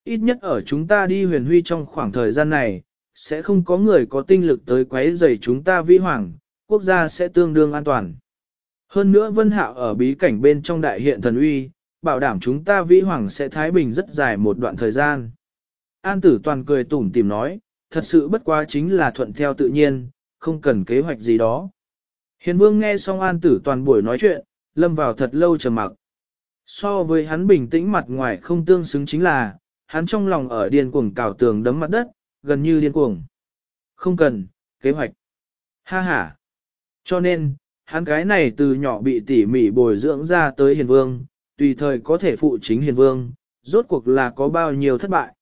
Ít nhất ở chúng ta đi huyền huy trong khoảng thời gian này, sẽ không có người có tinh lực tới quấy rầy chúng ta vĩ hoàng, quốc gia sẽ tương đương an toàn. Hơn nữa vân hạo ở bí cảnh bên trong đại hiện thần uy, bảo đảm chúng ta vĩ hoàng sẽ thái bình rất dài một đoạn thời gian. An tử toàn cười tủm tìm nói, thật sự bất quá chính là thuận theo tự nhiên, không cần kế hoạch gì đó. Hiền vương nghe xong an tử toàn buổi nói chuyện, lâm vào thật lâu trầm mặc. So với hắn bình tĩnh mặt ngoài không tương xứng chính là, hắn trong lòng ở điên cuồng cào tường đấm mặt đất, gần như điên cuồng. Không cần, kế hoạch. Ha ha. Cho nên, hắn cái này từ nhỏ bị tỉ mỉ bồi dưỡng ra tới hiền vương, tùy thời có thể phụ chính hiền vương, rốt cuộc là có bao nhiêu thất bại.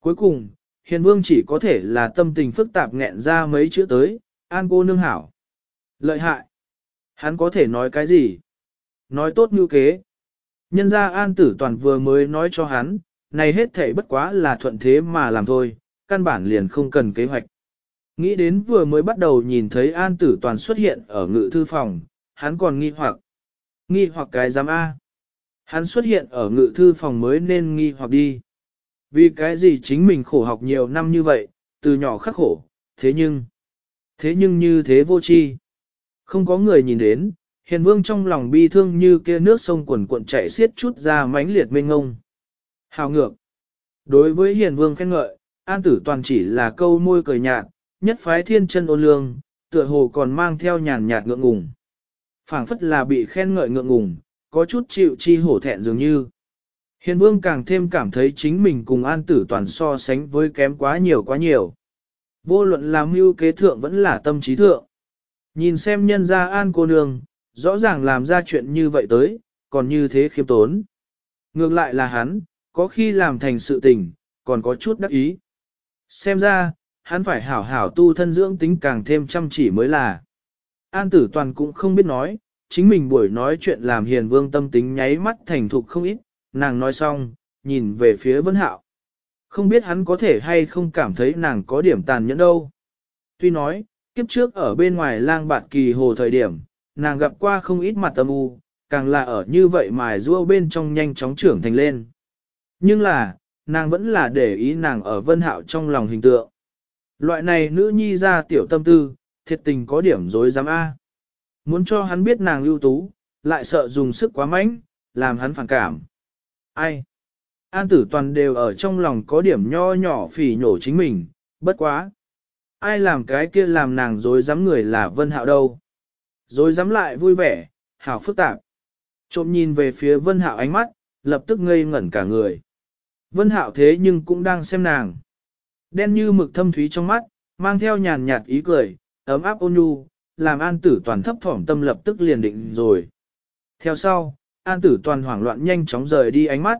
Cuối cùng, hiền vương chỉ có thể là tâm tình phức tạp nghẹn ra mấy chữ tới, an cô nương hảo. Lợi hại. Hắn có thể nói cái gì? Nói tốt như kế. Nhân ra an tử toàn vừa mới nói cho hắn, này hết thể bất quá là thuận thế mà làm thôi, căn bản liền không cần kế hoạch. Nghĩ đến vừa mới bắt đầu nhìn thấy an tử toàn xuất hiện ở ngự thư phòng, hắn còn nghi hoặc. Nghi hoặc cái giám A. Hắn xuất hiện ở ngự thư phòng mới nên nghi hoặc đi. Vì cái gì chính mình khổ học nhiều năm như vậy, từ nhỏ khắc khổ, thế nhưng, thế nhưng như thế vô chi. Không có người nhìn đến, hiền vương trong lòng bi thương như kia nước sông quần cuộn chảy xiết chút ra mãnh liệt mênh ngông. Hào ngược. Đối với hiền vương khen ngợi, an tử toàn chỉ là câu môi cười nhạt, nhất phái thiên chân ôn lương, tựa hồ còn mang theo nhàn nhạt ngượng ngùng. phảng phất là bị khen ngợi ngượng ngùng, có chút chịu chi hổ thẹn dường như. Hiền vương càng thêm cảm thấy chính mình cùng an tử toàn so sánh với kém quá nhiều quá nhiều. Vô luận làm mưu kế thượng vẫn là tâm trí thượng. Nhìn xem nhân gia an cô nương, rõ ràng làm ra chuyện như vậy tới, còn như thế khiêm tốn. Ngược lại là hắn, có khi làm thành sự tình, còn có chút đắc ý. Xem ra, hắn phải hảo hảo tu thân dưỡng tính càng thêm chăm chỉ mới là. An tử toàn cũng không biết nói, chính mình buổi nói chuyện làm hiền vương tâm tính nháy mắt thành thục không ít, nàng nói xong, nhìn về phía vân hạo. Không biết hắn có thể hay không cảm thấy nàng có điểm tàn nhẫn đâu. Tuy nói, kiếp trước ở bên ngoài lang bạt kỳ hồ thời điểm, nàng gặp qua không ít mặt âm u, càng là ở như vậy mài rua bên trong nhanh chóng trưởng thành lên. Nhưng là, nàng vẫn là để ý nàng ở vân hạo trong lòng hình tượng. Loại này nữ nhi ra tiểu tâm tư, thiệt tình có điểm dối dám A. Muốn cho hắn biết nàng lưu tú, lại sợ dùng sức quá mạnh, làm hắn phản cảm. Ai? An tử toàn đều ở trong lòng có điểm nho nhỏ phỉ nhổ chính mình, bất quá. Ai làm cái kia làm nàng dối dám người là vân hạo đâu. Dối dám lại vui vẻ, hảo phức tạp. Trộm nhìn về phía vân hạo ánh mắt, lập tức ngây ngẩn cả người. Vân hạo thế nhưng cũng đang xem nàng. Đen như mực thâm thúy trong mắt, mang theo nhàn nhạt ý cười, ấm áp ôn nhu, làm an tử toàn thấp thỏm tâm lập tức liền định rồi. Theo sau, an tử toàn hoảng loạn nhanh chóng rời đi ánh mắt.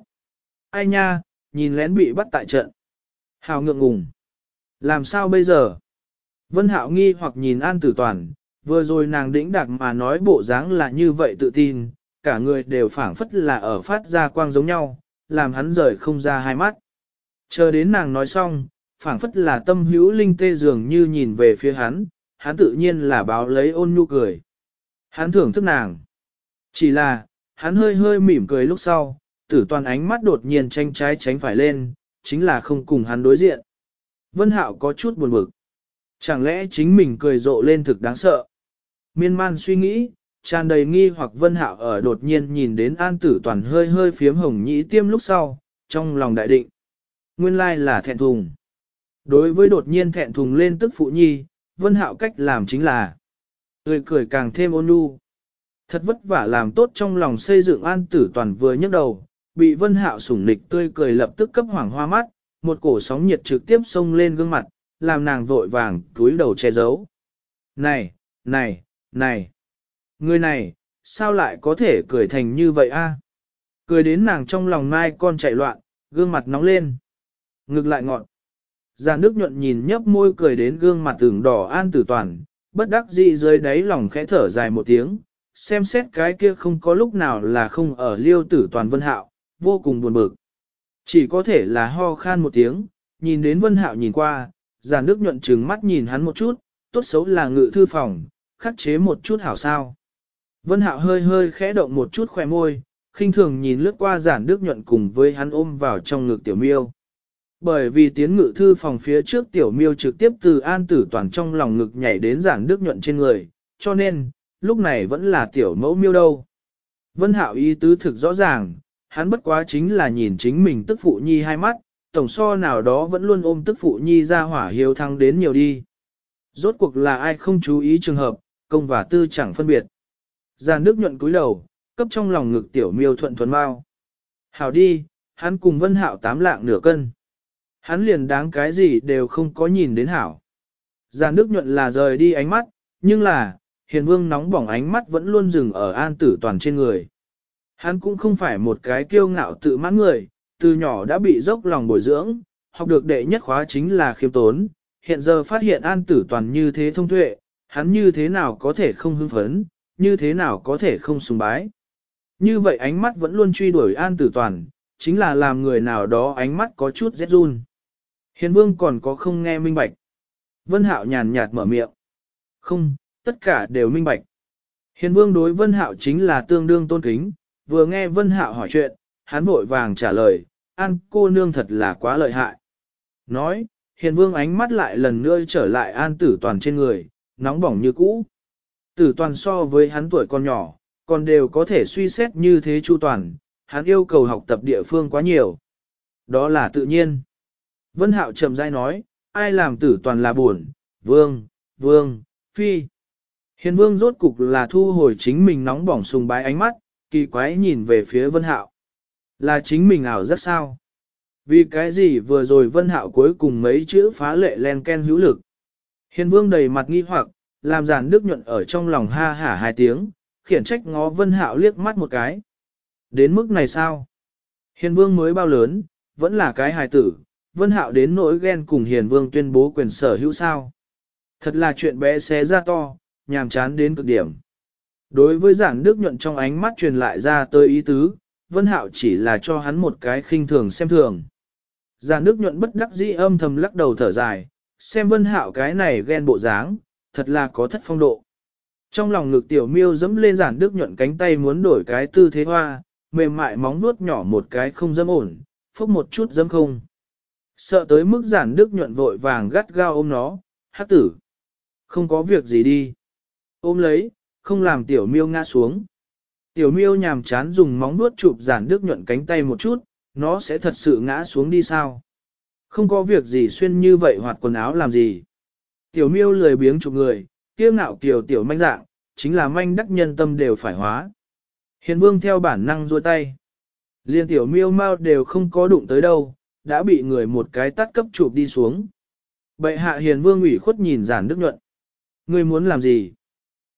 Ai nha, nhìn lén bị bắt tại trận. Hào ngượng ngùng. Làm sao bây giờ? Vân hạo nghi hoặc nhìn an tử toàn, vừa rồi nàng đĩnh đạc mà nói bộ dáng là như vậy tự tin, cả người đều phảng phất là ở phát ra quang giống nhau, làm hắn rời không ra hai mắt. Chờ đến nàng nói xong, phảng phất là tâm hữu linh tê dường như nhìn về phía hắn, hắn tự nhiên là báo lấy ôn nhu cười. Hắn thưởng thức nàng. Chỉ là, hắn hơi hơi mỉm cười lúc sau, tử toàn ánh mắt đột nhiên tranh trái tránh phải lên, chính là không cùng hắn đối diện. Vân Hạo có chút buồn bực. Chẳng lẽ chính mình cười rộ lên thực đáng sợ? Miên man suy nghĩ, tràn đầy nghi hoặc Vân Hạo ở đột nhiên nhìn đến An Tử Toàn hơi hơi phiếm hồng nhĩ tiêm lúc sau, trong lòng đại định. Nguyên lai là thẹn thùng. Đối với đột nhiên thẹn thùng lên tức phụ nhi, Vân Hạo cách làm chính là tươi cười càng thêm ôn nhu. Thật vất vả làm tốt trong lòng xây dựng An Tử Toàn vừa nhấc đầu, bị Vân Hạo sủng nịch tươi cười lập tức cấp hoàng hoa mắt, một cổ sóng nhiệt trực tiếp xông lên gương mặt, làm nàng vội vàng túi đầu che giấu. Này, này, này, người này, sao lại có thể cười thành như vậy a? Cười đến nàng trong lòng mai con chạy loạn, gương mặt nóng lên. Ngực lại ngọn. Già nước nhuận nhìn nhấp môi cười đến gương mặt tưởng đỏ an tử toàn, bất đắc dĩ dưới đáy lòng khẽ thở dài một tiếng, xem xét cái kia không có lúc nào là không ở liêu tử toàn vân hạo, vô cùng buồn bực. Chỉ có thể là ho khan một tiếng, nhìn đến vân hạo nhìn qua, giả nước nhuận trừng mắt nhìn hắn một chút, tốt xấu là ngự thư phòng, khắc chế một chút hảo sao. Vân hạo hơi hơi khẽ động một chút khỏe môi, khinh thường nhìn lướt qua giản Đức nhuận cùng với hắn ôm vào trong ngực tiểu miêu. Bởi vì tiến ngự thư phòng phía trước tiểu miêu trực tiếp từ an tử toàn trong lòng ngực nhảy đến giản Đức nhuận trên người, cho nên, lúc này vẫn là tiểu mẫu miêu đâu. Vân hạo ý tứ thực rõ ràng, hắn bất quá chính là nhìn chính mình tức phụ nhi hai mắt, tổng so nào đó vẫn luôn ôm tức phụ nhi ra hỏa hiếu thăng đến nhiều đi. Rốt cuộc là ai không chú ý trường hợp, công và tư chẳng phân biệt. Giàn nước nhuận cúi đầu, cấp trong lòng ngực tiểu miêu thuận thuần mau. Hảo đi, hắn cùng vân hạo tám lạng nửa cân. Hắn liền đáng cái gì đều không có nhìn đến hảo. Giàn nước nhuận là rời đi ánh mắt, nhưng là, hiền vương nóng bỏng ánh mắt vẫn luôn dừng ở an tử toàn trên người. Hắn cũng không phải một cái kiêu ngạo tự mãn người, từ nhỏ đã bị dốc lòng bồi dưỡng, học được đệ nhất khóa chính là khiêm tốn, hiện giờ phát hiện an tử toàn như thế thông tuệ, hắn như thế nào có thể không hưng phấn, như thế nào có thể không sùng bái. Như vậy ánh mắt vẫn luôn truy đuổi an tử toàn, chính là làm người nào đó ánh mắt có chút rét run. Hiền vương còn có không nghe minh bạch. Vân hạo nhàn nhạt mở miệng. Không, tất cả đều minh bạch. Hiền vương đối vân hạo chính là tương đương tôn kính, vừa nghe vân hạo hỏi chuyện, hắn vội vàng trả lời, an cô nương thật là quá lợi hại. Nói, hiền vương ánh mắt lại lần nữa trở lại an tử toàn trên người, nóng bỏng như cũ. Tử toàn so với hắn tuổi còn nhỏ, còn đều có thể suy xét như thế chu toàn, hắn yêu cầu học tập địa phương quá nhiều. Đó là tự nhiên. Vân Hạo chậm rãi nói, ai làm tử toàn là buồn, vương, vương, phi. Hiền vương rốt cục là thu hồi chính mình nóng bỏng sùng bái ánh mắt, kỳ quái nhìn về phía Vân Hạo. Là chính mình ảo rất sao? Vì cái gì vừa rồi Vân Hạo cuối cùng mấy chữ phá lệ len ken hữu lực. Hiền vương đầy mặt nghi hoặc, làm giản đức nhuận ở trong lòng ha hả hai tiếng, khiển trách ngó Vân Hạo liếc mắt một cái. Đến mức này sao? Hiền vương mới bao lớn, vẫn là cái hài tử, Vân Hạo đến nỗi ghen cùng Hiền vương tuyên bố quyền sở hữu sao. Thật là chuyện bé xé ra to, nhàm chán đến cực điểm. Đối với giản đức nhuận trong ánh mắt truyền lại ra tới ý tứ, Vân Hạo chỉ là cho hắn một cái khinh thường xem thường. Giản đức nhuận bất đắc dĩ âm thầm lắc đầu thở dài, xem Vân Hạo cái này ghen bộ dáng, thật là có thất phong độ. Trong lòng ngực tiểu miêu dẫm lên giản đức nhuận cánh tay muốn đổi cái tư thế hoa, mềm mại móng nuốt nhỏ một cái không dâm ổn, phốc một chút dâm không. Sợ tới mức giản đức nhuận vội vàng gắt gao ôm nó, hát tử. Không có việc gì đi. Ôm lấy, không làm tiểu miêu ngã xuống. Tiểu miêu nhàm chán dùng móng vuốt chụp giản đức nhuận cánh tay một chút, nó sẽ thật sự ngã xuống đi sao? Không có việc gì xuyên như vậy hoặc quần áo làm gì. Tiểu miêu lười biếng chụp người, kiêu ngạo kiều tiểu manh dạng, chính là manh đắc nhân tâm đều phải hóa. Hiền vương theo bản năng ruôi tay. Liên tiểu miêu mau đều không có đụng tới đâu, đã bị người một cái tắt cấp chụp đi xuống. Bệ hạ hiền vương ủy khuất nhìn giản đức nhuận. Ngươi muốn làm gì?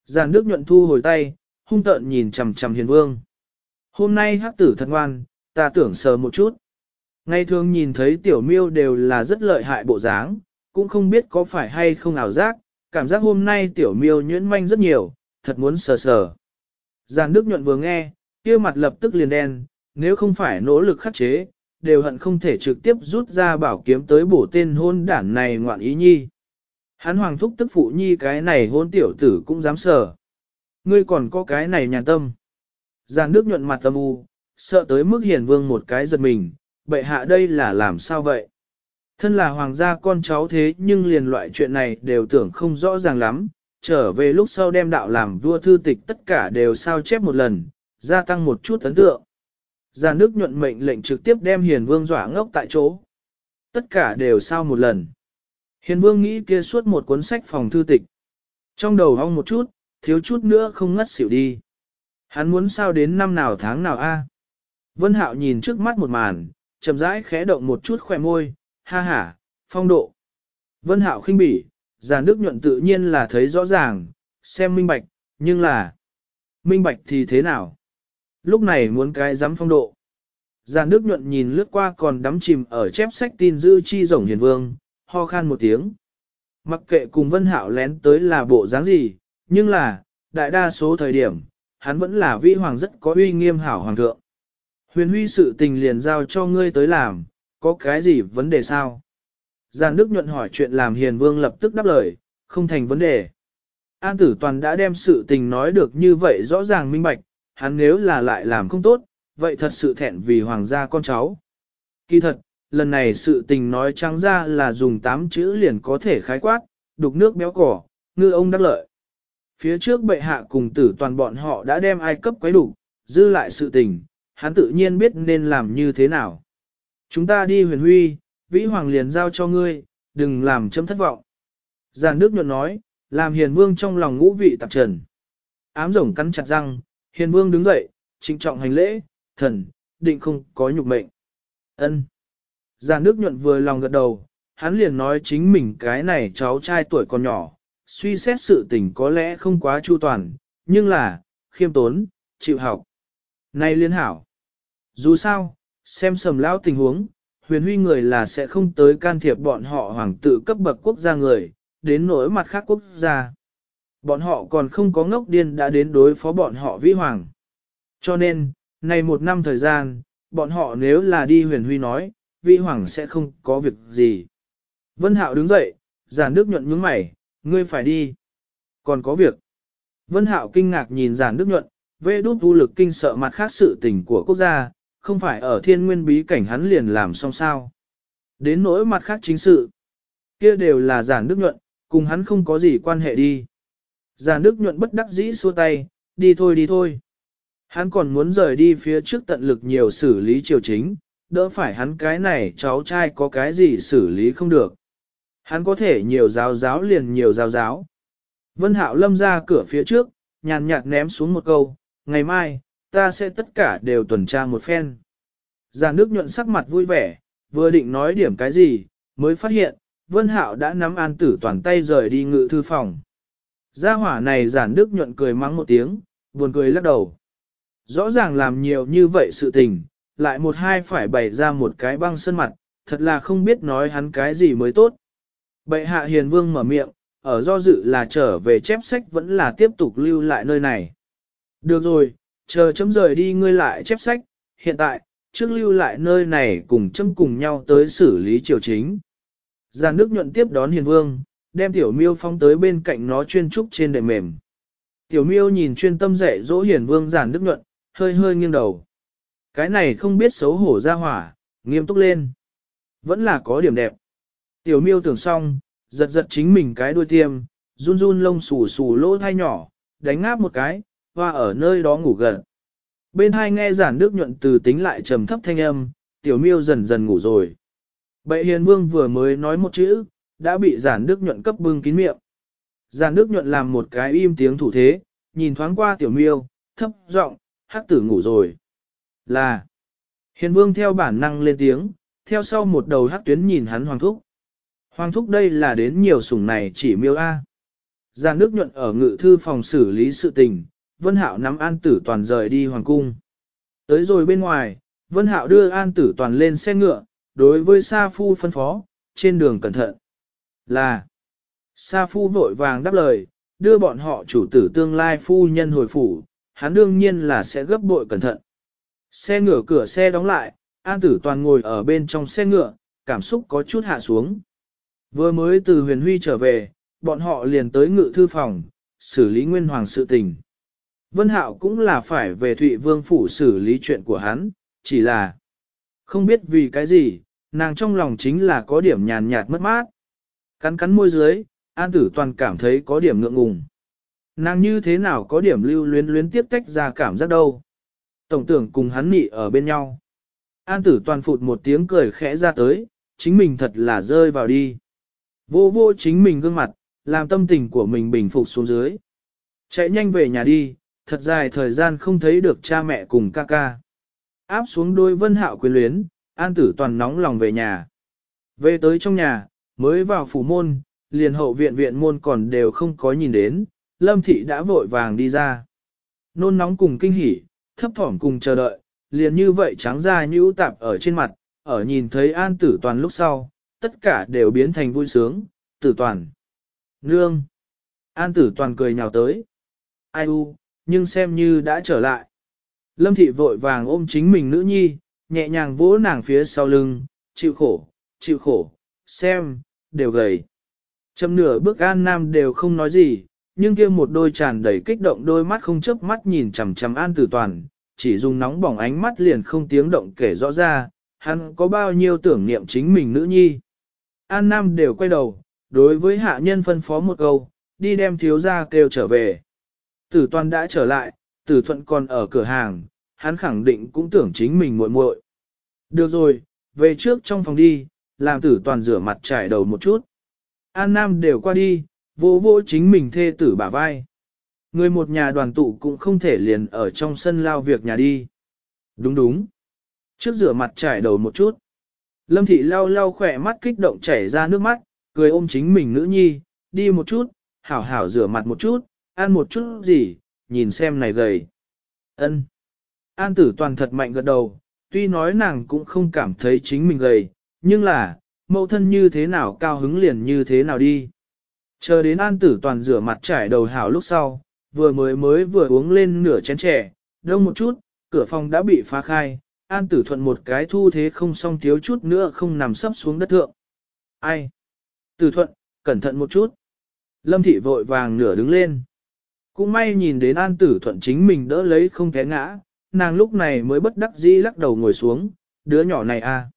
Giản đức nhuận thu hồi tay, hung tợn nhìn chằm chằm hiền vương. Hôm nay hắc tử thật ngoan, ta tưởng sờ một chút. Ngày thường nhìn thấy tiểu miêu đều là rất lợi hại bộ dáng, cũng không biết có phải hay không ảo giác, cảm giác hôm nay tiểu miêu nhuyễn manh rất nhiều, thật muốn sờ sờ. Giàn Đức nhuận vừa nghe, kia mặt lập tức liền đen, nếu không phải nỗ lực khắc chế, đều hận không thể trực tiếp rút ra bảo kiếm tới bổ tên hôn đản này ngoạn ý nhi. Hắn hoàng thúc tức phụ nhi cái này hôn tiểu tử cũng dám sờ. Ngươi còn có cái này nhàn tâm. Giàn Đức nhuận mặt tâm u, sợ tới mức hiền vương một cái giật mình, bệ hạ đây là làm sao vậy? Thân là hoàng gia con cháu thế nhưng liền loại chuyện này đều tưởng không rõ ràng lắm, trở về lúc sau đem đạo làm vua thư tịch tất cả đều sao chép một lần, gia tăng một chút ấn tượng. Gia nước nhuận mệnh lệnh trực tiếp đem hiền vương dọa ngốc tại chỗ. Tất cả đều sao một lần. Hiền vương nghĩ kia suốt một cuốn sách phòng thư tịch. Trong đầu hong một chút, thiếu chút nữa không ngất xỉu đi. Hắn muốn sao đến năm nào tháng nào a? Vân Hạo nhìn trước mắt một màn, chậm rãi khẽ động một chút khỏe môi, ha ha, phong độ. Vân Hạo khinh bỉ, giàn đức nhuận tự nhiên là thấy rõ ràng, xem minh bạch, nhưng là, minh bạch thì thế nào? Lúc này muốn cái dám phong độ. Giàn đức nhuận nhìn lướt qua còn đắm chìm ở chép sách tin dư chi rồng hiền vương, ho khan một tiếng. Mặc kệ cùng Vân Hạo lén tới là bộ dáng gì, nhưng là, đại đa số thời điểm, hắn vẫn là vĩ hoàng rất có uy nghiêm hảo hoàng thượng. Huyền huy sự tình liền giao cho ngươi tới làm, có cái gì vấn đề sao? Giàn Đức nhuận hỏi chuyện làm hiền vương lập tức đáp lời, không thành vấn đề. An tử toàn đã đem sự tình nói được như vậy rõ ràng minh bạch, hắn nếu là lại làm không tốt, vậy thật sự thẹn vì hoàng gia con cháu. Kỳ thật, lần này sự tình nói trắng ra là dùng 8 chữ liền có thể khái quát, đục nước béo cỏ, ngư ông đắc lợi. Phía trước bệ hạ cùng tử toàn bọn họ đã đem ai cấp quấy đủ, dư lại sự tình, hắn tự nhiên biết nên làm như thế nào. Chúng ta đi huyền huy, vĩ hoàng liền giao cho ngươi, đừng làm chấm thất vọng. Giàn Đức nhuận nói, làm hiền vương trong lòng ngũ vị tạp trần. Ám rồng cắn chặt răng, hiền vương đứng dậy, trịnh trọng hành lễ, thần, định không có nhục mệnh. ân Giàn Đức nhuận vừa lòng gật đầu, hắn liền nói chính mình cái này cháu trai tuổi còn nhỏ, suy xét sự tình có lẽ không quá chu toàn, nhưng là, khiêm tốn, chịu học. Này liên hảo. Dù sao, xem sầm lão tình huống, huyền huy người là sẽ không tới can thiệp bọn họ hoàng tự cấp bậc quốc gia người, đến nỗi mặt khác quốc gia. Bọn họ còn không có ngốc điên đã đến đối phó bọn họ vĩ hoàng. Cho nên, này một năm thời gian, bọn họ nếu là đi huyền huy nói, vĩ hoàng sẽ không có việc gì. Vân Hạo đứng dậy, giàn đức nhuận nhướng mày, ngươi phải đi. Còn có việc. Vân Hạo kinh ngạc nhìn giản đức nhuận, vê đút vu lực kinh sợ mặt khác sự tình của quốc gia, không phải ở thiên nguyên bí cảnh hắn liền làm xong sao. Đến nỗi mặt khác chính sự, kia đều là giản đức nhuận, cùng hắn không có gì quan hệ đi. Giản đức nhuận bất đắc dĩ xua tay, đi thôi đi thôi. Hắn còn muốn rời đi phía trước tận lực nhiều xử lý triều chính, đỡ phải hắn cái này cháu trai có cái gì xử lý không được. Hắn có thể nhiều giáo giáo liền nhiều giáo giáo. Vân Hạo lâm ra cửa phía trước, nhàn nhạt ném xuống một câu, ngày mai, ta sẽ tất cả đều tuần tra một phen. Giàn nước nhuận sắc mặt vui vẻ, vừa định nói điểm cái gì, mới phát hiện, Vân Hạo đã nắm an tử toàn tay rời đi ngự thư phòng. Gia hỏa này giản đức nhuận cười mắng một tiếng, buồn cười lắc đầu. Rõ ràng làm nhiều như vậy sự tình, lại một hai phải bày ra một cái băng sân mặt, thật là không biết nói hắn cái gì mới tốt. Bệ hạ hiền vương mở miệng, ở do dự là trở về chép sách vẫn là tiếp tục lưu lại nơi này. Được rồi, chờ chấm rời đi ngươi lại chép sách, hiện tại, trước lưu lại nơi này cùng chấm cùng nhau tới xử lý triều chính. Giàn nước nhuận tiếp đón hiền vương, đem tiểu miêu phong tới bên cạnh nó chuyên trúc trên đệm mềm. Tiểu miêu nhìn chuyên tâm dạy dỗ hiền vương giàn nước nhuận, hơi hơi nghiêng đầu. Cái này không biết xấu hổ ra hỏa, nghiêm túc lên. Vẫn là có điểm đẹp. Tiểu miêu tưởng xong, giật giật chính mình cái đuôi tiêm, run run lông xù xù lỗ thai nhỏ, đánh ngáp một cái, hoa ở nơi đó ngủ gần. Bên hai nghe giản nước nhuận từ tính lại trầm thấp thanh âm, tiểu miêu dần dần ngủ rồi. Bệ hiền vương vừa mới nói một chữ, đã bị giản đức nhuận cấp bưng kín miệng. Giản đức nhuận làm một cái im tiếng thủ thế, nhìn thoáng qua tiểu miêu, thấp giọng, hắc tử ngủ rồi. Là, hiền vương theo bản năng lên tiếng, theo sau một đầu hắc tuyến nhìn hắn hoàng thúc. Hoàng thúc đây là đến nhiều sủng này chỉ miêu A. Ra nước nhuận ở ngự thư phòng xử lý sự tình, Vân Hạo nắm an tử toàn rời đi hoàng cung. Tới rồi bên ngoài, Vân Hạo đưa an tử toàn lên xe ngựa, đối với Sa Phu phân phó, trên đường cẩn thận. Là, Sa Phu vội vàng đáp lời, đưa bọn họ chủ tử tương lai phu nhân hồi phủ, hắn đương nhiên là sẽ gấp bội cẩn thận. Xe ngựa cửa xe đóng lại, An Tử Toàn ngồi ở bên trong xe ngựa, cảm xúc có chút hạ xuống. Vừa mới từ huyền huy trở về, bọn họ liền tới ngự thư phòng, xử lý nguyên hoàng sự tình. Vân Hạo cũng là phải về Thụy Vương Phủ xử lý chuyện của hắn, chỉ là không biết vì cái gì, nàng trong lòng chính là có điểm nhàn nhạt mất mát. Cắn cắn môi dưới, An Tử Toàn cảm thấy có điểm ngượng ngùng. Nàng như thế nào có điểm lưu luyến luyến tiếp tách ra cảm giác đâu. Tổng tưởng cùng hắn nị ở bên nhau. An Tử Toàn phụt một tiếng cười khẽ ra tới, chính mình thật là rơi vào đi. Vô vô chính mình gương mặt, làm tâm tình của mình bình phục xuống dưới. Chạy nhanh về nhà đi, thật dài thời gian không thấy được cha mẹ cùng ca ca. Áp xuống đôi vân hạo quyến luyến, an tử toàn nóng lòng về nhà. Về tới trong nhà, mới vào phủ môn, liền hậu viện viện môn còn đều không có nhìn đến, lâm thị đã vội vàng đi ra. Nôn nóng cùng kinh hỉ, thấp thỏm cùng chờ đợi, liền như vậy trắng ra nhũ tạp ở trên mặt, ở nhìn thấy an tử toàn lúc sau, tất cả đều biến thành vui sướng, tử toàn. Nương! An tử toàn cười nhào tới. Ai u, nhưng xem như đã trở lại. Lâm thị vội vàng ôm chính mình nữ nhi, nhẹ nhàng vỗ nàng phía sau lưng, chịu khổ, chịu khổ, xem, đều gầy. Châm nửa bước an nam đều không nói gì, nhưng kia một đôi tràn đầy kích động đôi mắt không chớp mắt nhìn chằm chằm an tử toàn, chỉ dùng nóng bỏng ánh mắt liền không tiếng động kể rõ ra, hắn có bao nhiêu tưởng niệm chính mình nữ nhi. An Nam đều quay đầu, đối với hạ nhân phân phó một câu, đi đem thiếu gia kêu trở về. Tử toàn đã trở lại, tử thuận còn ở cửa hàng, hắn khẳng định cũng tưởng chính mình muội muội. Được rồi, về trước trong phòng đi, làm tử toàn rửa mặt trải đầu một chút. An Nam đều qua đi, vỗ vỗ chính mình thê tử bả vai. Người một nhà đoàn tụ cũng không thể liền ở trong sân lao việc nhà đi. Đúng đúng. Trước rửa mặt trải đầu một chút. Lâm thị lau lau khỏe mắt kích động chảy ra nước mắt, cười ôm chính mình nữ nhi, đi một chút, hảo hảo rửa mặt một chút, ăn một chút gì, nhìn xem này gầy. Ân. An tử toàn thật mạnh gật đầu, tuy nói nàng cũng không cảm thấy chính mình gầy, nhưng là, mẫu thân như thế nào cao hứng liền như thế nào đi. Chờ đến an tử toàn rửa mặt trải đầu hảo lúc sau, vừa mới mới vừa uống lên nửa chén trẻ, đông một chút, cửa phòng đã bị phá khai, an tử thuận một cái thu thế không xong thiếu chút nữa không nằm sấp xuống đất thượng. Ai? Tử thuận, cẩn thận một chút. Lâm thị vội vàng nửa đứng lên. Cũng may nhìn đến an tử thuận chính mình đỡ lấy không té ngã, nàng lúc này mới bất đắc dĩ lắc đầu ngồi xuống, đứa nhỏ này à.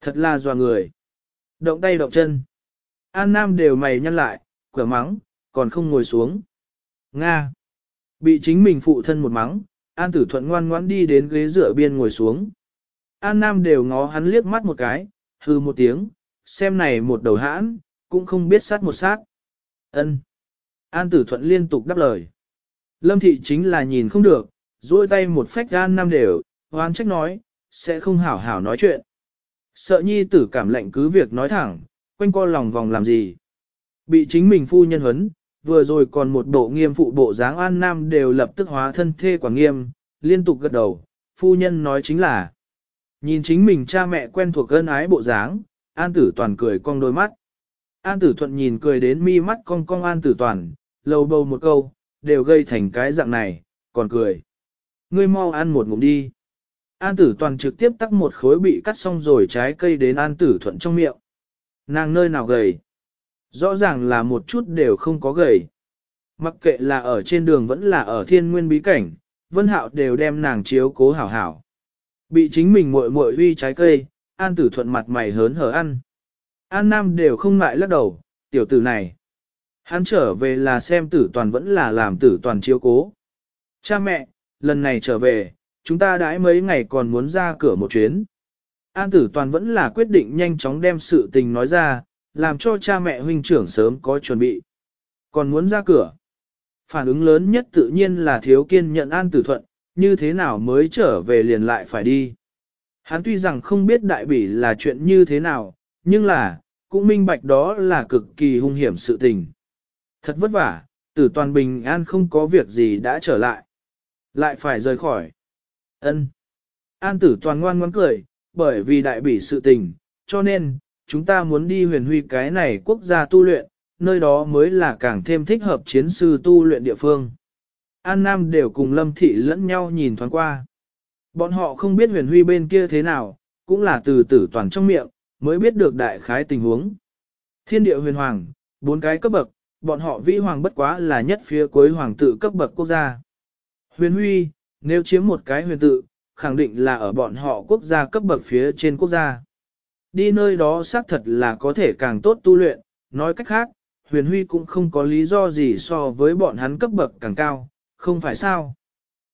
Thật là dò người. Động tay động chân. An Nam đều mày nhăn lại, cửa mắng, còn không ngồi xuống. Nga. Bị chính mình phụ thân một mắng, An tử thuận ngoan ngoãn đi đến ghế dựa biên ngồi xuống. An Nam đều ngó hắn liếc mắt một cái, hư một tiếng, xem này một đầu hãn, cũng không biết sát một sát. ân An tử thuận liên tục đáp lời. Lâm thị chính là nhìn không được, duỗi tay một phách An Nam đều, hoan trách nói, sẽ không hảo hảo nói chuyện. Sợ nhi tử cảm lệnh cứ việc nói thẳng, quanh co lòng vòng làm gì. Bị chính mình phu nhân huấn, vừa rồi còn một bộ nghiêm phụ bộ dáng An Nam đều lập tức hóa thân thê quả nghiêm, liên tục gật đầu, phu nhân nói chính là. Nhìn chính mình cha mẹ quen thuộc ân ái bộ dáng, An Tử Toàn cười cong đôi mắt. An Tử Thuận nhìn cười đến mi mắt cong cong An Tử Toàn, lầu bầu một câu, đều gây thành cái dạng này, còn cười. Ngươi mau ăn một ngụm đi. An Tử Toàn trực tiếp tắc một khối bị cắt xong rồi trái cây đến An Tử Thuận trong miệng. Nàng nơi nào gầy? Rõ ràng là một chút đều không có gầy. Mặc kệ là ở trên đường vẫn là ở thiên nguyên bí cảnh, Vân Hạo đều đem nàng chiếu cố hảo hảo. Bị chính mình muội muội uy trái cây, An Tử Thuận mặt mày hớn hở ăn. An Nam đều không ngại lắc đầu, tiểu tử này. Hắn trở về là xem tử toàn vẫn là làm tử toàn chiếu cố. Cha mẹ, lần này trở về, chúng ta đãi mấy ngày còn muốn ra cửa một chuyến. An tử toàn vẫn là quyết định nhanh chóng đem sự tình nói ra, làm cho cha mẹ huynh trưởng sớm có chuẩn bị. Còn muốn ra cửa. Phản ứng lớn nhất tự nhiên là thiếu kiên nhận an tử thuận, như thế nào mới trở về liền lại phải đi. Hắn tuy rằng không biết đại bỉ là chuyện như thế nào, nhưng là, cũng minh bạch đó là cực kỳ hung hiểm sự tình. Thật vất vả, tử toàn bình an không có việc gì đã trở lại. Lại phải rời khỏi. ân An tử toàn ngoan ngoãn cười, bởi vì đại bỉ sự tình, cho nên, chúng ta muốn đi huyền huy cái này quốc gia tu luyện, nơi đó mới là càng thêm thích hợp chiến sư tu luyện địa phương. An Nam đều cùng Lâm Thị lẫn nhau nhìn thoáng qua. Bọn họ không biết huyền huy bên kia thế nào, cũng là từ tử toàn trong miệng, mới biết được đại khái tình huống. Thiên địa huyền hoàng, bốn cái cấp bậc, bọn họ vĩ hoàng bất quá là nhất phía cuối hoàng tự cấp bậc quốc gia. Huyền huy, nếu chiếm một cái huyền tự, khẳng định là ở bọn họ quốc gia cấp bậc phía trên quốc gia. Đi nơi đó xác thật là có thể càng tốt tu luyện, nói cách khác, huyền huy cũng không có lý do gì so với bọn hắn cấp bậc càng cao, không phải sao.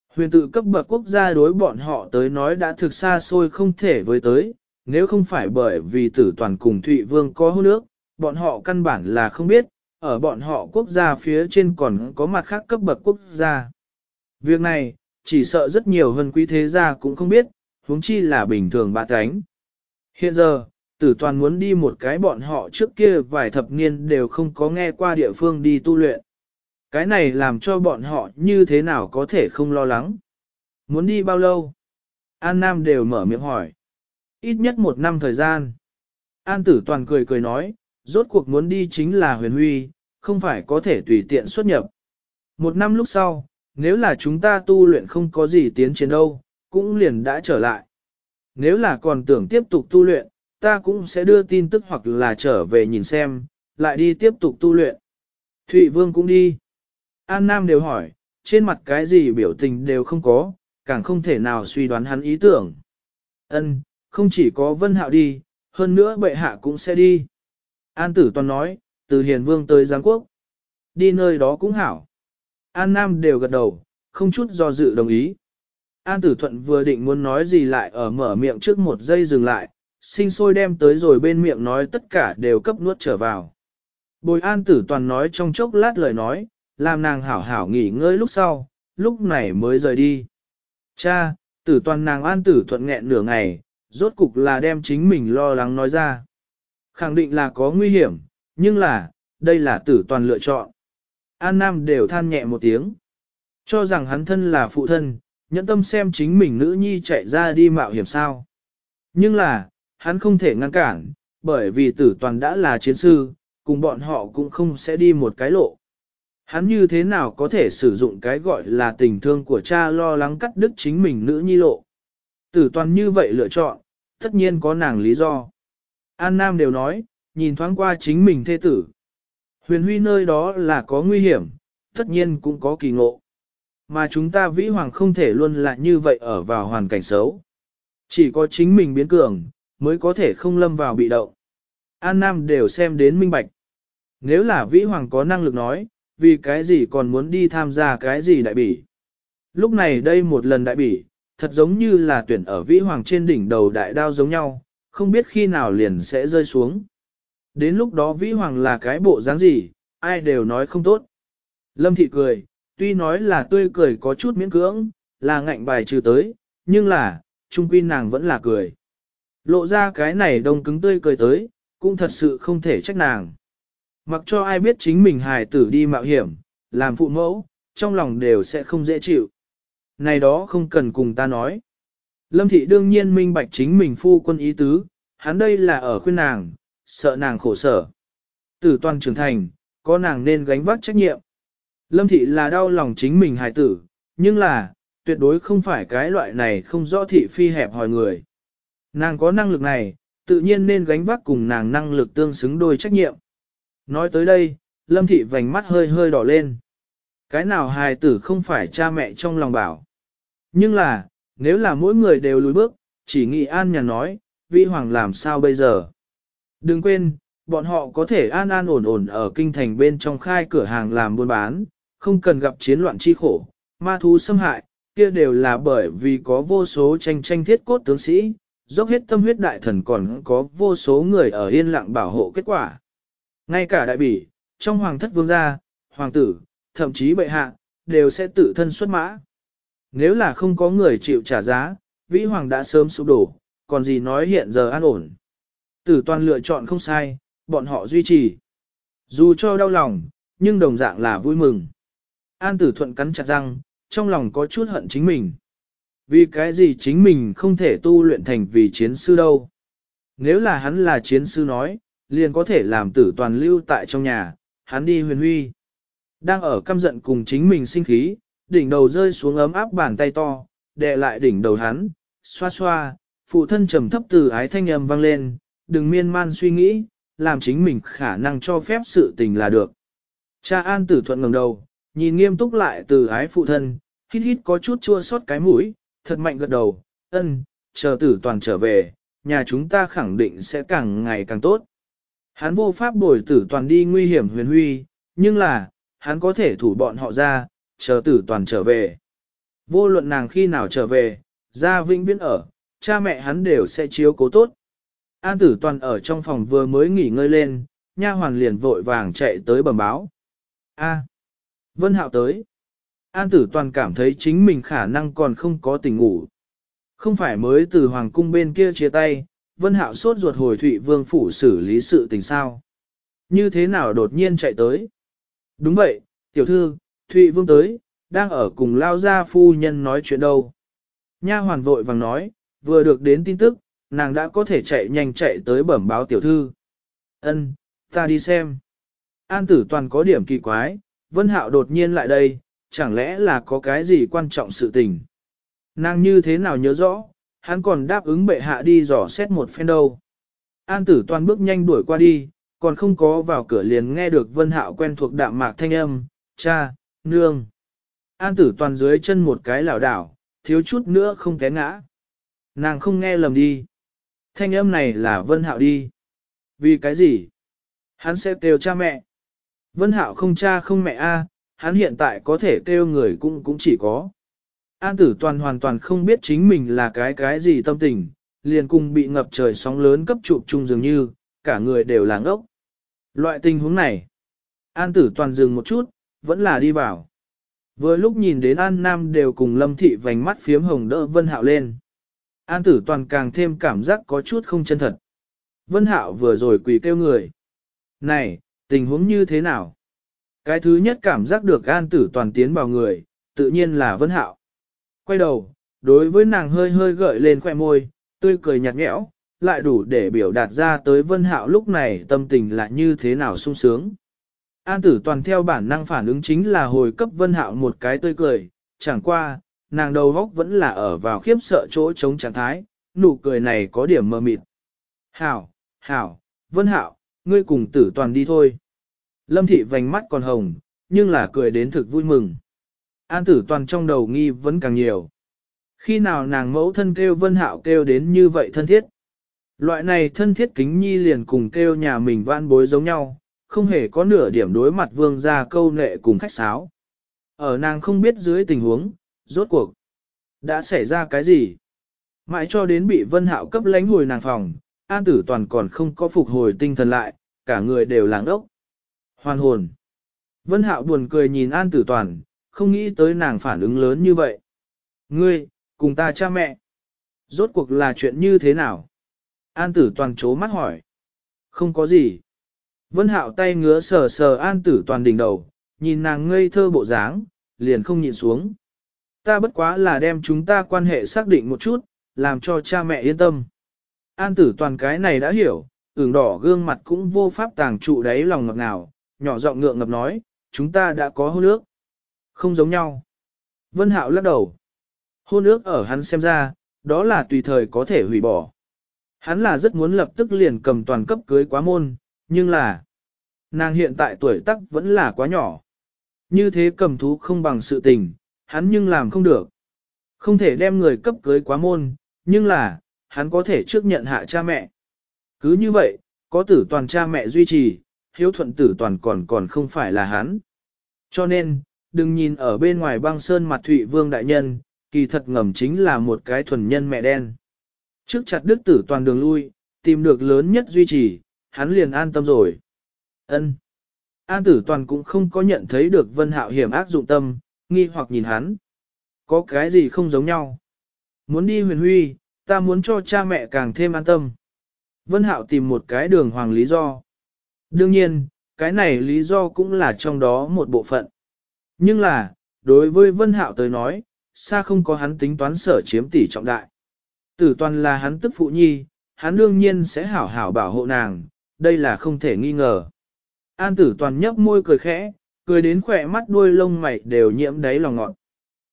Huyền tự cấp bậc quốc gia đối bọn họ tới nói đã thực xa xôi không thể với tới, nếu không phải bởi vì tử toàn cùng Thụy Vương có hôn nước, bọn họ căn bản là không biết, ở bọn họ quốc gia phía trên còn có mặt khác cấp bậc quốc gia. Việc này, chỉ sợ rất nhiều hơn quý thế gia cũng không biết, huống chi là bình thường bạ cánh. Hiện giờ, tử toàn muốn đi một cái bọn họ trước kia vài thập niên đều không có nghe qua địa phương đi tu luyện. Cái này làm cho bọn họ như thế nào có thể không lo lắng. Muốn đi bao lâu? An Nam đều mở miệng hỏi. Ít nhất một năm thời gian. An tử toàn cười cười nói, rốt cuộc muốn đi chính là huyền huy, không phải có thể tùy tiện xuất nhập. Một năm lúc sau, nếu là chúng ta tu luyện không có gì tiến triển đâu, cũng liền đã trở lại. Nếu là còn tưởng tiếp tục tu luyện, ta cũng sẽ đưa tin tức hoặc là trở về nhìn xem, lại đi tiếp tục tu luyện. Thụy Vương cũng đi. An Nam đều hỏi, trên mặt cái gì biểu tình đều không có, càng không thể nào suy đoán hắn ý tưởng. Ân, không chỉ có Vân Hạo đi, hơn nữa bệ hạ cũng sẽ đi. An Tử Toàn nói, từ Hiền Vương tới Giang Quốc. Đi nơi đó cũng hảo. An Nam đều gật đầu, không chút do dự đồng ý. An Tử Thuận vừa định muốn nói gì lại ở mở miệng trước một giây dừng lại, sinh sôi đem tới rồi bên miệng nói tất cả đều cấp nuốt trở vào. Bồi An Tử Toàn nói trong chốc lát lời nói, làm nàng hảo hảo nghỉ ngơi lúc sau, lúc này mới rời đi. Cha, Tử Toàn nàng An Tử Thuận nghẹn nửa ngày, rốt cục là đem chính mình lo lắng nói ra. Khẳng định là có nguy hiểm, nhưng là, đây là Tử Toàn lựa chọn. An Nam đều than nhẹ một tiếng. Cho rằng hắn thân là phụ thân, nhẫn tâm xem chính mình nữ nhi chạy ra đi mạo hiểm sao. Nhưng là, hắn không thể ngăn cản, bởi vì tử toàn đã là chiến sư, cùng bọn họ cũng không sẽ đi một cái lộ. Hắn như thế nào có thể sử dụng cái gọi là tình thương của cha lo lắng cắt đứt chính mình nữ nhi lộ. Tử toàn như vậy lựa chọn, tất nhiên có nàng lý do. An Nam đều nói, nhìn thoáng qua chính mình thê tử. Huyền huy nơi đó là có nguy hiểm, tất nhiên cũng có kỳ ngộ. Mà chúng ta vĩ hoàng không thể luôn là như vậy ở vào hoàn cảnh xấu. Chỉ có chính mình biến cường, mới có thể không lâm vào bị động. An Nam đều xem đến minh bạch. Nếu là vĩ hoàng có năng lực nói, vì cái gì còn muốn đi tham gia cái gì đại bỉ. Lúc này đây một lần đại bỉ, thật giống như là tuyển ở vĩ hoàng trên đỉnh đầu đại đao giống nhau, không biết khi nào liền sẽ rơi xuống. Đến lúc đó vĩ hoàng là cái bộ dáng gì, ai đều nói không tốt. Lâm thị cười, tuy nói là tươi cười có chút miễn cưỡng, là ngạnh bài trừ tới, nhưng là, trung quy nàng vẫn là cười. Lộ ra cái này đông cứng tươi cười tới, cũng thật sự không thể trách nàng. Mặc cho ai biết chính mình hài tử đi mạo hiểm, làm phụ mẫu, trong lòng đều sẽ không dễ chịu. Này đó không cần cùng ta nói. Lâm thị đương nhiên minh bạch chính mình phu quân ý tứ, hắn đây là ở khuyên nàng, sợ nàng khổ sở. Tử toàn trưởng thành, có nàng nên gánh vác trách nhiệm. Lâm thị là đau lòng chính mình hài tử, nhưng là, tuyệt đối không phải cái loại này không rõ thị phi hẹp hỏi người. Nàng có năng lực này, tự nhiên nên gánh vác cùng nàng năng lực tương xứng đôi trách nhiệm. Nói tới đây, Lâm thị vành mắt hơi hơi đỏ lên. Cái nào hài tử không phải cha mẹ trong lòng bảo. Nhưng là, nếu là mỗi người đều lùi bước, chỉ nghĩ an nhà nói, vi hoàng làm sao bây giờ? Đừng quên, bọn họ có thể an an ổn ổn ở kinh thành bên trong khai cửa hàng làm buôn bán, không cần gặp chiến loạn chi khổ, ma thú xâm hại, kia đều là bởi vì có vô số tranh tranh thiết cốt tướng sĩ, dốc hết tâm huyết đại thần còn có vô số người ở yên lặng bảo hộ kết quả. Ngay cả đại bỉ, trong hoàng thất vương gia, hoàng tử, thậm chí bệ hạ, đều sẽ tự thân xuất mã. Nếu là không có người chịu trả giá, vĩ hoàng đã sớm sụp đổ, còn gì nói hiện giờ an ổn. Tử toàn lựa chọn không sai, bọn họ duy trì. Dù cho đau lòng, nhưng đồng dạng là vui mừng. An tử thuận cắn chặt răng, trong lòng có chút hận chính mình. Vì cái gì chính mình không thể tu luyện thành vì chiến sư đâu. Nếu là hắn là chiến sư nói, liền có thể làm tử toàn lưu tại trong nhà, hắn đi huyền huy. Đang ở căm giận cùng chính mình sinh khí, đỉnh đầu rơi xuống ấm áp bàn tay to, đè lại đỉnh đầu hắn, xoa xoa, phụ thân trầm thấp từ ái thanh âm vang lên, đừng miên man suy nghĩ, làm chính mình khả năng cho phép sự tình là được. Cha an tử thuận ngẩng đầu, nhìn nghiêm túc lại từ ái phụ thân, hít hít có chút chua xót cái mũi, thật mạnh gật đầu, ân, chờ tử toàn trở về, nhà chúng ta khẳng định sẽ càng ngày càng tốt. Hắn vô pháp bồi tử toàn đi nguy hiểm huyền huy, nhưng là, hắn có thể thủ bọn họ ra, chờ tử toàn trở về. Vô luận nàng khi nào trở về, ra vĩnh viễn ở, cha mẹ hắn đều sẽ chiếu cố tốt. An tử toàn ở trong phòng vừa mới nghỉ ngơi lên, nha hoàn liền vội vàng chạy tới bẩm báo. A, Vân Hạo tới. An tử toàn cảm thấy chính mình khả năng còn không có tỉnh ngủ. Không phải mới từ hoàng cung bên kia chia tay, Vân Hạo sốt ruột hồi Thụy Vương phủ xử lý sự tình sao. Như thế nào đột nhiên chạy tới? Đúng vậy, tiểu thư, Thụy Vương tới, đang ở cùng lao gia phu nhân nói chuyện đâu. Nha hoàn vội vàng nói, vừa được đến tin tức, nàng đã có thể chạy nhanh chạy tới bẩm báo tiểu thư. Ân, ta đi xem. An tử toàn có điểm kỳ quái, Vân Hạo đột nhiên lại đây, chẳng lẽ là có cái gì quan trọng sự tình. Nàng như thế nào nhớ rõ, hắn còn đáp ứng bệ hạ đi dò xét một phen đâu. An tử toàn bước nhanh đuổi qua đi, còn không có vào cửa liền nghe được Vân Hạo quen thuộc đạm mạc thanh âm, cha, nương. An tử toàn dưới chân một cái lảo đảo, thiếu chút nữa không té ngã. Nàng không nghe lầm đi. Thanh âm này là Vân Hạo đi. Vì cái gì? Hắn sẽ kêu cha mẹ. Vân Hạo không cha không mẹ a, hắn hiện tại có thể kêu người cũng cũng chỉ có. An tử toàn hoàn toàn không biết chính mình là cái cái gì tâm tình, liền cùng bị ngập trời sóng lớn cấp trụ chung dường như, cả người đều làng ốc. Loại tình huống này, An tử toàn dừng một chút, vẫn là đi vào. Vừa lúc nhìn đến An Nam đều cùng Lâm Thị vành mắt phiếm hồng đỡ Vân Hạo lên. An tử toàn càng thêm cảm giác có chút không chân thật. Vân Hạo vừa rồi quỳ kêu người. Này, tình huống như thế nào? Cái thứ nhất cảm giác được An tử toàn tiến vào người, tự nhiên là Vân Hạo. Quay đầu, đối với nàng hơi hơi gợi lên khoẻ môi, tươi cười nhạt nhẽo, lại đủ để biểu đạt ra tới Vân Hạo lúc này tâm tình là như thế nào sung sướng. An tử toàn theo bản năng phản ứng chính là hồi cấp Vân Hạo một cái tươi cười, chẳng qua, nàng đầu góc vẫn là ở vào khiếp sợ chỗ chống trạng thái, nụ cười này có điểm mơ mịt. Hảo, hảo, Vân Hạo, ngươi cùng tử toàn đi thôi. Lâm thị vành mắt còn hồng, nhưng là cười đến thực vui mừng. An tử toàn trong đầu nghi vẫn càng nhiều. Khi nào nàng mẫu thân kêu Vân Hạo kêu đến như vậy thân thiết? Loại này thân thiết kính nhi liền cùng kêu nhà mình vãn bối giống nhau, không hề có nửa điểm đối mặt vương ra câu nệ cùng khách sáo. Ở nàng không biết dưới tình huống, rốt cuộc. Đã xảy ra cái gì? Mãi cho đến bị Vân Hạo cấp lánh hồi nàng phòng, An Tử Toàn còn không có phục hồi tinh thần lại, cả người đều làng ốc. Hoàn hồn. Vân Hạo buồn cười nhìn An Tử Toàn, không nghĩ tới nàng phản ứng lớn như vậy. Ngươi, cùng ta cha mẹ. Rốt cuộc là chuyện như thế nào? An Tử Toàn chố mắt hỏi. Không có gì. Vân Hạo tay ngứa sờ sờ An Tử Toàn đỉnh đầu, nhìn nàng ngây thơ bộ dáng, liền không nhìn xuống. Ta bất quá là đem chúng ta quan hệ xác định một chút, làm cho cha mẹ yên tâm. An tử toàn cái này đã hiểu, ửng đỏ gương mặt cũng vô pháp tàng trụ đáy lòng ngọt ngào, nhỏ giọng ngượng ngập nói, chúng ta đã có hôn ước. Không giống nhau. Vân Hạo lắc đầu. Hôn ước ở hắn xem ra, đó là tùy thời có thể hủy bỏ. Hắn là rất muốn lập tức liền cầm toàn cấp cưới quá môn, nhưng là nàng hiện tại tuổi tác vẫn là quá nhỏ. Như thế cầm thú không bằng sự tình, hắn nhưng làm không được. Không thể đem người cấp cưới quá môn, nhưng là, hắn có thể trước nhận hạ cha mẹ. Cứ như vậy, có tử toàn cha mẹ duy trì, hiếu thuận tử toàn còn còn không phải là hắn. Cho nên, đừng nhìn ở bên ngoài băng sơn mặt thụy vương đại nhân, kỳ thật ngầm chính là một cái thuần nhân mẹ đen. Trước chặt đức tử toàn đường lui, tìm được lớn nhất duy trì, hắn liền an tâm rồi. ân An tử toàn cũng không có nhận thấy được vân hạo hiểm ác dụng tâm, nghi hoặc nhìn hắn. Có cái gì không giống nhau? Muốn đi huyền huy, ta muốn cho cha mẹ càng thêm an tâm. Vân Hạo tìm một cái đường hoàng lý do. Đương nhiên, cái này lý do cũng là trong đó một bộ phận. Nhưng là, đối với Vân Hạo tới nói, xa không có hắn tính toán sở chiếm tỷ trọng đại. Tử toàn là hắn tức phụ nhi, hắn đương nhiên sẽ hảo hảo bảo hộ nàng, đây là không thể nghi ngờ. An tử toàn nhấp môi cười khẽ, cười đến khỏe mắt đuôi lông mày đều nhiễm đáy lòng ngọn.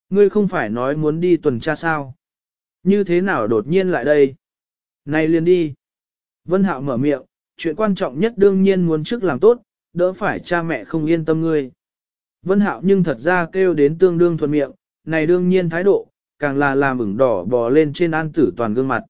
Ngươi không phải nói muốn đi tuần tra sao? Như thế nào đột nhiên lại đây? Này liền đi. Vân Hạo mở miệng, chuyện quan trọng nhất đương nhiên muốn trước làm tốt, đỡ phải cha mẹ không yên tâm ngươi. Vân Hạo nhưng thật ra kêu đến tương đương thuận miệng, này đương nhiên thái độ, càng là làm ửng đỏ bò lên trên an tử toàn gương mặt.